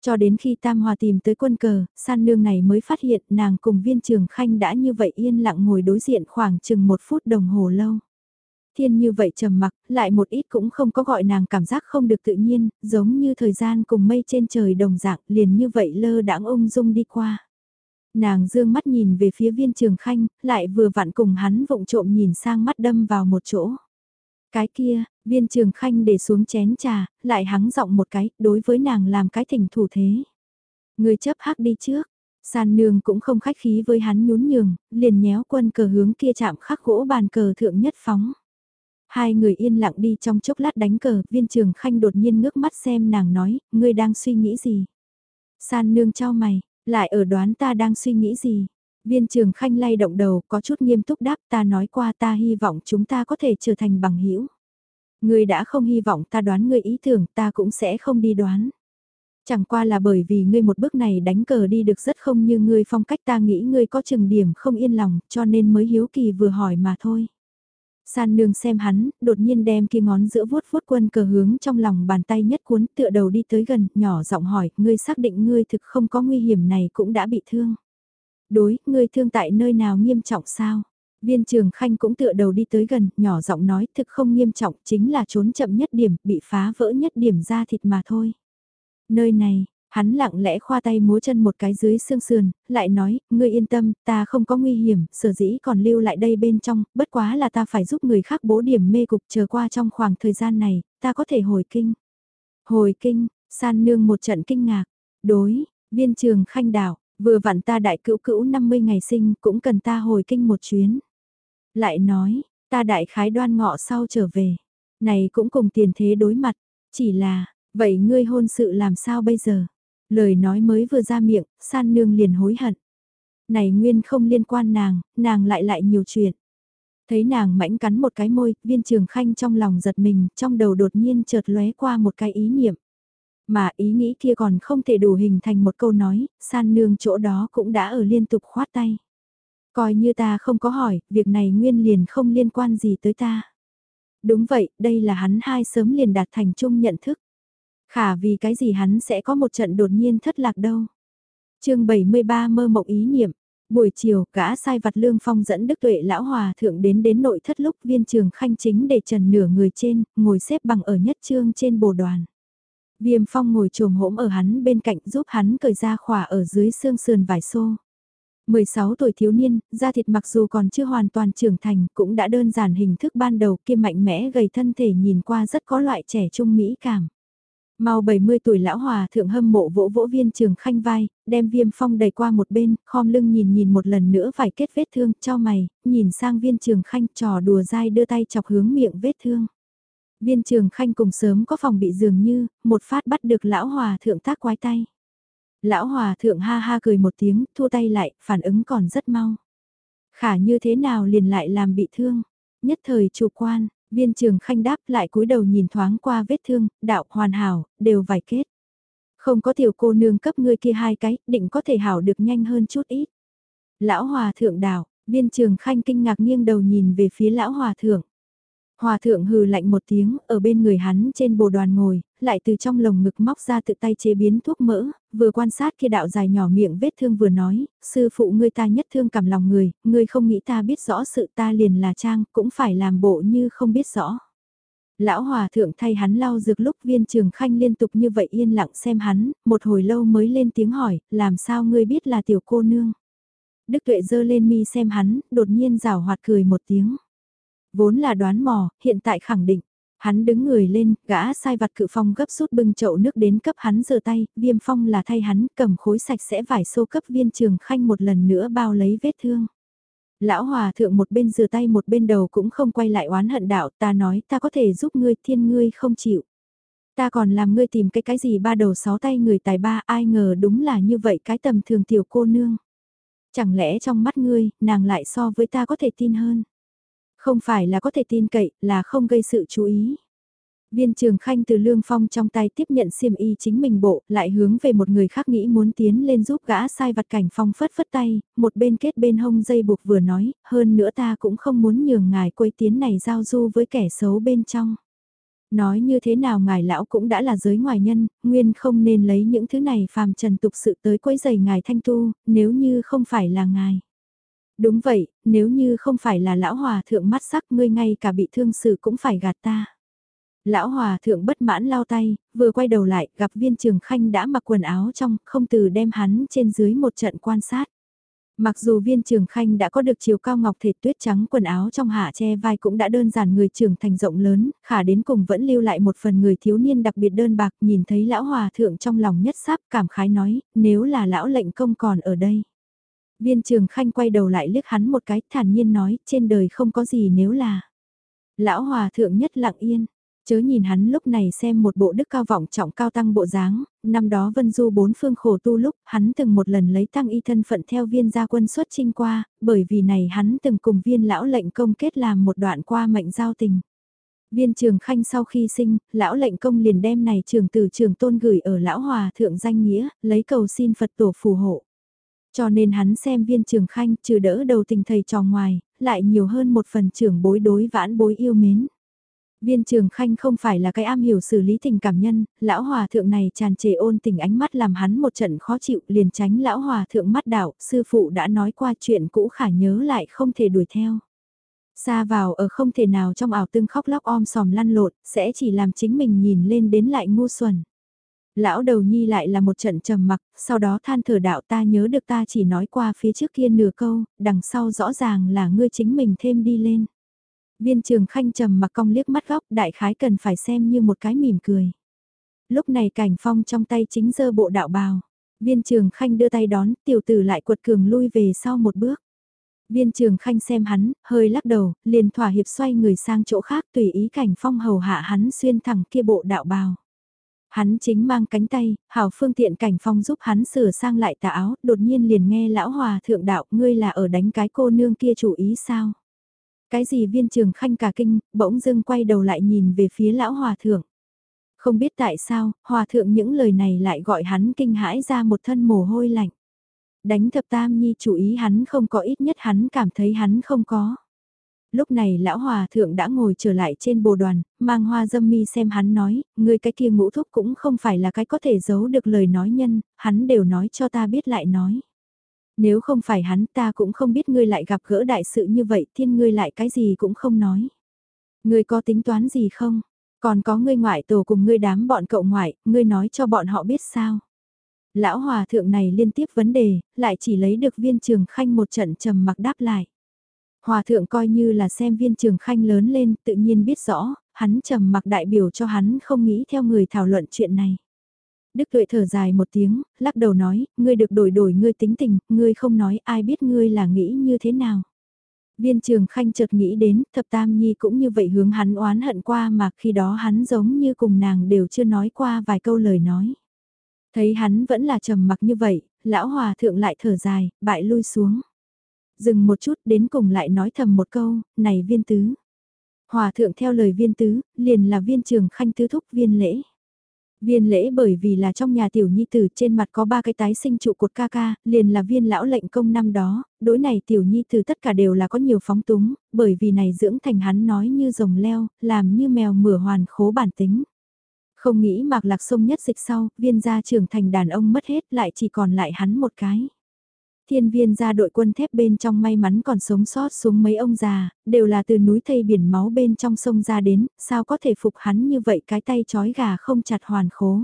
Cho đến khi Tam Hòa tìm tới quân cờ, san nương này mới phát hiện nàng cùng viên trường khanh đã như vậy yên lặng ngồi đối diện khoảng chừng một phút đồng hồ lâu thiên như vậy trầm mặc, lại một ít cũng không có gọi nàng cảm giác không được tự nhiên, giống như thời gian cùng mây trên trời đồng dạng liền như vậy lơ đãng ung dung đi qua. Nàng dương mắt nhìn về phía viên trường khanh, lại vừa vặn cùng hắn vụng trộm nhìn sang mắt đâm vào một chỗ. Cái kia, viên trường khanh để xuống chén trà, lại hắng giọng một cái, đối với nàng làm cái thỉnh thủ thế. Người chấp hắc đi trước, san nương cũng không khách khí với hắn nhún nhường, liền nhéo quân cờ hướng kia chạm khắc gỗ bàn cờ thượng nhất phóng. Hai người yên lặng đi trong chốc lát đánh cờ, viên trường khanh đột nhiên ngước mắt xem nàng nói, ngươi đang suy nghĩ gì? San nương cho mày, lại ở đoán ta đang suy nghĩ gì? Viên trường khanh lay động đầu, có chút nghiêm túc đáp ta nói qua ta hy vọng chúng ta có thể trở thành bằng hữu Ngươi đã không hy vọng ta đoán ngươi ý tưởng ta cũng sẽ không đi đoán. Chẳng qua là bởi vì ngươi một bước này đánh cờ đi được rất không như ngươi phong cách ta nghĩ ngươi có chừng điểm không yên lòng cho nên mới hiếu kỳ vừa hỏi mà thôi. San nương xem hắn, đột nhiên đem kia ngón giữa vuốt vuốt quân cờ hướng trong lòng bàn tay nhất cuốn tựa đầu đi tới gần, nhỏ giọng hỏi, ngươi xác định ngươi thực không có nguy hiểm này cũng đã bị thương. Đối, ngươi thương tại nơi nào nghiêm trọng sao? Viên trường khanh cũng tựa đầu đi tới gần, nhỏ giọng nói thực không nghiêm trọng chính là trốn chậm nhất điểm, bị phá vỡ nhất điểm ra thịt mà thôi. Nơi này, Hắn lặng lẽ khoa tay múa chân một cái dưới xương sườn, lại nói, ngươi yên tâm, ta không có nguy hiểm, sở dĩ còn lưu lại đây bên trong, bất quá là ta phải giúp người khác bố điểm mê cục chờ qua trong khoảng thời gian này, ta có thể hồi kinh. Hồi kinh, san nương một trận kinh ngạc, đối, viên trường khanh đảo, vừa vặn ta đại cữu cữu 50 ngày sinh cũng cần ta hồi kinh một chuyến. Lại nói, ta đại khái đoan ngọ sau trở về, Này cũng cùng tiền thế đối mặt, chỉ là, vậy ngươi hôn sự làm sao bây giờ? Lời nói mới vừa ra miệng, san nương liền hối hận. Này nguyên không liên quan nàng, nàng lại lại nhiều chuyện. Thấy nàng mãnh cắn một cái môi, viên trường khanh trong lòng giật mình, trong đầu đột nhiên chợt lóe qua một cái ý niệm. Mà ý nghĩ kia còn không thể đủ hình thành một câu nói, san nương chỗ đó cũng đã ở liên tục khoát tay. Coi như ta không có hỏi, việc này nguyên liền không liên quan gì tới ta. Đúng vậy, đây là hắn hai sớm liền đạt thành chung nhận thức. Khả vì cái gì hắn sẽ có một trận đột nhiên thất lạc đâu. chương 73 mơ mộng ý niệm. Buổi chiều, gã sai vặt lương phong dẫn đức tuệ lão hòa thượng đến đến nội thất lúc viên trường khanh chính để trần nửa người trên, ngồi xếp bằng ở nhất trương trên bồ đoàn. Viêm phong ngồi trồm hỗm ở hắn bên cạnh giúp hắn cởi ra khỏa ở dưới xương sườn vải xô. 16 tuổi thiếu niên, da thịt mặc dù còn chưa hoàn toàn trưởng thành cũng đã đơn giản hình thức ban đầu kia mạnh mẽ gầy thân thể nhìn qua rất có loại trẻ trung mỹ cảm. Mau 70 tuổi lão hòa thượng hâm mộ vỗ vỗ viên trường khanh vai, đem viêm phong đầy qua một bên, khom lưng nhìn nhìn một lần nữa vài kết vết thương, cho mày, nhìn sang viên trường khanh trò đùa dai đưa tay chọc hướng miệng vết thương. Viên trường khanh cùng sớm có phòng bị dường như, một phát bắt được lão hòa thượng tác quái tay. Lão hòa thượng ha ha cười một tiếng, thua tay lại, phản ứng còn rất mau. Khả như thế nào liền lại làm bị thương, nhất thời chủ quan, viên trường khanh đáp lại cúi đầu nhìn thoáng qua vết thương, đạo hoàn hảo, đều vải kết. Không có tiểu cô nương cấp ngươi kia hai cái, định có thể hảo được nhanh hơn chút ít. Lão hòa thượng đạo, viên trường khanh kinh ngạc nghiêng đầu nhìn về phía lão hòa thượng. Hòa thượng hừ lạnh một tiếng, ở bên người hắn trên bồ đoàn ngồi, lại từ trong lồng ngực móc ra tự tay chế biến thuốc mỡ, vừa quan sát kia đạo dài nhỏ miệng vết thương vừa nói, sư phụ ngươi ta nhất thương cảm lòng người, ngươi không nghĩ ta biết rõ sự ta liền là trang, cũng phải làm bộ như không biết rõ. Lão hòa thượng thay hắn lau dược lúc viên trường khanh liên tục như vậy yên lặng xem hắn, một hồi lâu mới lên tiếng hỏi, làm sao ngươi biết là tiểu cô nương. Đức tuệ dơ lên mi xem hắn, đột nhiên rào hoạt cười một tiếng. Vốn là đoán mò, hiện tại khẳng định. Hắn đứng người lên, gã sai vặt cự phong gấp rút bưng chậu nước đến cấp hắn rửa tay, viêm phong là thay hắn cầm khối sạch sẽ vải xô cấp viên trường khanh một lần nữa bao lấy vết thương. Lão hòa thượng một bên rửa tay một bên đầu cũng không quay lại oán hận đạo ta nói ta có thể giúp ngươi thiên ngươi không chịu. Ta còn làm ngươi tìm cái cái gì ba đầu sáu tay người tài ba ai ngờ đúng là như vậy cái tầm thường tiểu cô nương. Chẳng lẽ trong mắt ngươi, nàng lại so với ta có thể tin hơn. Không phải là có thể tin cậy, là không gây sự chú ý. Viên trường khanh từ lương phong trong tay tiếp nhận xiêm y chính mình bộ, lại hướng về một người khác nghĩ muốn tiến lên giúp gã sai vặt cảnh phong phất phất tay, một bên kết bên hông dây buộc vừa nói, hơn nữa ta cũng không muốn nhường ngài quấy tiến này giao du với kẻ xấu bên trong. Nói như thế nào ngài lão cũng đã là giới ngoài nhân, nguyên không nên lấy những thứ này phàm trần tục sự tới quấy giày ngài thanh tu, nếu như không phải là ngài. Đúng vậy, nếu như không phải là lão hòa thượng mắt sắc ngươi ngay cả bị thương sự cũng phải gạt ta. Lão hòa thượng bất mãn lao tay, vừa quay đầu lại gặp viên trường khanh đã mặc quần áo trong, không từ đem hắn trên dưới một trận quan sát. Mặc dù viên trường khanh đã có được chiều cao ngọc thể tuyết trắng quần áo trong hạ che vai cũng đã đơn giản người trưởng thành rộng lớn, khả đến cùng vẫn lưu lại một phần người thiếu niên đặc biệt đơn bạc nhìn thấy lão hòa thượng trong lòng nhất sáp cảm khái nói, nếu là lão lệnh công còn ở đây. Viên trường khanh quay đầu lại liếc hắn một cái thản nhiên nói trên đời không có gì nếu là. Lão hòa thượng nhất lặng yên, chớ nhìn hắn lúc này xem một bộ đức cao vọng trọng cao tăng bộ dáng, năm đó vân du bốn phương khổ tu lúc hắn từng một lần lấy tăng y thân phận theo viên gia quân xuất trinh qua, bởi vì này hắn từng cùng viên lão lệnh công kết làm một đoạn qua mệnh giao tình. Viên trường khanh sau khi sinh, lão lệnh công liền đem này trường từ trường tôn gửi ở lão hòa thượng danh nghĩa, lấy cầu xin Phật tổ phù hộ. Cho nên hắn xem viên trường khanh trừ đỡ đầu tình thầy trò ngoài, lại nhiều hơn một phần trưởng bối đối vãn bối yêu mến. Viên trường khanh không phải là cái am hiểu xử lý tình cảm nhân, lão hòa thượng này tràn trề ôn tình ánh mắt làm hắn một trận khó chịu liền tránh lão hòa thượng mắt đảo, sư phụ đã nói qua chuyện cũ khả nhớ lại không thể đuổi theo. Xa vào ở không thể nào trong ảo tương khóc lóc om sòm lăn lộn, sẽ chỉ làm chính mình nhìn lên đến lại ngu xuẩn. Lão đầu nhi lại là một trận trầm mặc, sau đó than thở đạo ta nhớ được ta chỉ nói qua phía trước kia nửa câu, đằng sau rõ ràng là ngươi chính mình thêm đi lên. Viên trường khanh trầm mặc cong liếc mắt góc đại khái cần phải xem như một cái mỉm cười. Lúc này cảnh phong trong tay chính dơ bộ đạo bào. Viên trường khanh đưa tay đón tiểu tử lại quật cường lui về sau một bước. Viên trường khanh xem hắn, hơi lắc đầu, liền thỏa hiệp xoay người sang chỗ khác tùy ý cảnh phong hầu hạ hắn xuyên thẳng kia bộ đạo bào. Hắn chính mang cánh tay, hảo phương tiện cảnh phong giúp hắn sửa sang lại tà áo, đột nhiên liền nghe lão hòa thượng đạo, ngươi là ở đánh cái cô nương kia chủ ý sao? Cái gì viên trường khanh cả kinh, bỗng dưng quay đầu lại nhìn về phía lão hòa thượng. Không biết tại sao, hòa thượng những lời này lại gọi hắn kinh hãi ra một thân mồ hôi lạnh. Đánh thập tam nhi chủ ý hắn không có ít nhất hắn cảm thấy hắn không có. Lúc này lão hòa thượng đã ngồi trở lại trên bồ đoàn, mang hoa dâm mi xem hắn nói, người cái kia ngũ thúc cũng không phải là cái có thể giấu được lời nói nhân, hắn đều nói cho ta biết lại nói. Nếu không phải hắn ta cũng không biết ngươi lại gặp gỡ đại sự như vậy thiên ngươi lại cái gì cũng không nói. Ngươi có tính toán gì không? Còn có ngươi ngoại tổ cùng ngươi đám bọn cậu ngoại, ngươi nói cho bọn họ biết sao? Lão hòa thượng này liên tiếp vấn đề, lại chỉ lấy được viên trường khanh một trận trầm mặc đáp lại. Hòa thượng coi như là xem viên trường khanh lớn lên, tự nhiên biết rõ, hắn trầm mặc đại biểu cho hắn không nghĩ theo người thảo luận chuyện này. Đức tuệ thở dài một tiếng, lắc đầu nói, ngươi được đổi đổi ngươi tính tình, ngươi không nói ai biết ngươi là nghĩ như thế nào. Viên trường khanh chợt nghĩ đến, thập tam nhi cũng như vậy hướng hắn oán hận qua mà khi đó hắn giống như cùng nàng đều chưa nói qua vài câu lời nói. Thấy hắn vẫn là trầm mặc như vậy, lão hòa thượng lại thở dài, bại lui xuống. Dừng một chút đến cùng lại nói thầm một câu, này viên tứ. Hòa thượng theo lời viên tứ, liền là viên trường khanh tứ thúc viên lễ. Viên lễ bởi vì là trong nhà tiểu nhi tử trên mặt có ba cái tái sinh trụ cột ca ca, liền là viên lão lệnh công năm đó, đối này tiểu nhi tử tất cả đều là có nhiều phóng túng, bởi vì này dưỡng thành hắn nói như rồng leo, làm như mèo mửa hoàn khố bản tính. Không nghĩ mạc lạc sông nhất dịch sau, viên gia trưởng thành đàn ông mất hết lại chỉ còn lại hắn một cái. Thiên viên gia đội quân thép bên trong may mắn còn sống sót xuống mấy ông già, đều là từ núi thây biển máu bên trong sông ra đến, sao có thể phục hắn như vậy cái tay chói gà không chặt hoàn khố.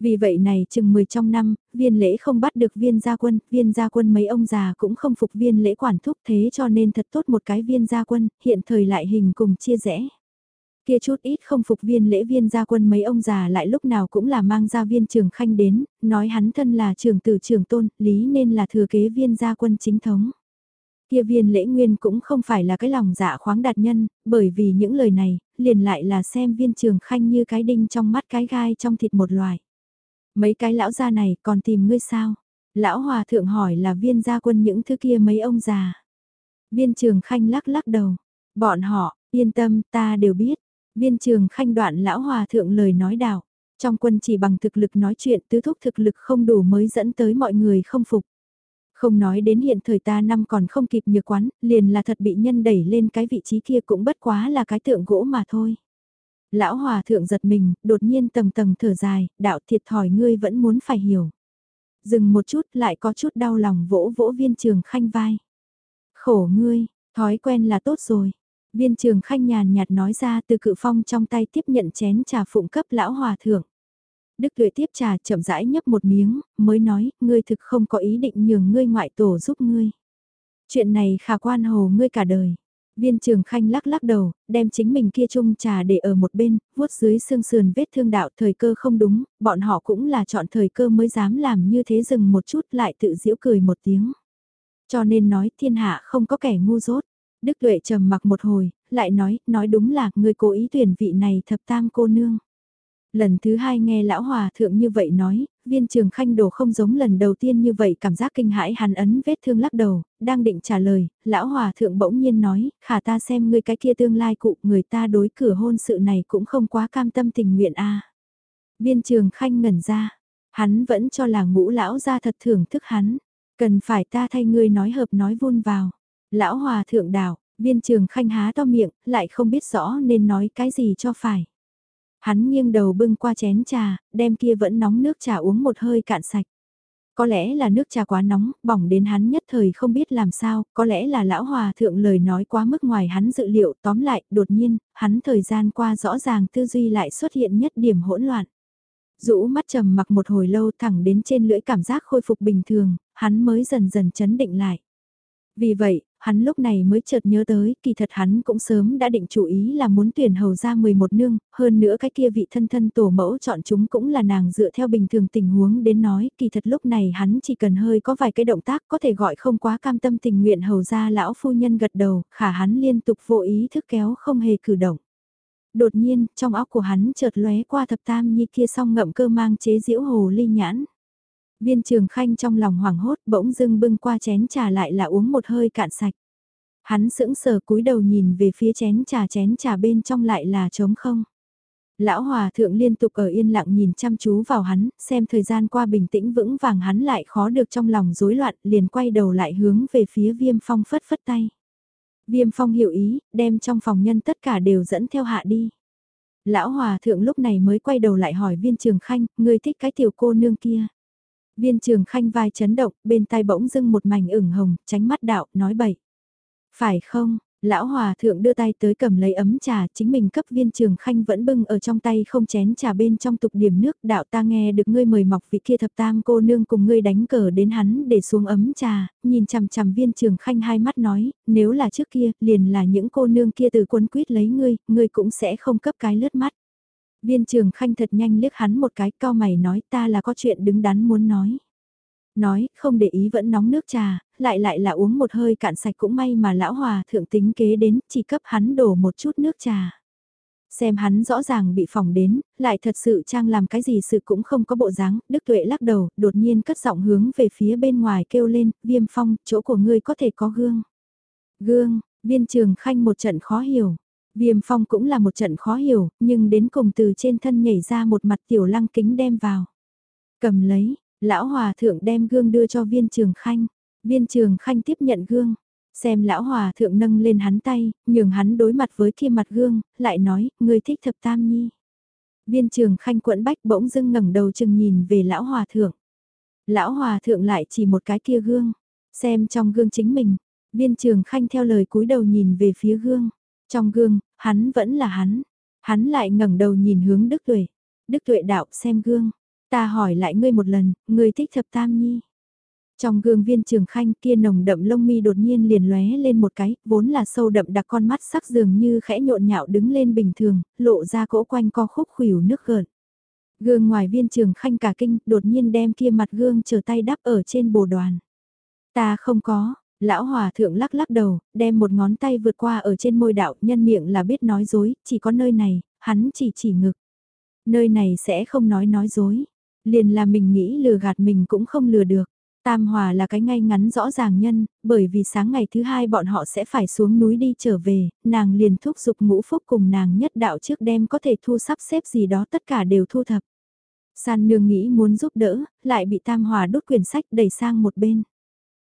Vì vậy này chừng 10 trong năm, viên lễ không bắt được viên gia quân, viên gia quân mấy ông già cũng không phục viên lễ quản thúc thế cho nên thật tốt một cái viên gia quân, hiện thời lại hình cùng chia rẽ. Kia chút ít không phục viên lễ viên gia quân mấy ông già lại lúc nào cũng là mang ra viên trường khanh đến, nói hắn thân là trường tử trường tôn, lý nên là thừa kế viên gia quân chính thống. Kia viên lễ nguyên cũng không phải là cái lòng dạ khoáng đạt nhân, bởi vì những lời này, liền lại là xem viên trường khanh như cái đinh trong mắt cái gai trong thịt một loài. Mấy cái lão gia này còn tìm ngươi sao? Lão hòa thượng hỏi là viên gia quân những thứ kia mấy ông già. Viên trường khanh lắc lắc đầu. Bọn họ, yên tâm, ta đều biết. Viên trường khanh đoạn lão hòa thượng lời nói đạo. Trong quân chỉ bằng thực lực nói chuyện tứ thúc thực lực không đủ mới dẫn tới mọi người không phục. Không nói đến hiện thời ta năm còn không kịp nhược quán, liền là thật bị nhân đẩy lên cái vị trí kia cũng bất quá là cái tượng gỗ mà thôi. Lão hòa thượng giật mình, đột nhiên tầng tầng thở dài, đạo thiệt thòi ngươi vẫn muốn phải hiểu. Dừng một chút lại có chút đau lòng vỗ vỗ viên trường khanh vai. Khổ ngươi, thói quen là tốt rồi. Viên trường khanh nhàn nhạt nói ra từ cự phong trong tay tiếp nhận chén trà phụng cấp lão hòa thượng. Đức tuệ tiếp trà chậm rãi nhấp một miếng, mới nói, ngươi thực không có ý định nhường ngươi ngoại tổ giúp ngươi. Chuyện này khả quan hồ ngươi cả đời. Viên trường khanh lắc lắc đầu, đem chính mình kia chung trà để ở một bên, vuốt dưới xương sườn vết thương đạo thời cơ không đúng, bọn họ cũng là chọn thời cơ mới dám làm như thế dừng một chút lại tự giễu cười một tiếng. Cho nên nói thiên hạ không có kẻ ngu dốt. Đức Tuệ trầm mặc một hồi, lại nói, nói đúng là người cố ý tuyển vị này thập tam cô nương. Lần thứ hai nghe lão hòa thượng như vậy nói, viên trường khanh đồ không giống lần đầu tiên như vậy cảm giác kinh hãi hàn ấn vết thương lắc đầu, đang định trả lời, lão hòa thượng bỗng nhiên nói, khả ta xem ngươi cái kia tương lai cụ người ta đối cửa hôn sự này cũng không quá cam tâm tình nguyện a Viên trường khanh ngẩn ra, hắn vẫn cho là ngũ lão ra thật thưởng thức hắn, cần phải ta thay ngươi nói hợp nói vun vào. Lão hòa thượng đảo, viên trường khanh há to miệng, lại không biết rõ nên nói cái gì cho phải. Hắn nghiêng đầu bưng qua chén trà, đem kia vẫn nóng nước trà uống một hơi cạn sạch. Có lẽ là nước trà quá nóng, bỏng đến hắn nhất thời không biết làm sao, có lẽ là lão hòa thượng lời nói quá mức ngoài hắn dự liệu, tóm lại, đột nhiên, hắn thời gian qua rõ ràng tư duy lại xuất hiện nhất điểm hỗn loạn. Rũ mắt trầm mặc một hồi lâu thẳng đến trên lưỡi cảm giác khôi phục bình thường, hắn mới dần dần chấn định lại. Vì vậy, hắn lúc này mới chợt nhớ tới, kỳ thật hắn cũng sớm đã định chủ ý là muốn tuyển hầu ra 11 nương, hơn nữa cái kia vị thân thân tổ mẫu chọn chúng cũng là nàng dựa theo bình thường tình huống đến nói, kỳ thật lúc này hắn chỉ cần hơi có vài cái động tác có thể gọi không quá cam tâm tình nguyện hầu ra lão phu nhân gật đầu, khả hắn liên tục vô ý thức kéo không hề cử động. Đột nhiên, trong óc của hắn chợt lóe qua thập tam nhi kia song ngậm cơ mang chế diễu hồ ly nhãn. Viên trường khanh trong lòng hoảng hốt bỗng dưng bưng qua chén trà lại là uống một hơi cạn sạch. Hắn sững sờ cúi đầu nhìn về phía chén trà chén trà bên trong lại là trống không. Lão hòa thượng liên tục ở yên lặng nhìn chăm chú vào hắn, xem thời gian qua bình tĩnh vững vàng hắn lại khó được trong lòng rối loạn, liền quay đầu lại hướng về phía viêm phong phất phất tay. Viêm phong hiểu ý, đem trong phòng nhân tất cả đều dẫn theo hạ đi. Lão hòa thượng lúc này mới quay đầu lại hỏi viên trường khanh, người thích cái tiểu cô nương kia. Viên trường khanh vai chấn động, bên tai bỗng dưng một mảnh ửng hồng, tránh mắt đạo, nói bậy. Phải không, lão hòa thượng đưa tay tới cầm lấy ấm trà, chính mình cấp viên trường khanh vẫn bưng ở trong tay không chén trà bên trong tục điểm nước, đạo ta nghe được ngươi mời mọc vị kia thập tam cô nương cùng ngươi đánh cờ đến hắn để xuống ấm trà, nhìn chằm chằm viên trường khanh hai mắt nói, nếu là trước kia, liền là những cô nương kia từ quân quyết lấy ngươi, ngươi cũng sẽ không cấp cái lướt mắt. Viên trường khanh thật nhanh liếc hắn một cái cao mày nói ta là có chuyện đứng đắn muốn nói. Nói, không để ý vẫn nóng nước trà, lại lại là uống một hơi cạn sạch cũng may mà lão hòa thượng tính kế đến, chỉ cấp hắn đổ một chút nước trà. Xem hắn rõ ràng bị phỏng đến, lại thật sự trang làm cái gì sự cũng không có bộ dáng, Đức Tuệ lắc đầu, đột nhiên cất giọng hướng về phía bên ngoài kêu lên, viêm phong, chỗ của ngươi có thể có gương. Gương, viên trường khanh một trận khó hiểu, Viêm phong cũng là một trận khó hiểu, nhưng đến cùng từ trên thân nhảy ra một mặt tiểu lăng kính đem vào. Cầm lấy, lão hòa thượng đem gương đưa cho viên trường khanh. Viên trường khanh tiếp nhận gương. Xem lão hòa thượng nâng lên hắn tay, nhường hắn đối mặt với kia mặt gương, lại nói, người thích thập tam nhi. Viên trường khanh quẫn bách bỗng dưng ngẩng đầu chừng nhìn về lão hòa thượng. Lão hòa thượng lại chỉ một cái kia gương, xem trong gương chính mình. Viên trường khanh theo lời cúi đầu nhìn về phía gương. Trong gương, hắn vẫn là hắn. Hắn lại ngẩng đầu nhìn hướng Đức Tuệ. Đức Tuệ đạo xem gương. Ta hỏi lại ngươi một lần, ngươi thích thập tam nhi. Trong gương viên trường khanh kia nồng đậm lông mi đột nhiên liền lóe lên một cái, vốn là sâu đậm đặc con mắt sắc dường như khẽ nhộn nhạo đứng lên bình thường, lộ ra cỗ quanh co khúc khủyểu nước gợn. Gương ngoài viên trường khanh cả kinh, đột nhiên đem kia mặt gương trở tay đắp ở trên bồ đoàn. Ta không có, Lão hòa thượng lắc lắc đầu, đem một ngón tay vượt qua ở trên môi đạo nhân miệng là biết nói dối, chỉ có nơi này, hắn chỉ chỉ ngực. Nơi này sẽ không nói nói dối, liền là mình nghĩ lừa gạt mình cũng không lừa được. Tam Hòa là cái ngay ngắn rõ ràng nhân, bởi vì sáng ngày thứ hai bọn họ sẽ phải xuống núi đi trở về, nàng liền thúc giục ngũ phúc cùng nàng nhất đạo trước đêm có thể thu sắp xếp gì đó tất cả đều thu thập. San nương nghĩ muốn giúp đỡ, lại bị Tam Hòa đốt quyển sách đẩy sang một bên.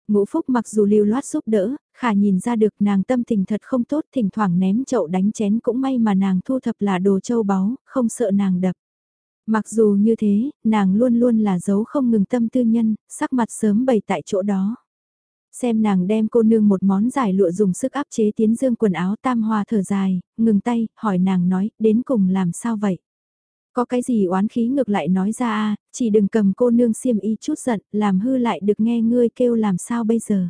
Ngũ Phúc mặc dù lưu loát giúp đỡ, khả nhìn ra được nàng tâm tình thật không tốt, thỉnh thoảng ném chậu đánh chén cũng may mà nàng thu thập là đồ châu báu, không sợ nàng đập. Mặc dù như thế, nàng luôn luôn là giấu không ngừng tâm tư nhân, sắc mặt sớm bày tại chỗ đó. Xem nàng đem cô nương một món giải lụa dùng sức áp chế tiến dương quần áo tam hoa thở dài, ngừng tay, hỏi nàng nói, đến cùng làm sao vậy? Có cái gì oán khí ngược lại nói ra a chỉ đừng cầm cô nương xiêm y chút giận, làm hư lại được nghe ngươi kêu làm sao bây giờ.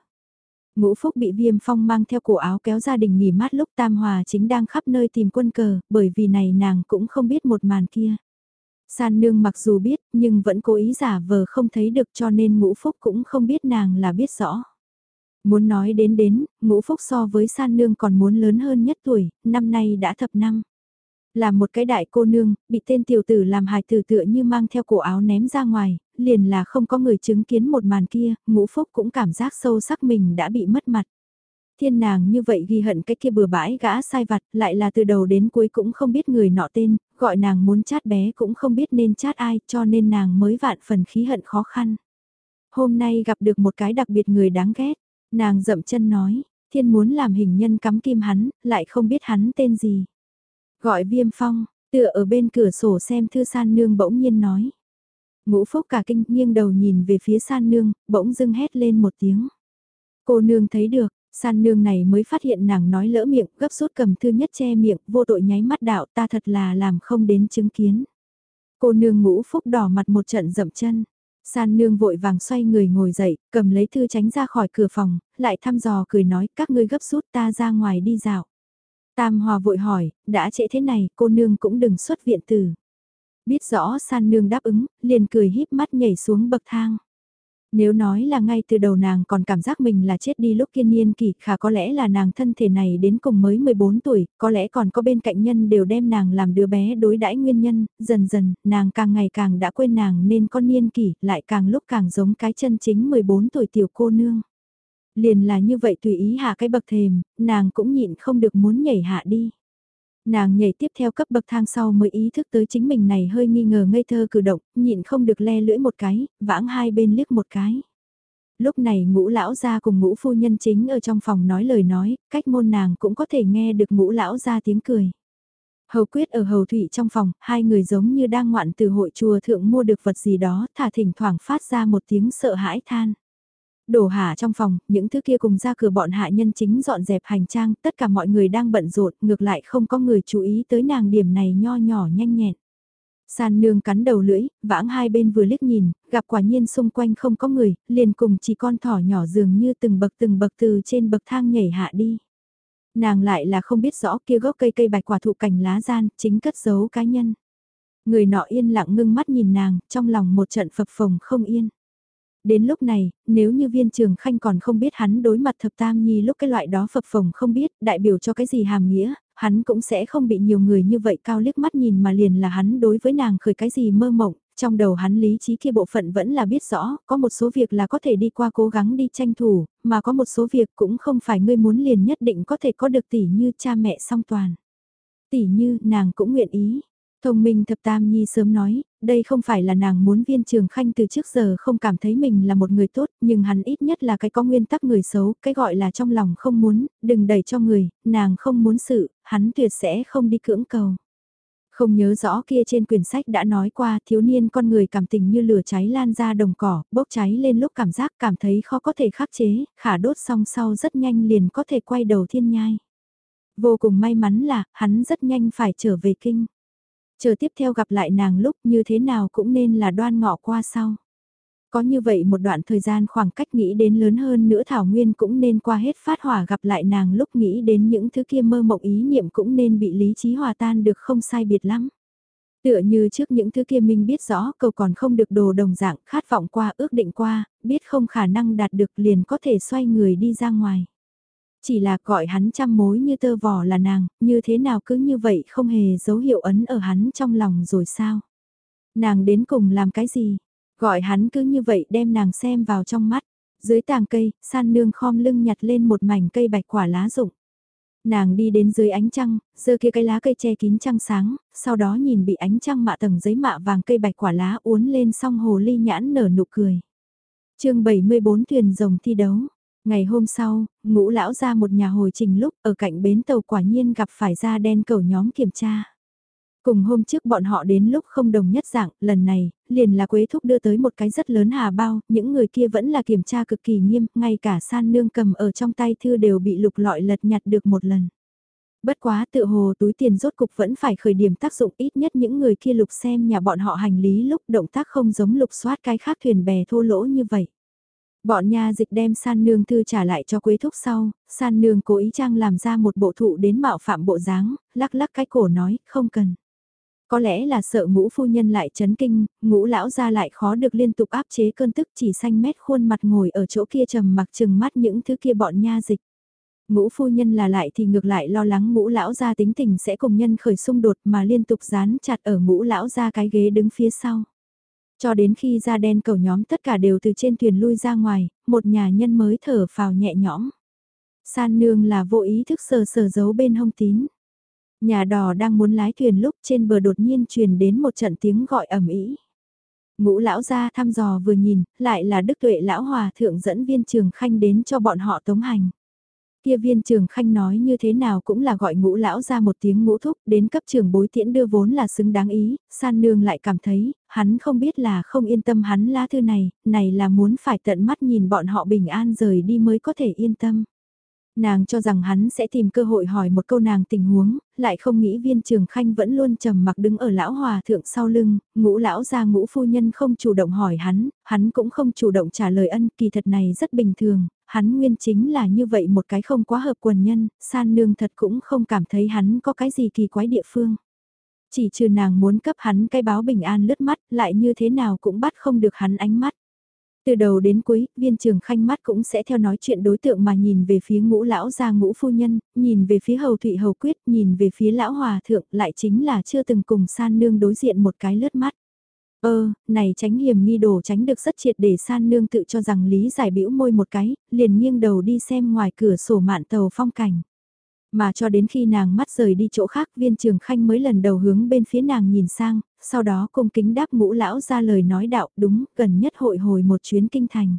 Ngũ Phúc bị viêm phong mang theo cổ áo kéo gia đình nghỉ mát lúc Tam Hòa chính đang khắp nơi tìm quân cờ, bởi vì này nàng cũng không biết một màn kia. San nương mặc dù biết, nhưng vẫn cố ý giả vờ không thấy được cho nên ngũ phúc cũng không biết nàng là biết rõ. Muốn nói đến đến, ngũ phúc so với san nương còn muốn lớn hơn nhất tuổi, năm nay đã thập năm. Là một cái đại cô nương, bị tên tiểu tử làm hài tử tựa như mang theo cổ áo ném ra ngoài, liền là không có người chứng kiến một màn kia, ngũ phúc cũng cảm giác sâu sắc mình đã bị mất mặt. Thiên nàng như vậy ghi hận cái kia bừa bãi gã sai vặt, lại là từ đầu đến cuối cũng không biết người nọ tên, gọi nàng muốn chát bé cũng không biết nên chát ai, cho nên nàng mới vạn phần khí hận khó khăn. Hôm nay gặp được một cái đặc biệt người đáng ghét, nàng dậm chân nói, thiên muốn làm hình nhân cắm kim hắn, lại không biết hắn tên gì. Gọi viêm phong, tựa ở bên cửa sổ xem thư san nương bỗng nhiên nói. Ngũ phúc cả kinh nghiêng đầu nhìn về phía san nương, bỗng dưng hét lên một tiếng. Cô nương thấy được, san nương này mới phát hiện nàng nói lỡ miệng, gấp rút cầm thư nhất che miệng, vô tội nháy mắt đạo ta thật là làm không đến chứng kiến. Cô nương ngũ phúc đỏ mặt một trận dậm chân. San nương vội vàng xoay người ngồi dậy, cầm lấy thư tránh ra khỏi cửa phòng, lại thăm dò cười nói các ngươi gấp rút ta ra ngoài đi dạo. Tam Hòa vội hỏi, đã trễ thế này, cô nương cũng đừng xuất viện tử. Biết rõ San nương đáp ứng, liền cười híp mắt nhảy xuống bậc thang. Nếu nói là ngay từ đầu nàng còn cảm giác mình là chết đi lúc kiên niên kỳ, khả có lẽ là nàng thân thể này đến cùng mới 14 tuổi, có lẽ còn có bên cạnh nhân đều đem nàng làm đứa bé đối đãi nguyên nhân, dần dần, nàng càng ngày càng đã quên nàng nên con niên kỳ, lại càng lúc càng giống cái chân chính 14 tuổi tiểu cô nương. Liền là như vậy tùy ý hạ cái bậc thềm, nàng cũng nhịn không được muốn nhảy hạ đi. Nàng nhảy tiếp theo cấp bậc thang sau mới ý thức tới chính mình này hơi nghi ngờ ngây thơ cử động, nhịn không được le lưỡi một cái, vãng hai bên liếc một cái. Lúc này ngũ lão gia cùng ngũ phu nhân chính ở trong phòng nói lời nói, cách môn nàng cũng có thể nghe được ngũ lão gia tiếng cười. Hầu quyết ở hầu thủy trong phòng, hai người giống như đang ngoạn từ hội chùa thượng mua được vật gì đó, thả thỉnh thoảng phát ra một tiếng sợ hãi than đổ hạ trong phòng, những thứ kia cùng ra cửa bọn hạ nhân chính dọn dẹp hành trang, tất cả mọi người đang bận rộn, ngược lại không có người chú ý tới nàng điểm này nho nhỏ nhanh nhẹn. San nương cắn đầu lưỡi, vãng hai bên vừa liếc nhìn, gặp quả nhiên xung quanh không có người, liền cùng chỉ con thỏ nhỏ dường như từng bậc từng bậc từ trên bậc thang nhảy hạ đi. Nàng lại là không biết rõ kia gốc cây cây bạch quả thụ cảnh lá gian, chính cất giấu cá nhân. Người nọ yên lặng ngưng mắt nhìn nàng, trong lòng một trận phập phồng không yên. Đến lúc này, nếu như viên trường khanh còn không biết hắn đối mặt thập tam nhi lúc cái loại đó phập phồng không biết, đại biểu cho cái gì hàm nghĩa, hắn cũng sẽ không bị nhiều người như vậy cao liếc mắt nhìn mà liền là hắn đối với nàng khởi cái gì mơ mộng, trong đầu hắn lý trí kia bộ phận vẫn là biết rõ, có một số việc là có thể đi qua cố gắng đi tranh thủ, mà có một số việc cũng không phải ngươi muốn liền nhất định có thể có được tỷ như cha mẹ song toàn. Tỷ như nàng cũng nguyện ý, Thông minh thập tam nhi sớm nói, đây không phải là nàng muốn viên trường khanh từ trước giờ không cảm thấy mình là một người tốt, nhưng hắn ít nhất là cái có nguyên tắc người xấu, cái gọi là trong lòng không muốn, đừng đẩy cho người, nàng không muốn sự, hắn tuyệt sẽ không đi cưỡng cầu. Không nhớ rõ kia trên quyển sách đã nói qua thiếu niên con người cảm tình như lửa cháy lan ra đồng cỏ, bốc cháy lên lúc cảm giác cảm thấy khó có thể khắc chế, khả đốt xong sau rất nhanh liền có thể quay đầu thiên nhai. Vô cùng may mắn là, hắn rất nhanh phải trở về kinh. Chờ tiếp theo gặp lại nàng lúc như thế nào cũng nên là đoan ngọ qua sau. Có như vậy một đoạn thời gian khoảng cách nghĩ đến lớn hơn nữa Thảo Nguyên cũng nên qua hết phát hỏa gặp lại nàng lúc nghĩ đến những thứ kia mơ mộng ý niệm cũng nên bị lý trí hòa tan được không sai biệt lắm. Tựa như trước những thứ kia minh biết rõ cầu còn không được đồ đồng dạng khát vọng qua ước định qua, biết không khả năng đạt được liền có thể xoay người đi ra ngoài. Chỉ là gọi hắn trăm mối như tơ vò là nàng, như thế nào cứ như vậy không hề dấu hiệu ấn ở hắn trong lòng rồi sao? Nàng đến cùng làm cái gì? Gọi hắn cứ như vậy đem nàng xem vào trong mắt. Dưới tàng cây, san nương khom lưng nhặt lên một mảnh cây bạch quả lá rụng. Nàng đi đến dưới ánh trăng, giơ kia cái lá cây che kín trăng sáng, sau đó nhìn bị ánh trăng mạ tầng giấy mạ vàng cây bạch quả lá uốn lên song hồ ly nhãn nở nụ cười. chương 74 thuyền rồng thi đấu. Ngày hôm sau, ngũ lão ra một nhà hồi trình lúc ở cạnh bến tàu quả nhiên gặp phải da đen cầu nhóm kiểm tra. Cùng hôm trước bọn họ đến lúc không đồng nhất dạng, lần này, liền là Quế Thúc đưa tới một cái rất lớn hà bao, những người kia vẫn là kiểm tra cực kỳ nghiêm, ngay cả san nương cầm ở trong tay thư đều bị lục lọi lật nhặt được một lần. Bất quá tự hồ túi tiền rốt cục vẫn phải khởi điểm tác dụng ít nhất những người kia lục xem nhà bọn họ hành lý lúc động tác không giống lục soát cái khác thuyền bè thô lỗ như vậy. Bọn nha dịch đem san nương thư trả lại cho quế thúc sau, san nương cố ý trang làm ra một bộ thụ đến mạo phạm bộ dáng, lắc lắc cái cổ nói, không cần. Có lẽ là sợ ngũ phu nhân lại chấn kinh, ngũ lão ra lại khó được liên tục áp chế cơn tức chỉ xanh mét khuôn mặt ngồi ở chỗ kia trầm mặc chừng mắt những thứ kia bọn nha dịch. Ngũ phu nhân là lại thì ngược lại lo lắng ngũ lão ra tính tình sẽ cùng nhân khởi xung đột mà liên tục dán chặt ở ngũ lão ra cái ghế đứng phía sau. Cho đến khi da đen cầu nhóm tất cả đều từ trên thuyền lui ra ngoài, một nhà nhân mới thở phào nhẹ nhõm. San nương là vô ý thức sờ sờ giấu bên hông tín. Nhà đò đang muốn lái thuyền lúc trên bờ đột nhiên truyền đến một trận tiếng gọi ầm ĩ. Ngũ lão ra thăm dò vừa nhìn, lại là đức tuệ lão hòa thượng dẫn viên trường khanh đến cho bọn họ tống hành. Kia viên trường khanh nói như thế nào cũng là gọi ngũ lão ra một tiếng ngũ thúc đến cấp trường bối tiễn đưa vốn là xứng đáng ý, san nương lại cảm thấy, hắn không biết là không yên tâm hắn lá thư này, này là muốn phải tận mắt nhìn bọn họ bình an rời đi mới có thể yên tâm. Nàng cho rằng hắn sẽ tìm cơ hội hỏi một câu nàng tình huống, lại không nghĩ viên trường khanh vẫn luôn trầm mặc đứng ở lão hòa thượng sau lưng, ngũ lão ra ngũ phu nhân không chủ động hỏi hắn, hắn cũng không chủ động trả lời ân kỳ thật này rất bình thường, hắn nguyên chính là như vậy một cái không quá hợp quần nhân, san nương thật cũng không cảm thấy hắn có cái gì kỳ quái địa phương. Chỉ trừ nàng muốn cấp hắn cái báo bình an lướt mắt, lại như thế nào cũng bắt không được hắn ánh mắt. Từ đầu đến cuối, viên trường khanh mắt cũng sẽ theo nói chuyện đối tượng mà nhìn về phía ngũ lão gia ngũ phu nhân, nhìn về phía hầu thụy hầu quyết, nhìn về phía lão hòa thượng, lại chính là chưa từng cùng san nương đối diện một cái lướt mắt. Ơ, này tránh hiểm nghi đồ tránh được rất triệt để san nương tự cho rằng lý giải bĩu môi một cái, liền nghiêng đầu đi xem ngoài cửa sổ mạn tàu phong cảnh. Mà cho đến khi nàng mắt rời đi chỗ khác viên trường khanh mới lần đầu hướng bên phía nàng nhìn sang, sau đó cung kính đáp ngũ lão ra lời nói đạo đúng, gần nhất hội hồi một chuyến kinh thành.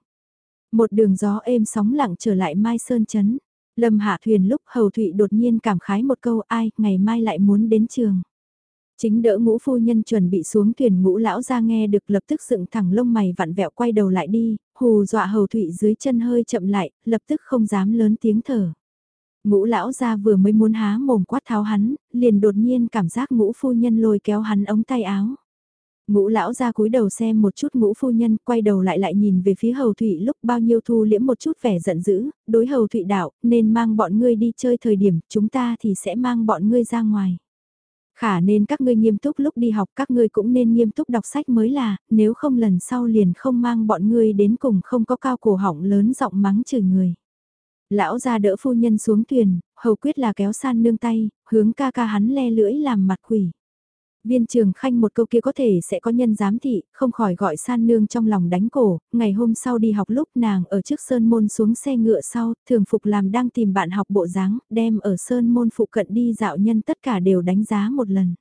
Một đường gió êm sóng lặng trở lại Mai Sơn Chấn. Lâm hạ thuyền lúc hầu thụy đột nhiên cảm khái một câu ai, ngày mai lại muốn đến trường. Chính đỡ ngũ phu nhân chuẩn bị xuống thuyền ngũ lão ra nghe được lập tức dựng thẳng lông mày vặn vẹo quay đầu lại đi, hù dọa hầu thụy dưới chân hơi chậm lại, lập tức không dám lớn tiếng thở. Ngũ lão ra vừa mới muốn há mồm quát tháo hắn, liền đột nhiên cảm giác ngũ phu nhân lôi kéo hắn ống tay áo. Ngũ lão ra cúi đầu xem một chút ngũ phu nhân, quay đầu lại lại nhìn về phía hầu thụy lúc bao nhiêu thu liễm một chút vẻ giận dữ, đối hầu thụy đạo, nên mang bọn ngươi đi chơi thời điểm, chúng ta thì sẽ mang bọn ngươi ra ngoài. Khả nên các ngươi nghiêm túc lúc đi học các ngươi cũng nên nghiêm túc đọc sách mới là, nếu không lần sau liền không mang bọn ngươi đến cùng không có cao cổ họng lớn giọng mắng chửi người. Lão ra đỡ phu nhân xuống thuyền, hầu quyết là kéo san nương tay, hướng ca ca hắn le lưỡi làm mặt quỷ. Viên trường khanh một câu kia có thể sẽ có nhân giám thị, không khỏi gọi san nương trong lòng đánh cổ, ngày hôm sau đi học lúc nàng ở trước sơn môn xuống xe ngựa sau, thường phục làm đang tìm bạn học bộ dáng, đem ở sơn môn phụ cận đi dạo nhân tất cả đều đánh giá một lần.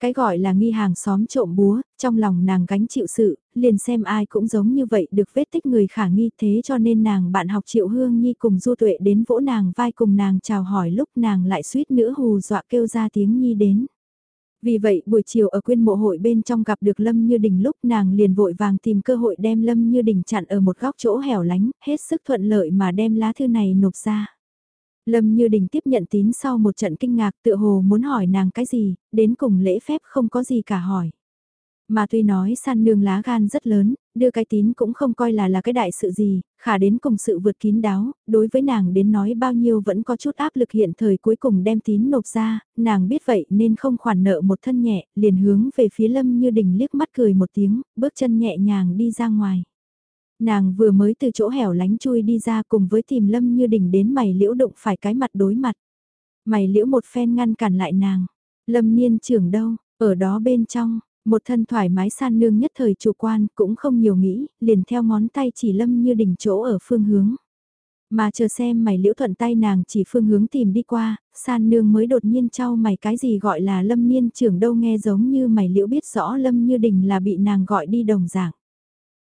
Cái gọi là nghi hàng xóm trộm búa, trong lòng nàng gánh chịu sự, liền xem ai cũng giống như vậy được vết tích người khả nghi thế cho nên nàng bạn học triệu hương nhi cùng du tuệ đến vỗ nàng vai cùng nàng chào hỏi lúc nàng lại suýt nữa hù dọa kêu ra tiếng nhi đến. Vì vậy buổi chiều ở quyên mộ hội bên trong gặp được Lâm Như Đình lúc nàng liền vội vàng tìm cơ hội đem Lâm Như Đình chặn ở một góc chỗ hẻo lánh, hết sức thuận lợi mà đem lá thư này nộp ra. Lâm Như Đình tiếp nhận tín sau một trận kinh ngạc tựa hồ muốn hỏi nàng cái gì, đến cùng lễ phép không có gì cả hỏi. Mà tuy nói san nương lá gan rất lớn, đưa cái tín cũng không coi là là cái đại sự gì, khả đến cùng sự vượt kín đáo, đối với nàng đến nói bao nhiêu vẫn có chút áp lực hiện thời cuối cùng đem tín nộp ra, nàng biết vậy nên không khoản nợ một thân nhẹ, liền hướng về phía lâm như đình liếc mắt cười một tiếng, bước chân nhẹ nhàng đi ra ngoài. Nàng vừa mới từ chỗ hẻo lánh chui đi ra cùng với tìm lâm như đình đến mày liễu đụng phải cái mặt đối mặt. Mày liễu một phen ngăn cản lại nàng. Lâm niên trưởng đâu, ở đó bên trong, một thân thoải mái san nương nhất thời chủ quan cũng không nhiều nghĩ, liền theo ngón tay chỉ lâm như đỉnh chỗ ở phương hướng. Mà chờ xem mày liễu thuận tay nàng chỉ phương hướng tìm đi qua, san nương mới đột nhiên trao mày cái gì gọi là lâm niên trưởng đâu nghe giống như mày liễu biết rõ lâm như đình là bị nàng gọi đi đồng dạng.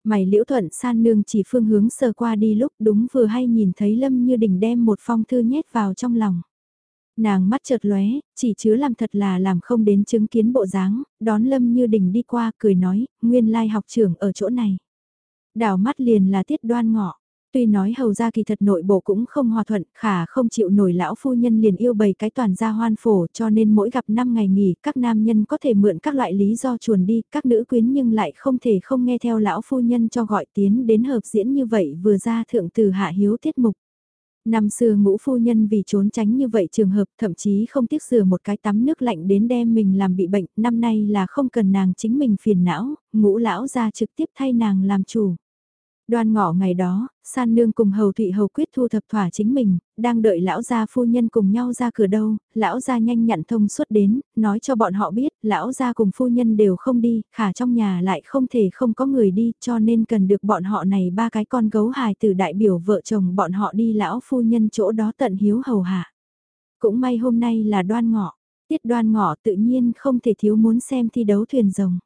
Mày liễu thuận san nương chỉ phương hướng sờ qua đi lúc đúng vừa hay nhìn thấy lâm như đình đem một phong thư nhét vào trong lòng. Nàng mắt chợt lóe, chỉ chứa làm thật là làm không đến chứng kiến bộ dáng, đón Lâm Như Đình đi qua cười nói, nguyên lai học trưởng ở chỗ này. Đảo mắt liền là tiết đoan ngọ. Tuy nói hầu ra kỳ thật nội bộ cũng không hòa thuận, khả không chịu nổi lão phu nhân liền yêu bày cái toàn gia hoan phổ cho nên mỗi gặp 5 ngày nghỉ các nam nhân có thể mượn các loại lý do chuồn đi, các nữ quyến nhưng lại không thể không nghe theo lão phu nhân cho gọi tiến đến hợp diễn như vậy vừa ra thượng từ hạ hiếu tiết mục. Năm xưa ngũ phu nhân vì trốn tránh như vậy trường hợp thậm chí không tiếc rửa một cái tắm nước lạnh đến đem mình làm bị bệnh, năm nay là không cần nàng chính mình phiền não, ngũ lão ra trực tiếp thay nàng làm chủ. Đoan ngọ ngày đó, san nương cùng hầu thụy hầu quyết thu thập thỏa chính mình, đang đợi lão gia phu nhân cùng nhau ra cửa đâu, lão gia nhanh nhặn thông suốt đến, nói cho bọn họ biết, lão gia cùng phu nhân đều không đi, khả trong nhà lại không thể không có người đi, cho nên cần được bọn họ này ba cái con gấu hài từ đại biểu vợ chồng bọn họ đi lão phu nhân chỗ đó tận hiếu hầu hạ. Cũng may hôm nay là đoan ngọ, tiết đoan ngọ tự nhiên không thể thiếu muốn xem thi đấu thuyền rồng.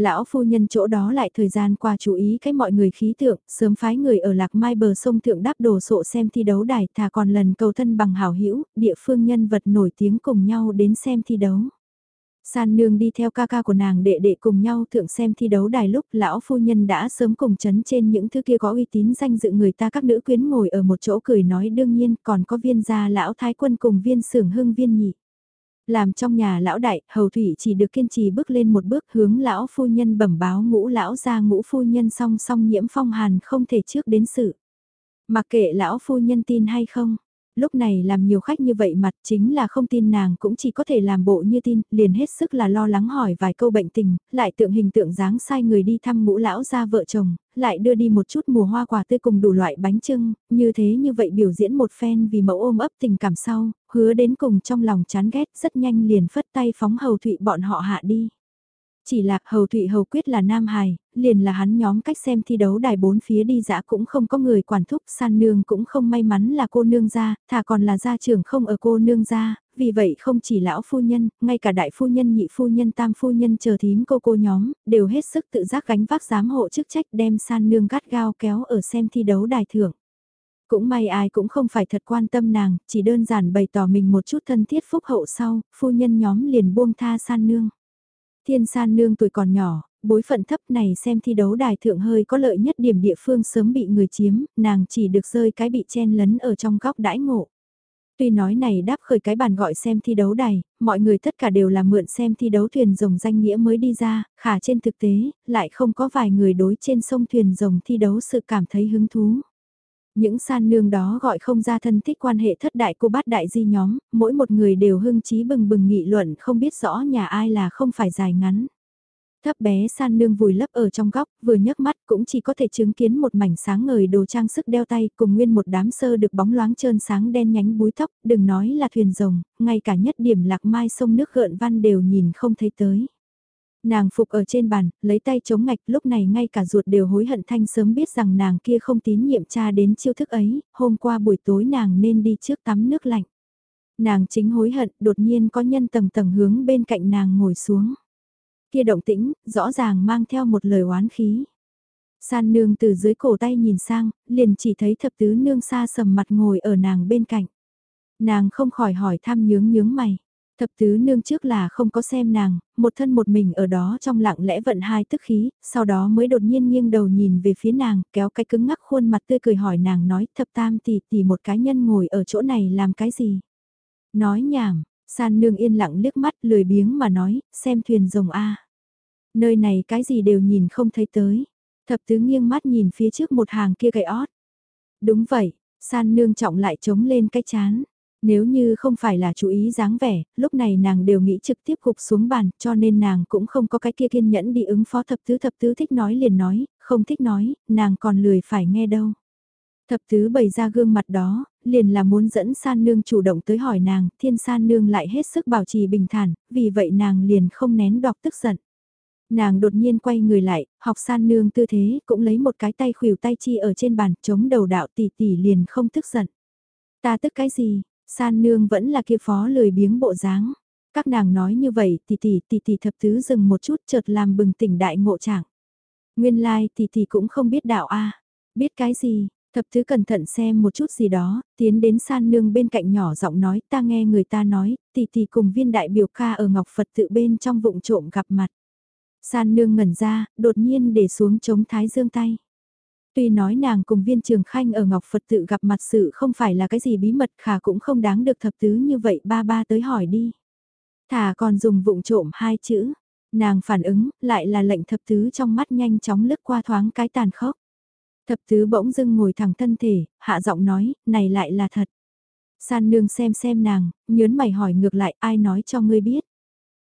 Lão phu nhân chỗ đó lại thời gian qua chú ý cái mọi người khí tượng, sớm phái người ở lạc mai bờ sông thượng đáp đồ sộ xem thi đấu đài thà còn lần cầu thân bằng hảo hữu địa phương nhân vật nổi tiếng cùng nhau đến xem thi đấu. San nương đi theo ca ca của nàng đệ đệ cùng nhau thượng xem thi đấu đài lúc lão phu nhân đã sớm cùng chấn trên những thứ kia có uy tín danh dự người ta các nữ quyến ngồi ở một chỗ cười nói đương nhiên còn có viên gia lão thái quân cùng viên sưởng hưng viên nhị. Làm trong nhà lão đại, hầu thủy chỉ được kiên trì bước lên một bước hướng lão phu nhân bẩm báo ngũ lão ra ngũ phu nhân song song nhiễm phong hàn không thể trước đến sự. Mặc kệ lão phu nhân tin hay không, lúc này làm nhiều khách như vậy mặt chính là không tin nàng cũng chỉ có thể làm bộ như tin, liền hết sức là lo lắng hỏi vài câu bệnh tình, lại tượng hình tượng dáng sai người đi thăm ngũ lão ra vợ chồng, lại đưa đi một chút mùa hoa quả tươi cùng đủ loại bánh trưng, như thế như vậy biểu diễn một phen vì mẫu ôm ấp tình cảm sau, hứa đến cùng trong lòng chán ghét rất nhanh liền phất tay phóng hầu thụy bọn họ hạ đi. Chỉ là hầu thụy hầu quyết là nam hài, liền là hắn nhóm cách xem thi đấu đài bốn phía đi dã cũng không có người quản thúc san nương cũng không may mắn là cô nương gia, thà còn là gia trưởng không ở cô nương gia, vì vậy không chỉ lão phu nhân, ngay cả đại phu nhân nhị phu nhân tam phu nhân chờ thím cô cô nhóm, đều hết sức tự giác gánh vác giám hộ chức trách đem san nương gắt gao kéo ở xem thi đấu đài thưởng. Cũng may ai cũng không phải thật quan tâm nàng, chỉ đơn giản bày tỏ mình một chút thân thiết phúc hậu sau, phu nhân nhóm liền buông tha san nương. Thiên san nương tuổi còn nhỏ, bối phận thấp này xem thi đấu đài thượng hơi có lợi nhất điểm địa phương sớm bị người chiếm, nàng chỉ được rơi cái bị chen lấn ở trong góc đãi ngộ. Tuy nói này đáp khởi cái bàn gọi xem thi đấu đài, mọi người tất cả đều là mượn xem thi đấu thuyền rồng danh nghĩa mới đi ra, khả trên thực tế, lại không có vài người đối trên sông thuyền rồng thi đấu sự cảm thấy hứng thú. Những san nương đó gọi không ra thân thích quan hệ thất đại cô bát đại di nhóm, mỗi một người đều hưng trí bừng bừng nghị luận không biết rõ nhà ai là không phải dài ngắn. Thấp bé san nương vùi lấp ở trong góc, vừa nhấc mắt cũng chỉ có thể chứng kiến một mảnh sáng ngời đồ trang sức đeo tay cùng nguyên một đám sơ được bóng loáng trơn sáng đen nhánh búi tóc, đừng nói là thuyền rồng, ngay cả nhất điểm lạc mai sông nước gợn văn đều nhìn không thấy tới. Nàng phục ở trên bàn, lấy tay chống ngạch lúc này ngay cả ruột đều hối hận thanh sớm biết rằng nàng kia không tín nhiệm cha đến chiêu thức ấy, hôm qua buổi tối nàng nên đi trước tắm nước lạnh. Nàng chính hối hận, đột nhiên có nhân tầng tầng hướng bên cạnh nàng ngồi xuống. Kia động tĩnh, rõ ràng mang theo một lời oán khí. San nương từ dưới cổ tay nhìn sang, liền chỉ thấy thập tứ nương xa sầm mặt ngồi ở nàng bên cạnh. Nàng không khỏi hỏi thăm nhướng nhướng mày. Thập tứ nương trước là không có xem nàng, một thân một mình ở đó trong lặng lẽ vận hai tức khí, sau đó mới đột nhiên nghiêng đầu nhìn về phía nàng, kéo cái cứng ngắc khuôn mặt tươi cười hỏi nàng nói thập tam tỷ tỷ một cá nhân ngồi ở chỗ này làm cái gì. Nói nhảm, san nương yên lặng liếc mắt lười biếng mà nói, xem thuyền rồng A. Nơi này cái gì đều nhìn không thấy tới. Thập tứ nghiêng mắt nhìn phía trước một hàng kia gầy ót. Đúng vậy, san nương trọng lại chống lên cái chán. Nếu như không phải là chú ý dáng vẻ, lúc này nàng đều nghĩ trực tiếp gục xuống bàn, cho nên nàng cũng không có cái kia kiên nhẫn đi ứng phó thập tứ thập tứ thích nói liền nói, không thích nói, nàng còn lười phải nghe đâu. Thập tứ bày ra gương mặt đó, liền là muốn dẫn san nương chủ động tới hỏi nàng, thiên san nương lại hết sức bảo trì bình thản, vì vậy nàng liền không nén đọc tức giận. Nàng đột nhiên quay người lại, học san nương tư thế, cũng lấy một cái tay khuỷu tay chi ở trên bàn, chống đầu đạo tỷ tỷ liền không tức giận. Ta tức cái gì, San nương vẫn là kia phó lười biếng bộ dáng. Các nàng nói như vậy tỷ tỷ tỷ tỷ thập tứ dừng một chút chợt làm bừng tỉnh đại ngộ trạng. Nguyên lai like, tỷ tỷ cũng không biết đạo a. Biết cái gì? Thập tứ cẩn thận xem một chút gì đó, tiến đến san nương bên cạnh nhỏ giọng nói ta nghe người ta nói, tỷ tỷ cùng viên đại biểu ca ở Ngọc Phật tự bên trong vụng trộm gặp mặt. San nương ngẩn ra, đột nhiên để xuống chống thái dương tay. Tuy nói nàng cùng viên trường khanh ở Ngọc Phật tự gặp mặt sự không phải là cái gì bí mật khả cũng không đáng được thập tứ như vậy ba ba tới hỏi đi. Thả còn dùng vụng trộm hai chữ. Nàng phản ứng lại là lệnh thập tứ trong mắt nhanh chóng lướt qua thoáng cái tàn khốc. Thập tứ bỗng dưng ngồi thẳng thân thể, hạ giọng nói, này lại là thật. San nương xem xem nàng, nhớn mày hỏi ngược lại ai nói cho ngươi biết.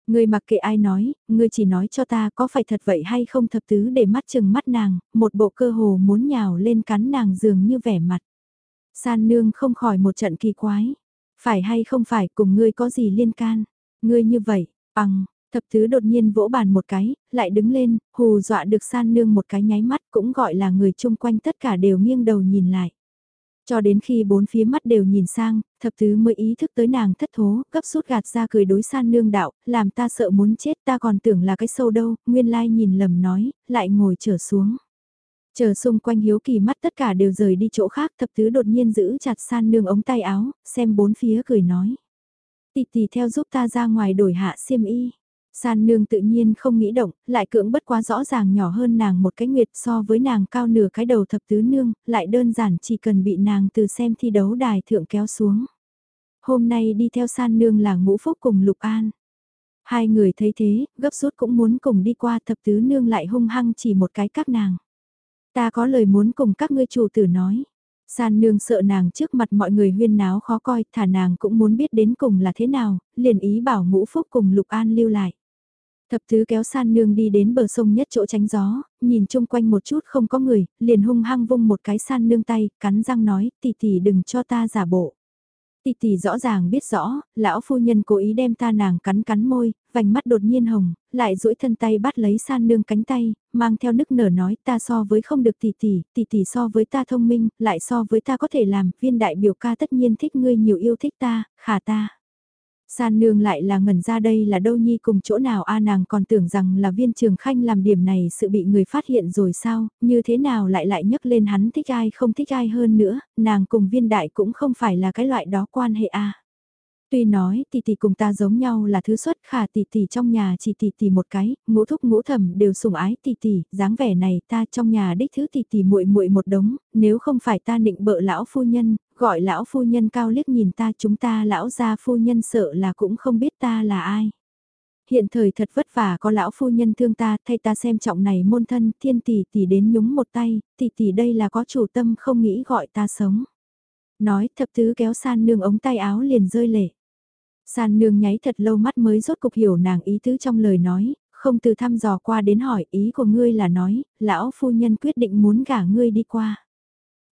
Ngươi mặc kệ ai nói, ngươi chỉ nói cho ta có phải thật vậy hay không thập tứ để mắt chừng mắt nàng, một bộ cơ hồ muốn nhào lên cắn nàng dường như vẻ mặt. San nương không khỏi một trận kỳ quái. Phải hay không phải cùng ngươi có gì liên can. Ngươi như vậy, bằng, thập tứ đột nhiên vỗ bàn một cái, lại đứng lên, hù dọa được san nương một cái nháy mắt cũng gọi là người chung quanh tất cả đều nghiêng đầu nhìn lại. Cho đến khi bốn phía mắt đều nhìn sang, thập tứ mới ý thức tới nàng thất thố, cấp sút gạt ra cười đối san nương đạo, làm ta sợ muốn chết ta còn tưởng là cái sâu đâu, nguyên lai nhìn lầm nói, lại ngồi trở xuống. Chờ xung quanh hiếu kỳ mắt tất cả đều rời đi chỗ khác thập tứ đột nhiên giữ chặt san nương ống tay áo, xem bốn phía cười nói. Tì tì theo giúp ta ra ngoài đổi hạ xiêm y. San nương tự nhiên không nghĩ động, lại cưỡng bất quá rõ ràng nhỏ hơn nàng một cái nguyệt so với nàng cao nửa cái đầu thập tứ nương, lại đơn giản chỉ cần bị nàng từ xem thi đấu đài thượng kéo xuống. Hôm nay đi theo san nương là ngũ phúc cùng Lục An. Hai người thấy thế, gấp rút cũng muốn cùng đi qua thập tứ nương lại hung hăng chỉ một cái các nàng. Ta có lời muốn cùng các ngươi chủ tử nói. San nương sợ nàng trước mặt mọi người huyên náo khó coi, thả nàng cũng muốn biết đến cùng là thế nào, liền ý bảo ngũ phúc cùng Lục An lưu lại. Thập tứ kéo san nương đi đến bờ sông nhất chỗ tránh gió, nhìn chung quanh một chút không có người, liền hung hăng vung một cái san nương tay, cắn răng nói, tỷ tỷ đừng cho ta giả bộ. Tỷ tỷ rõ ràng biết rõ, lão phu nhân cố ý đem ta nàng cắn cắn môi, vành mắt đột nhiên hồng, lại duỗi thân tay bắt lấy san nương cánh tay, mang theo nức nở nói ta so với không được tỷ tỷ, tỷ tỷ so với ta thông minh, lại so với ta có thể làm, viên đại biểu ca tất nhiên thích ngươi nhiều yêu thích ta, khả ta. San nương lại là ngẩn ra đây là đâu nhi cùng chỗ nào a nàng còn tưởng rằng là viên trường khanh làm điểm này sự bị người phát hiện rồi sao, như thế nào lại lại nhấc lên hắn thích ai không thích ai hơn nữa, nàng cùng viên đại cũng không phải là cái loại đó quan hệ a. Tuy nói tỷ tỷ cùng ta giống nhau là thứ xuất khả tỷ tỷ trong nhà chỉ tỷ tỷ một cái, ngũ thúc ngũ thẩm đều sủng ái tỷ tỷ, dáng vẻ này ta trong nhà đích thứ tỷ tỷ muội muội một đống, nếu không phải ta định bợ lão phu nhân, gọi lão phu nhân cao liếc nhìn ta chúng ta lão gia phu nhân sợ là cũng không biết ta là ai. Hiện thời thật vất vả có lão phu nhân thương ta thay ta xem trọng này môn thân thiên tỷ tỷ đến nhúng một tay, tỷ tỷ đây là có chủ tâm không nghĩ gọi ta sống. Nói thập tứ kéo san nương ống tay áo liền rơi lệ. San nương nháy thật lâu mắt mới rốt cục hiểu nàng ý tứ trong lời nói, không từ thăm dò qua đến hỏi ý của ngươi là nói, lão phu nhân quyết định muốn gả ngươi đi qua.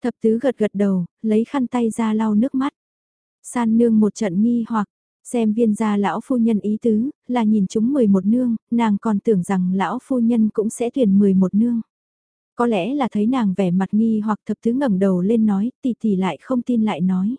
Thập tứ gật gật đầu, lấy khăn tay ra lau nước mắt. San nương một trận nghi hoặc, xem viên gia lão phu nhân ý tứ, là nhìn chúng 11 nương, nàng còn tưởng rằng lão phu nhân cũng sẽ tuyển 11 nương. Có lẽ là thấy nàng vẻ mặt nghi hoặc thập tứ ngẩng đầu lên nói, tỷ tỷ lại không tin lại nói.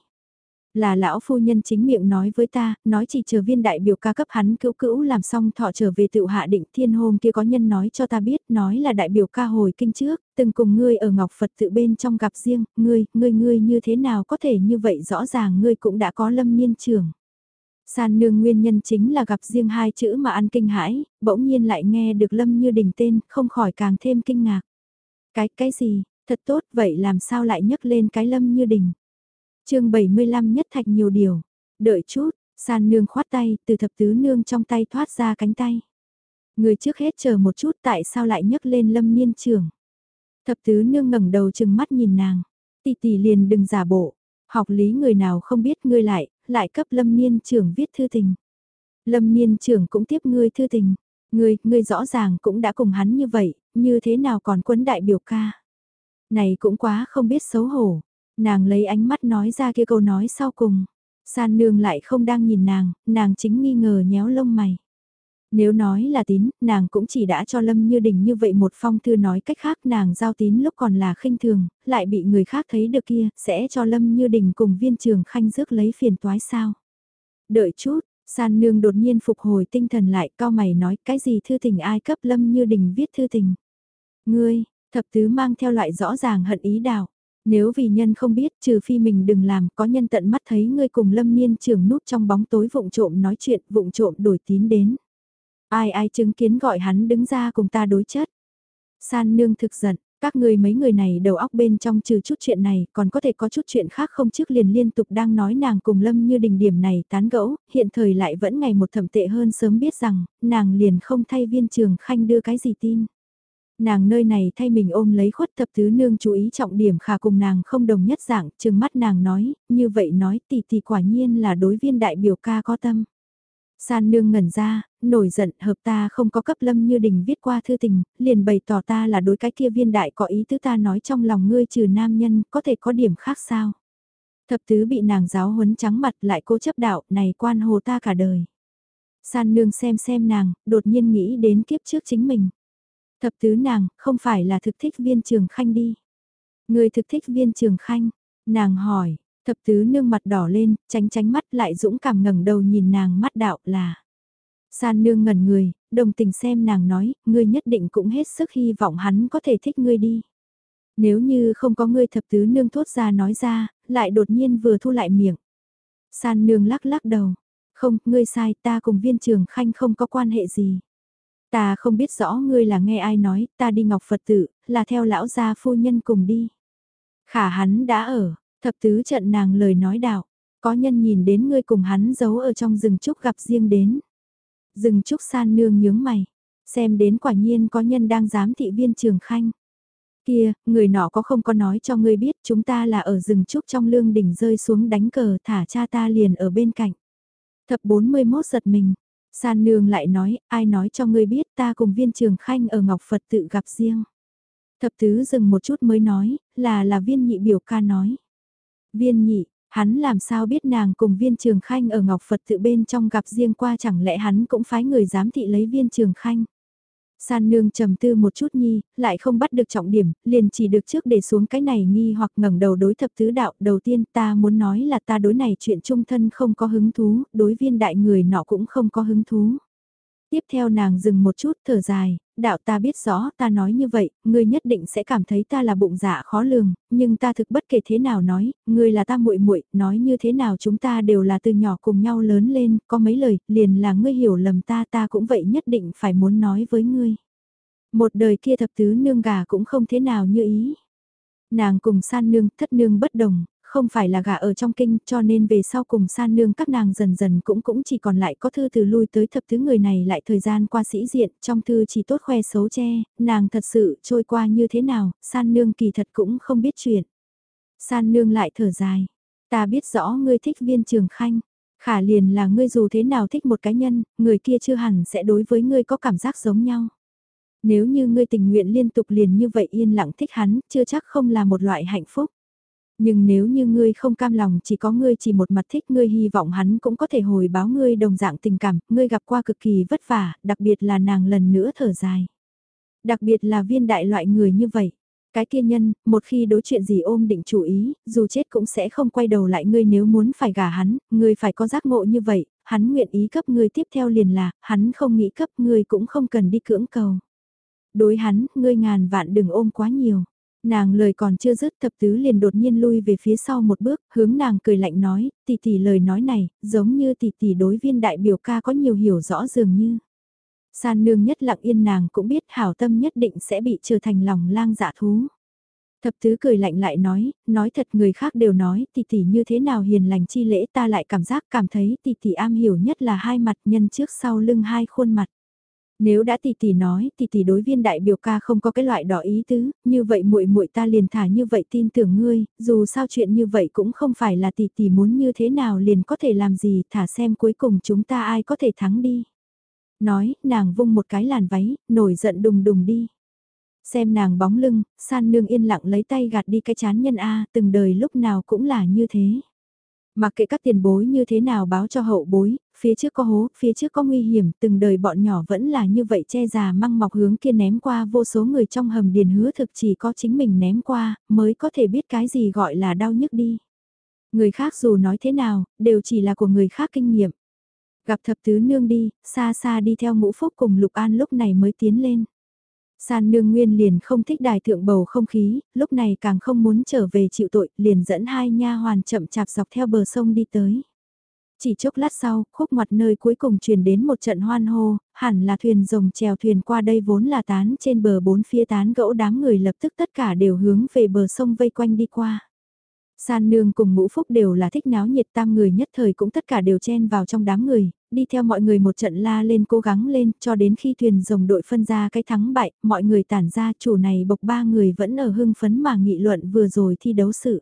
Là lão phu nhân chính miệng nói với ta, nói chỉ chờ viên đại biểu ca cấp hắn cữu cữu làm xong thọ trở về tự hạ định thiên hôm kia có nhân nói cho ta biết, nói là đại biểu ca hồi kinh trước, từng cùng ngươi ở Ngọc Phật tự bên trong gặp riêng, ngươi, ngươi ngươi như thế nào có thể như vậy rõ ràng ngươi cũng đã có lâm niên trường. San nương nguyên nhân chính là gặp riêng hai chữ mà ăn kinh hãi, bỗng nhiên lại nghe được lâm như đình tên, không khỏi càng thêm kinh ngạc. Cái, cái gì, thật tốt vậy làm sao lại nhấc lên cái lâm như đình chương 75 nhất thạch nhiều điều. Đợi chút, san nương khoát tay, từ thập tứ nương trong tay thoát ra cánh tay. Người trước hết chờ một chút tại sao lại nhấc lên lâm niên trường. Thập tứ nương ngẩng đầu chừng mắt nhìn nàng. Tỷ tỷ liền đừng giả bộ. Học lý người nào không biết ngươi lại, lại cấp lâm niên trưởng viết thư tình. Lâm niên trưởng cũng tiếp ngươi thư tình. Ngươi, ngươi rõ ràng cũng đã cùng hắn như vậy, như thế nào còn quấn đại biểu ca. Này cũng quá không biết xấu hổ. Nàng lấy ánh mắt nói ra kia câu nói sau cùng. San nương lại không đang nhìn nàng, nàng chính nghi ngờ nhéo lông mày. Nếu nói là tín, nàng cũng chỉ đã cho Lâm Như Đình như vậy một phong thư nói cách khác nàng giao tín lúc còn là khinh thường, lại bị người khác thấy được kia, sẽ cho Lâm Như Đình cùng viên trường khanh rước lấy phiền toái sao. Đợi chút, San nương đột nhiên phục hồi tinh thần lại, cao mày nói cái gì thư tình ai cấp Lâm Như Đình viết thư tình. Ngươi, thập tứ mang theo loại rõ ràng hận ý đạo. Nếu vì nhân không biết trừ phi mình đừng làm có nhân tận mắt thấy ngươi cùng lâm niên trường núp trong bóng tối vụng trộm nói chuyện vụng trộm đổi tín đến. Ai ai chứng kiến gọi hắn đứng ra cùng ta đối chất. San nương thực giận, các ngươi mấy người này đầu óc bên trong trừ chút chuyện này còn có thể có chút chuyện khác không trước liền liên tục đang nói nàng cùng lâm như đỉnh điểm này tán gẫu, hiện thời lại vẫn ngày một thẩm tệ hơn sớm biết rằng, nàng liền không thay viên trường khanh đưa cái gì tin. Nàng nơi này thay mình ôm lấy khuất thập tứ nương chú ý trọng điểm khả cùng nàng không đồng nhất dạng, chừng mắt nàng nói, như vậy nói tỷ tỷ quả nhiên là đối viên đại biểu ca có tâm. San nương ngẩn ra, nổi giận hợp ta không có cấp lâm như đình viết qua thư tình, liền bày tỏ ta là đối cái kia viên đại có ý tứ ta nói trong lòng ngươi trừ nam nhân, có thể có điểm khác sao. Thập tứ bị nàng giáo huấn trắng mặt lại cố chấp đạo, này quan hồ ta cả đời. San nương xem xem nàng, đột nhiên nghĩ đến kiếp trước chính mình. Thập tứ nàng, không phải là thực thích viên trường khanh đi. Người thực thích viên trường khanh, nàng hỏi, thập tứ nương mặt đỏ lên, tránh tránh mắt lại dũng cảm ngẩng đầu nhìn nàng mắt đạo là. San nương ngẩn người, đồng tình xem nàng nói, ngươi nhất định cũng hết sức hy vọng hắn có thể thích ngươi đi. Nếu như không có ngươi thập tứ nương thốt ra nói ra, lại đột nhiên vừa thu lại miệng. San nương lắc lắc đầu, Không, ngươi sai, ta cùng viên trường khanh không có quan hệ gì. Ta không biết rõ ngươi là nghe ai nói, ta đi ngọc Phật tử, là theo lão gia phu nhân cùng đi. Khả hắn đã ở, thập tứ trận nàng lời nói đạo, có nhân nhìn đến ngươi cùng hắn giấu ở trong rừng trúc gặp riêng đến. Rừng trúc san nương nhướng mày, xem đến quả nhiên có nhân đang giám thị viên trường khanh. Kia, người nọ có không có nói cho ngươi biết chúng ta là ở rừng trúc trong lương đỉnh rơi xuống đánh cờ thả cha ta liền ở bên cạnh. Thập 41 giật mình, san nương lại nói, ai nói cho ngươi biết ta cùng viên trường khanh ở Ngọc Phật tự gặp riêng. Thập tứ dừng một chút mới nói, là là viên nhị biểu ca nói. Viên nhị, hắn làm sao biết nàng cùng viên trường khanh ở Ngọc Phật tự bên trong gặp riêng qua chẳng lẽ hắn cũng phái người giám thị lấy viên trường khanh. San nương trầm tư một chút nhi, lại không bắt được trọng điểm, liền chỉ được trước để xuống cái này nghi hoặc ngẩng đầu đối thập tứ đạo. Đầu tiên ta muốn nói là ta đối này chuyện trung thân không có hứng thú, đối viên đại người nọ cũng không có hứng thú. Tiếp theo nàng dừng một chút thở dài, đạo ta biết rõ ta nói như vậy, ngươi nhất định sẽ cảm thấy ta là bụng dạ khó lường, nhưng ta thực bất kể thế nào nói, ngươi là ta muội muội, nói như thế nào chúng ta đều là từ nhỏ cùng nhau lớn lên, có mấy lời, liền là ngươi hiểu lầm ta ta cũng vậy nhất định phải muốn nói với ngươi. Một đời kia thập tứ nương gà cũng không thế nào như ý. Nàng cùng san nương, thất nương bất đồng, không phải là gà ở trong kinh cho nên về sau cùng san nương các nàng dần dần cũng cũng chỉ còn lại có thư từ lui tới thập thứ người này lại thời gian qua sĩ diện trong thư chỉ tốt khoe xấu che, nàng thật sự trôi qua như thế nào, san nương kỳ thật cũng không biết chuyện. San nương lại thở dài, ta biết rõ ngươi thích viên trường khanh, khả liền là ngươi dù thế nào thích một cá nhân, người kia chưa hẳn sẽ đối với ngươi có cảm giác giống nhau. Nếu như ngươi tình nguyện liên tục liền như vậy yên lặng thích hắn, chưa chắc không là một loại hạnh phúc. Nhưng nếu như ngươi không cam lòng chỉ có ngươi chỉ một mặt thích ngươi hy vọng hắn cũng có thể hồi báo ngươi đồng dạng tình cảm, ngươi gặp qua cực kỳ vất vả, đặc biệt là nàng lần nữa thở dài. Đặc biệt là viên đại loại người như vậy. Cái kia nhân, một khi đối chuyện gì ôm định chủ ý, dù chết cũng sẽ không quay đầu lại ngươi nếu muốn phải gả hắn, ngươi phải có giác ngộ như vậy, hắn nguyện ý cấp ngươi tiếp theo liền là, hắn không nghĩ cấp ngươi cũng không cần đi cưỡng cầu. Đối hắn, ngươi ngàn vạn đừng ôm quá nhiều. Nàng lời còn chưa dứt thập tứ liền đột nhiên lui về phía sau một bước, hướng nàng cười lạnh nói, tỷ tỷ lời nói này, giống như tỷ tỷ đối viên đại biểu ca có nhiều hiểu rõ dường như. San nương nhất lặng yên nàng cũng biết hảo tâm nhất định sẽ bị trở thành lòng lang dạ thú. Thập tứ cười lạnh lại nói, nói thật người khác đều nói tỷ tỷ như thế nào hiền lành chi lễ ta lại cảm giác cảm thấy tỷ tỷ am hiểu nhất là hai mặt nhân trước sau lưng hai khuôn mặt. Nếu đã tỷ tỷ nói, tỷ tỷ đối viên đại biểu ca không có cái loại đỏ ý tứ, như vậy muội muội ta liền thả như vậy tin tưởng ngươi, dù sao chuyện như vậy cũng không phải là tỷ tỷ muốn như thế nào liền có thể làm gì, thả xem cuối cùng chúng ta ai có thể thắng đi. Nói, nàng vung một cái làn váy, nổi giận đùng đùng đi. Xem nàng bóng lưng, san nương yên lặng lấy tay gạt đi cái chán nhân A, từng đời lúc nào cũng là như thế. Mặc kệ các tiền bối như thế nào báo cho hậu bối, phía trước có hố, phía trước có nguy hiểm, từng đời bọn nhỏ vẫn là như vậy che già măng mọc hướng kia ném qua vô số người trong hầm điền hứa thực chỉ có chính mình ném qua, mới có thể biết cái gì gọi là đau nhức đi. Người khác dù nói thế nào, đều chỉ là của người khác kinh nghiệm. Gặp thập tứ nương đi, xa xa đi theo ngũ phúc cùng Lục An lúc này mới tiến lên. San nương nguyên liền không thích đài thượng bầu không khí, lúc này càng không muốn trở về chịu tội, liền dẫn hai nha hoàn chậm chạp dọc theo bờ sông đi tới. Chỉ chốc lát sau, khúc ngoặt nơi cuối cùng truyền đến một trận hoan hô, hẳn là thuyền rồng chèo thuyền qua đây vốn là tán trên bờ bốn phía tán gẫu đám người lập tức tất cả đều hướng về bờ sông vây quanh đi qua. San nương cùng ngũ phúc đều là thích náo nhiệt tam người nhất thời cũng tất cả đều chen vào trong đám người, đi theo mọi người một trận la lên cố gắng lên cho đến khi thuyền rồng đội phân ra cái thắng bại, mọi người tản ra chủ này bộc ba người vẫn ở hưng phấn mà nghị luận vừa rồi thi đấu sự.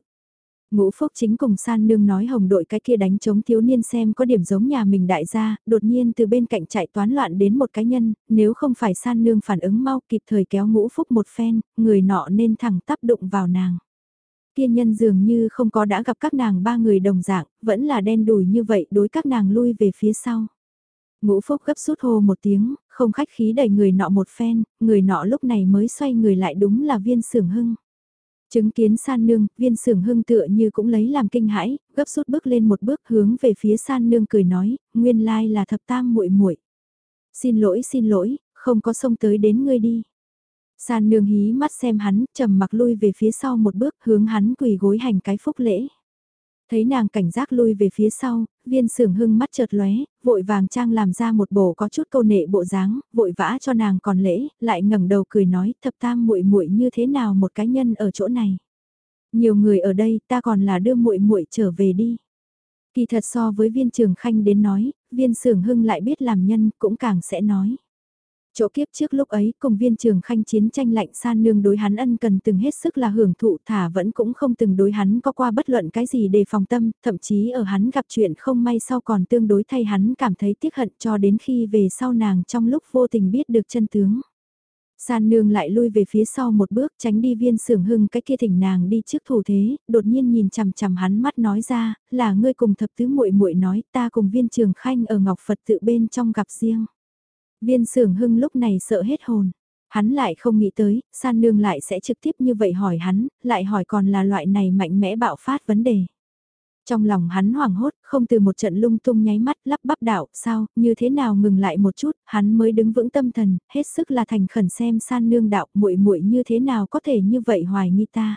Ngũ Phúc chính cùng san nương nói hồng đội cái kia đánh chống thiếu niên xem có điểm giống nhà mình đại gia, đột nhiên từ bên cạnh chạy toán loạn đến một cái nhân, nếu không phải san nương phản ứng mau kịp thời kéo ngũ Phúc một phen, người nọ nên thẳng tắp đụng vào nàng. Kia nhân dường như không có đã gặp các nàng ba người đồng dạng, vẫn là đen đùi như vậy đối các nàng lui về phía sau. Ngũ Phúc gấp rút hô một tiếng, không khách khí đẩy người nọ một phen, người nọ lúc này mới xoay người lại đúng là viên sưởng hưng. Chứng kiến san nương, viên sưởng hưng tựa như cũng lấy làm kinh hãi, gấp rút bước lên một bước hướng về phía san nương cười nói, nguyên lai là thập tam muội muội. Xin lỗi xin lỗi, không có sông tới đến ngươi đi. San nương hí mắt xem hắn, trầm mặc lui về phía sau một bước hướng hắn quỳ gối hành cái phúc lễ. Thấy nàng cảnh giác lui về phía sau, viên sưởng hưng mắt chợt lóe, vội vàng trang làm ra một bộ có chút câu nệ bộ dáng, vội vã cho nàng còn lễ, lại ngẩng đầu cười nói thập tam muội muội như thế nào một cá nhân ở chỗ này. Nhiều người ở đây ta còn là đưa muội muội trở về đi. Kỳ thật so với viên trường khanh đến nói, viên sưởng hưng lại biết làm nhân cũng càng sẽ nói. Chỗ kiếp trước lúc ấy cùng viên trường khanh chiến tranh lạnh san nương đối hắn ân cần từng hết sức là hưởng thụ thả vẫn cũng không từng đối hắn có qua bất luận cái gì để phòng tâm, thậm chí ở hắn gặp chuyện không may sau còn tương đối thay hắn cảm thấy tiếc hận cho đến khi về sau nàng trong lúc vô tình biết được chân tướng. San nương lại lui về phía sau một bước tránh đi viên sưởng hưng cái kia thỉnh nàng đi trước thủ thế, đột nhiên nhìn chằm chằm hắn mắt nói ra, là ngươi cùng thập tứ muội muội nói ta cùng viên trường khanh ở ngọc Phật tự bên trong gặp riêng. Viên sưởng hưng lúc này sợ hết hồn. Hắn lại không nghĩ tới, san nương lại sẽ trực tiếp như vậy hỏi hắn, lại hỏi còn là loại này mạnh mẽ bạo phát vấn đề. Trong lòng hắn hoảng hốt, không từ một trận lung tung nháy mắt lắp bắp đạo, sao, như thế nào ngừng lại một chút, hắn mới đứng vững tâm thần, hết sức là thành khẩn xem san nương đạo, muội muội như thế nào có thể như vậy hoài nghi ta.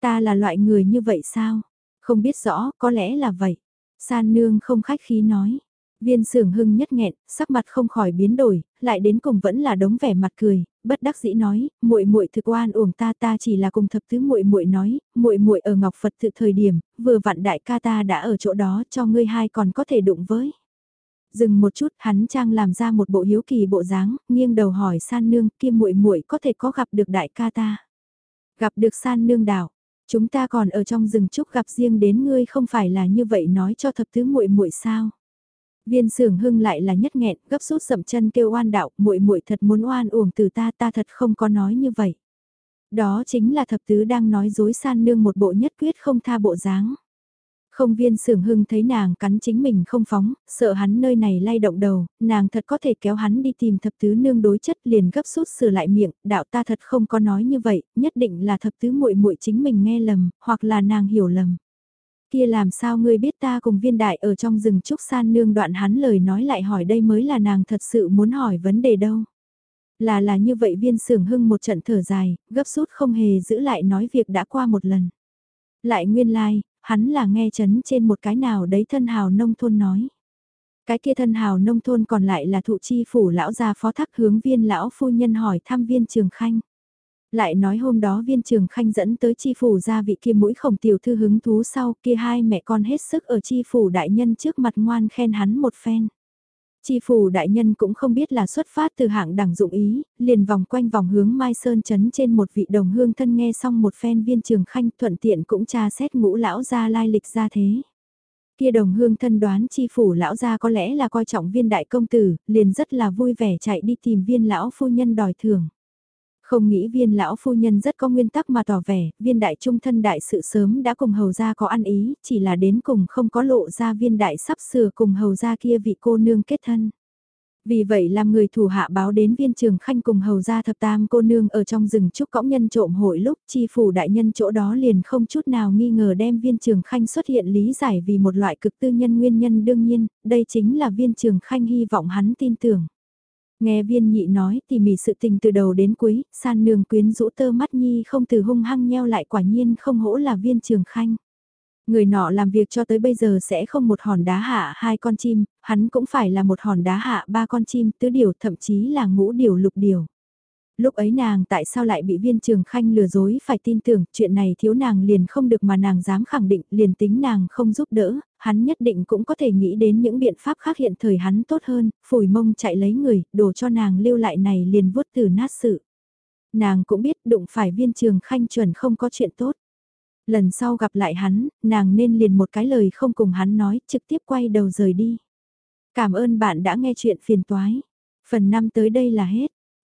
Ta là loại người như vậy sao? Không biết rõ, có lẽ là vậy. San nương không khách khí nói. Viên sưởng hưng nhất nghẹn, sắc mặt không khỏi biến đổi, lại đến cùng vẫn là đống vẻ mặt cười, bất đắc dĩ nói, muội muội thực oan uổng ta ta chỉ là cùng thập tứ muội muội nói, muội muội ở Ngọc Phật tự thời điểm, vừa vặn đại ca ta đã ở chỗ đó cho ngươi hai còn có thể đụng với. Dừng một chút, hắn trang làm ra một bộ hiếu kỳ bộ dáng, nghiêng đầu hỏi San nương, kia muội muội có thể có gặp được đại ca ta. Gặp được San nương đảo, chúng ta còn ở trong rừng trúc gặp riêng đến ngươi không phải là như vậy nói cho thập tứ muội muội sao? Viên Sưởng Hưng lại là nhất nghẹn, gấp rút dậm chân kêu oan đạo, muội muội thật muốn oan uổng từ ta, ta thật không có nói như vậy. Đó chính là thập tứ đang nói dối san nương một bộ nhất quyết không tha bộ dáng. Không viên sưởng hưng thấy nàng cắn chính mình không phóng, sợ hắn nơi này lay động đầu, nàng thật có thể kéo hắn đi tìm thập tứ nương đối chất liền gấp rút sửa lại miệng, đạo ta thật không có nói như vậy, nhất định là thập tứ muội muội chính mình nghe lầm, hoặc là nàng hiểu lầm. Kia làm sao ngươi biết ta cùng viên đại ở trong rừng trúc san nương đoạn hắn lời nói lại hỏi đây mới là nàng thật sự muốn hỏi vấn đề đâu. Là là như vậy viên sưởng hưng một trận thở dài, gấp rút không hề giữ lại nói việc đã qua một lần. Lại nguyên lai, like, hắn là nghe chấn trên một cái nào đấy thân hào nông thôn nói. Cái kia thân hào nông thôn còn lại là thụ chi phủ lão gia phó thác hướng viên lão phu nhân hỏi thăm viên trường khanh. Lại nói hôm đó viên trường khanh dẫn tới chi phủ ra vị kia mũi khổng tiểu thư hứng thú sau kia hai mẹ con hết sức ở chi phủ đại nhân trước mặt ngoan khen hắn một phen. Chi phủ đại nhân cũng không biết là xuất phát từ hạng đẳng dụng ý, liền vòng quanh vòng hướng Mai Sơn chấn trên một vị đồng hương thân nghe xong một phen viên trường khanh thuận tiện cũng tra xét ngũ lão ra lai lịch ra thế. Kia đồng hương thân đoán chi phủ lão ra có lẽ là coi trọng viên đại công tử, liền rất là vui vẻ chạy đi tìm viên lão phu nhân đòi thưởng. Không nghĩ viên lão phu nhân rất có nguyên tắc mà tỏ vẻ, viên đại trung thân đại sự sớm đã cùng hầu gia có ăn ý, chỉ là đến cùng không có lộ ra viên đại sắp sửa cùng hầu gia kia vị cô nương kết thân. Vì vậy làm người thủ hạ báo đến viên trường khanh cùng hầu gia thập tam cô nương ở trong rừng trúc cõng nhân trộm hội lúc chi phủ đại nhân chỗ đó liền không chút nào nghi ngờ đem viên trường khanh xuất hiện lý giải vì một loại cực tư nhân nguyên nhân đương nhiên, đây chính là viên trường khanh hy vọng hắn tin tưởng. Nghe viên nhị nói tỉ mỉ sự tình từ đầu đến cuối, san nương quyến rũ tơ mắt nhi không từ hung hăng nheo lại quả nhiên không hỗ là viên trường khanh. Người nọ làm việc cho tới bây giờ sẽ không một hòn đá hạ hai con chim, hắn cũng phải là một hòn đá hạ ba con chim, tứ điều thậm chí là ngũ điều lục điều. Lúc ấy nàng tại sao lại bị viên trường khanh lừa dối phải tin tưởng chuyện này thiếu nàng liền không được mà nàng dám khẳng định liền tính nàng không giúp đỡ, hắn nhất định cũng có thể nghĩ đến những biện pháp khác hiện thời hắn tốt hơn, phủi mông chạy lấy người, đổ cho nàng lưu lại này liền vuốt từ nát sự. Nàng cũng biết đụng phải viên trường khanh chuẩn không có chuyện tốt. Lần sau gặp lại hắn, nàng nên liền một cái lời không cùng hắn nói, trực tiếp quay đầu rời đi. Cảm ơn bạn đã nghe chuyện phiền toái. Phần 5 tới đây là hết.